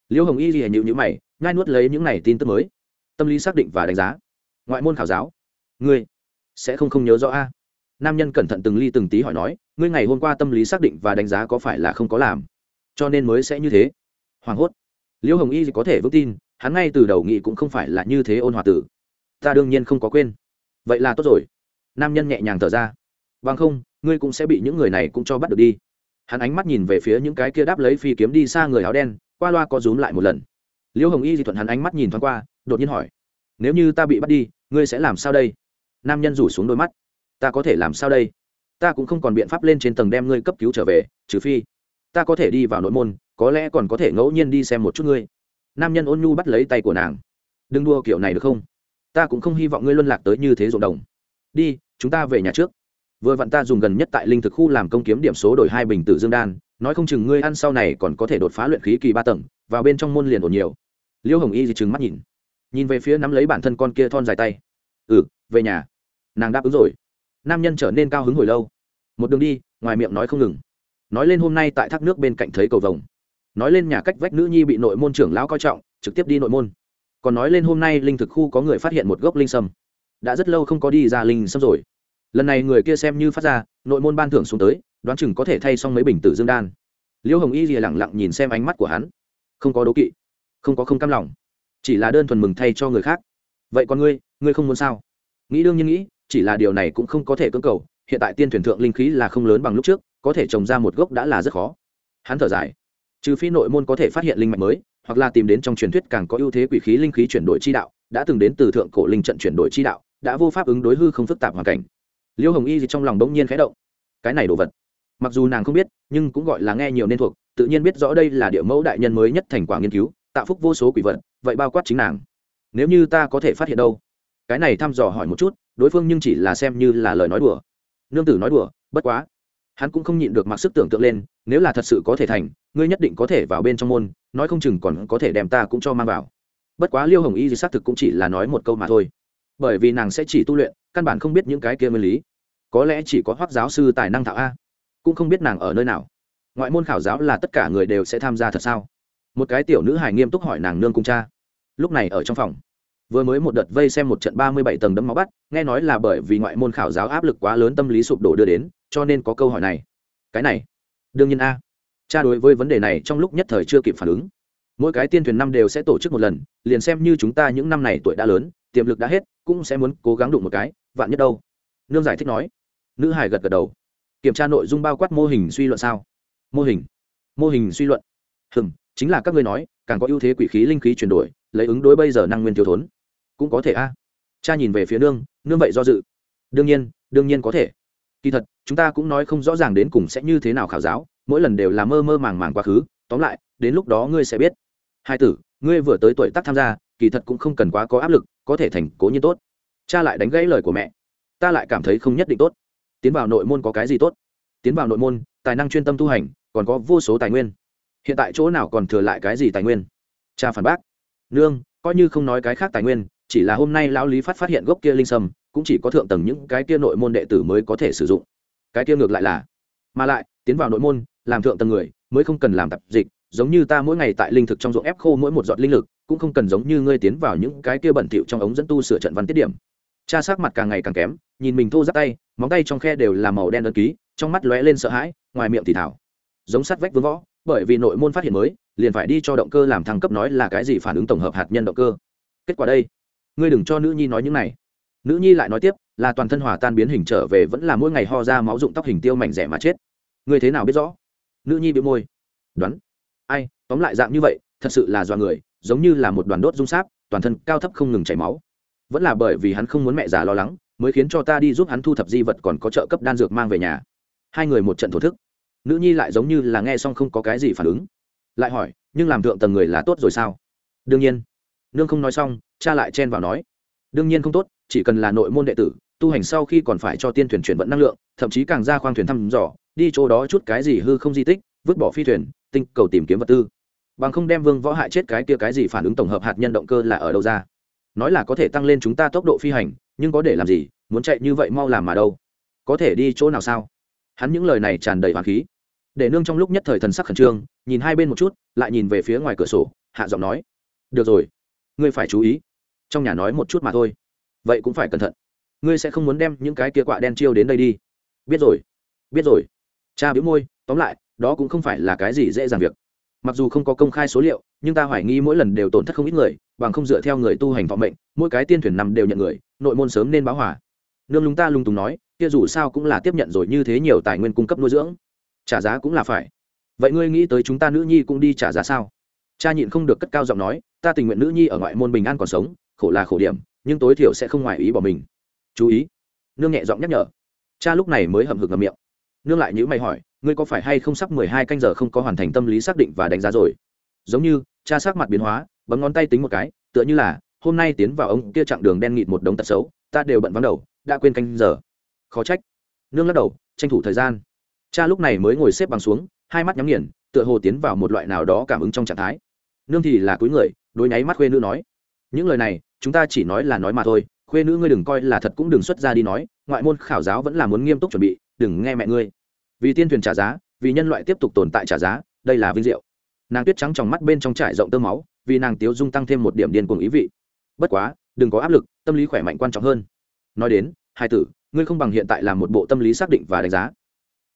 Speaker 1: Liêu hồng y gì nhịu nhữ mày ngai nuốt lấy những này tin tức mới. Tâm lý xác định và đánh giá. Ngoại môn khảo giáo. Ngươi sẽ không không nhớ rõ a. Nam nhân cẩn thận từng ly từng tí hỏi nói, ngươi ngày hôm qua tâm lý xác định và đánh giá có phải là không có làm? Cho nên mới sẽ như thế. Hoảng hốt. Liêu hồng y có thể vững tin, hắn ngay từ đầu nghị cũng không phải là như thế ôn hòa tử. Ta đương nhiên không có quên. Vậy là tốt rồi. Nam nhân nhẹ nhàng thở ra. Bằng không, ngươi cũng sẽ bị những người này cũng cho bắt được đi hắn ánh mắt nhìn về phía những cái kia đáp lấy phi kiếm đi xa người áo đen, qua loa có rúm lại một lần. Liêu hồng y di thuận hắn ánh mắt nhìn thoáng qua, đột nhiên hỏi, nếu như ta bị bắt đi, ngươi sẽ làm sao đây? Nam nhân rủ xuống đôi mắt, ta có thể làm sao đây? Ta cũng không còn biện pháp lên trên tầng đem ngươi cấp cứu trở về, trừ phi ta có thể đi vào nội môn, có lẽ còn có thể ngẫu nhiên đi xem một chút ngươi. Nam nhân ôn nhu bắt lấy tay của nàng, đừng đua kiểu này được không? Ta cũng không hy vọng ngươi luân lạc tới như thế ruộng đồng. Đi, chúng ta về nhà trước vừa vặn ta dùng gần nhất tại linh thực khu làm công kiếm điểm số đổi hai bình tử dương đan, nói không chừng ngươi ăn sau này còn có thể đột phá luyện khí kỳ ba tầng, vào bên trong môn liền ổn nhiều. Liêu hồng y thì trừng mắt nhìn nhìn về phía nắm lấy bản thân con kia thon dài tay. Ừ về nhà. Nàng đáp ứng rồi. Nam nhân trở nên cao hứng hồi lâu. Một đường đi, ngoài miệng nói không ngừng. Nói lên hôm nay tại thác nước bên cạnh thấy cầu vồng. Nói lên nhà cách vách nữ nhi bị nội môn trưởng lão coi trọng, trực tiếp đi nội môn. Còn nói lên hôm nay linh thực khu có người phát hiện một gốc linh sâm. Đã rất lâu không có đi ra linh sâm rồi lần này người kia xem như phát ra, nội môn ban thưởng xuống tới, đoán chừng có thể thay xong mấy bình tử dương đan. Liêu hồng y rìa lẳng lặng nhìn xem ánh mắt của hắn. Không có đố kỵ, không có không cam lòng, chỉ là đơn thuần mừng thay cho người khác. Vậy còn ngươi ngươi không muốn sao? Nghĩ đương nhiên nghĩ, chỉ là điều này cũng không có thể cưỡng cầu, hiện tại tiên thuyền thượng linh khí là không lớn bằng lúc trước, có thể trồng ra một gốc đã là rất khó. Hắn thở dài. Trừ phi nội môn có thể phát hiện linh mạch mới, hoặc là tìm đến trong truyền thuyết càng có ưu thế quỷ khí linh khí chuyển đổi chi đạo, đã từng đến từ thượng cổ linh trận chuyển đổi chi đạo, đã vô pháp ứng đối hư không phức tạp hoàn cảnh liêu hồng y gì trong lòng bỗng nhiên khẽ động. Cái này đồ vật. Mặc dù nàng không biết, nhưng cũng gọi là nghe nhiều nên thuộc, tự nhiên biết rõ đây là địa mẫu đại nhân mới nhất thành quả nghiên cứu, tạo phúc vô số quỷ vật, vậy bao quát chính nàng. Nếu như ta có thể phát hiện đâu? Cái này thăm dò hỏi một chút, đối phương nhưng chỉ là xem như là lời nói đùa. Nương tử nói đùa, bất quá. Hắn cũng không nhịn được mặc sức tưởng tượng lên, nếu là thật sự có thể thành, ngươi nhất định có thể vào bên trong môn, nói không chừng còn có thể đem ta cũng cho mang vào. Bất quá liêu hồng y thì xác thực cũng chỉ là nói một câu mà thôi bởi vì nàng sẽ chỉ tu luyện, căn bản không biết những cái kia nguyên lý. Có lẽ chỉ có hoác giáo sư tài năng thạo a, cũng không biết nàng ở nơi nào. Ngoại môn khảo giáo là tất cả người đều sẽ tham gia thật sao? Một cái tiểu nữ hài nghiêm túc hỏi nàng nương cung cha. Lúc này ở trong phòng, vừa mới một đợt vây xem một trận ba mươi bảy tầng đấm máu bắt, nghe nói là bởi vì ngoại môn khảo giáo áp lực quá lớn tâm lý sụp đổ đưa đến, cho nên có câu hỏi này. Cái này, đương nhiên a. Cha đối với vấn đề này trong lúc nhất thời chưa kịp phản ứng. Mỗi cái tiên thuyền năm đều sẽ tổ chức một lần, liền xem như chúng ta những năm này tuổi đã lớn tiềm lực đã hết, cũng sẽ muốn cố gắng đụng một cái, vạn nhất đâu? Nương giải thích nói. Nữ hải gật gật đầu. Kiểm tra nội dung bao quát mô hình suy luận sao? Mô hình. Mô hình suy luận. Hừm, chính là các ngươi nói, càng có ưu thế quỷ khí linh khí chuyển đổi, lấy ứng đối bây giờ năng nguyên thiếu thốn. Cũng có thể a. Cha nhìn về phía nương nương vậy do dự. Đương nhiên đương nhiên có thể. Kỳ thật, chúng ta cũng nói không rõ ràng đến cùng sẽ như thế nào khảo giáo, mỗi lần đều là mơ mơ màng màng quá khứ. Tóm lại, đến lúc đó ngươi sẽ biết. Hai tử, ngươi vừa tới tuổi tác tham gia kỳ thật cũng không cần quá có áp lực, có thể thành cố nhiên tốt. Cha lại đánh gãy lời của mẹ. Ta lại cảm thấy không nhất định tốt. Tiến vào nội môn có cái gì tốt? Tiến vào nội môn, tài năng chuyên tâm tu hành, còn có vô số tài nguyên. Hiện tại chỗ nào còn thừa lại cái gì tài nguyên? Cha phản bác. Nương, coi như không nói cái khác tài nguyên, chỉ là hôm nay lão lý phát phát hiện gốc kia linh sâm, cũng chỉ có thượng tầng những cái kia nội môn đệ tử mới có thể sử dụng. Cái kia ngược lại là. Mà lại, tiến vào nội môn, làm thượng tầng người, mới không cần làm tập dịch, giống như ta mỗi ngày tại linh thực trong ruộng ép khô mỗi một giọt linh lực cũng không cần giống như ngươi tiến vào những cái kia bẩn thỉu trong ống dẫn tu sửa trận văn tiết điểm. Cha sắc mặt càng ngày càng kém, nhìn mình thô giáp tay, móng tay trong khe đều là màu đen đơn ký, trong mắt lóe lên sợ hãi, ngoài miệng thì thảo. Giống sắt vách vương võ, bởi vì nội môn phát hiện mới, liền phải đi cho động cơ làm thăng cấp nói là cái gì phản ứng tổng hợp hạt nhân động cơ. Kết quả đây, ngươi đừng cho nữ nhi nói những này. Nữ nhi lại nói tiếp, là toàn thân hòa tan biến hình trở về vẫn là mỗi ngày ho ra máu dụng tóc hình tiêu mảnh rẻ mà chết. Ngươi thế nào biết rõ? Nữ nhi bị môi. Đoán. Ai, tóm lại dạng như vậy, thật sự là do người giống như là một đoàn đốt dung sáp, toàn thân cao thấp không ngừng chảy máu. Vẫn là bởi vì hắn không muốn mẹ già lo lắng, mới khiến cho ta đi giúp hắn thu thập di vật còn có trợ cấp đan dược mang về nhà. Hai người một trận thổ thức. Nữ nhi lại giống như là nghe xong không có cái gì phản ứng. Lại hỏi, nhưng làm thượng tầng người là tốt rồi sao? Đương nhiên. Nương không nói xong, cha lại chen vào nói, đương nhiên không tốt, chỉ cần là nội môn đệ tử, tu hành sau khi còn phải cho tiên thuyền chuyển vận năng lượng, thậm chí càng ra khoang thuyền thăm dò, đi chỗ đó chút cái gì hư không di tích, vứt bỏ phi thuyền, tinh cầu tìm kiếm vật tư bằng không đem vương võ hại chết cái kia cái gì phản ứng tổng hợp hạt nhân động cơ là ở đâu ra? Nói là có thể tăng lên chúng ta tốc độ phi hành, nhưng có để làm gì? Muốn chạy như vậy mau làm mà đâu? Có thể đi chỗ nào sao? Hắn những lời này tràn đầy hoàng khí. Để nương trong lúc nhất thời thần sắc khẩn trương, nhìn hai bên một chút, lại nhìn về phía ngoài cửa sổ, hạ giọng nói, được rồi, ngươi phải chú ý. Trong nhà nói một chút mà thôi. Vậy cũng phải cẩn thận. Ngươi sẽ không muốn đem những cái kia quạ đen chiêu đến đây đi. Biết rồi biết rồi. Cha biếu môi, tóm lại, đó cũng không phải là cái gì dễ dàng việc mặc dù không có công khai số liệu, nhưng ta hoài nghi mỗi lần đều tổn thất không ít người, bằng không dựa theo người tu hành vọng mệnh, mỗi cái tiên thuyền nằm đều nhận người, nội môn sớm nên báo hỏa. Nương lúng ta lung tùng nói, kia dù sao cũng là tiếp nhận rồi như thế nhiều tài nguyên cung cấp nuôi dưỡng. Trả giá cũng là phải. Vậy ngươi nghĩ tới chúng ta nữ nhi cũng đi trả giá sao? Cha nhịn không được cất cao giọng nói, ta tình nguyện nữ nhi ở ngoại môn bình an còn sống, khổ là khổ điểm, nhưng tối thiểu sẽ không ngoài ý bỏ mình. Chú ý. Nương nhẹ giọng nhắc nhở. Cha lúc này mới hầm hực ngầm miệng nương lại nhữ mày hỏi, ngươi có phải hay không sắp mười hai canh giờ không có hoàn thành tâm lý xác định và đánh giá rồi? Giống như, cha sắc mặt biến hóa, bấm ngón tay tính một cái, tựa như là, hôm nay tiến vào ông kia chặng đường đen nghịt một đống tật xấu, ta đều bận vắng đầu, đã quên canh giờ. Khó trách. Nương lắc đầu, tranh thủ thời gian. Cha lúc này mới ngồi xếp bằng xuống, hai mắt nhắm nghiền, tựa hồ tiến vào một loại nào đó cảm ứng trong trạng thái. Nương thì là cuối người đôi nháy mắt khuê nữ nói, những lời này, chúng ta chỉ nói là nói mà thôi, khuê nữ ngươi đừng coi là thật cũng đừng xuất ra đi nói ngoại môn khảo giáo vẫn là muốn nghiêm túc chuẩn bị, đừng nghe mẹ ngươi. Vì tiên thuyền trả giá, vì nhân loại tiếp tục tồn tại trả giá, đây là vinh diệu. Nàng tuyết trắng trong mắt bên trong trải rộng tơ máu, vì nàng tiếu dung tăng thêm một điểm điên cuồng ý vị. Bất quá, đừng có áp lực, tâm lý khỏe mạnh quan trọng hơn. Nói đến, hai tử, ngươi không bằng hiện tại làm một bộ tâm lý xác định và đánh giá.